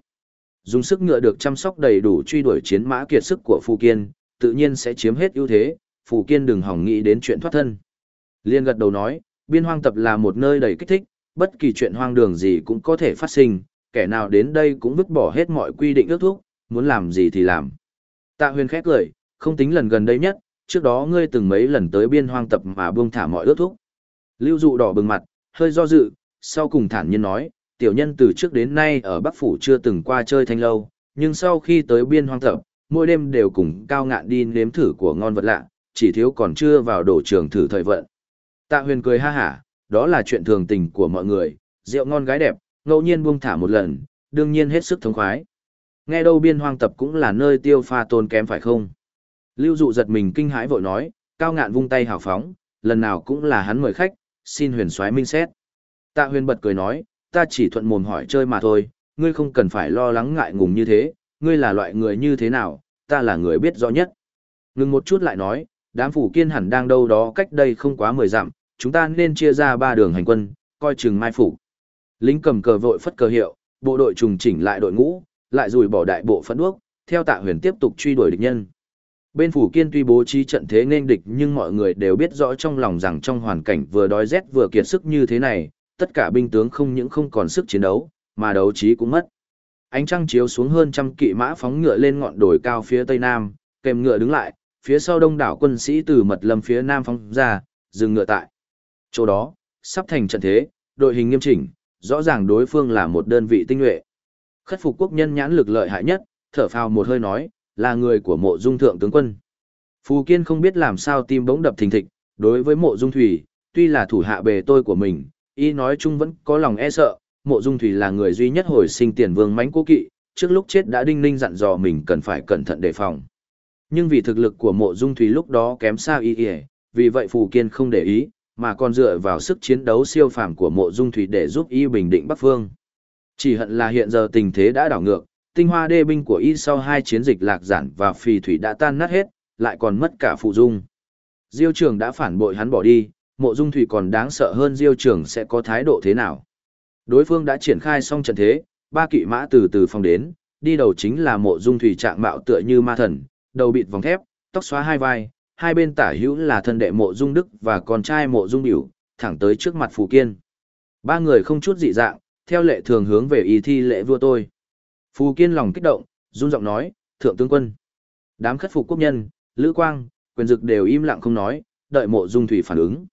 Dùng sức ngựa được chăm sóc đầy đủ truy đuổi chiến mã kiệt sức của phù kiên, tự nhiên sẽ chiếm hết ưu thế, phù kiên đừng hỏng nghĩ đến chuyện thoát thân. Liên gật đầu nói, biên hoang tập là một nơi đầy kích thích, bất kỳ chuyện hoang đường gì cũng có thể phát sinh, kẻ nào đến đây cũng vứt bỏ hết mọi quy định ước thúc, muốn làm gì thì làm. Tạ huyền khét cười, không tính lần gần đây nhất, trước đó ngươi từng mấy lần tới biên hoang tập mà buông thả mọi ước thúc. Lưu dụ đỏ bừng mặt, hơi do dự, sau cùng thản nhiên nói, tiểu nhân từ trước đến nay ở Bắc Phủ chưa từng qua chơi thanh lâu, nhưng sau khi tới biên hoang tập, mỗi đêm đều cùng cao ngạn đi nếm thử của ngon vật lạ, chỉ thiếu còn chưa vào đổ trường thử thời vận. Tạ huyền cười ha hả, đó là chuyện thường tình của mọi người, rượu ngon gái đẹp, ngẫu nhiên buông thả một lần, đương nhiên hết sức thống khoái. Nghe đâu biên hoang tập cũng là nơi tiêu pha tôn kém phải không? Lưu dụ giật mình kinh hãi vội nói, cao ngạn vung tay hào phóng, lần nào cũng là hắn mời khách, xin huyền soái minh xét. Tạ huyền bật cười nói, ta chỉ thuận mồm hỏi chơi mà thôi, ngươi không cần phải lo lắng ngại ngùng như thế, ngươi là loại người như thế nào, ta là người biết rõ nhất. Ngừng một chút lại nói, đám phủ kiên hẳn đang đâu đó cách đây không quá mười dặm, chúng ta nên chia ra ba đường hành quân, coi chừng mai phủ. Lính cầm cờ vội phất cờ hiệu, bộ đội trùng chỉnh lại đội ngũ, lại rủi bỏ đại bộ phận đuốc, theo tạ huyền tiếp tục truy đuổi địch nhân. Bên phủ kiên tuy bố trí trận thế nên địch nhưng mọi người đều biết rõ trong lòng rằng trong hoàn cảnh vừa đói rét vừa kiệt sức như thế này, tất cả binh tướng không những không còn sức chiến đấu, mà đấu trí cũng mất. Ánh trăng chiếu xuống hơn trăm kỵ mã phóng ngựa lên ngọn đồi cao phía tây nam, kèm ngựa đứng lại, phía sau đông đảo quân sĩ từ mật lâm phía nam phóng ra, dừng ngựa tại. Chỗ đó, sắp thành trận thế, đội hình nghiêm chỉnh, rõ ràng đối phương là một đơn vị tinh nhuệ. Khất phục quốc nhân nhãn lực lợi hại nhất, thở phào một hơi nói, là người của mộ dung thượng tướng quân. Phù Kiên không biết làm sao tim bỗng đập thình thịch, đối với mộ dung thủy, tuy là thủ hạ bề tôi của mình, y nói chung vẫn có lòng e sợ, mộ dung thủy là người duy nhất hồi sinh tiền vương mãnh cố kỵ, trước lúc chết đã đinh ninh dặn dò mình cần phải cẩn thận đề phòng. Nhưng vì thực lực của mộ dung thủy lúc đó kém xa y y, vì vậy Phù Kiên không để ý, mà còn dựa vào sức chiến đấu siêu phàm của mộ dung thủy để giúp y bình định Bắc Phương. Chỉ hận là hiện giờ tình thế đã đảo ngược, tinh hoa đê binh của y sau hai chiến dịch lạc giản và phì thủy đã tan nát hết, lại còn mất cả phụ dung. Diêu trường đã phản bội hắn bỏ đi, mộ dung thủy còn đáng sợ hơn diêu trường sẽ có thái độ thế nào. Đối phương đã triển khai xong trận thế, ba kỵ mã từ từ phong đến, đi đầu chính là mộ dung thủy trạng mạo tựa như ma thần, đầu bịt vòng thép, tóc xóa hai vai, hai bên tả hữu là thân đệ mộ dung đức và con trai mộ dung biểu, thẳng tới trước mặt phù kiên. Ba người không chút dị dạng, theo lệ thường hướng về y thi lễ vua tôi. Phù Kiên lòng kích động, run giọng nói, thượng tướng quân. Đám khất phục quốc nhân, Lữ Quang, quyền dực đều im lặng không nói, đợi mộ dung thủy phản ứng.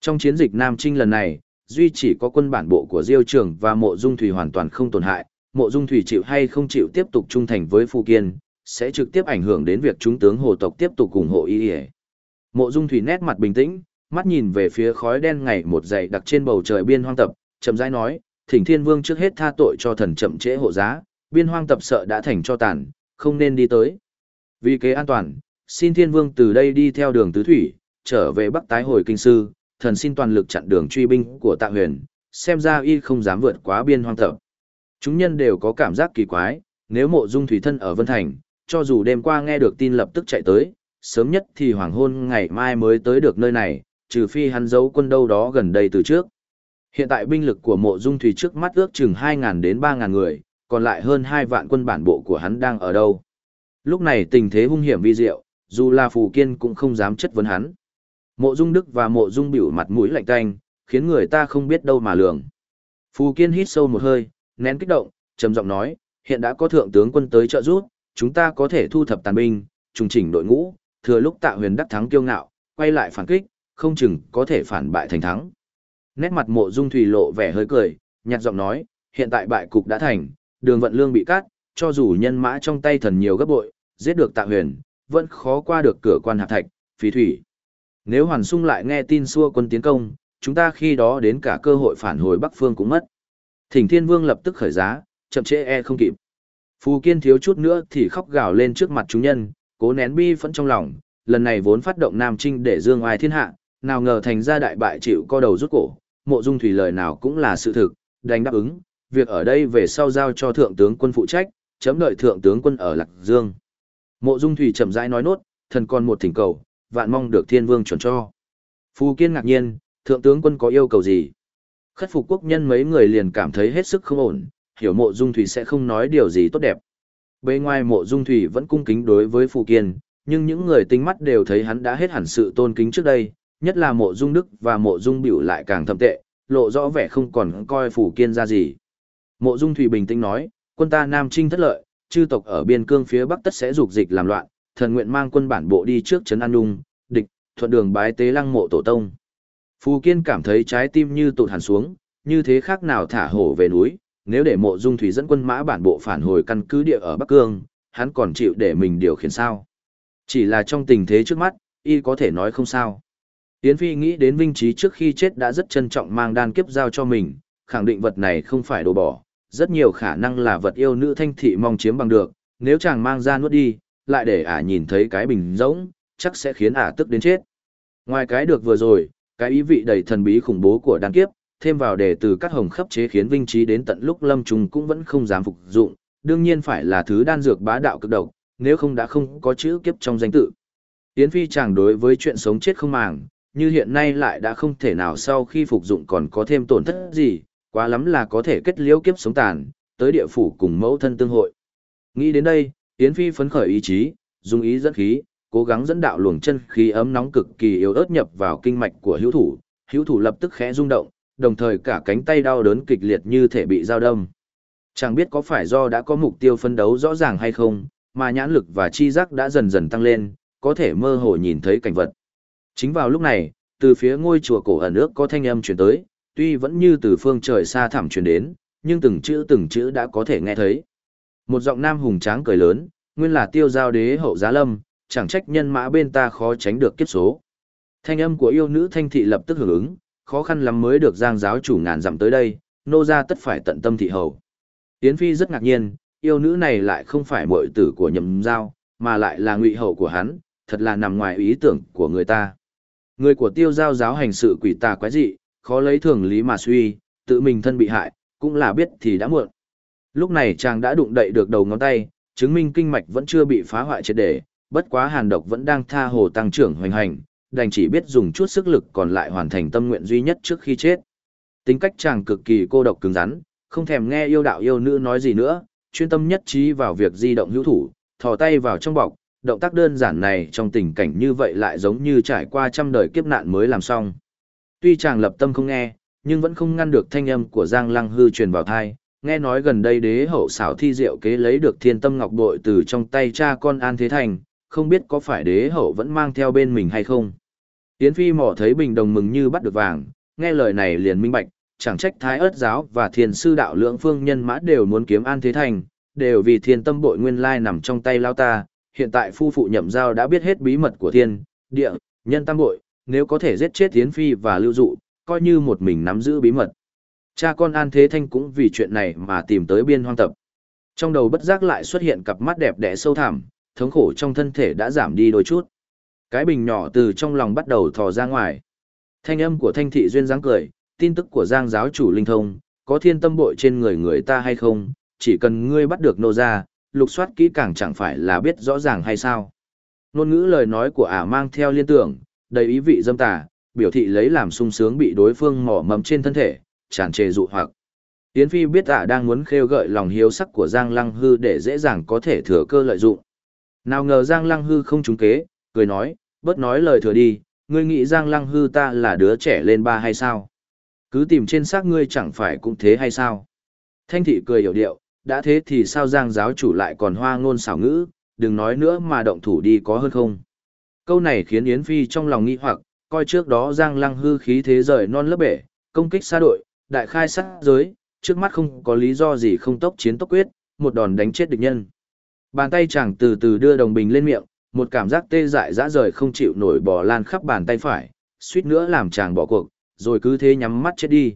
Trong chiến dịch Nam Trinh lần này, duy chỉ có quân bản bộ của Diêu trưởng và mộ dung thủy hoàn toàn không tổn hại, mộ dung thủy chịu hay không chịu tiếp tục trung thành với Phù Kiên, sẽ trực tiếp ảnh hưởng đến việc chúng tướng hồ tộc tiếp tục ủng hộ y Mộ dung thủy nét mặt bình tĩnh, mắt nhìn về phía khói đen ngày một dày đặc trên bầu trời biên hoang tập, chậm rãi nói, thỉnh thiên vương trước hết tha tội cho thần chậm trễ hộ giá, biên hoang tập sợ đã thành cho tàn, không nên đi tới. Vì kế an toàn, xin thiên vương từ đây đi theo đường tứ thủy, trở về bắc tái hồi kinh sư, thần xin toàn lực chặn đường truy binh của tạ huyền, xem ra y không dám vượt quá biên hoang tập. Chúng nhân đều có cảm giác kỳ quái, nếu mộ dung thủy thân ở Vân Thành, cho dù đêm qua nghe được tin lập tức chạy tới, sớm nhất thì hoàng hôn ngày mai mới tới được nơi này, trừ phi hắn giấu quân đâu đó gần đây từ trước. Hiện tại binh lực của mộ dung thủy trước mắt ước chừng 2.000 đến 3.000 người, còn lại hơn 2 vạn quân bản bộ của hắn đang ở đâu. Lúc này tình thế hung hiểm vi diệu, dù là phù kiên cũng không dám chất vấn hắn. Mộ dung đức và mộ dung biểu mặt mũi lạnh tanh, khiến người ta không biết đâu mà lường. Phù kiên hít sâu một hơi, nén kích động, trầm giọng nói, hiện đã có thượng tướng quân tới trợ giúp, chúng ta có thể thu thập tàn binh, trùng chỉnh đội ngũ, thừa lúc tạ huyền đắc thắng kiêu ngạo, quay lại phản kích, không chừng có thể phản bại thành thắng. Nét mặt mộ dung thủy lộ vẻ hơi cười, nhạt giọng nói, hiện tại bại cục đã thành, đường vận lương bị cắt, cho dù nhân mã trong tay thần nhiều gấp bội, giết được tạ huyền, vẫn khó qua được cửa quan hạp thạch, phí thủy. Nếu hoàn sung lại nghe tin xua quân tiến công, chúng ta khi đó đến cả cơ hội phản hồi Bắc Phương cũng mất. Thỉnh Thiên Vương lập tức khởi giá, chậm trễ e không kịp. Phù Kiên thiếu chút nữa thì khóc gào lên trước mặt chúng nhân, cố nén bi phẫn trong lòng, lần này vốn phát động Nam Trinh để dương Oai thiên hạ, nào ngờ thành ra đại bại chịu co đầu rút cổ, mộ dung thủy lời nào cũng là sự thực, đành đáp ứng, việc ở đây về sau giao cho thượng tướng quân phụ trách, chấm đợi thượng tướng quân ở Lạc Dương. Mộ dung thủy chậm rãi nói nốt, thần còn một thỉnh cầu, vạn mong được thiên vương chuẩn cho. Phù Kiên ngạc nhiên, thượng tướng quân có yêu cầu gì? Khất phục quốc nhân mấy người liền cảm thấy hết sức không ổn, hiểu mộ dung thủy sẽ không nói điều gì tốt đẹp. Bề ngoài mộ dung thủy vẫn cung kính đối với Phù Kiên, nhưng những người tinh mắt đều thấy hắn đã hết hẳn sự tôn kính trước đây, nhất là mộ dung đức và mộ dung biểu lại càng thâm tệ, lộ rõ vẻ không còn coi Phù Kiên ra gì. Mộ dung thủy bình tĩnh nói, quân ta Nam Trinh thất lợi, chư tộc ở biên cương phía bắc tất sẽ dục dịch làm loạn, thần nguyện mang quân bản bộ đi trước trấn An Nhung, địch, thuận đường bái tế lăng mộ tổ tông. Phù Kiên cảm thấy trái tim như tụt hẳn xuống, như thế khác nào thả hổ về núi, nếu để mộ dung thủy dẫn quân mã bản bộ phản hồi căn cứ địa ở Bắc Cương, hắn còn chịu để mình điều khiển sao. Chỉ là trong tình thế trước mắt, y có thể nói không sao. Yến Phi nghĩ đến Vinh Trí trước khi chết đã rất trân trọng mang đan kiếp giao cho mình, khẳng định vật này không phải đồ bỏ, rất nhiều khả năng là vật yêu nữ thanh thị mong chiếm bằng được, nếu chàng mang ra nuốt đi, lại để ả nhìn thấy cái bình rỗng, chắc sẽ khiến ả tức đến chết. Ngoài cái được vừa rồi, cái ý vị đầy thần bí khủng bố của đan kiếp, thêm vào đề từ các hồng khắp chế khiến Vinh Trí đến tận lúc lâm trùng cũng vẫn không dám phục dụng, đương nhiên phải là thứ đan dược bá đạo cực độc, nếu không đã không có chữ kiếp trong danh tự. Yến Phi chàng đối với chuyện sống chết không màng, như hiện nay lại đã không thể nào sau khi phục dụng còn có thêm tổn thất gì, quá lắm là có thể kết liễu kiếp sống tàn, tới địa phủ cùng mẫu thân tương hội. Nghĩ đến đây, Yến Phi phấn khởi ý chí, dùng ý dẫn khí, cố gắng dẫn đạo luồng chân khí ấm nóng cực kỳ yếu ớt nhập vào kinh mạch của hữu thủ, hữu thủ lập tức khẽ rung động, đồng thời cả cánh tay đau đớn kịch liệt như thể bị dao đâm. Chẳng biết có phải do đã có mục tiêu phân đấu rõ ràng hay không, mà nhãn lực và chi giác đã dần dần tăng lên, có thể mơ hồ nhìn thấy cảnh vật. Chính vào lúc này, từ phía ngôi chùa cổ ẩn ước có thanh âm truyền tới, tuy vẫn như từ phương trời xa thẳm truyền đến, nhưng từng chữ từng chữ đã có thể nghe thấy. Một giọng nam hùng tráng cười lớn, nguyên là tiêu giao đế hậu giá lâm, chẳng trách nhân mã bên ta khó tránh được kiếp số. Thanh âm của yêu nữ thanh thị lập tức hưởng ứng, khó khăn lắm mới được giang giáo chủ ngàn dặm tới đây, nô ra tất phải tận tâm thị hầu. Yến Phi rất ngạc nhiên, yêu nữ này lại không phải muội tử của nhậm giao, mà lại là ngụy hậu của hắn, thật là nằm ngoài ý tưởng của người ta. Người của tiêu giao giáo hành sự quỷ tà quái dị, khó lấy thường lý mà suy, tự mình thân bị hại, cũng là biết thì đã muộn. Lúc này chàng đã đụng đậy được đầu ngón tay, chứng minh kinh mạch vẫn chưa bị phá hoại triệt để, bất quá hàn độc vẫn đang tha hồ tăng trưởng hoành hành, đành chỉ biết dùng chút sức lực còn lại hoàn thành tâm nguyện duy nhất trước khi chết. Tính cách chàng cực kỳ cô độc cứng rắn, không thèm nghe yêu đạo yêu nữ nói gì nữa, chuyên tâm nhất trí vào việc di động hữu thủ, thò tay vào trong bọc, động tác đơn giản này trong tình cảnh như vậy lại giống như trải qua trăm đời kiếp nạn mới làm xong. Tuy chàng lập tâm không nghe, nhưng vẫn không ngăn được thanh âm của Giang Lăng hư truyền vào thai, nghe nói gần đây đế hậu xảo thi diệu kế lấy được thiên tâm ngọc bội từ trong tay cha con An Thế Thành, không biết có phải đế hậu vẫn mang theo bên mình hay không. Yến Phi mỏ thấy bình đồng mừng như bắt được vàng, nghe lời này liền minh bạch, chẳng trách thái ớt giáo và thiền sư đạo lượng phương nhân mã đều muốn kiếm An Thế Thành, đều vì thiên tâm bội nguyên lai nằm trong tay lao ta, hiện tại phu phụ nhậm giao đã biết hết bí mật của thiên, địa, nhân tam bội, nếu có thể giết chết Yến Phi và Lưu Dụ, coi như một mình nắm giữ bí mật. Cha con An Thế Thanh cũng vì chuyện này mà tìm tới biên hoang tập. Trong đầu bất giác lại xuất hiện cặp mắt đẹp đẽ sâu thẳm, thống khổ trong thân thể đã giảm đi đôi chút. Cái bình nhỏ từ trong lòng bắt đầu thò ra ngoài. Thanh âm của Thanh Thị Duyên dáng cười, tin tức của Giang giáo chủ linh thông, có thiên tâm bội trên người người ta hay không, chỉ cần ngươi bắt được nô ra, lục soát kỹ càng chẳng phải là biết rõ ràng hay sao. Nôn ngữ lời nói của ả mang theo liên tưởng, đầy ý vị dâm tà, biểu thị lấy làm sung sướng bị đối phương mỏ mầm trên thân thể, tràn trề dụ hoặc. Yến Phi biết ả đang muốn khêu gợi lòng hiếu sắc của Giang Lăng Hư để dễ dàng có thể thừa cơ lợi dụng. Nào ngờ Giang Lăng Hư không trúng kế, cười nói, bớt nói lời thừa đi, ngươi nghĩ Giang Lăng Hư ta là đứa trẻ lên ba hay sao? Cứ tìm trên xác ngươi chẳng phải cũng thế hay sao? Thanh thị cười hiểu điệu, đã thế thì sao Giang giáo chủ lại còn hoa ngôn xảo ngữ, đừng nói nữa mà động thủ đi có hơn không? Câu này khiến Yến Phi trong lòng nghi hoặc, coi trước đó Giang Lăng Hư khí thế rời non lớp bể, công kích xa đội, đại khai sát giới, trước mắt không có lý do gì không tốc chiến tốc quyết, một đòn đánh chết địch nhân. Bàn tay chàng từ từ đưa đồng bình lên miệng, một cảm giác tê dại dã rời không chịu nổi bò lan khắp bàn tay phải, suýt nữa làm chàng bỏ cuộc, rồi cứ thế nhắm mắt chết đi.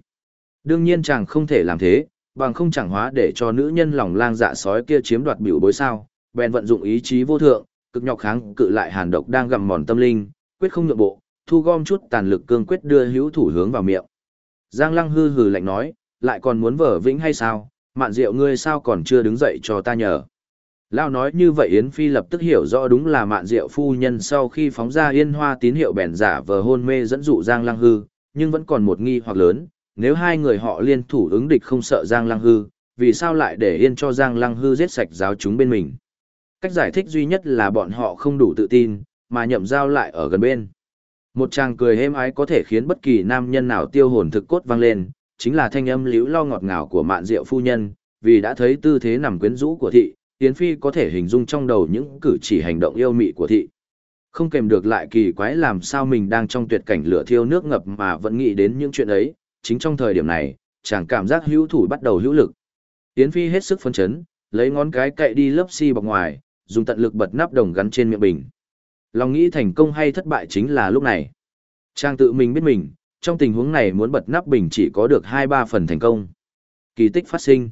Đương nhiên chàng không thể làm thế, bằng không chẳng hóa để cho nữ nhân lòng lang dạ sói kia chiếm đoạt biểu bối sao, bèn vận dụng ý chí vô thượng, cực nhọc kháng cự lại hàn độc đang gặm mòn tâm linh, quyết không nhượng bộ, thu gom chút tàn lực cương quyết đưa hữu thủ hướng vào miệng. Giang Lăng hư hừ lạnh nói, lại còn muốn vở vĩnh hay sao, mạn rượu ngươi sao còn chưa đứng dậy cho ta nhờ. Lao nói như vậy Yến Phi lập tức hiểu rõ đúng là mạn diệu phu nhân sau khi phóng ra yên hoa tín hiệu bèn giả vờ hôn mê dẫn dụ Giang Lăng Hư, nhưng vẫn còn một nghi hoặc lớn, nếu hai người họ liên thủ ứng địch không sợ Giang Lăng Hư, vì sao lại để yên cho Giang Lăng Hư giết sạch giáo chúng bên mình. Cách giải thích duy nhất là bọn họ không đủ tự tin, mà nhậm giao lại ở gần bên. Một chàng cười êm ái có thể khiến bất kỳ nam nhân nào tiêu hồn thực cốt vang lên, chính là thanh âm liễu lo ngọt ngào của mạn diệu phu nhân, vì đã thấy tư thế nằm quyến rũ của thị, Yến Phi có thể hình dung trong đầu những cử chỉ hành động yêu mị của thị. Không kèm được lại kỳ quái làm sao mình đang trong tuyệt cảnh lửa thiêu nước ngập mà vẫn nghĩ đến những chuyện ấy, chính trong thời điểm này, chàng cảm giác hữu thủ bắt đầu hữu lực. Yến Phi hết sức phấn chấn, lấy ngón cái cậy đi lớp xi si bọc ngoài, dùng tận lực bật nắp đồng gắn trên miệng bình. Lòng nghĩ thành công hay thất bại chính là lúc này. Trang tự mình biết mình, trong tình huống này muốn bật nắp bình chỉ có được 2-3 phần thành công. Kỳ tích phát sinh.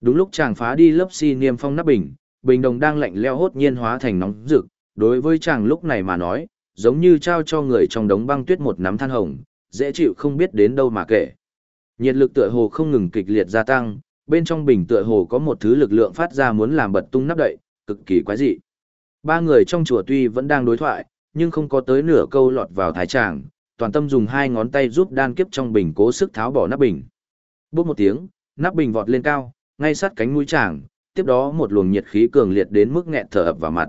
Đúng lúc chàng phá đi lớp xi niêm phong nắp bình, bình đồng đang lạnh leo hốt nhiên hóa thành nóng rực, đối với chàng lúc này mà nói, giống như trao cho người trong đống băng tuyết một nắm than hồng, dễ chịu không biết đến đâu mà kể. Nhiệt lực tựa hồ không ngừng kịch liệt gia tăng, bên trong bình tựa hồ có một thứ lực lượng phát ra muốn làm bật tung nắp đậy, cực kỳ quái dị. Ba người trong chùa tuy vẫn đang đối thoại, nhưng không có tới nửa câu lọt vào thái tràng, toàn tâm dùng hai ngón tay giúp đan kiếp trong bình cố sức tháo bỏ nắp bình. Bước một tiếng, nắp bình vọt lên cao, ngay sát cánh mũi chàng, tiếp đó một luồng nhiệt khí cường liệt đến mức nghẹt thở ập vào mặt.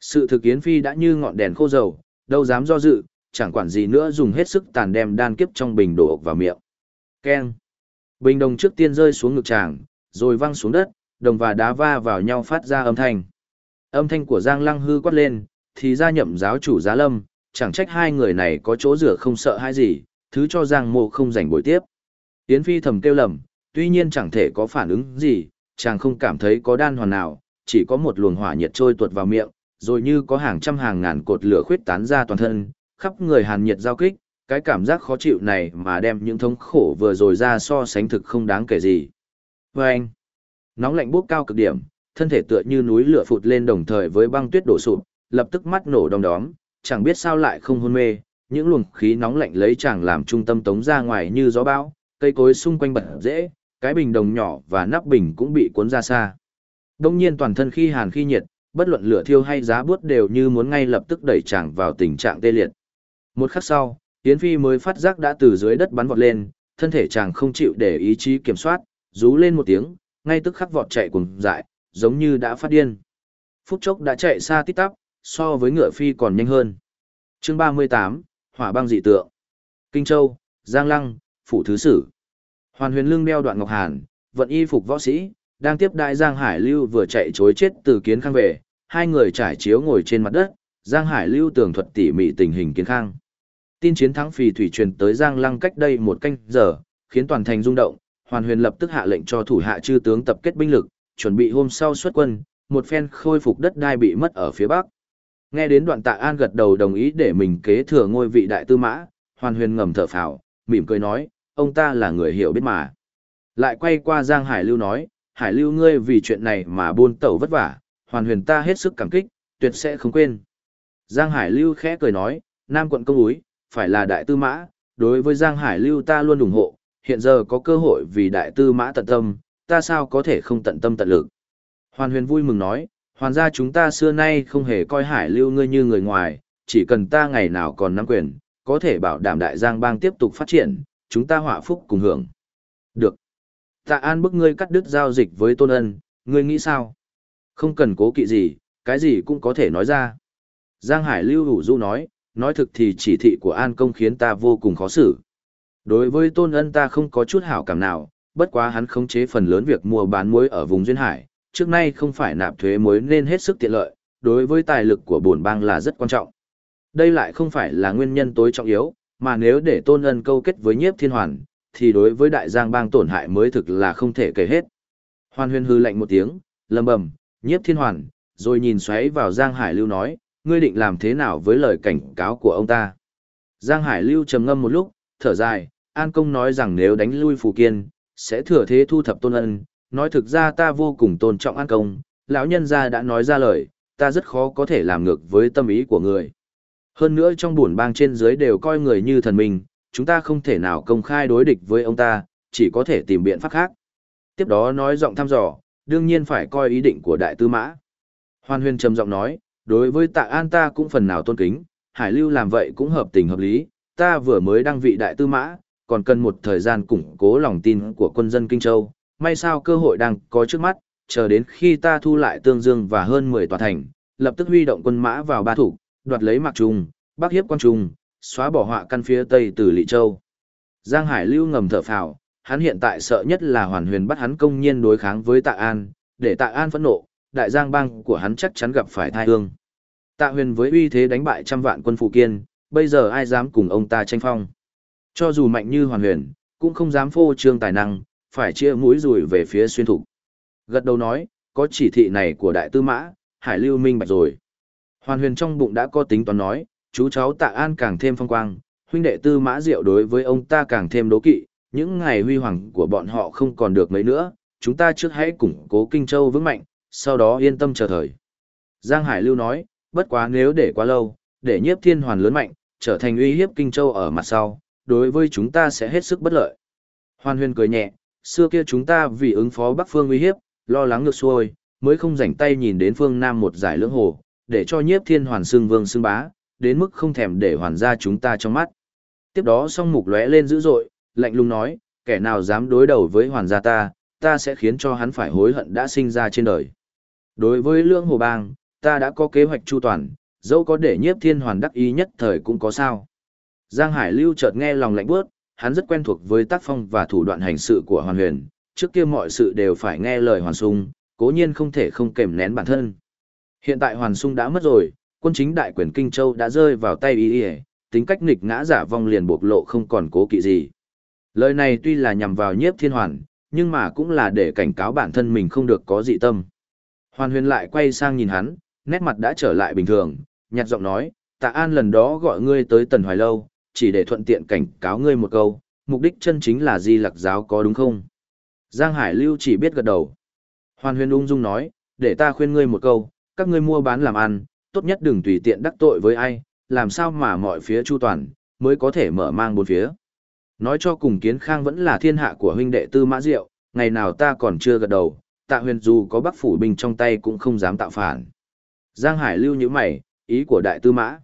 Sự thực kiến phi đã như ngọn đèn khô dầu, đâu dám do dự, chẳng quản gì nữa dùng hết sức tàn đem đan kiếp trong bình đổ vào miệng. Keng. Bình đồng trước tiên rơi xuống ngực chàng, rồi văng xuống đất, đồng và đá va vào nhau phát ra âm thanh. Âm thanh của Giang Lăng hư quát lên, thì ra nhậm giáo chủ giá lâm, chẳng trách hai người này có chỗ rửa không sợ hai gì, thứ cho Giang mộ không rảnh buổi tiếp. Yến Phi thầm kêu lầm, tuy nhiên chẳng thể có phản ứng gì, chàng không cảm thấy có đan hoàn nào, chỉ có một luồng hỏa nhiệt trôi tuột vào miệng, rồi như có hàng trăm hàng ngàn cột lửa khuyết tán ra toàn thân, khắp người hàn nhiệt giao kích, cái cảm giác khó chịu này mà đem những thống khổ vừa rồi ra so sánh thực không đáng kể gì. Và anh, nóng lạnh bốc cao cực điểm, thân thể tựa như núi lửa phụt lên đồng thời với băng tuyết đổ sụp, lập tức mắt nổ đong đóm, chẳng biết sao lại không hôn mê, những luồng khí nóng lạnh lấy chàng làm trung tâm tống ra ngoài như gió bão, cây cối xung quanh bật dễ, cái bình đồng nhỏ và nắp bình cũng bị cuốn ra xa. Đông nhiên toàn thân khi hàn khi nhiệt, bất luận lửa thiêu hay giá buốt đều như muốn ngay lập tức đẩy chàng vào tình trạng tê liệt. Một khắc sau, Yến Phi mới phát giác đã từ dưới đất bắn vọt lên, thân thể chàng không chịu để ý chí kiểm soát, rú lên một tiếng, ngay tức khắc vọt chạy cùng dại, giống như đã phát điên. Phút chốc đã chạy xa tít tắp, so với ngựa phi còn nhanh hơn. Chương 38, Hỏa băng dị tượng. Kinh Châu, Giang Lăng, Phủ Thứ Sử. Hoàn huyền lưng đeo đoạn ngọc hàn, vận y phục võ sĩ, đang tiếp đại Giang Hải Lưu vừa chạy chối chết từ kiến khang về, hai người trải chiếu ngồi trên mặt đất, Giang Hải Lưu tường thuật tỉ mỉ tình hình kiến khang. Tin chiến thắng phì thủy truyền tới Giang Lăng cách đây một canh giờ, khiến toàn thành rung động, Hoàn Huyền lập tức hạ lệnh cho thủ hạ chư tướng tập kết binh lực, chuẩn bị hôm sau xuất quân, một phen khôi phục đất đai bị mất ở phía bắc. Nghe đến đoạn tạ an gật đầu đồng ý để mình kế thừa ngôi vị đại tư mã, hoàn huyền ngầm thở phào, mỉm cười nói, ông ta là người hiểu biết mà. Lại quay qua Giang Hải Lưu nói, Hải Lưu ngươi vì chuyện này mà buôn tẩu vất vả, hoàn huyền ta hết sức cảm kích, tuyệt sẽ không quên. Giang Hải Lưu khẽ cười nói, Nam quận công úi, phải là đại tư mã, đối với Giang Hải Lưu ta luôn ủng hộ, hiện giờ có cơ hội vì đại tư mã tận tâm, ta sao có thể không tận tâm tận lực. Hoàn huyền vui mừng nói, hoàn gia chúng ta xưa nay không hề coi Hải Lưu ngươi như người ngoài, chỉ cần ta ngày nào còn nắm quyền, có thể bảo đảm đại giang bang tiếp tục phát triển, chúng ta họa phúc cùng hưởng. Được. Tạ An bức ngươi cắt đứt giao dịch với Tôn Ân, ngươi nghĩ sao? Không cần cố kỵ gì, cái gì cũng có thể nói ra. Giang Hải Lưu Hủ Du nói, nói thực thì chỉ thị của An Công khiến ta vô cùng khó xử. Đối với Tôn Ân ta không có chút hảo cảm nào, bất quá hắn khống chế phần lớn việc mua bán muối ở vùng Duyên Hải, trước nay không phải nạp thuế muối nên hết sức tiện lợi, đối với tài lực của bổn bang là rất quan trọng. Đây lại không phải là nguyên nhân tối trọng yếu, mà nếu để Tôn Ân câu kết với Nhiếp Thiên Hoàn, thì đối với đại giang bang tổn hại mới thực là không thể kể hết. Hoàn huyền hư lạnh một tiếng, lầm bầm, Nhiếp Thiên Hoàn, rồi nhìn xoáy vào Giang Hải Lưu nói, ngươi định làm thế nào với lời cảnh cáo của ông ta. Giang Hải Lưu trầm ngâm một lúc, thở dài, An Công nói rằng nếu đánh lui Phù Kiên, sẽ thừa thế thu thập tôn ân, nói thực ra ta vô cùng tôn trọng An Công, lão nhân gia đã nói ra lời, ta rất khó có thể làm ngược với tâm ý của người. Hơn nữa trong buồn bang trên dưới đều coi người như thần minh, chúng ta không thể nào công khai đối địch với ông ta, chỉ có thể tìm biện pháp khác. Tiếp đó nói giọng thăm dò, đương nhiên phải coi ý định của đại tư mã. hoan huyền trầm giọng nói, đối với tạ an ta cũng phần nào tôn kính, hải lưu làm vậy cũng hợp tình hợp lý, ta vừa mới đăng vị đại tư mã, còn cần một thời gian củng cố lòng tin của quân dân Kinh Châu, may sao cơ hội đang có trước mắt, chờ đến khi ta thu lại tương dương và hơn 10 tòa thành, lập tức huy động quân mã vào ba thủ, đoạt lấy mạc trung, bắc hiếp quan trung, xóa bỏ họa căn phía tây từ Lị Châu. Giang Hải lưu ngầm thở phào, hắn hiện tại sợ nhất là hoàn huyền bắt hắn công nhiên đối kháng với tạ an, để tạ an phẫn nộ, đại giang bang của hắn chắc chắn gặp phải thai hương. Tạ huyền với uy thế đánh bại trăm vạn quân phụ kiên, bây giờ ai dám cùng ông ta tranh phong. Cho dù mạnh như hoàn huyền, cũng không dám phô trương tài năng, phải chia mũi rùi về phía xuyên thục. Gật đầu nói, có chỉ thị này của đại tư mã, hải lưu minh bạch rồi. Hoàn huyền trong bụng đã có tính toán nói, chú cháu tạ an càng thêm phong quang, huynh đệ tư mã diệu đối với ông ta càng thêm đố kỵ, những ngày huy hoàng của bọn họ không còn được mấy nữa, chúng ta trước hãy củng cố Kinh Châu vững mạnh, sau đó yên tâm chờ thời. Giang Hải Lưu nói, bất quá nếu để quá lâu, để nhiếp thiên hoàn lớn mạnh, trở thành uy hiếp Kinh Châu ở mặt sau, đối với chúng ta sẽ hết sức bất lợi. Hoàn huyền cười nhẹ, xưa kia chúng ta vì ứng phó Bắc Phương uy hiếp, lo lắng ngược xuôi, mới không rảnh tay nhìn đến phương Nam một giải lưỡng hồ, để cho nhiếp thiên hoàn xương vương xương bá, đến mức không thèm để hoàn ra chúng ta trong mắt. Tiếp đó song mục lóe lên dữ dội, lạnh lùng nói, kẻ nào dám đối đầu với hoàn gia ta, ta sẽ khiến cho hắn phải hối hận đã sinh ra trên đời. Đối với lưỡng hồ bang, ta đã có kế hoạch chu toàn, dẫu có để nhiếp thiên hoàn đắc ý nhất thời cũng có sao. Giang Hải Lưu chợt nghe lòng lạnh bước, hắn rất quen thuộc với tác phong và thủ đoạn hành sự của hoàn huyền, trước kia mọi sự đều phải nghe lời hoàn sung, cố nhiên không thể không kềm nén bản thân. Hiện tại hoàn sung đã mất rồi, quân chính đại quyền Kinh Châu đã rơi vào tay y y, tính cách nghịch ngã giả vong liền bộc lộ không còn cố kỵ gì. Lời này tuy là nhằm vào nhiếp thiên hoàn, nhưng mà cũng là để cảnh cáo bản thân mình không được có dị tâm. Hoàn huyền lại quay sang nhìn hắn, nét mặt đã trở lại bình thường, nhạt giọng nói, tạ an lần đó gọi ngươi tới tần hoài lâu, chỉ để thuận tiện cảnh cáo ngươi một câu, mục đích chân chính là di lặc giáo có đúng không? Giang Hải Lưu chỉ biết gật đầu. Hoàn huyền ung dung nói, để ta khuyên ngươi một câu, các ngươi mua bán làm ăn, tốt nhất đừng tùy tiện đắc tội với ai, làm sao mà mọi phía chu toàn, mới có thể mở mang bốn phía. Nói cho cùng kiến khang vẫn là thiên hạ của huynh đệ tư mã diệu, ngày nào ta còn chưa gật đầu, tạ huyền dù có bắc phủ binh trong tay cũng không dám tạo phản. Giang Hải lưu như mày, ý của đại tư mã.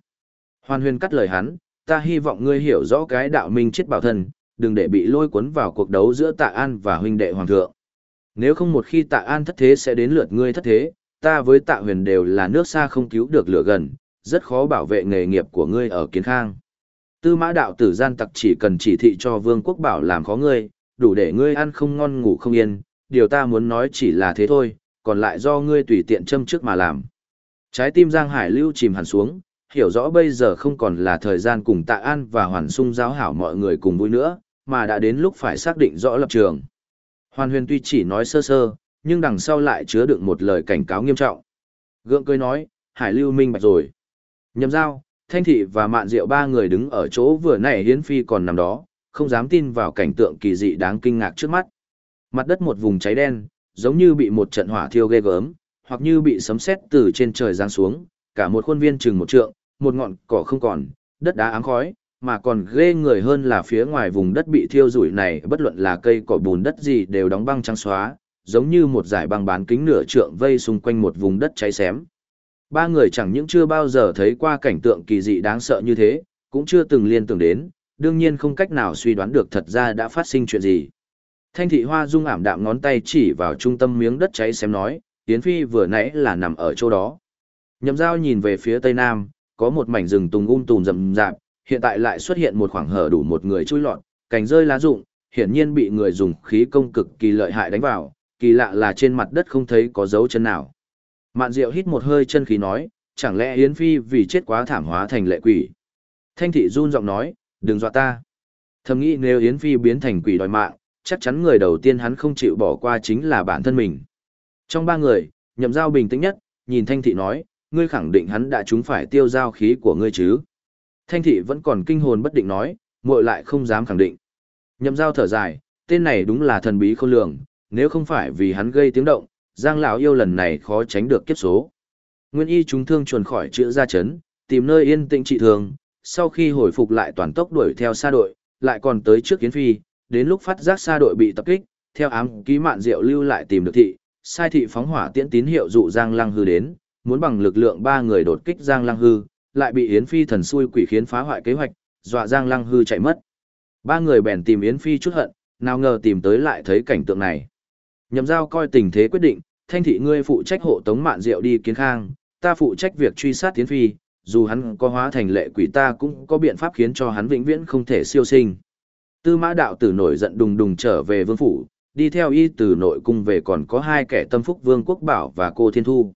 Hoàn huyền cắt lời hắn, ta hy vọng ngươi hiểu rõ cái đạo minh chết bảo thân, đừng để bị lôi cuốn vào cuộc đấu giữa tạ an và huynh đệ hoàng thượng. Nếu không một khi tạ an thất thế sẽ đến lượt ngươi thất thế, ta với tạ huyền đều là nước xa không cứu được lửa gần, rất khó bảo vệ nghề nghiệp của ngươi ở kiến khang. Tư mã đạo tử gian tặc chỉ cần chỉ thị cho vương quốc bảo làm khó ngươi, đủ để ngươi ăn không ngon ngủ không yên, điều ta muốn nói chỉ là thế thôi, còn lại do ngươi tùy tiện châm trước mà làm. Trái tim Giang Hải lưu chìm hẳn xuống, hiểu rõ bây giờ không còn là thời gian cùng tạ an và hoàn sung giáo hảo mọi người cùng vui nữa, mà đã đến lúc phải xác định rõ lập trường. Hoàn huyền tuy chỉ nói sơ sơ, nhưng đằng sau lại chứa đựng một lời cảnh cáo nghiêm trọng. Gượng cười nói, Hải lưu minh bạch rồi. Nhậm giao, Thanh Thị và Mạn Diệu ba người đứng ở chỗ vừa nãy Hiến Phi còn nằm đó, không dám tin vào cảnh tượng kỳ dị đáng kinh ngạc trước mắt. Mặt đất một vùng cháy đen, giống như bị một trận hỏa thiêu ghê gớm, hoặc như bị sấm sét từ trên trời giáng xuống, cả một khuôn viên chừng một trượng, một ngọn cỏ không còn, đất đá áng khói, mà còn ghê người hơn là phía ngoài vùng đất bị thiêu rủi này bất luận là cây cỏ bùn đất gì đều đóng băng trắng xóa, giống như một dải băng bán kính nửa trượng vây xung quanh một vùng đất cháy xém. Ba người chẳng những chưa bao giờ thấy qua cảnh tượng kỳ dị đáng sợ như thế, cũng chưa từng liên tưởng đến, đương nhiên không cách nào suy đoán được thật ra đã phát sinh chuyện gì. Thanh thị hoa dung ảm đạm ngón tay chỉ vào trung tâm miếng đất cháy xém nói, Yến Phi vừa nãy là nằm ở chỗ đó. Nhậm dao nhìn về phía tây nam, có một mảnh rừng tùng um tùm rậm rạp, hiện tại lại xuất hiện một khoảng hở đủ một người chui lọt, cành rơi lá rụng, hiển nhiên bị người dùng khí công cực kỳ lợi hại đánh vào, kỳ lạ là trên mặt đất không thấy có dấu chân nào. Mạn Diệu hít một hơi chân khí nói, chẳng lẽ Yến Phi vì chết quá thảm hóa thành lệ quỷ. Thanh thị run giọng nói, đừng dọa ta. Thầm nghĩ nếu Yến Phi biến thành quỷ đòi mạng, chắc chắn người đầu tiên hắn không chịu bỏ qua chính là bản thân mình. Trong ba người, nhậm giao bình tĩnh nhất, nhìn Thanh thị nói, ngươi khẳng định hắn đã trúng phải tiêu giao khí của ngươi chứ. Thanh thị vẫn còn kinh hồn bất định nói, muội lại không dám khẳng định. Nhậm giao thở dài, tên này đúng là thần bí khôn lường, nếu không phải vì hắn gây tiếng động, Giang lão yêu lần này khó tránh được kiếp số. Nguyên y chúng thương chuồn khỏi chữa ra chấn, tìm nơi yên tĩnh trị thương, sau khi hồi phục lại toàn tốc đuổi theo xa đội, lại còn tới trước kiến phi, đến lúc phát giác xa đội bị tập kích, theo ám ký mạn diệu lưu lại tìm được thị, sai thị phóng hỏa tiễn tín hiệu dụ Giang Lăng Hư đến, muốn bằng lực lượng ba người đột kích Giang Lăng Hư, lại bị Yến Phi thần xui quỷ khiến phá hoại kế hoạch, dọa Giang Lăng Hư chạy mất. Ba người bèn tìm Yến Phi chút hận, nào ngờ tìm tới lại thấy cảnh tượng này. Nhậm giao coi tình thế quyết định, thanh thị ngươi phụ trách hộ tống mạn diệu đi kiến khang, ta phụ trách việc truy sát tiến Phi, dù hắn có hóa thành lệ quỷ ta cũng có biện pháp khiến cho hắn vĩnh viễn không thể siêu sinh. Tư mã đạo tử nổi giận đùng đùng trở về vương phủ, đi theo y từ nội cung về còn có hai kẻ tâm phúc vương quốc bảo và cô thiên thu.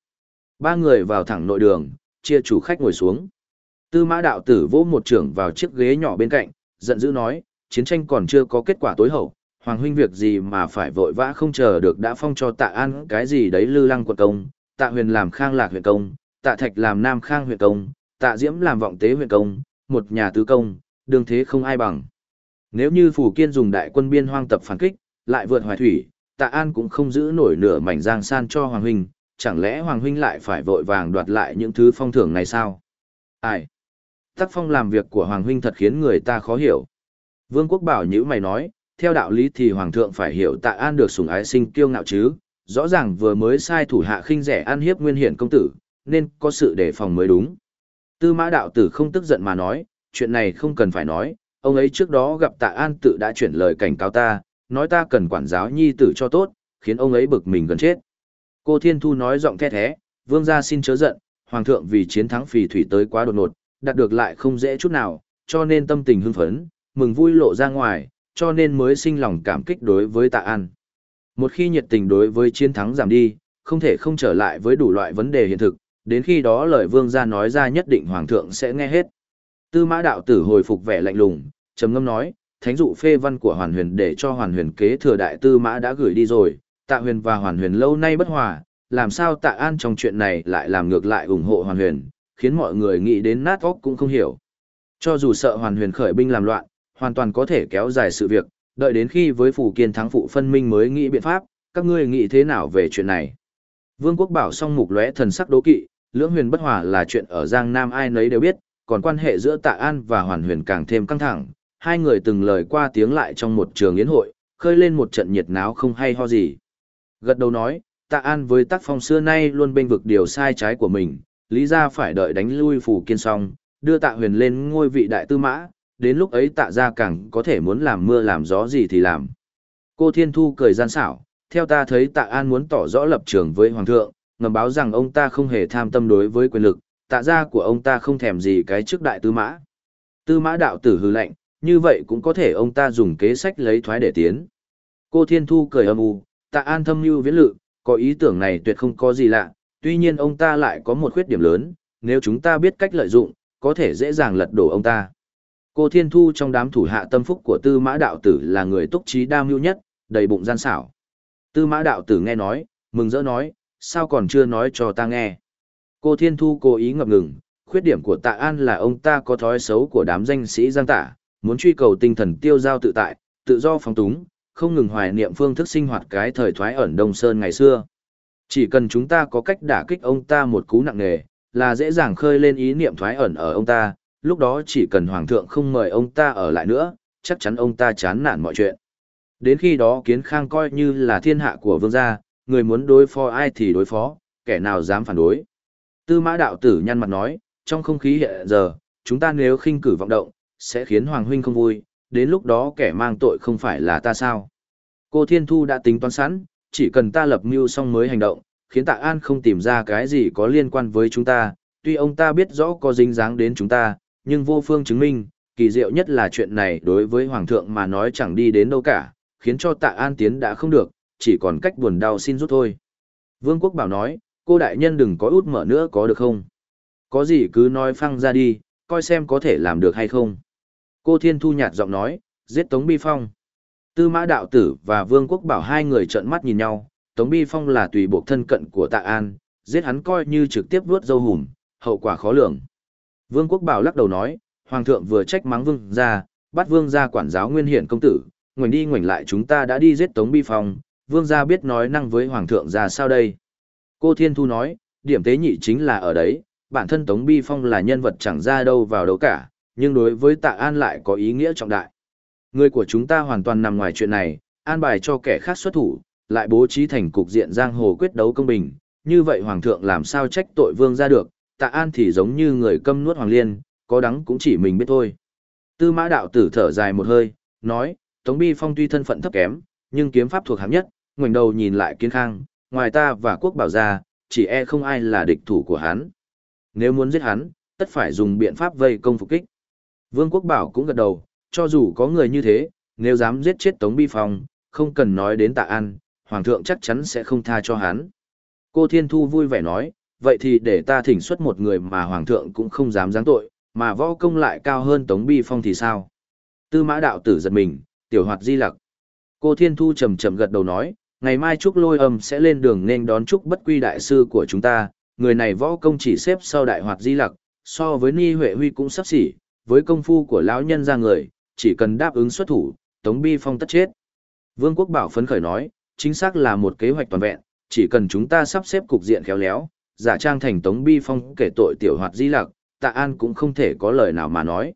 Ba người vào thẳng nội đường, chia chủ khách ngồi xuống. Tư mã đạo tử vỗ một trưởng vào chiếc ghế nhỏ bên cạnh, giận dữ nói, chiến tranh còn chưa có kết quả tối hậu, hoàng huynh việc gì mà phải vội vã không chờ được đã phong cho tạ an cái gì đấy lư lăng quận công, tạ huyền làm khang lạc huyện công, tạ thạch làm nam khang huyện công, tạ diễm làm vọng tế huyện công, một nhà tứ công, đường thế không ai bằng. Nếu như phủ kiên dùng đại quân biên hoang tập phản kích, lại vượt hoài thủy, tạ an cũng không giữ nổi nửa mảnh giang san cho hoàng huynh, chẳng lẽ Hoàng Huynh lại phải vội vàng đoạt lại những thứ phong thưởng này sao? Ai? Tác phong làm việc của Hoàng Huynh thật khiến người ta khó hiểu. Vương Quốc bảo như mày nói, theo đạo lý thì Hoàng thượng phải hiểu tạ an được sủng ái sinh kiêu ngạo chứ, rõ ràng vừa mới sai thủ hạ khinh rẻ ăn hiếp nguyên hiển công tử, nên có sự đề phòng mới đúng. Tư mã đạo tử không tức giận mà nói, chuyện này không cần phải nói, ông ấy trước đó gặp tạ an tự đã chuyển lời cảnh cáo ta, nói ta cần quản giáo nhi tử cho tốt, khiến ông ấy bực mình gần chết. Cô Thiên Thu nói giọng the thế, vương gia xin chớ giận, hoàng thượng vì chiến thắng phì thủy tới quá đột ngột, đạt được lại không dễ chút nào, cho nên tâm tình hưng phấn, mừng vui lộ ra ngoài, cho nên mới sinh lòng cảm kích đối với tạ an. Một khi nhiệt tình đối với chiến thắng giảm đi, không thể không trở lại với đủ loại vấn đề hiện thực, đến khi đó lời vương gia nói ra nhất định hoàng thượng sẽ nghe hết. Tư mã đạo tử hồi phục vẻ lạnh lùng, trầm ngâm nói, thánh dụ phê văn của hoàn huyền để cho hoàn huyền kế thừa đại tư mã đã gửi đi rồi, tạ huyền và hoàn huyền lâu nay bất hòa, làm sao tạ an trong chuyện này lại làm ngược lại ủng hộ hoàn huyền, khiến mọi người nghĩ đến nát óc cũng không hiểu. Cho dù sợ hoàn huyền khởi binh làm loạn, hoàn toàn có thể kéo dài sự việc, đợi đến khi với phủ kiên thắng phụ phân minh mới nghĩ biện pháp, các ngươi nghĩ thế nào về chuyện này. Vương quốc bảo song mục lóe thần sắc đố kỵ, lưỡng huyền bất hòa là chuyện ở Giang Nam ai nấy đều biết, còn quan hệ giữa tạ an và hoàn huyền càng thêm căng thẳng, hai người từng lời qua tiếng lại trong một trường yến hội, khơi lên một trận nhiệt náo không hay ho gì. Gật đầu nói, tạ an với tác phong xưa nay luôn bênh vực điều sai trái của mình, lý ra phải đợi đánh lui phủ kiên xong, đưa tạ huyền lên ngôi vị đại tư mã, đến lúc ấy tạ ra càng có thể muốn làm mưa làm gió gì thì làm. Cô Thiên Thu cười gian xảo, theo ta thấy tạ an muốn tỏ rõ lập trường với Hoàng thượng, ngầm báo rằng ông ta không hề tham tâm đối với quyền lực, tạ ra của ông ta không thèm gì cái trước đại tư mã. Tư mã đạo tử hư lệnh, như vậy cũng có thể ông ta dùng kế sách lấy thoái để tiến. Cô Thiên Thu cười âm u, tạ an thâm mưu viễn lự, có ý tưởng này tuyệt không có gì lạ, tuy nhiên ông ta lại có một khuyết điểm lớn, nếu chúng ta biết cách lợi dụng, có thể dễ dàng lật đổ ông ta. Cô Thiên Thu trong đám thủ hạ tâm phúc của Tư Mã Đạo Tử là người túc trí đa mưu nhất, đầy bụng gian xảo. Tư Mã Đạo Tử nghe nói, mừng rỡ nói, sao còn chưa nói cho ta nghe. Cô Thiên Thu cố ý ngập ngừng, khuyết điểm của tạ an là ông ta có thói xấu của đám danh sĩ giang tả, muốn truy cầu tinh thần tiêu giao tự tại, tự do phóng túng, không ngừng hoài niệm phương thức sinh hoạt cái thời thoái ẩn Đông Sơn ngày xưa. Chỉ cần chúng ta có cách đả kích ông ta một cú nặng nề, là dễ dàng khơi lên ý niệm thoái ẩn ở ông ta, lúc đó chỉ cần hoàng thượng không mời ông ta ở lại nữa, chắc chắn ông ta chán nản mọi chuyện. Đến khi đó kiến khang coi như là thiên hạ của vương gia, người muốn đối phó ai thì đối phó, kẻ nào dám phản đối. Tư mã đạo tử nhăn mặt nói, trong không khí hiện giờ, chúng ta nếu khinh cử vọng động, sẽ khiến Hoàng Huynh không vui, đến lúc đó kẻ mang tội không phải là ta sao. Cô Thiên Thu đã tính toán sẵn, chỉ cần ta lập mưu xong mới hành động, khiến tạ An không tìm ra cái gì có liên quan với chúng ta, tuy ông ta biết rõ có dính dáng đến chúng ta, nhưng vô phương chứng minh, kỳ diệu nhất là chuyện này đối với Hoàng thượng mà nói chẳng đi đến đâu cả, khiến cho tạ An tiến đã không được, chỉ còn cách buồn đau xin rút thôi. Vương Quốc Bảo nói, cô đại nhân đừng có út mở nữa có được không? Có gì cứ nói phăng ra đi, coi xem có thể làm được hay không. Cô Thiên Thu nhạt giọng nói, giết Tống Bi Phong. Tư mã đạo tử và Vương Quốc Bảo hai người trợn mắt nhìn nhau, Tống Bi Phong là tùy buộc thân cận của Tạ An, giết hắn coi như trực tiếp vuốt dâu hùm, hậu quả khó lường. Vương Quốc Bảo lắc đầu nói, Hoàng thượng vừa trách mắng Vương ra, bắt Vương ra quản giáo nguyên hiển công tử, ngoảnh đi ngoảnh lại chúng ta đã đi giết Tống Bi Phong, Vương gia biết nói năng với Hoàng thượng ra sao đây. Cô Thiên Thu nói, điểm tế nhị chính là ở đấy, bản thân Tống Bi Phong là nhân vật chẳng ra đâu vào đâu cả, nhưng đối với Tạ An lại có ý nghĩa trọng đại. Người của chúng ta hoàn toàn nằm ngoài chuyện này, an bài cho kẻ khác xuất thủ, lại bố trí thành cục diện giang hồ quyết đấu công bình, như vậy Hoàng thượng làm sao trách tội vương ra được, Tạ An thì giống như người câm nuốt Hoàng Liên, có đắng cũng chỉ mình biết thôi. Tư mã đạo tử thở dài một hơi, nói, Tống Bi Phong tuy thân phận thấp kém, nhưng kiếm pháp thuộc hạng nhất, ngoảnh đầu nhìn lại kiến khang, ngoài ta và quốc bảo ra, chỉ e không ai là địch thủ của hắn. Nếu muốn giết hắn, tất phải dùng biện pháp vây công phục kích. Vương quốc bảo cũng gật đầu, cho dù có người như thế, nếu dám giết chết Tống Bi Phong, không cần nói đến tạ an, Hoàng thượng chắc chắn sẽ không tha cho hắn. Cô Thiên Thu vui vẻ nói, vậy thì để ta thỉnh xuất một người mà Hoàng thượng cũng không dám giáng tội, mà võ công lại cao hơn Tống Bi Phong thì sao? Tư mã đạo tử giật mình, tiểu hoạt di lặc. Cô Thiên Thu trầm trầm gật đầu nói, ngày mai Trúc Lôi Âm sẽ lên đường nên đón Trúc Bất Quy đại sư của chúng ta, người này võ công chỉ xếp sau đại hoạt di lặc, so với Ni Huệ Huy cũng sắp xỉ, với công phu của lão nhân ra người, chỉ cần đáp ứng xuất thủ, Tống Bi Phong tất chết. Vương Quốc Bảo phấn khởi nói, chính xác là một kế hoạch toàn vẹn, chỉ cần chúng ta sắp xếp cục diện khéo léo, giả trang thành Tống Bi Phong kể tội tiểu hoạt di lặc, Tạ An cũng không thể có lời nào mà nói.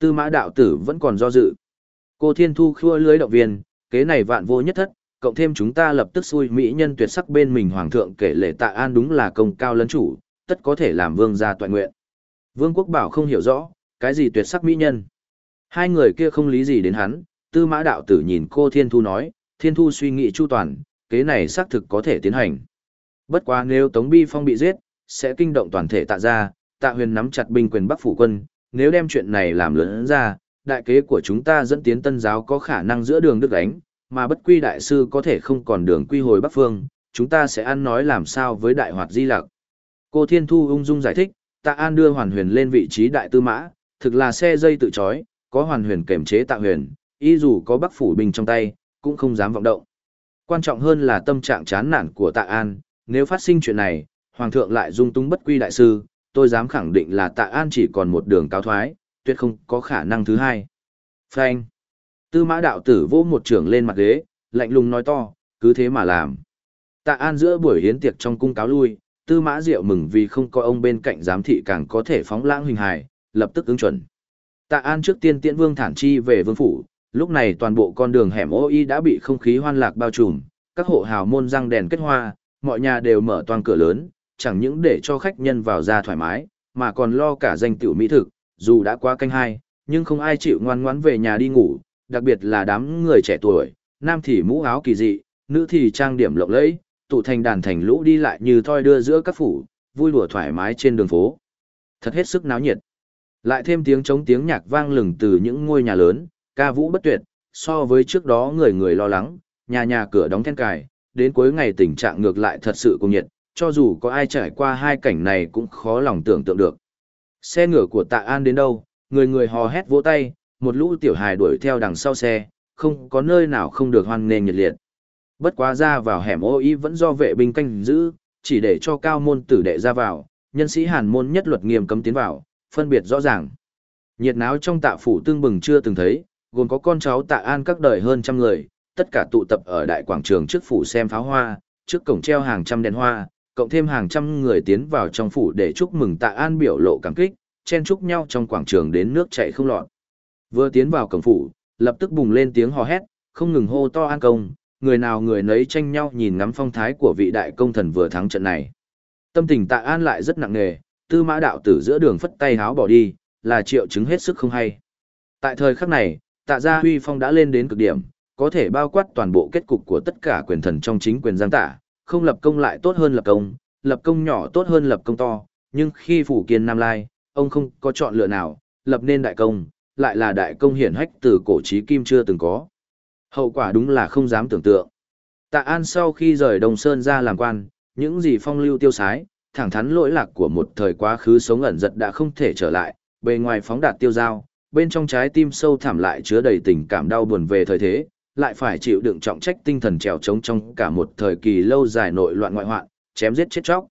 Tư mã đạo tử vẫn còn do dự. Cô Thiên Thu khua lưới động viên, kế này vạn vô nhất thất, cộng thêm chúng ta lập tức xui mỹ nhân tuyệt sắc bên mình hoàng thượng kể lệ tạ an đúng là công cao lấn chủ, tất có thể làm vương gia toàn nguyện. Vương quốc bảo không hiểu rõ, cái gì tuyệt sắc mỹ nhân. Hai người kia không lý gì đến hắn, tư mã đạo tử nhìn cô Thiên Thu nói, Thiên Thu suy nghĩ chu toàn, kế này xác thực có thể tiến hành. Bất quá nếu Tống Bi Phong bị giết, sẽ kinh động toàn thể tạ gia. tạ huyền nắm chặt binh quyền bắc phủ quân, nếu đem chuyện này làm lớn ra, đại kế của chúng ta dẫn tiến tân giáo có khả năng giữa đường đức đánh, mà bất quy đại sư có thể không còn đường quy hồi bắc phương, chúng ta sẽ ăn nói làm sao với đại hoạt di lặc. Cô Thiên Thu ung dung giải thích, tạ an đưa hoàn huyền lên vị trí đại tư mã, thực là xe dây tự chói, có hoàn huyền kềm chế tạ huyền, y dù có bắc phủ binh trong tay, cũng không dám vọng động. Quan trọng hơn là tâm trạng chán nản của tạ an, nếu phát sinh chuyện này, hoàng thượng lại dung túng bất quy đại sư, tôi dám khẳng định là tạ an chỉ còn một đường cao thoái, tuyệt không có khả năng thứ hai. Phanh. Tư mã đạo tử vỗ một trường lên mặt ghế, lạnh lùng nói to, cứ thế mà làm. Tạ An giữa buổi hiến tiệc trong cung cáo lui, tư mã diệu mừng vì không có ông bên cạnh giám thị càng có thể phóng lãng hình hài, lập tức ứng chuẩn. Tạ An trước tiên tiễn vương thản chi về vương phủ, lúc này toàn bộ con đường hẻm ô y đã bị không khí hoan lạc bao trùm, các hộ hào môn răng đèn kết hoa, mọi nhà đều mở toang cửa lớn, chẳng những để cho khách nhân vào ra thoải mái, mà còn lo cả danh tiểu mỹ thực, dù đã qua canh hai, nhưng không ai chịu ngoan ngoãn về nhà đi ngủ, đặc biệt là đám người trẻ tuổi, nam thì mũ áo kỳ dị, nữ thì trang điểm lộng lẫy, tụ thành đàn thành lũ đi lại như thoi đưa giữa các phủ, vui đùa thoải mái trên đường phố. Thật hết sức náo nhiệt. Lại thêm tiếng trống tiếng nhạc vang lừng từ những ngôi nhà lớn, ca vũ bất tuyệt, so với trước đó người người lo lắng, nhà nhà cửa đóng then cài, đến cuối ngày tình trạng ngược lại thật sự cùng nhiệt, cho dù có ai trải qua hai cảnh này cũng khó lòng tưởng tượng được. Xe ngựa của tạ an đến đâu, người người hò hét vỗ tay, một lũ tiểu hài đuổi theo đằng sau xe, không có nơi nào không được hoan nghênh nhiệt liệt. Bất quá ra vào hẻm ô y vẫn do vệ binh canh giữ, chỉ để cho cao môn tử đệ ra vào, nhân sĩ hàn môn nhất luật nghiêm cấm tiến vào, phân biệt rõ ràng. Nhiệt náo trong tạ phủ tương bừng chưa từng thấy, gồm có con cháu tạ an các đời hơn trăm người, tất cả tụ tập ở đại quảng trường trước phủ xem pháo hoa, trước cổng treo hàng trăm đèn hoa, cộng thêm hàng trăm người tiến vào trong phủ để chúc mừng tạ an biểu lộ cảm kích, chen chúc nhau trong quảng trường đến nước chảy không lọt. Vừa tiến vào cổng phủ, lập tức bùng lên tiếng hò hét, không ngừng hô to an công, người nào người nấy tranh nhau nhìn ngắm phong thái của vị đại công thần vừa thắng trận này. Tâm tình tạ an lại rất nặng nề, tư mã đạo tử giữa đường phất tay háo bỏ đi, là triệu chứng hết sức không hay. Tại thời khắc này, tạ gia huy phong đã lên đến cực điểm, có thể bao quát toàn bộ kết cục của tất cả quyền thần trong chính quyền giang tả, không lập công lại tốt hơn lập công, lập công nhỏ tốt hơn lập công to, nhưng khi phủ kiên Nam Lai, ông không có chọn lựa nào, lập nên đại công, lại là đại công hiển hách từ cổ chí kim chưa từng có. Hậu quả đúng là không dám tưởng tượng. Tạ An sau khi rời Đông Sơn ra làm quan, những gì phong lưu tiêu sái, thẳng thắn lỗi lạc của một thời quá khứ sống ẩn giật đã không thể trở lại, bề ngoài phóng đạt tiêu dao, bên trong trái tim sâu thẳm lại chứa đầy tình cảm đau buồn về thời thế, lại phải chịu đựng trọng trách tinh thần trèo trống trong cả một thời kỳ lâu dài nội loạn ngoại hoạn, chém giết chết chóc.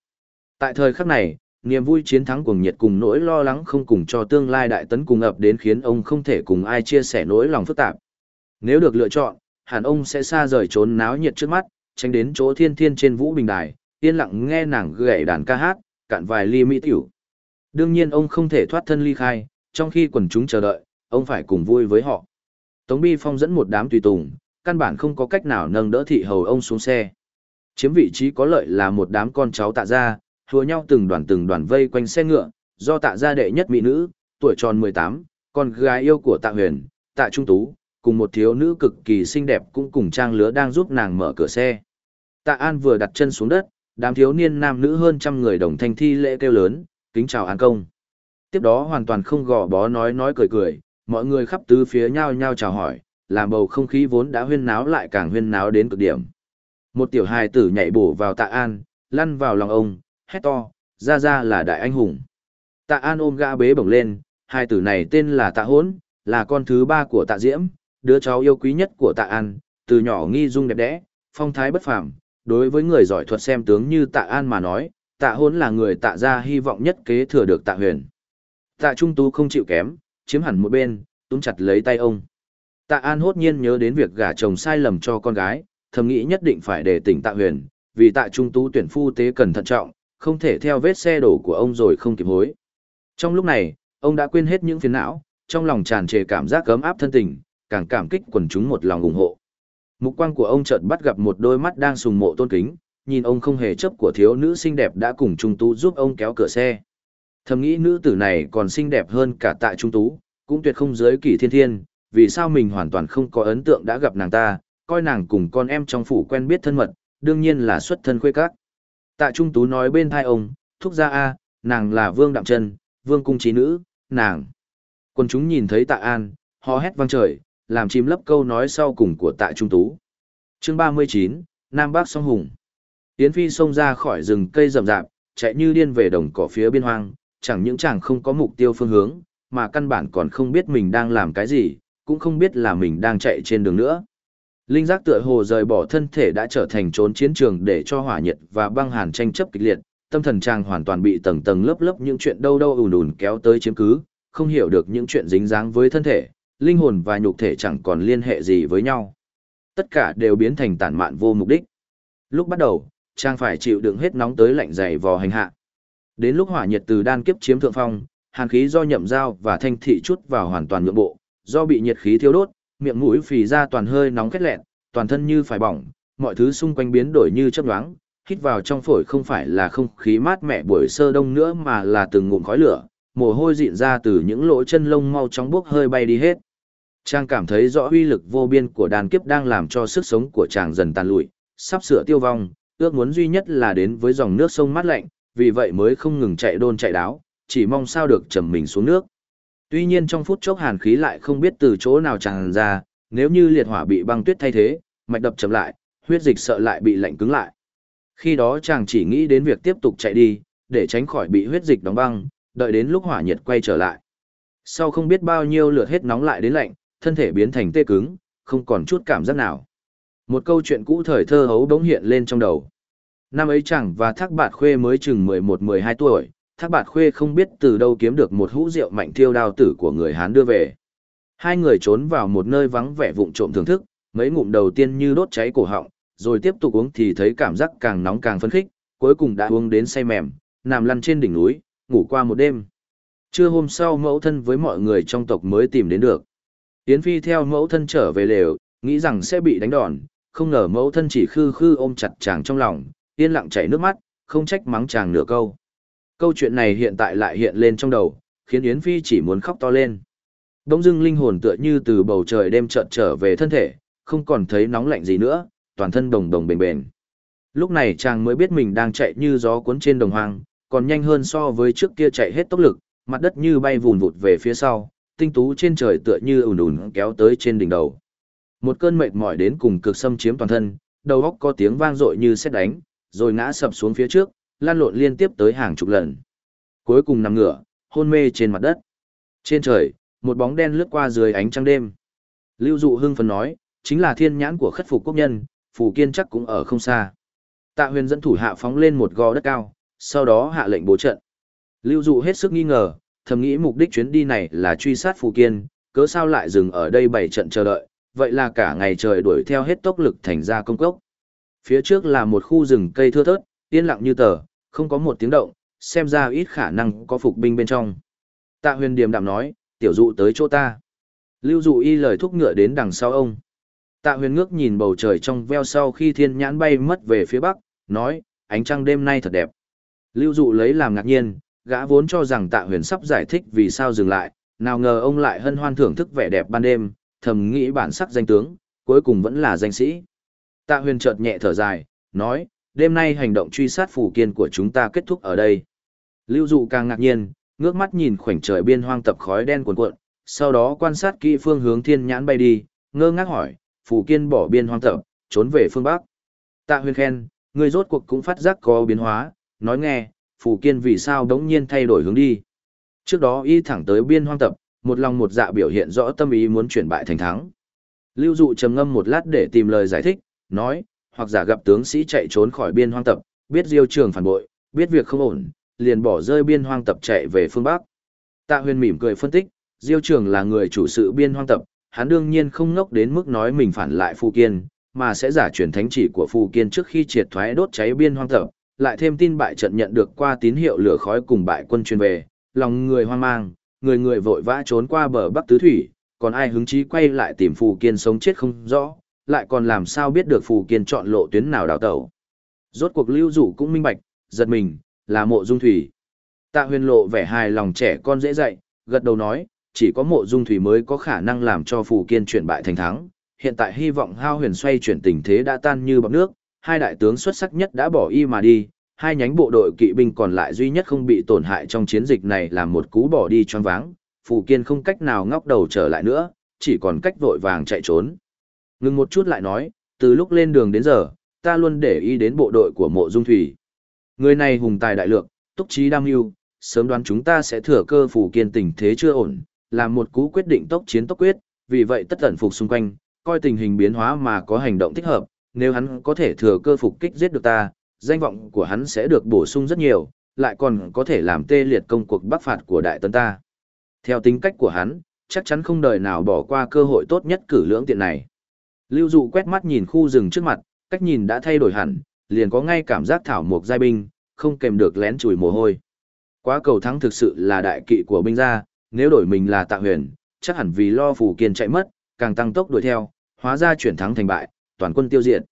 Tại thời khắc này, niềm vui chiến thắng cuồng nhiệt cùng nỗi lo lắng không cùng cho tương lai đại tấn cùng ập đến khiến ông không thể cùng ai chia sẻ nỗi lòng phức tạp. Nếu được lựa chọn, hẳn ông sẽ xa rời trốn náo nhiệt trước mắt, tránh đến chỗ thiên thiên trên vũ bình đài, yên lặng nghe nàng gảy đàn ca hát, cạn vài ly mỹ tiểu. Đương nhiên ông không thể thoát thân ly khai, trong khi quần chúng chờ đợi, ông phải cùng vui với họ. Tống Bi Phong dẫn một đám tùy tùng, căn bản không có cách nào nâng đỡ thị hầu ông xuống xe. Chiếm vị trí có lợi là một đám con cháu tạ gia, hùa nhau từng đoàn từng đoàn vây quanh xe ngựa, do tạ gia đệ nhất mỹ nữ, tuổi tròn 18, con gái yêu của tạ huyền, tạ trung tú, cùng một thiếu nữ cực kỳ xinh đẹp cũng cùng trang lứa đang giúp nàng mở cửa xe. Tạ An vừa đặt chân xuống đất, đám thiếu niên nam nữ hơn trăm người đồng thanh thi lễ kêu lớn, kính chào an công. Tiếp đó hoàn toàn không gò bó nói nói cười cười, mọi người khắp tứ phía nhau nhau chào hỏi, làm bầu không khí vốn đã huyên náo lại càng huyên náo đến cực điểm. Một tiểu hài tử nhảy bổ vào tạ an, lăn vào lòng ông, hét to, ra ra là đại anh hùng. Tạ an ôm gã bế bổng lên, Hai tử này tên là tạ hốn, là con thứ ba của tạ diễm, đứa cháu yêu quý nhất của tạ an, từ nhỏ nghi dung đẹp đẽ, phong thái bất phàm. Đối với người giỏi thuật xem tướng như tạ an mà nói, tạ hốn là người tạ ra hy vọng nhất kế thừa được tạ huyền. Tạ trung tú không chịu kém, chiếm hẳn một bên, túm chặt lấy tay ông. Tạ An hốt nhiên nhớ đến việc gả chồng sai lầm cho con gái, thầm nghĩ nhất định phải để tỉnh Tạ Huyền, vì Tạ Trung Tú tuyển phu tế cần thận trọng, không thể theo vết xe đổ của ông rồi không kịp hối. Trong lúc này, ông đã quên hết những phiền não, trong lòng tràn trề cảm giác gấm áp thân tình, càng cảm kích quần chúng một lòng ủng hộ. Mục quang của ông chợt bắt gặp một đôi mắt đang sùng mộ tôn kính, nhìn ông không hề chấp của thiếu nữ xinh đẹp đã cùng Trung Tú giúp ông kéo cửa xe. Thầm nghĩ nữ tử này còn xinh đẹp hơn cả tại Trung Tú, cũng tuyệt không dưới kỳ thiên thiên, vì sao mình hoàn toàn không có ấn tượng đã gặp nàng ta, coi nàng cùng con em trong phủ quen biết thân mật, đương nhiên là xuất thân khuê các. Tạ Trung Tú nói bên thai ông, thúc ra a, nàng là Vương Đạm Trân, Vương Cung Trí Nữ, nàng. Quân chúng nhìn thấy Tạ An, hò hét vang trời, làm chìm lấp câu nói sau cùng của Tạ Trung Tú. chương 39, Nam Bắc song hùng. Yến Phi xông ra khỏi rừng cây rậm rạp, chạy như điên về đồng cỏ phía biên hoang, chẳng những chàng không có mục tiêu phương hướng, mà căn bản còn không biết mình đang làm cái gì, cũng không biết là mình đang chạy trên đường nữa. Linh giác tựa hồ rời bỏ thân thể đã trở thành trốn chiến trường để cho hỏa nhiệt và băng hàn tranh chấp kịch liệt, tâm thần chàng hoàn toàn bị tầng tầng lớp lớp những chuyện đâu đâu ùn ùn kéo tới chiếm cứ, không hiểu được những chuyện dính dáng với thân thể, linh hồn và nhục thể chẳng còn liên hệ gì với nhau. Tất cả đều biến thành tản mạn vô mục đích. Lúc bắt đầu, chàng phải chịu đựng hết nóng tới lạnh dày vò hành hạ. Đến lúc hỏa nhiệt từ đan kiếp chiếm thượng phong, hàn khí do nhậm dao và thanh thị chút vào hoàn toàn nhượng bộ, do bị nhiệt khí thiêu đốt, miệng mũi phì ra toàn hơi nóng khét lẹn, toàn thân như phải bỏng, mọi thứ xung quanh biến đổi như chớp nhoáng, hít vào trong phổi không phải là không khí mát mẻ buổi sơ đông nữa mà là từng ngụm khói lửa, mồ hôi dịn ra từ những lỗ chân lông mau chóng bốc hơi bay đi hết. Trang cảm thấy rõ uy lực vô biên của đàn kiếp đang làm cho sức sống của chàng dần tàn lụi, sắp sửa tiêu vong, ước muốn duy nhất là đến với dòng nước sông mát lạnh, vì vậy mới không ngừng chạy đôn chạy đáo, chỉ mong sao được trầm mình xuống nước. Tuy nhiên trong phút chốc hàn khí lại không biết từ chỗ nào tràn ra, nếu như liệt hỏa bị băng tuyết thay thế, mạch đập chậm lại, huyết dịch sợ lại bị lạnh cứng lại. Khi đó chàng chỉ nghĩ đến việc tiếp tục chạy đi, để tránh khỏi bị huyết dịch đóng băng, đợi đến lúc hỏa nhiệt quay trở lại. Sau không biết bao nhiêu lượt hết nóng lại đến lạnh, thân thể biến thành tê cứng, không còn chút cảm giác nào. Một câu chuyện cũ thời thơ hấu đống hiện lên trong đầu. Năm ấy chẳng và thác bạt khuê mới chừng 11-12 tuổi, Thác Bạt Khuê không biết từ đâu kiếm được một hũ rượu mạnh thiêu đao tử của người Hán đưa về. Hai người trốn vào một nơi vắng vẻ vụng trộm thưởng thức, mấy ngụm đầu tiên như đốt cháy cổ họng, rồi tiếp tục uống thì thấy cảm giác càng nóng càng phấn khích, cuối cùng đã uống đến say mềm, nằm lăn trên đỉnh núi, ngủ qua một đêm. Trưa hôm sau mẫu thân với mọi người trong tộc mới tìm đến được. Yến Phi theo mẫu thân trở về lều, nghĩ rằng sẽ bị đánh đòn, không ngờ mẫu thân chỉ khư khư ôm chặt chàng trong lòng, yên lặng chảy nước mắt, không trách mắng chàng nửa câu. Câu chuyện này hiện tại lại hiện lên trong đầu, khiến Yến Phi chỉ muốn khóc to lên. Đông dưng linh hồn tựa như từ bầu trời đêm chợt trở về thân thể, không còn thấy nóng lạnh gì nữa, toàn thân đồng đồng bền bền. Lúc này chàng mới biết mình đang chạy như gió cuốn trên đồng hoang, còn nhanh hơn so với trước kia chạy hết tốc lực, mặt đất như bay vùn vụt về phía sau, tinh tú trên trời tựa như ùn ùn kéo tới trên đỉnh đầu. Một cơn mệt mỏi đến cùng cực xâm chiếm toàn thân, đầu óc có tiếng vang dội như sét đánh, rồi ngã sập xuống phía trước, lan lộn liên tiếp tới hàng chục lần. Cuối cùng nằm ngửa, hôn mê trên mặt đất. Trên trời, một bóng đen lướt qua dưới ánh trăng đêm. Lưu Dụ hưng phấn nói, chính là thiên nhãn của khất phục quốc nhân, phù kiên chắc cũng ở không xa. Tạ huyền dẫn thủ hạ phóng lên một gò đất cao, sau đó hạ lệnh bố trận. Lưu Dụ hết sức nghi ngờ, thầm nghĩ mục đích chuyến đi này là truy sát phù kiên, cớ sao lại dừng ở đây bảy trận chờ đợi, vậy là cả ngày trời đuổi theo hết tốc lực thành ra công cốc. Phía trước là một khu rừng cây thưa thớt, yên lặng như tờ, không có một tiếng động, xem ra ít khả năng có phục binh bên trong. Tạ huyền điềm đạm nói, tiểu dụ tới chỗ ta. Lưu dụ y lời thúc ngựa đến đằng sau ông. Tạ huyền ngước nhìn bầu trời trong veo sau khi thiên nhãn bay mất về phía bắc, nói, ánh trăng đêm nay thật đẹp. Lưu dụ lấy làm ngạc nhiên, gã vốn cho rằng tạ huyền sắp giải thích vì sao dừng lại, nào ngờ ông lại hân hoan thưởng thức vẻ đẹp ban đêm, thầm nghĩ bản sắc danh tướng, cuối cùng vẫn là danh sĩ. Tạ huyền chợt nhẹ thở dài, nói, đêm nay hành động truy sát phủ kiên của chúng ta kết thúc ở đây. Lưu dụ càng ngạc nhiên, ngước mắt nhìn khoảnh trời biên hoang tập khói đen cuồn cuộn, sau đó quan sát kỹ phương hướng thiên nhãn bay đi, ngơ ngác hỏi, phủ kiên bỏ biên hoang tập, trốn về phương Bắc. Tạ huyền khen, người rốt cuộc cũng phát giác có biến hóa, nói nghe, phủ kiên vì sao đống nhiên thay đổi hướng đi. Trước đó y thẳng tới biên hoang tập, một lòng một dạ biểu hiện rõ tâm ý muốn chuyển bại thành thắng. Lưu dụ trầm ngâm một lát để tìm lời giải thích, nói, hoặc giả gặp tướng sĩ chạy trốn khỏi biên hoang tập, biết diêu trường phản bội, biết việc không ổn, liền bỏ rơi biên hoang tập chạy về phương Bắc. Tạ huyền mỉm cười phân tích, diêu trường là người chủ sự biên hoang tập, hắn đương nhiên không ngốc đến mức nói mình phản lại Phù Kiên, mà sẽ giả truyền thánh chỉ của Phù Kiên trước khi triệt thoái đốt cháy biên hoang tập, lại thêm tin bại trận nhận được qua tín hiệu lửa khói cùng bại quân truyền về, lòng người hoang mang, người người vội vã trốn qua bờ Bắc Tứ Thủy, còn ai hứng chí quay lại tìm Phù Kiên sống chết không rõ, lại còn làm sao biết được Phù Kiên chọn lộ tuyến nào đào tẩu. Rốt cuộc lưu dụ cũng minh bạch, giật mình, là mộ dung thủy. Tạ huyền lộ vẻ hài lòng trẻ con dễ dạy, gật đầu nói, chỉ có mộ dung thủy mới có khả năng làm cho Phù Kiên chuyển bại thành thắng. Hiện tại hy vọng hao huyền xoay chuyển tình thế đã tan như bọc nước, hai đại tướng xuất sắc nhất đã bỏ y mà đi, hai nhánh bộ đội kỵ binh còn lại duy nhất không bị tổn hại trong chiến dịch này là một cú bỏ đi choáng váng, Phù Kiên không cách nào ngóc đầu trở lại nữa, chỉ còn cách vội vàng chạy trốn. Ngừng một chút lại nói, từ lúc lên đường đến giờ, ta luôn để ý đến bộ đội của mộ dung thủy. Người này hùng tài đại lượng, túc trí đam mưu, sớm đoán chúng ta sẽ thừa cơ phủ Kiên tình thế chưa ổn, làm một cú quyết định tốc chiến tốc quyết, vì vậy tất tận phục xung quanh, coi tình hình biến hóa mà có hành động thích hợp, nếu hắn có thể thừa cơ phục kích giết được ta, danh vọng của hắn sẽ được bổ sung rất nhiều, lại còn có thể làm tê liệt công cuộc bắc phạt của đại tấn ta. Theo tính cách của hắn, chắc chắn không đời nào bỏ qua cơ hội tốt nhất cử lưỡng tiện này. Lưu dụ quét mắt nhìn khu rừng trước mặt, cách nhìn đã thay đổi hẳn, liền có ngay cảm giác thảo mộc giai binh, không kèm được lén chùi mồ hôi. Quá cầu thắng thực sự là đại kỵ của binh gia, nếu đổi mình là tạ huyền, chắc hẳn vì lo phủ kiên chạy mất, càng tăng tốc đuổi theo, hóa ra chuyển thắng thành bại, toàn quân tiêu diệt.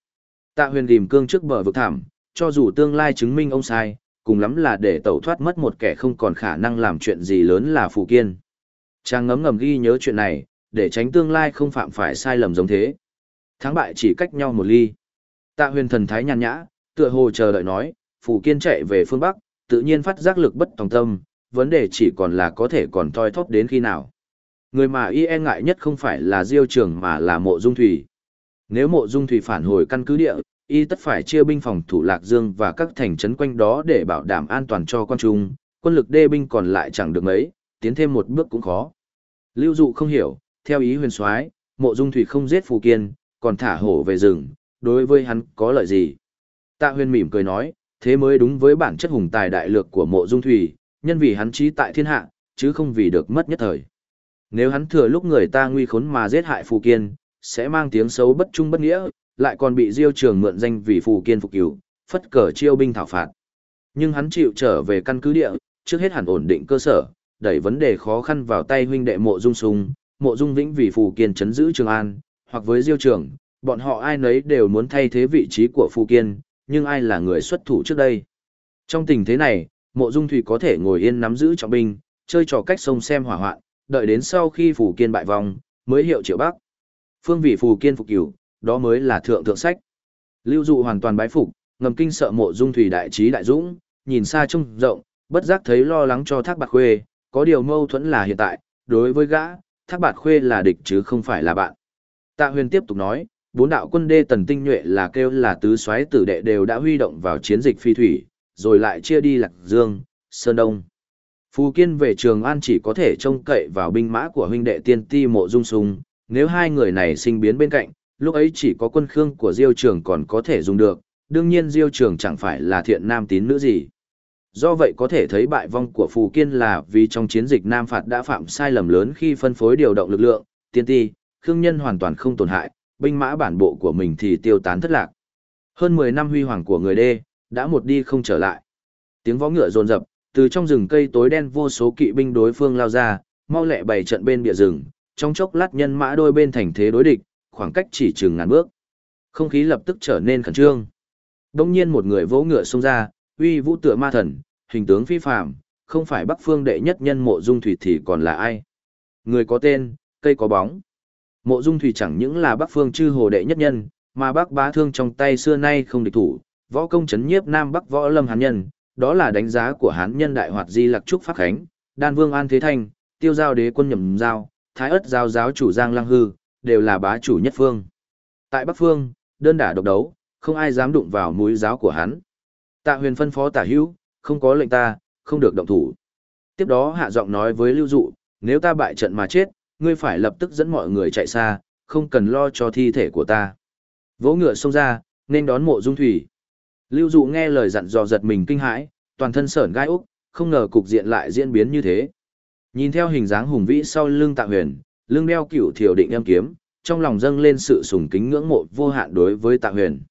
Tạ huyền tìm cương trước bờ vực thảm, cho dù tương lai chứng minh ông sai, cùng lắm là để tẩu thoát mất một kẻ không còn khả năng làm chuyện gì lớn là phủ kiên. Trang ngấm ngầm ghi nhớ chuyện này, để tránh tương lai không phạm phải sai lầm giống thế. Thắng bại chỉ cách nhau một ly. Tạ huyền thần thái nhàn nhã, tựa hồ chờ đợi nói, Phủ kiên chạy về phương Bắc, tự nhiên phát giác lực bất tòng tâm, vấn đề chỉ còn là có thể còn thoi thóp đến khi nào. Người mà y e ngại nhất không phải là diêu trường mà là mộ dung thủy. Nếu mộ dung thủy phản hồi căn cứ địa, y tất phải chia binh phòng thủ Lạc Dương và các thành trấn quanh đó để bảo đảm an toàn cho quan trung, quân lực đê binh còn lại chẳng được mấy, tiến thêm một bước cũng khó. Lưu dụ không hiểu, theo ý huyền soái mộ dung thủy không giết phù kiên, còn thả hổ về rừng, đối với hắn có lợi gì? Tạ huyền mỉm cười nói, thế mới đúng với bản chất hùng tài đại lược của mộ dung thủy, nhân vì hắn trí tại thiên hạ, chứ không vì được mất nhất thời. Nếu hắn thừa lúc người ta nguy khốn mà giết hại Phù Kiên, sẽ mang tiếng xấu bất trung bất nghĩa, lại còn bị Diêu Trường mượn danh vì Phù Kiên phục cứu, phất cờ chiêu binh thảo phạt. Nhưng hắn chịu trở về căn cứ địa, trước hết hẳn ổn định cơ sở, đẩy vấn đề khó khăn vào tay huynh đệ Mộ Dung Sùng, Mộ Dung Vĩnh vì Phù Kiên chấn giữ Trường An, hoặc với Diêu Trường, bọn họ ai nấy đều muốn thay thế vị trí của Phù Kiên, nhưng ai là người xuất thủ trước đây. Trong tình thế này, Mộ Dung Thủy có thể ngồi yên nắm giữ trọng binh, chơi trò cách sông xem hỏa hoạn, đợi đến sau khi Phù Kiên bại vong, mới hiệu triệu Bắc. Phương vị Phù Kiên phục cửu, đó mới là thượng thượng sách. Lưu dụ hoàn toàn bái phục, ngầm kinh sợ Mộ Dung Thủy đại trí đại dũng, nhìn xa trông rộng, bất giác thấy lo lắng cho Thác Bạt Khuê, có điều mâu thuẫn là hiện tại, đối với gã, Thác Bạt Khuê là địch chứ không phải là bạn. Tạ Huyền tiếp tục nói, bốn đạo quân đê tần tinh nhuệ là kêu là tứ soái tử đệ đều đã huy động vào chiến dịch phi thủy, rồi lại chia đi Lạc Dương, Sơn Đông. Phù Kiên về Trường An chỉ có thể trông cậy vào binh mã của huynh đệ tiên ti mộ dung sung, nếu hai người này sinh biến bên cạnh, lúc ấy chỉ có quân khương của Diêu Trường còn có thể dùng được, đương nhiên Diêu Trường chẳng phải là thiện nam tín nữ gì. Do vậy có thể thấy bại vong của Phù Kiên là vì trong chiến dịch Nam Phạt đã phạm sai lầm lớn khi phân phối điều động lực lượng, tiên ti, khương nhân hoàn toàn không tổn hại, binh mã bản bộ của mình thì tiêu tán thất lạc. Hơn 10 năm huy hoàng của người đê, đã một đi không trở lại. Tiếng vó ngựa rồn rập, từ trong rừng cây tối đen vô số kỵ binh đối phương lao ra, mau lẹ bày trận bên bìa rừng, trong chốc lát nhân mã đôi bên thành thế đối địch, khoảng cách chỉ chừng ngàn bước. Không khí lập tức trở nên khẩn trương. Đông nhiên một người vỗ ngựa xông ra, uy vũ tựa ma thần, hình tướng phi phàm, không phải Bắc Phương đệ nhất nhân mộ dung thủy thì còn là ai? Người có tên, cây có bóng. Mộ Dung Thủy chẳng những là Bắc Phương chư hồ đệ nhất nhân, mà Bắc Bá Thương trong tay xưa nay không địch thủ, võ công chấn nhiếp Nam Bắc võ lâm hán nhân, đó là đánh giá của hán nhân đại hoạt di lạc trúc pháp khánh, đan vương an thế thanh, tiêu giao đế quân nhầm giao, thái ất giao giáo chủ giang lăng hư, đều là bá chủ nhất phương. Tại Bắc Phương, đơn đả độc đấu, không ai dám đụng vào mũi giáo của hắn. Tạ huyền phân phó tả hữu, không có lệnh ta, không được động thủ. Tiếp đó hạ giọng nói với lưu dụ, nếu ta bại trận mà chết, ngươi phải lập tức dẫn mọi người chạy xa, không cần lo cho thi thể của ta. Vỗ ngựa xông ra, nên đón mộ dung thủy. Lưu dụ nghe lời dặn dò giật mình kinh hãi, toàn thân sởn gai úc, không ngờ cục diện lại diễn biến như thế. Nhìn theo hình dáng hùng vĩ sau lưng tạ huyền, lưng đeo cửu thiểu định em kiếm, trong lòng dâng lên sự sùng kính ngưỡng mộ vô hạn đối với tạ huyền.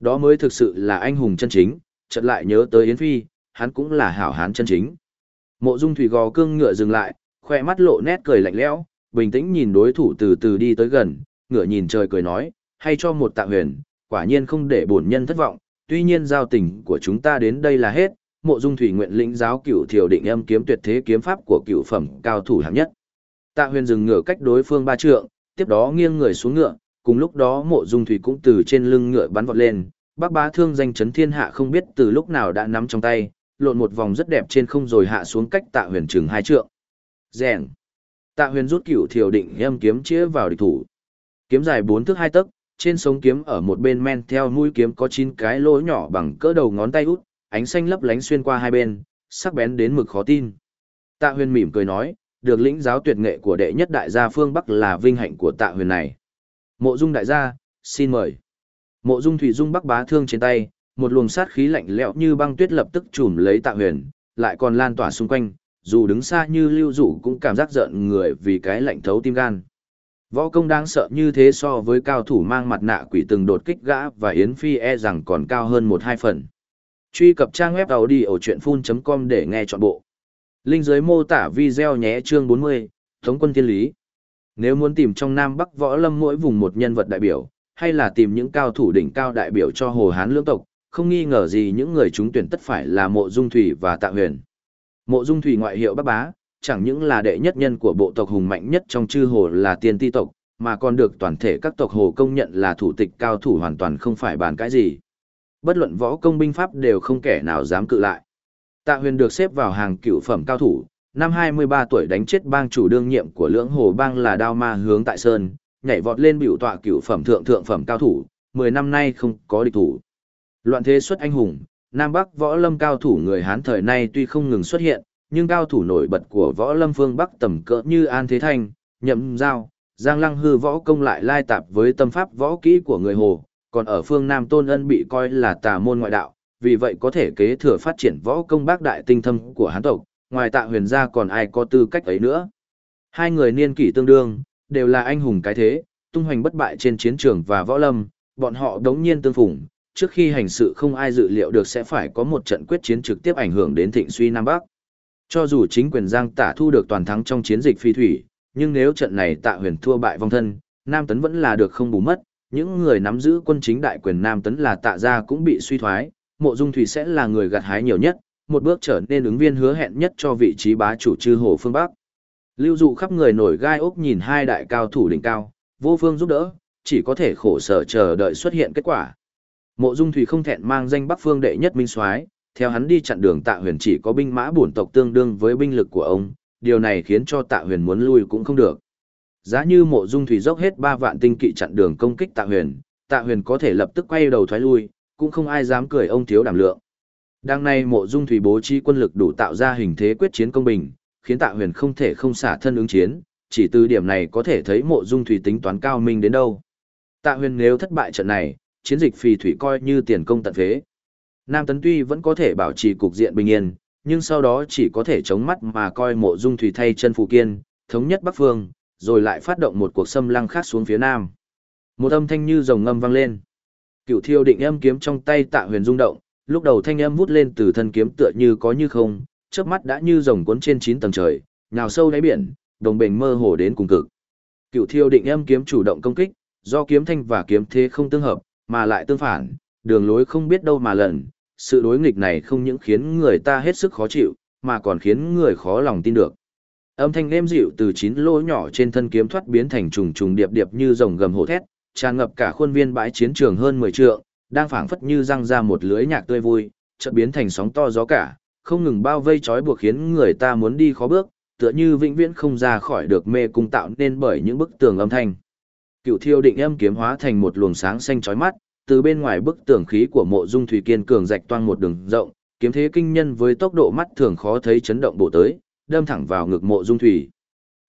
Đó mới thực sự là anh hùng chân chính, chợt lại nhớ tới Yến Phi, hắn cũng là hảo hán chân chính. Mộ dung thủy gò cương ngựa dừng lại, khoe mắt lộ nét cười lạnh lẽo, bình tĩnh nhìn đối thủ từ từ đi tới gần, ngửa nhìn trời cười nói, hay cho một tạ huyền, quả nhiên không để bổn nhân thất vọng, tuy nhiên giao tình của chúng ta đến đây là hết, mộ dung thủy nguyện lĩnh giáo cửu thiểu định âm kiếm tuyệt thế kiếm pháp của cửu phẩm cao thủ hạng nhất. Tạ huyền dừng ngựa cách đối phương ba trượng, tiếp đó nghiêng người xuống ngựa, cùng lúc đó mộ dung thủy cũng từ trên lưng ngựa bắn vọt lên, bác bá thương danh chấn thiên hạ không biết từ lúc nào đã nắm trong tay, lộn một vòng rất đẹp trên không rồi hạ xuống cách tạ huyền chừng hai trượng. Rèn. Tạ huyền rút cửu thiểu định âm kiếm chĩa vào địch thủ. Kiếm dài bốn thước hai tấc, trên sống kiếm ở một bên men theo mũi kiếm có chín cái lỗ nhỏ bằng cỡ đầu ngón tay út, ánh xanh lấp lánh xuyên qua hai bên, sắc bén đến mực khó tin. Tạ huyền mỉm cười nói, được lĩnh giáo tuyệt nghệ của đệ nhất đại gia phương Bắc là vinh hạnh của tạ huyền này. Mộ dung đại gia, xin mời. Mộ dung thủy dung bắc bá thương trên tay, một luồng sát khí lạnh lẽo như băng tuyết lập tức trùm lấy tạ huyền, lại còn lan tỏa xung quanh, dù đứng xa như lưu dụ cũng cảm giác giận người vì cái lạnh thấu tim gan. Võ công đáng sợ như thế so với cao thủ mang mặt nạ quỷ từng đột kích gã và Yến Phi e rằng còn cao hơn một hai phần. Truy cập trang web đầu đi ở chuyện full.com để nghe trọn bộ. Linh dưới mô tả video nhé chương 40, Thống quân thiên lý. Nếu muốn tìm trong Nam Bắc võ lâm mỗi vùng một nhân vật đại biểu, hay là tìm những cao thủ đỉnh cao đại biểu cho Hồ Hán lưỡng tộc, không nghi ngờ gì những người chúng tuyển tất phải là Mộ Dung Thủy và Tạ Huyền. Mộ Dung Thủy ngoại hiệu Bắc Bá, chẳng những là đệ nhất nhân của bộ tộc hùng mạnh nhất trong chư hồ là tiên ti tộc, mà còn được toàn thể các tộc hồ công nhận là thủ tịch cao thủ hoàn toàn không phải bàn cái gì. Bất luận võ công binh pháp đều không kẻ nào dám cự lại. Tạ huyền được xếp vào hàng cựu phẩm cao thủ, năm 23 tuổi đánh chết bang chủ đương nhiệm của lưỡng hồ bang là đao ma hướng tại sơn, nhảy vọt lên biểu tọa cựu phẩm thượng thượng phẩm cao thủ, 10 năm nay không có địch thủ. Loạn thế xuất anh hùng, Nam Bắc võ lâm cao thủ người Hán thời nay tuy không ngừng xuất hiện, nhưng cao thủ nổi bật của võ lâm phương Bắc tầm cỡ như An Thế Thanh, Nhậm Giao, Giang Lăng hư võ công lại lai tạp với tâm pháp võ kỹ của người Hồ, còn ở phương Nam Tôn Ân bị coi là tà môn ngoại đạo, vì vậy có thể kế thừa phát triển võ công bác đại tinh thâm của Hán tộc, ngoài tạ huyền Gia còn ai có tư cách ấy nữa. Hai người niên kỷ tương đương, đều là anh hùng cái thế, tung hoành bất bại trên chiến trường và võ lâm, bọn họ đống nhiên tương phùng, trước khi hành sự không ai dự liệu được sẽ phải có một trận quyết chiến trực tiếp ảnh hưởng đến thịnh suy Nam Bắc. Cho dù chính quyền Giang Tả thu được toàn thắng trong chiến dịch phi thủy, nhưng nếu trận này Tạ Huyền thua bại vong thân, Nam Tấn vẫn là được không bù mất, những người nắm giữ quân chính đại quyền Nam Tấn là Tạ gia cũng bị suy thoái, Mộ Dung Thủy sẽ là người gặt hái nhiều nhất, một bước trở nên ứng viên hứa hẹn nhất cho vị trí bá chủ chư hồ phương Bắc. Lưu dụ khắp người nổi gai ốc nhìn hai đại cao thủ đỉnh cao, vô phương giúp đỡ, chỉ có thể khổ sở chờ đợi xuất hiện kết quả. Mộ Dung Thủy không thẹn mang danh Bắc Phương đệ nhất minh soái, theo hắn đi chặn đường Tạ Huyền chỉ có binh mã bổn tộc tương đương với binh lực của ông, điều này khiến cho Tạ Huyền muốn lui cũng không được. Giá như Mộ Dung Thủy dốc hết 3 vạn tinh kỵ chặn đường công kích Tạ Huyền, Tạ Huyền có thể lập tức quay đầu thoái lui, cũng không ai dám cười ông thiếu đảm lượng. Đang nay Mộ Dung Thủy bố trí quân lực đủ tạo ra hình thế quyết chiến công bình, khiến Tạ Huyền không thể không xả thân ứng chiến, chỉ từ điểm này có thể thấy Mộ Dung Thủy tính toán cao minh đến đâu. Tạ Huyền nếu thất bại trận này, chiến dịch phì thủy coi như tiền công tận phế. Nam Tấn tuy vẫn có thể bảo trì cục diện bình yên, nhưng sau đó chỉ có thể chống mắt mà coi mộ dung thủy thay chân phù kiên, thống nhất Bắc Phương, rồi lại phát động một cuộc xâm lăng khác xuống phía Nam. Một âm thanh như rồng ngâm vang lên. Cựu thiêu định âm kiếm trong tay tạ huyền rung động, lúc đầu thanh âm vút lên từ thân kiếm tựa như có như không, chớp mắt đã như rồng cuốn trên 9 tầng trời, nhào sâu đáy biển, đồng bền mơ hồ đến cùng cực. Cựu thiêu định âm kiếm chủ động công kích, do kiếm thanh và kiếm thế không tương hợp, mà lại tương phản, đường lối không biết đâu mà lần, sự đối nghịch này không những khiến người ta hết sức khó chịu, mà còn khiến người khó lòng tin được. Âm thanh êm dịu từ chín lỗ nhỏ trên thân kiếm thoát biến thành trùng trùng điệp điệp như rồng gầm hổ thét, tràn ngập cả khuôn viên bãi chiến trường hơn 10 trượng, đang phảng phất như răng ra một lưới nhạc tươi vui, chợt biến thành sóng to gió cả, không ngừng bao vây trói buộc khiến người ta muốn đi khó bước, tựa như vĩnh viễn không ra khỏi được mê cung tạo nên bởi những bức tường âm thanh. Cựu thiêu định âm kiếm hóa thành một luồng sáng xanh chói mắt, từ bên ngoài bức tường khí của mộ dung thủy kiên cường rạch toang một đường rộng, kiếm thế kinh nhân với tốc độ mắt thường khó thấy chấn động bổ tới, đâm thẳng vào ngực mộ dung thủy.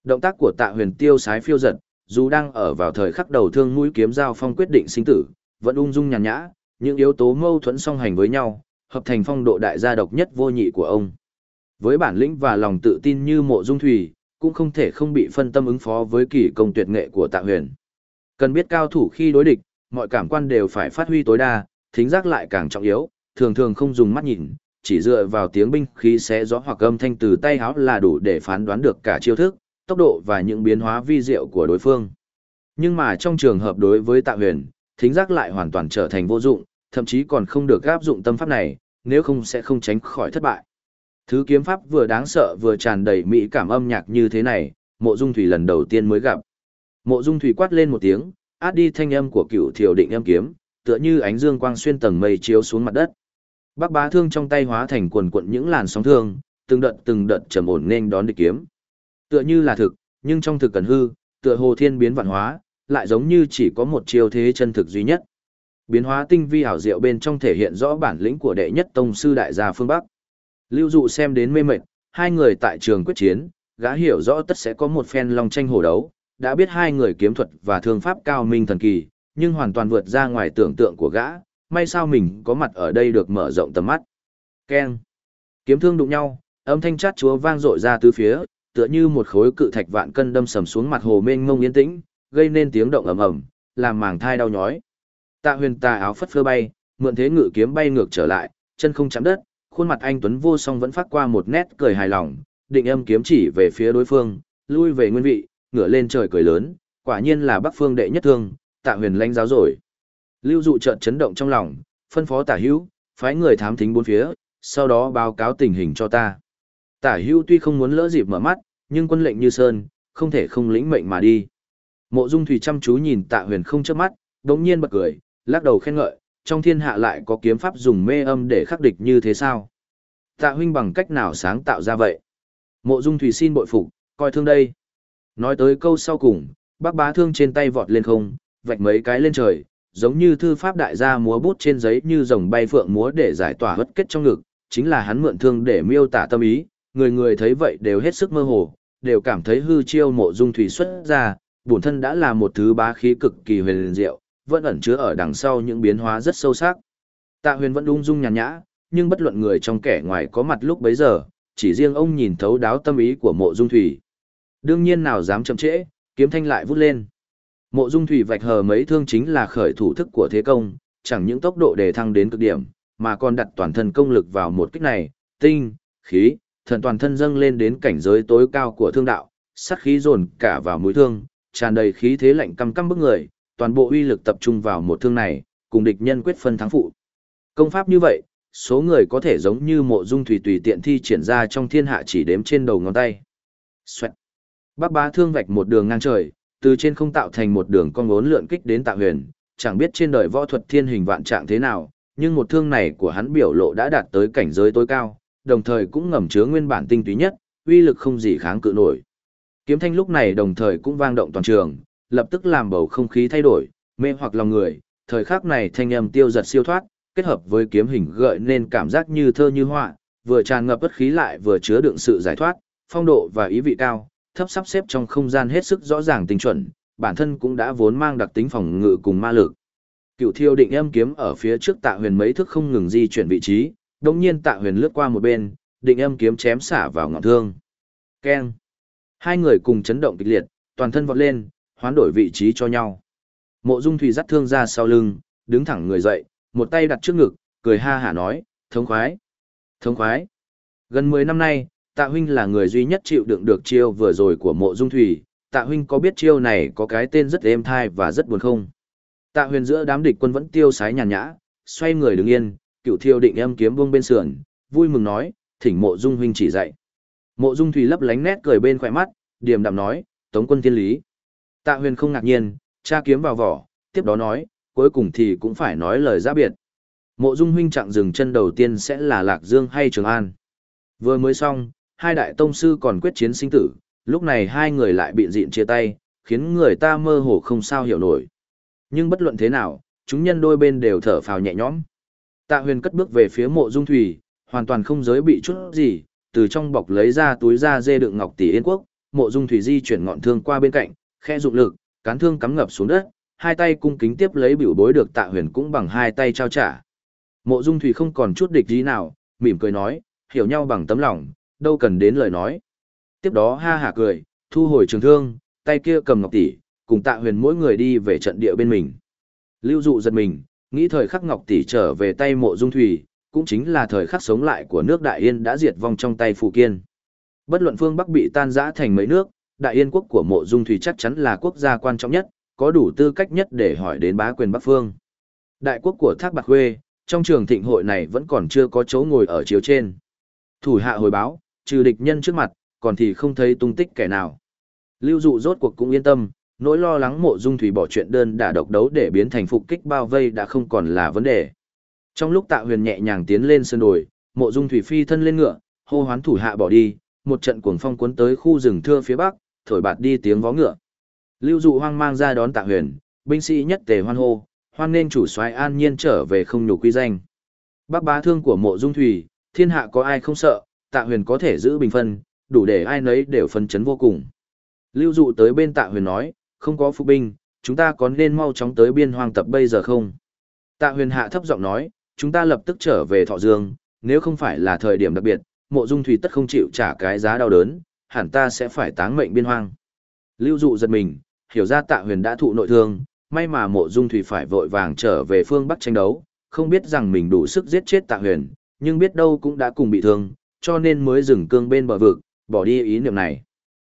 Động tác của tạ huyền tiêu sái phiêu giật, dù đang ở vào thời khắc đầu thương mũi kiếm giao phong quyết định sinh tử, vẫn ung dung nhàn nhã, những yếu tố mâu thuẫn song hành với nhau, hợp thành phong độ đại gia độc nhất vô nhị của ông. Với bản lĩnh và lòng tự tin như mộ dung thủy, cũng không thể không bị phân tâm ứng phó với kỳ công tuyệt nghệ của tạ huyền. Cần biết cao thủ khi đối địch, mọi cảm quan đều phải phát huy tối đa, thính giác lại càng trọng yếu, thường thường không dùng mắt nhìn, chỉ dựa vào tiếng binh khí xé gió hoặc âm thanh từ tay háo là đủ để phán đoán được cả chiêu thức, tốc độ và những biến hóa vi diệu của đối phương. Nhưng mà trong trường hợp đối với Tạ Huyền, thính giác lại hoàn toàn trở thành vô dụng, thậm chí còn không được áp dụng tâm pháp này, nếu không sẽ không tránh khỏi thất bại. Thứ kiếm pháp vừa đáng sợ vừa tràn đầy mỹ cảm âm nhạc như thế này, Mộ Dung Thủy lần đầu tiên mới gặp. Mộ Dung Thủy quát lên một tiếng, át đi thanh âm của cựu thiểu định âm kiếm, tựa như ánh dương quang xuyên tầng mây chiếu xuống mặt đất. Bắc bá thương trong tay hóa thành quần quận những làn sóng thương, từng đợt từng đợt trầm ổn nên đón địch kiếm. Tựa như là thực, nhưng trong thực cần hư, tựa hồ thiên biến vạn hóa, lại giống như chỉ có một chiêu thế chân thực duy nhất. Biến hóa tinh vi ảo diệu bên trong thể hiện rõ bản lĩnh của đệ nhất tông sư đại gia phương Bắc. Lưu dụ xem đến mê mệt, hai người tại trường quyết chiến, gã hiểu rõ tất sẽ có một phen long tranh hổ đấu, đã biết hai người kiếm thuật và thương pháp cao minh thần kỳ, nhưng hoàn toàn vượt ra ngoài tưởng tượng của gã, may sao mình có mặt ở đây được mở rộng tầm mắt. Keng. Kiếm thương đụng nhau, âm thanh chát chúa vang dội ra tứ phía, tựa như một khối cự thạch vạn cân đâm sầm xuống mặt hồ mênh mông yên tĩnh, gây nên tiếng động ầm ầm, làm màng thai đau nhói. Tạ Huyền tà áo phất phơ bay, mượn thế ngự kiếm bay ngược trở lại, chân không chạm đất, khuôn mặt anh tuấn vô song vẫn phát qua một nét cười hài lòng, định âm kiếm chỉ về phía đối phương, lui về nguyên vị, ngửa lên trời cười lớn, quả nhiên là Bắc Phương đệ nhất thương, Tạ Huyền lãnh giáo rồi. Lưu dụ chợt chấn động trong lòng, phân phó Tả Hữu, phái người thám thính bốn phía, sau đó báo cáo tình hình cho ta. Tả Hữu tuy không muốn lỡ dịp mở mắt, nhưng quân lệnh như sơn, không thể không lĩnh mệnh mà đi. Mộ Dung Thủy chăm chú nhìn Tạ Huyền không chớp mắt, đống nhiên bật cười, lắc đầu khen ngợi, trong thiên hạ lại có kiếm pháp dùng mê âm để khắc địch như thế sao? Tạ huynh bằng cách nào sáng tạo ra vậy? Mộ Dung Thủy xin bội phục, coi thương đây. Nói tới câu sau cùng, bác bá thương trên tay vọt lên không, vạch mấy cái lên trời, giống như thư pháp đại gia múa bút trên giấy như rồng bay phượng múa để giải tỏa hất kết trong ngực, chính là hắn mượn thương để miêu tả tâm ý, người người thấy vậy đều hết sức mơ hồ, đều cảm thấy hư chiêu mộ dung thủy xuất ra, bổn thân đã là một thứ bá khí cực kỳ huyền diệu, vẫn ẩn chứa ở đằng sau những biến hóa rất sâu sắc. Tạ huyền vẫn ung dung nhàn nhã, nhưng bất luận người trong kẻ ngoài có mặt lúc bấy giờ, chỉ riêng ông nhìn thấu đáo tâm ý của mộ dung thủy. Đương nhiên nào dám chậm trễ, kiếm thanh lại vút lên. Mộ dung thủy vạch hờ mấy thương chính là khởi thủ thức của thế công, chẳng những tốc độ đề thăng đến cực điểm, mà còn đặt toàn thân công lực vào một kích này, tinh, khí, thần toàn thân dâng lên đến cảnh giới tối cao của thương đạo, sát khí dồn cả vào mũi thương, tràn đầy khí thế lạnh căm căm bức người, toàn bộ uy lực tập trung vào một thương này, cùng địch nhân quyết phân thắng phụ. Công pháp như vậy, số người có thể giống như mộ dung thủy tùy tiện thi triển ra trong thiên hạ chỉ đếm trên đầu ngón tay. Xoẹt. Bác bá thương vạch một đường ngang trời, từ trên không tạo thành một đường con ngốn lượn kích đến tạ huyền, chẳng biết trên đời võ thuật thiên hình vạn trạng thế nào, nhưng một thương này của hắn biểu lộ đã đạt tới cảnh giới tối cao, đồng thời cũng ngầm chứa nguyên bản tinh túy nhất, uy lực không gì kháng cự nổi. Kiếm thanh lúc này đồng thời cũng vang động toàn trường, lập tức làm bầu không khí thay đổi, mê hoặc lòng người, thời khắc này thanh âm tiêu giật siêu thoát, kết hợp với kiếm hình gợi nên cảm giác như thơ như họa, vừa tràn ngập bất khí lại vừa chứa đựng sự giải thoát, phong độ và ý vị cao, thấp sắp xếp trong không gian hết sức rõ ràng tinh chuẩn, bản thân cũng đã vốn mang đặc tính phòng ngự cùng ma lực. Cựu thiêu định âm kiếm ở phía trước tạ huyền mấy thức không ngừng di chuyển vị trí, đột nhiên tạ huyền lướt qua một bên, định âm kiếm chém xả vào ngọn thương. Keng! Hai người cùng chấn động kịch liệt, toàn thân vọt lên, hoán đổi vị trí cho nhau. Mộ Dung Thủy dắt thương ra sau lưng, đứng thẳng người dậy, một tay đặt trước ngực, cười ha hả nói, thống khoái, thống khoái. Gần 10 năm nay, Tạ Huynh là người duy nhất chịu đựng được chiêu vừa rồi của Mộ Dung Thủy, Tạ Huynh có biết chiêu này có cái tên rất êm thai và rất buồn không? Tạ huyền giữa đám địch quân vẫn tiêu sái nhàn nhã, xoay người đứng yên, cựu thiêu định âm kiếm buông bên sườn, vui mừng nói, thỉnh mộ dung huynh chỉ dạy. Mộ dung thủy lấp lánh nét cười bên khỏe mắt, điềm đạm nói, tống quân thiên lý. Tạ huyền không ngạc nhiên, tra kiếm vào vỏ, tiếp đó nói, cuối cùng thì cũng phải nói lời giã biệt. Mộ dung huynh chặng dừng chân đầu tiên sẽ là Lạc Dương hay Trường An. Vừa mới xong, hai đại tông sư còn quyết chiến sinh tử, lúc này hai người lại bị dịn chia tay, khiến người ta mơ hồ không sao hiểu nổi. Nhưng bất luận thế nào, chúng nhân đôi bên đều thở phào nhẹ nhõm. Tạ huyền cất bước về phía mộ dung thủy, hoàn toàn không giới bị chút gì, từ trong bọc lấy ra túi da dê đựng ngọc tỷ yên quốc, mộ dung thủy di chuyển ngọn thương qua bên cạnh, khe dụng lực, cán thương cắm ngập xuống đất, hai tay cung kính tiếp lấy biểu bối được tạ huyền cũng bằng hai tay trao trả. Mộ dung thủy không còn chút địch gì nào, mỉm cười nói, hiểu nhau bằng tấm lòng, đâu cần đến lời nói. Tiếp đó ha hả cười, thu hồi trường thương, tay kia cầm ngọc tỷ, cùng tạ huyền mỗi người đi về trận địa bên mình. Lưu dụ giật mình, nghĩ thời khắc ngọc tỷ trở về tay mộ dung thủy, cũng chính là thời khắc sống lại của nước Đại Yên đã diệt vong trong tay Phù Kiên. Bất luận phương Bắc bị tan rã thành mấy nước, Đại Yên quốc của mộ dung thủy chắc chắn là quốc gia quan trọng nhất, có đủ tư cách nhất để hỏi đến bá quyền Bắc Phương. Đại quốc của Thác Bạc Khuê, trong trường thịnh hội này vẫn còn chưa có chỗ ngồi ở chiếu trên. Thủ hạ hồi báo, trừ địch nhân trước mặt, còn thì không thấy tung tích kẻ nào. Lưu dụ rốt cuộc cũng yên tâm, nỗi lo lắng mộ dung thủy bỏ chuyện đơn đả độc đấu để biến thành phục kích bao vây đã không còn là vấn đề. Trong lúc tạ huyền nhẹ nhàng tiến lên sơn đồi, mộ dung thủy phi thân lên ngựa, hô hoán thủ hạ bỏ đi, một trận cuồng phong cuốn tới khu rừng thưa phía bắc, thổi bạt đi tiếng vó ngựa. Lưu dụ hoang mang ra đón tạ huyền, binh sĩ nhất tề hoan hô, hoan nên chủ soái an nhiên trở về không nhục quy danh. Bác bá thương của mộ dung thủy, thiên hạ có ai không sợ, tạ huyền có thể giữ bình phân, đủ để ai nấy đều phân chấn vô cùng. Lưu dụ tới bên tạ huyền nói, không có phục binh, chúng ta có nên mau chóng tới biên hoang tập bây giờ không? Tạ huyền hạ thấp giọng nói, chúng ta lập tức trở về Thọ Dương, nếu không phải là thời điểm đặc biệt, mộ dung thủy tất không chịu trả cái giá đau đớn, hẳn ta sẽ phải táng mệnh biên hoang. Lưu dụ giật mình, hiểu ra tạ huyền đã thụ nội thương, may mà mộ dung thủy phải vội vàng trở về phương Bắc tranh đấu, không biết rằng mình đủ sức giết chết tạ huyền, nhưng biết đâu cũng đã cùng bị thương, cho nên mới dừng cương bên bờ vực, bỏ đi ý niệm này.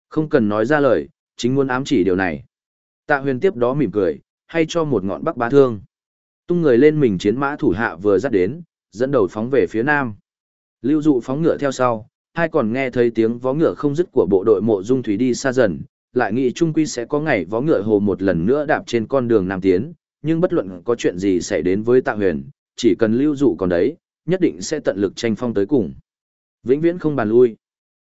Không cần nói ra lời, chính muốn ám chỉ điều này. Tạ huyền tiếp đó mỉm cười, hay cho một ngọn bắc bá thương. Tung người lên mình chiến mã thủ hạ vừa dắt đến, dẫn đầu phóng về phía nam. Lưu dụ phóng ngựa theo sau, hai còn nghe thấy tiếng vó ngựa không dứt của bộ đội mộ dung thủy đi xa dần, lại nghĩ trung quy sẽ có ngày vó ngựa hồ một lần nữa đạp trên con đường nam tiến, nhưng bất luận có chuyện gì xảy đến với tạ huyền, chỉ cần lưu dụ còn đấy, nhất định sẽ tận lực tranh phong tới cùng. Vĩnh viễn không bàn lui.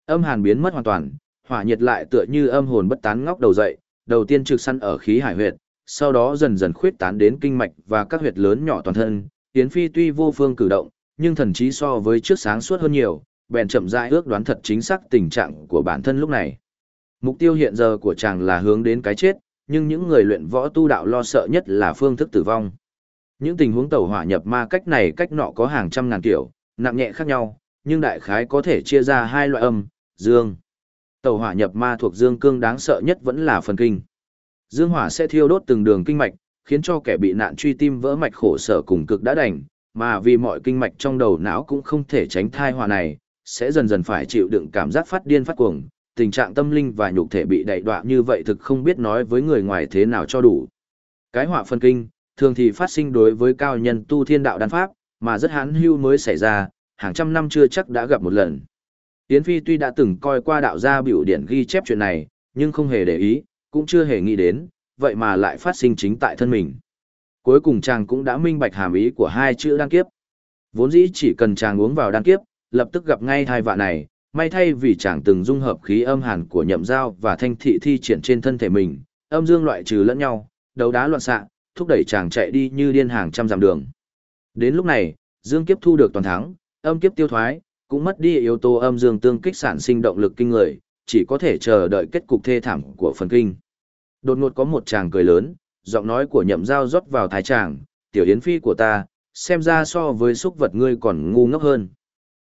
Âm hàn biến mất hoàn toàn, hỏa nhiệt lại tựa như âm hồn bất tán ngóc đầu dậy, đầu tiên trực săn ở khí hải huyệt, sau đó dần dần khuyết tán đến kinh mạch và các huyệt lớn nhỏ toàn thân. Yến Phi tuy vô phương cử động, nhưng thần trí so với trước sáng suốt hơn nhiều, bèn chậm rãi ước đoán thật chính xác tình trạng của bản thân lúc này. Mục tiêu hiện giờ của chàng là hướng đến cái chết, nhưng những người luyện võ tu đạo lo sợ nhất là phương thức tử vong. Những tình huống tẩu hỏa nhập ma cách này cách nọ có hàng trăm ngàn kiểu, nặng nhẹ khác nhau, nhưng đại khái có thể chia ra hai loại âm, dương. Tẩu hỏa nhập ma thuộc dương cương đáng sợ nhất vẫn là phần kinh. Dương hỏa sẽ thiêu đốt từng đường kinh mạch, khiến cho kẻ bị nạn truy tim vỡ mạch khổ sở cùng cực đã đành, mà vì mọi kinh mạch trong đầu não cũng không thể tránh thai hỏa này, sẽ dần dần phải chịu đựng cảm giác phát điên phát cuồng, tình trạng tâm linh và nhục thể bị đẩy đọa như vậy thực không biết nói với người ngoài thế nào cho đủ. Cái hỏa phân kinh, thường thì phát sinh đối với cao nhân tu thiên đạo đan pháp, mà rất hán hưu mới xảy ra, hàng trăm năm chưa chắc đã gặp một lần. Yến Phi tuy đã từng coi qua đạo gia biểu điển ghi chép chuyện này, nhưng không hề để ý, cũng chưa hề nghĩ đến, vậy mà lại phát sinh chính tại thân mình. Cuối cùng chàng cũng đã minh bạch hàm ý của hai chữ đan kiếp. Vốn dĩ chỉ cần chàng uống vào đan kiếp, lập tức gặp ngay thai vạ này, may thay vì chàng từng dung hợp khí âm hàn của nhậm dao và thanh thị thi triển trên thân thể mình, âm dương loại trừ lẫn nhau, đấu đá loạn xạ, thúc đẩy chàng chạy đi như điên hàng trăm dặm đường. Đến lúc này, dương kiếp thu được toàn thắng, âm kiếp tiêu thoái, cũng mất đi yếu tố âm dương tương kích sản sinh động lực kinh người, chỉ có thể chờ đợi kết cục thê thảm của phần kinh. Đột ngột có một chàng cười lớn, giọng nói của nhậm dao rót vào thái chàng, tiểu yến phi của ta, xem ra so với xúc vật ngươi còn ngu ngốc hơn.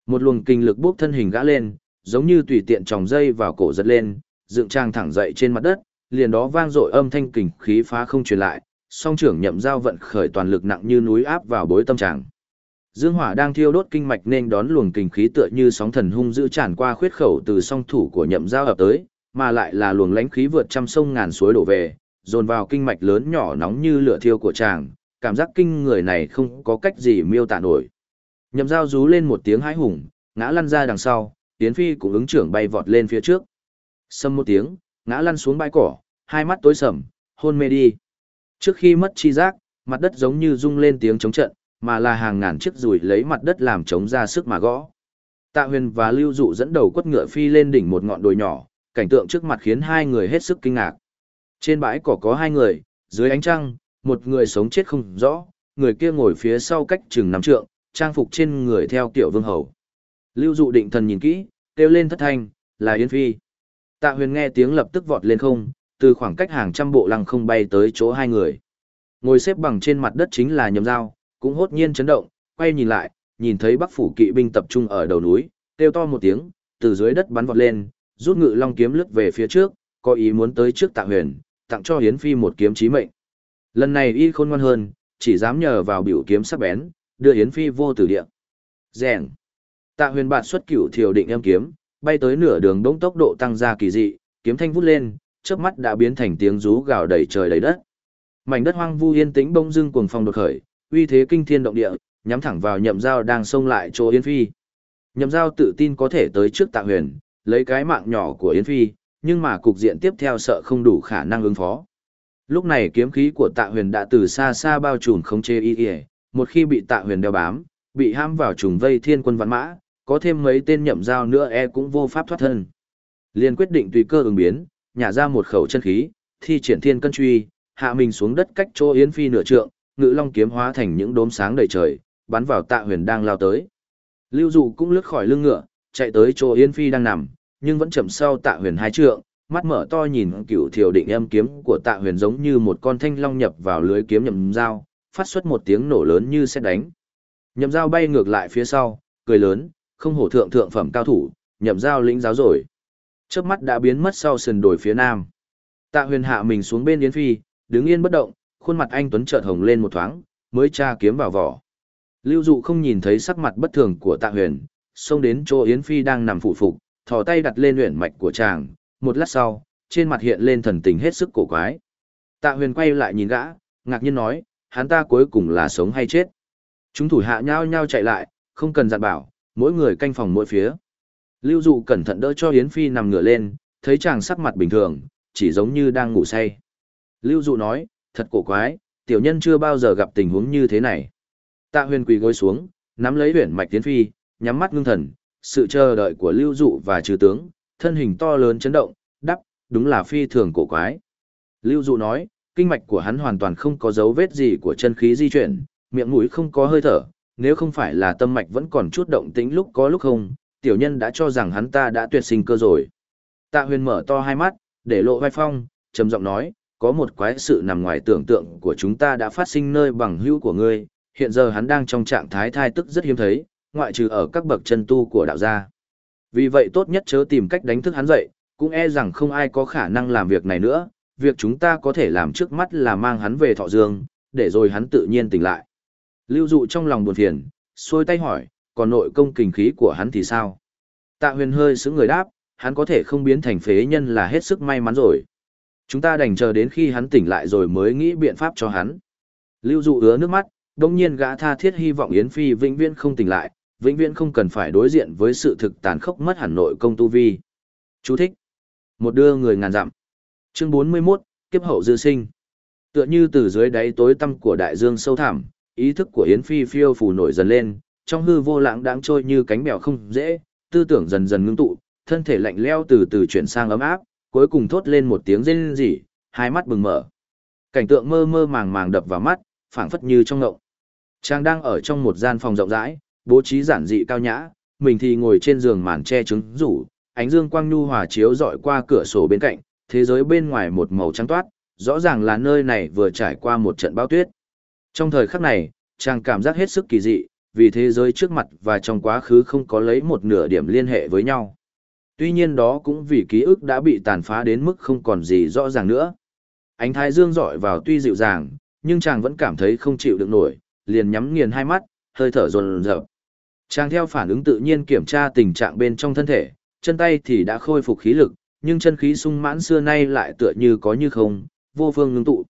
Một luồng kinh lực bốc thân hình gã lên, giống như tùy tiện tròng dây vào cổ giật lên, dựng trang thẳng dậy trên mặt đất, liền đó vang dội âm thanh kình khí phá không truyền lại, song trưởng nhậm dao vận khởi toàn lực nặng như núi áp vào bối tâm chàng. Dương hỏa đang thiêu đốt kinh mạch nên đón luồng kình khí tựa như sóng thần hung dữ tràn qua khuyết khẩu từ song thủ của nhậm dao ập tới, mà lại là luồng lãnh khí vượt trăm sông ngàn suối đổ về, dồn vào kinh mạch lớn nhỏ nóng như lửa thiêu của chàng, cảm giác kinh người này không có cách gì miêu tả nổi. Nhậm dao rú lên một tiếng hãi hùng, ngã lăn ra đằng sau, Tiến Phi cũng ứng trưởng bay vọt lên phía trước. Xâm một tiếng, ngã lăn xuống bãi cỏ, hai mắt tối sầm, hôn mê đi. Trước khi mất chi giác, mặt đất giống như rung lên tiếng chống trận, mà là hàng ngàn chiếc rùi lấy mặt đất làm chống ra sức mà gõ. Tạ huyền và lưu dụ dẫn đầu quất ngựa phi lên đỉnh một ngọn đồi nhỏ, cảnh tượng trước mặt khiến hai người hết sức kinh ngạc. Trên bãi cỏ có hai người, dưới ánh trăng, một người sống chết không rõ, người kia ngồi phía sau cách chừng nắm trượng, trang phục trên người theo kiểu vương hầu. Lưu dụ định thần nhìn kỹ, kêu lên thất thanh, là Yến Phi. Tạ huyền nghe tiếng lập tức vọt lên không, từ khoảng cách hàng trăm bộ lăng không bay tới chỗ hai người. Ngồi xếp bằng trên mặt đất chính là nhầm dao, cũng hốt nhiên chấn động, quay nhìn lại, nhìn thấy bắc phủ kỵ binh tập trung ở đầu núi, kêu to một tiếng, từ dưới đất bắn vọt lên, rút ngự long kiếm lướt về phía trước, có ý muốn tới trước tạ huyền, tặng cho Hiến Phi một kiếm chí mệnh. Lần này y khôn ngoan hơn, chỉ dám nhờ vào biểu kiếm sắc bén, đưa Hiến Phi vô tử địa. Rèn. Tạ huyền bạt xuất cửu thiều định em kiếm, bay tới nửa đường đống tốc độ tăng ra kỳ dị, kiếm thanh vút lên, chớp mắt đã biến thành tiếng rú gào đầy trời đầy đất. Mảnh đất hoang vu yên tĩnh bỗng dưng cuồng phong đột khởi, uy thế kinh thiên động địa, nhắm thẳng vào nhậm dao đang xông lại chỗ Yến Phi. Nhậm dao tự tin có thể tới trước tạ huyền, lấy cái mạng nhỏ của Yến Phi, nhưng mà cục diện tiếp theo sợ không đủ khả năng ứng phó. Lúc này kiếm khí của tạ huyền đã từ xa xa bao trùm không chê y y, một khi bị tạ huyền đeo bám, bị ham vào trùng vây thiên quân văn mã, có thêm mấy tên nhậm dao nữa e cũng vô pháp thoát thân. Liên quyết định tùy cơ ứng biến, nhả ra một khẩu chân khí, thi triển thiên cân truy, hạ mình xuống đất cách chỗ Yến Phi nửa trượng, ngự long kiếm hóa thành những đốm sáng đầy trời, bắn vào tạ huyền đang lao tới. Lưu dụ cũng lướt khỏi lưng ngựa, chạy tới chỗ Yến Phi đang nằm, nhưng vẫn chậm sau tạ huyền hai trượng, mắt mở to nhìn cựu thiều định âm kiếm của tạ huyền giống như một con thanh long nhập vào lưới kiếm nhậm dao, phát xuất một tiếng nổ lớn như xét đánh. Nhậm dao bay ngược lại phía sau, cười lớn, không hổ thượng thượng phẩm cao thủ, nhậm dao lĩnh giáo rồi. Trước mắt đã biến mất sau sườn đồi phía nam. Tạ huyền hạ mình xuống bên Yến Phi, đứng yên bất động, khuôn mặt anh Tuấn chợt hồng lên một thoáng, mới tra kiếm vào vỏ. Lưu dụ không nhìn thấy sắc mặt bất thường của tạ huyền, xông đến chỗ Yến Phi đang nằm phụ phục, thò tay đặt lên luyện mạch của chàng, một lát sau, trên mặt hiện lên thần tình hết sức cổ quái. Tạ huyền quay lại nhìn gã, ngạc nhiên nói, hắn ta cuối cùng là sống hay chết. Chúng thủ hạ nhau nhau chạy lại, không cần dặn bảo, mỗi người canh phòng mỗi phía. Lưu dụ cẩn thận đỡ cho Yến Phi nằm ngửa lên, thấy chàng sắc mặt bình thường, chỉ giống như đang ngủ say. Lưu dụ nói, thật cổ quái, tiểu nhân chưa bao giờ gặp tình huống như thế này. Tạ huyền quỳ gối xuống, nắm lấy huyền mạch tiến Phi, nhắm mắt ngưng thần, sự chờ đợi của lưu dụ và trừ tướng, thân hình to lớn chấn động, đắp, đúng là phi thường cổ quái. Lưu dụ nói, kinh mạch của hắn hoàn toàn không có dấu vết gì của chân khí di chuyển, miệng mũi không có hơi thở, nếu không phải là tâm mạch vẫn còn chút động tĩnh lúc có lúc không, tiểu nhân đã cho rằng hắn ta đã tuyệt sinh cơ rồi. Tạ huyền mở to hai mắt, để lộ vai phong, trầm giọng nói, có một quái sự nằm ngoài tưởng tượng của chúng ta đã phát sinh nơi bằng hữu của ngươi, hiện giờ hắn đang trong trạng thái thai tức rất hiếm thấy, ngoại trừ ở các bậc chân tu của đạo gia. Vì vậy tốt nhất chớ tìm cách đánh thức hắn dậy, cũng e rằng không ai có khả năng làm việc này nữa, việc chúng ta có thể làm trước mắt là mang hắn về thọ dương, để rồi hắn tự nhiên tỉnh lại. Lưu dụ trong lòng buồn phiền, xôi tay hỏi, còn nội công kình khí của hắn thì sao? Tạ huyền hơi sững người đáp, hắn có thể không biến thành phế nhân là hết sức may mắn rồi. Chúng ta đành chờ đến khi hắn tỉnh lại rồi mới nghĩ biện pháp cho hắn. Lưu dụ ứa nước mắt, đồng nhiên gã tha thiết hy vọng Yến Phi vĩnh viễn không tỉnh lại, vĩnh viễn không cần phải đối diện với sự thực tàn khốc mất hẳn nội công tu vi. Chú thích. Một đưa người ngàn dặm. Chương 41, kiếp hậu dư sinh. Tựa như từ dưới đáy tối tăm của đại dương sâu thẳm, ý thức của Yến Phi phiêu phù nổi dần lên, trong hư vô lãng đáng trôi như cánh bèo không dễ, tư tưởng dần dần ngưng tụ, thân thể lạnh leo từ từ chuyển sang ấm áp, cuối cùng thốt lên một tiếng rên rỉ, hai mắt bừng mở. Cảnh tượng mơ mơ màng màng đập vào mắt, phảng phất như trong ngộng. Trang đang ở trong một gian phòng rộng rãi, bố trí giản dị cao nhã, mình thì ngồi trên giường màn che trứng rủ, ánh dương quang nhu hòa chiếu dọi qua cửa sổ bên cạnh, thế giới bên ngoài một màu trắng toát, rõ ràng là nơi này vừa trải qua một trận bão tuyết. Trong thời khắc này, chàng cảm giác hết sức kỳ dị, vì thế giới trước mặt và trong quá khứ không có lấy một nửa điểm liên hệ với nhau. Tuy nhiên đó cũng vì ký ức đã bị tàn phá đến mức không còn gì rõ ràng nữa. Ánh thái dương dọi vào tuy dịu dàng, nhưng chàng vẫn cảm thấy không chịu được nổi, liền nhắm nghiền hai mắt, hơi thở dồn dập. Chàng theo phản ứng tự nhiên kiểm tra tình trạng bên trong thân thể, chân tay thì đã khôi phục khí lực, nhưng chân khí sung mãn xưa nay lại tựa như có như không, vô phương ngưng tụ.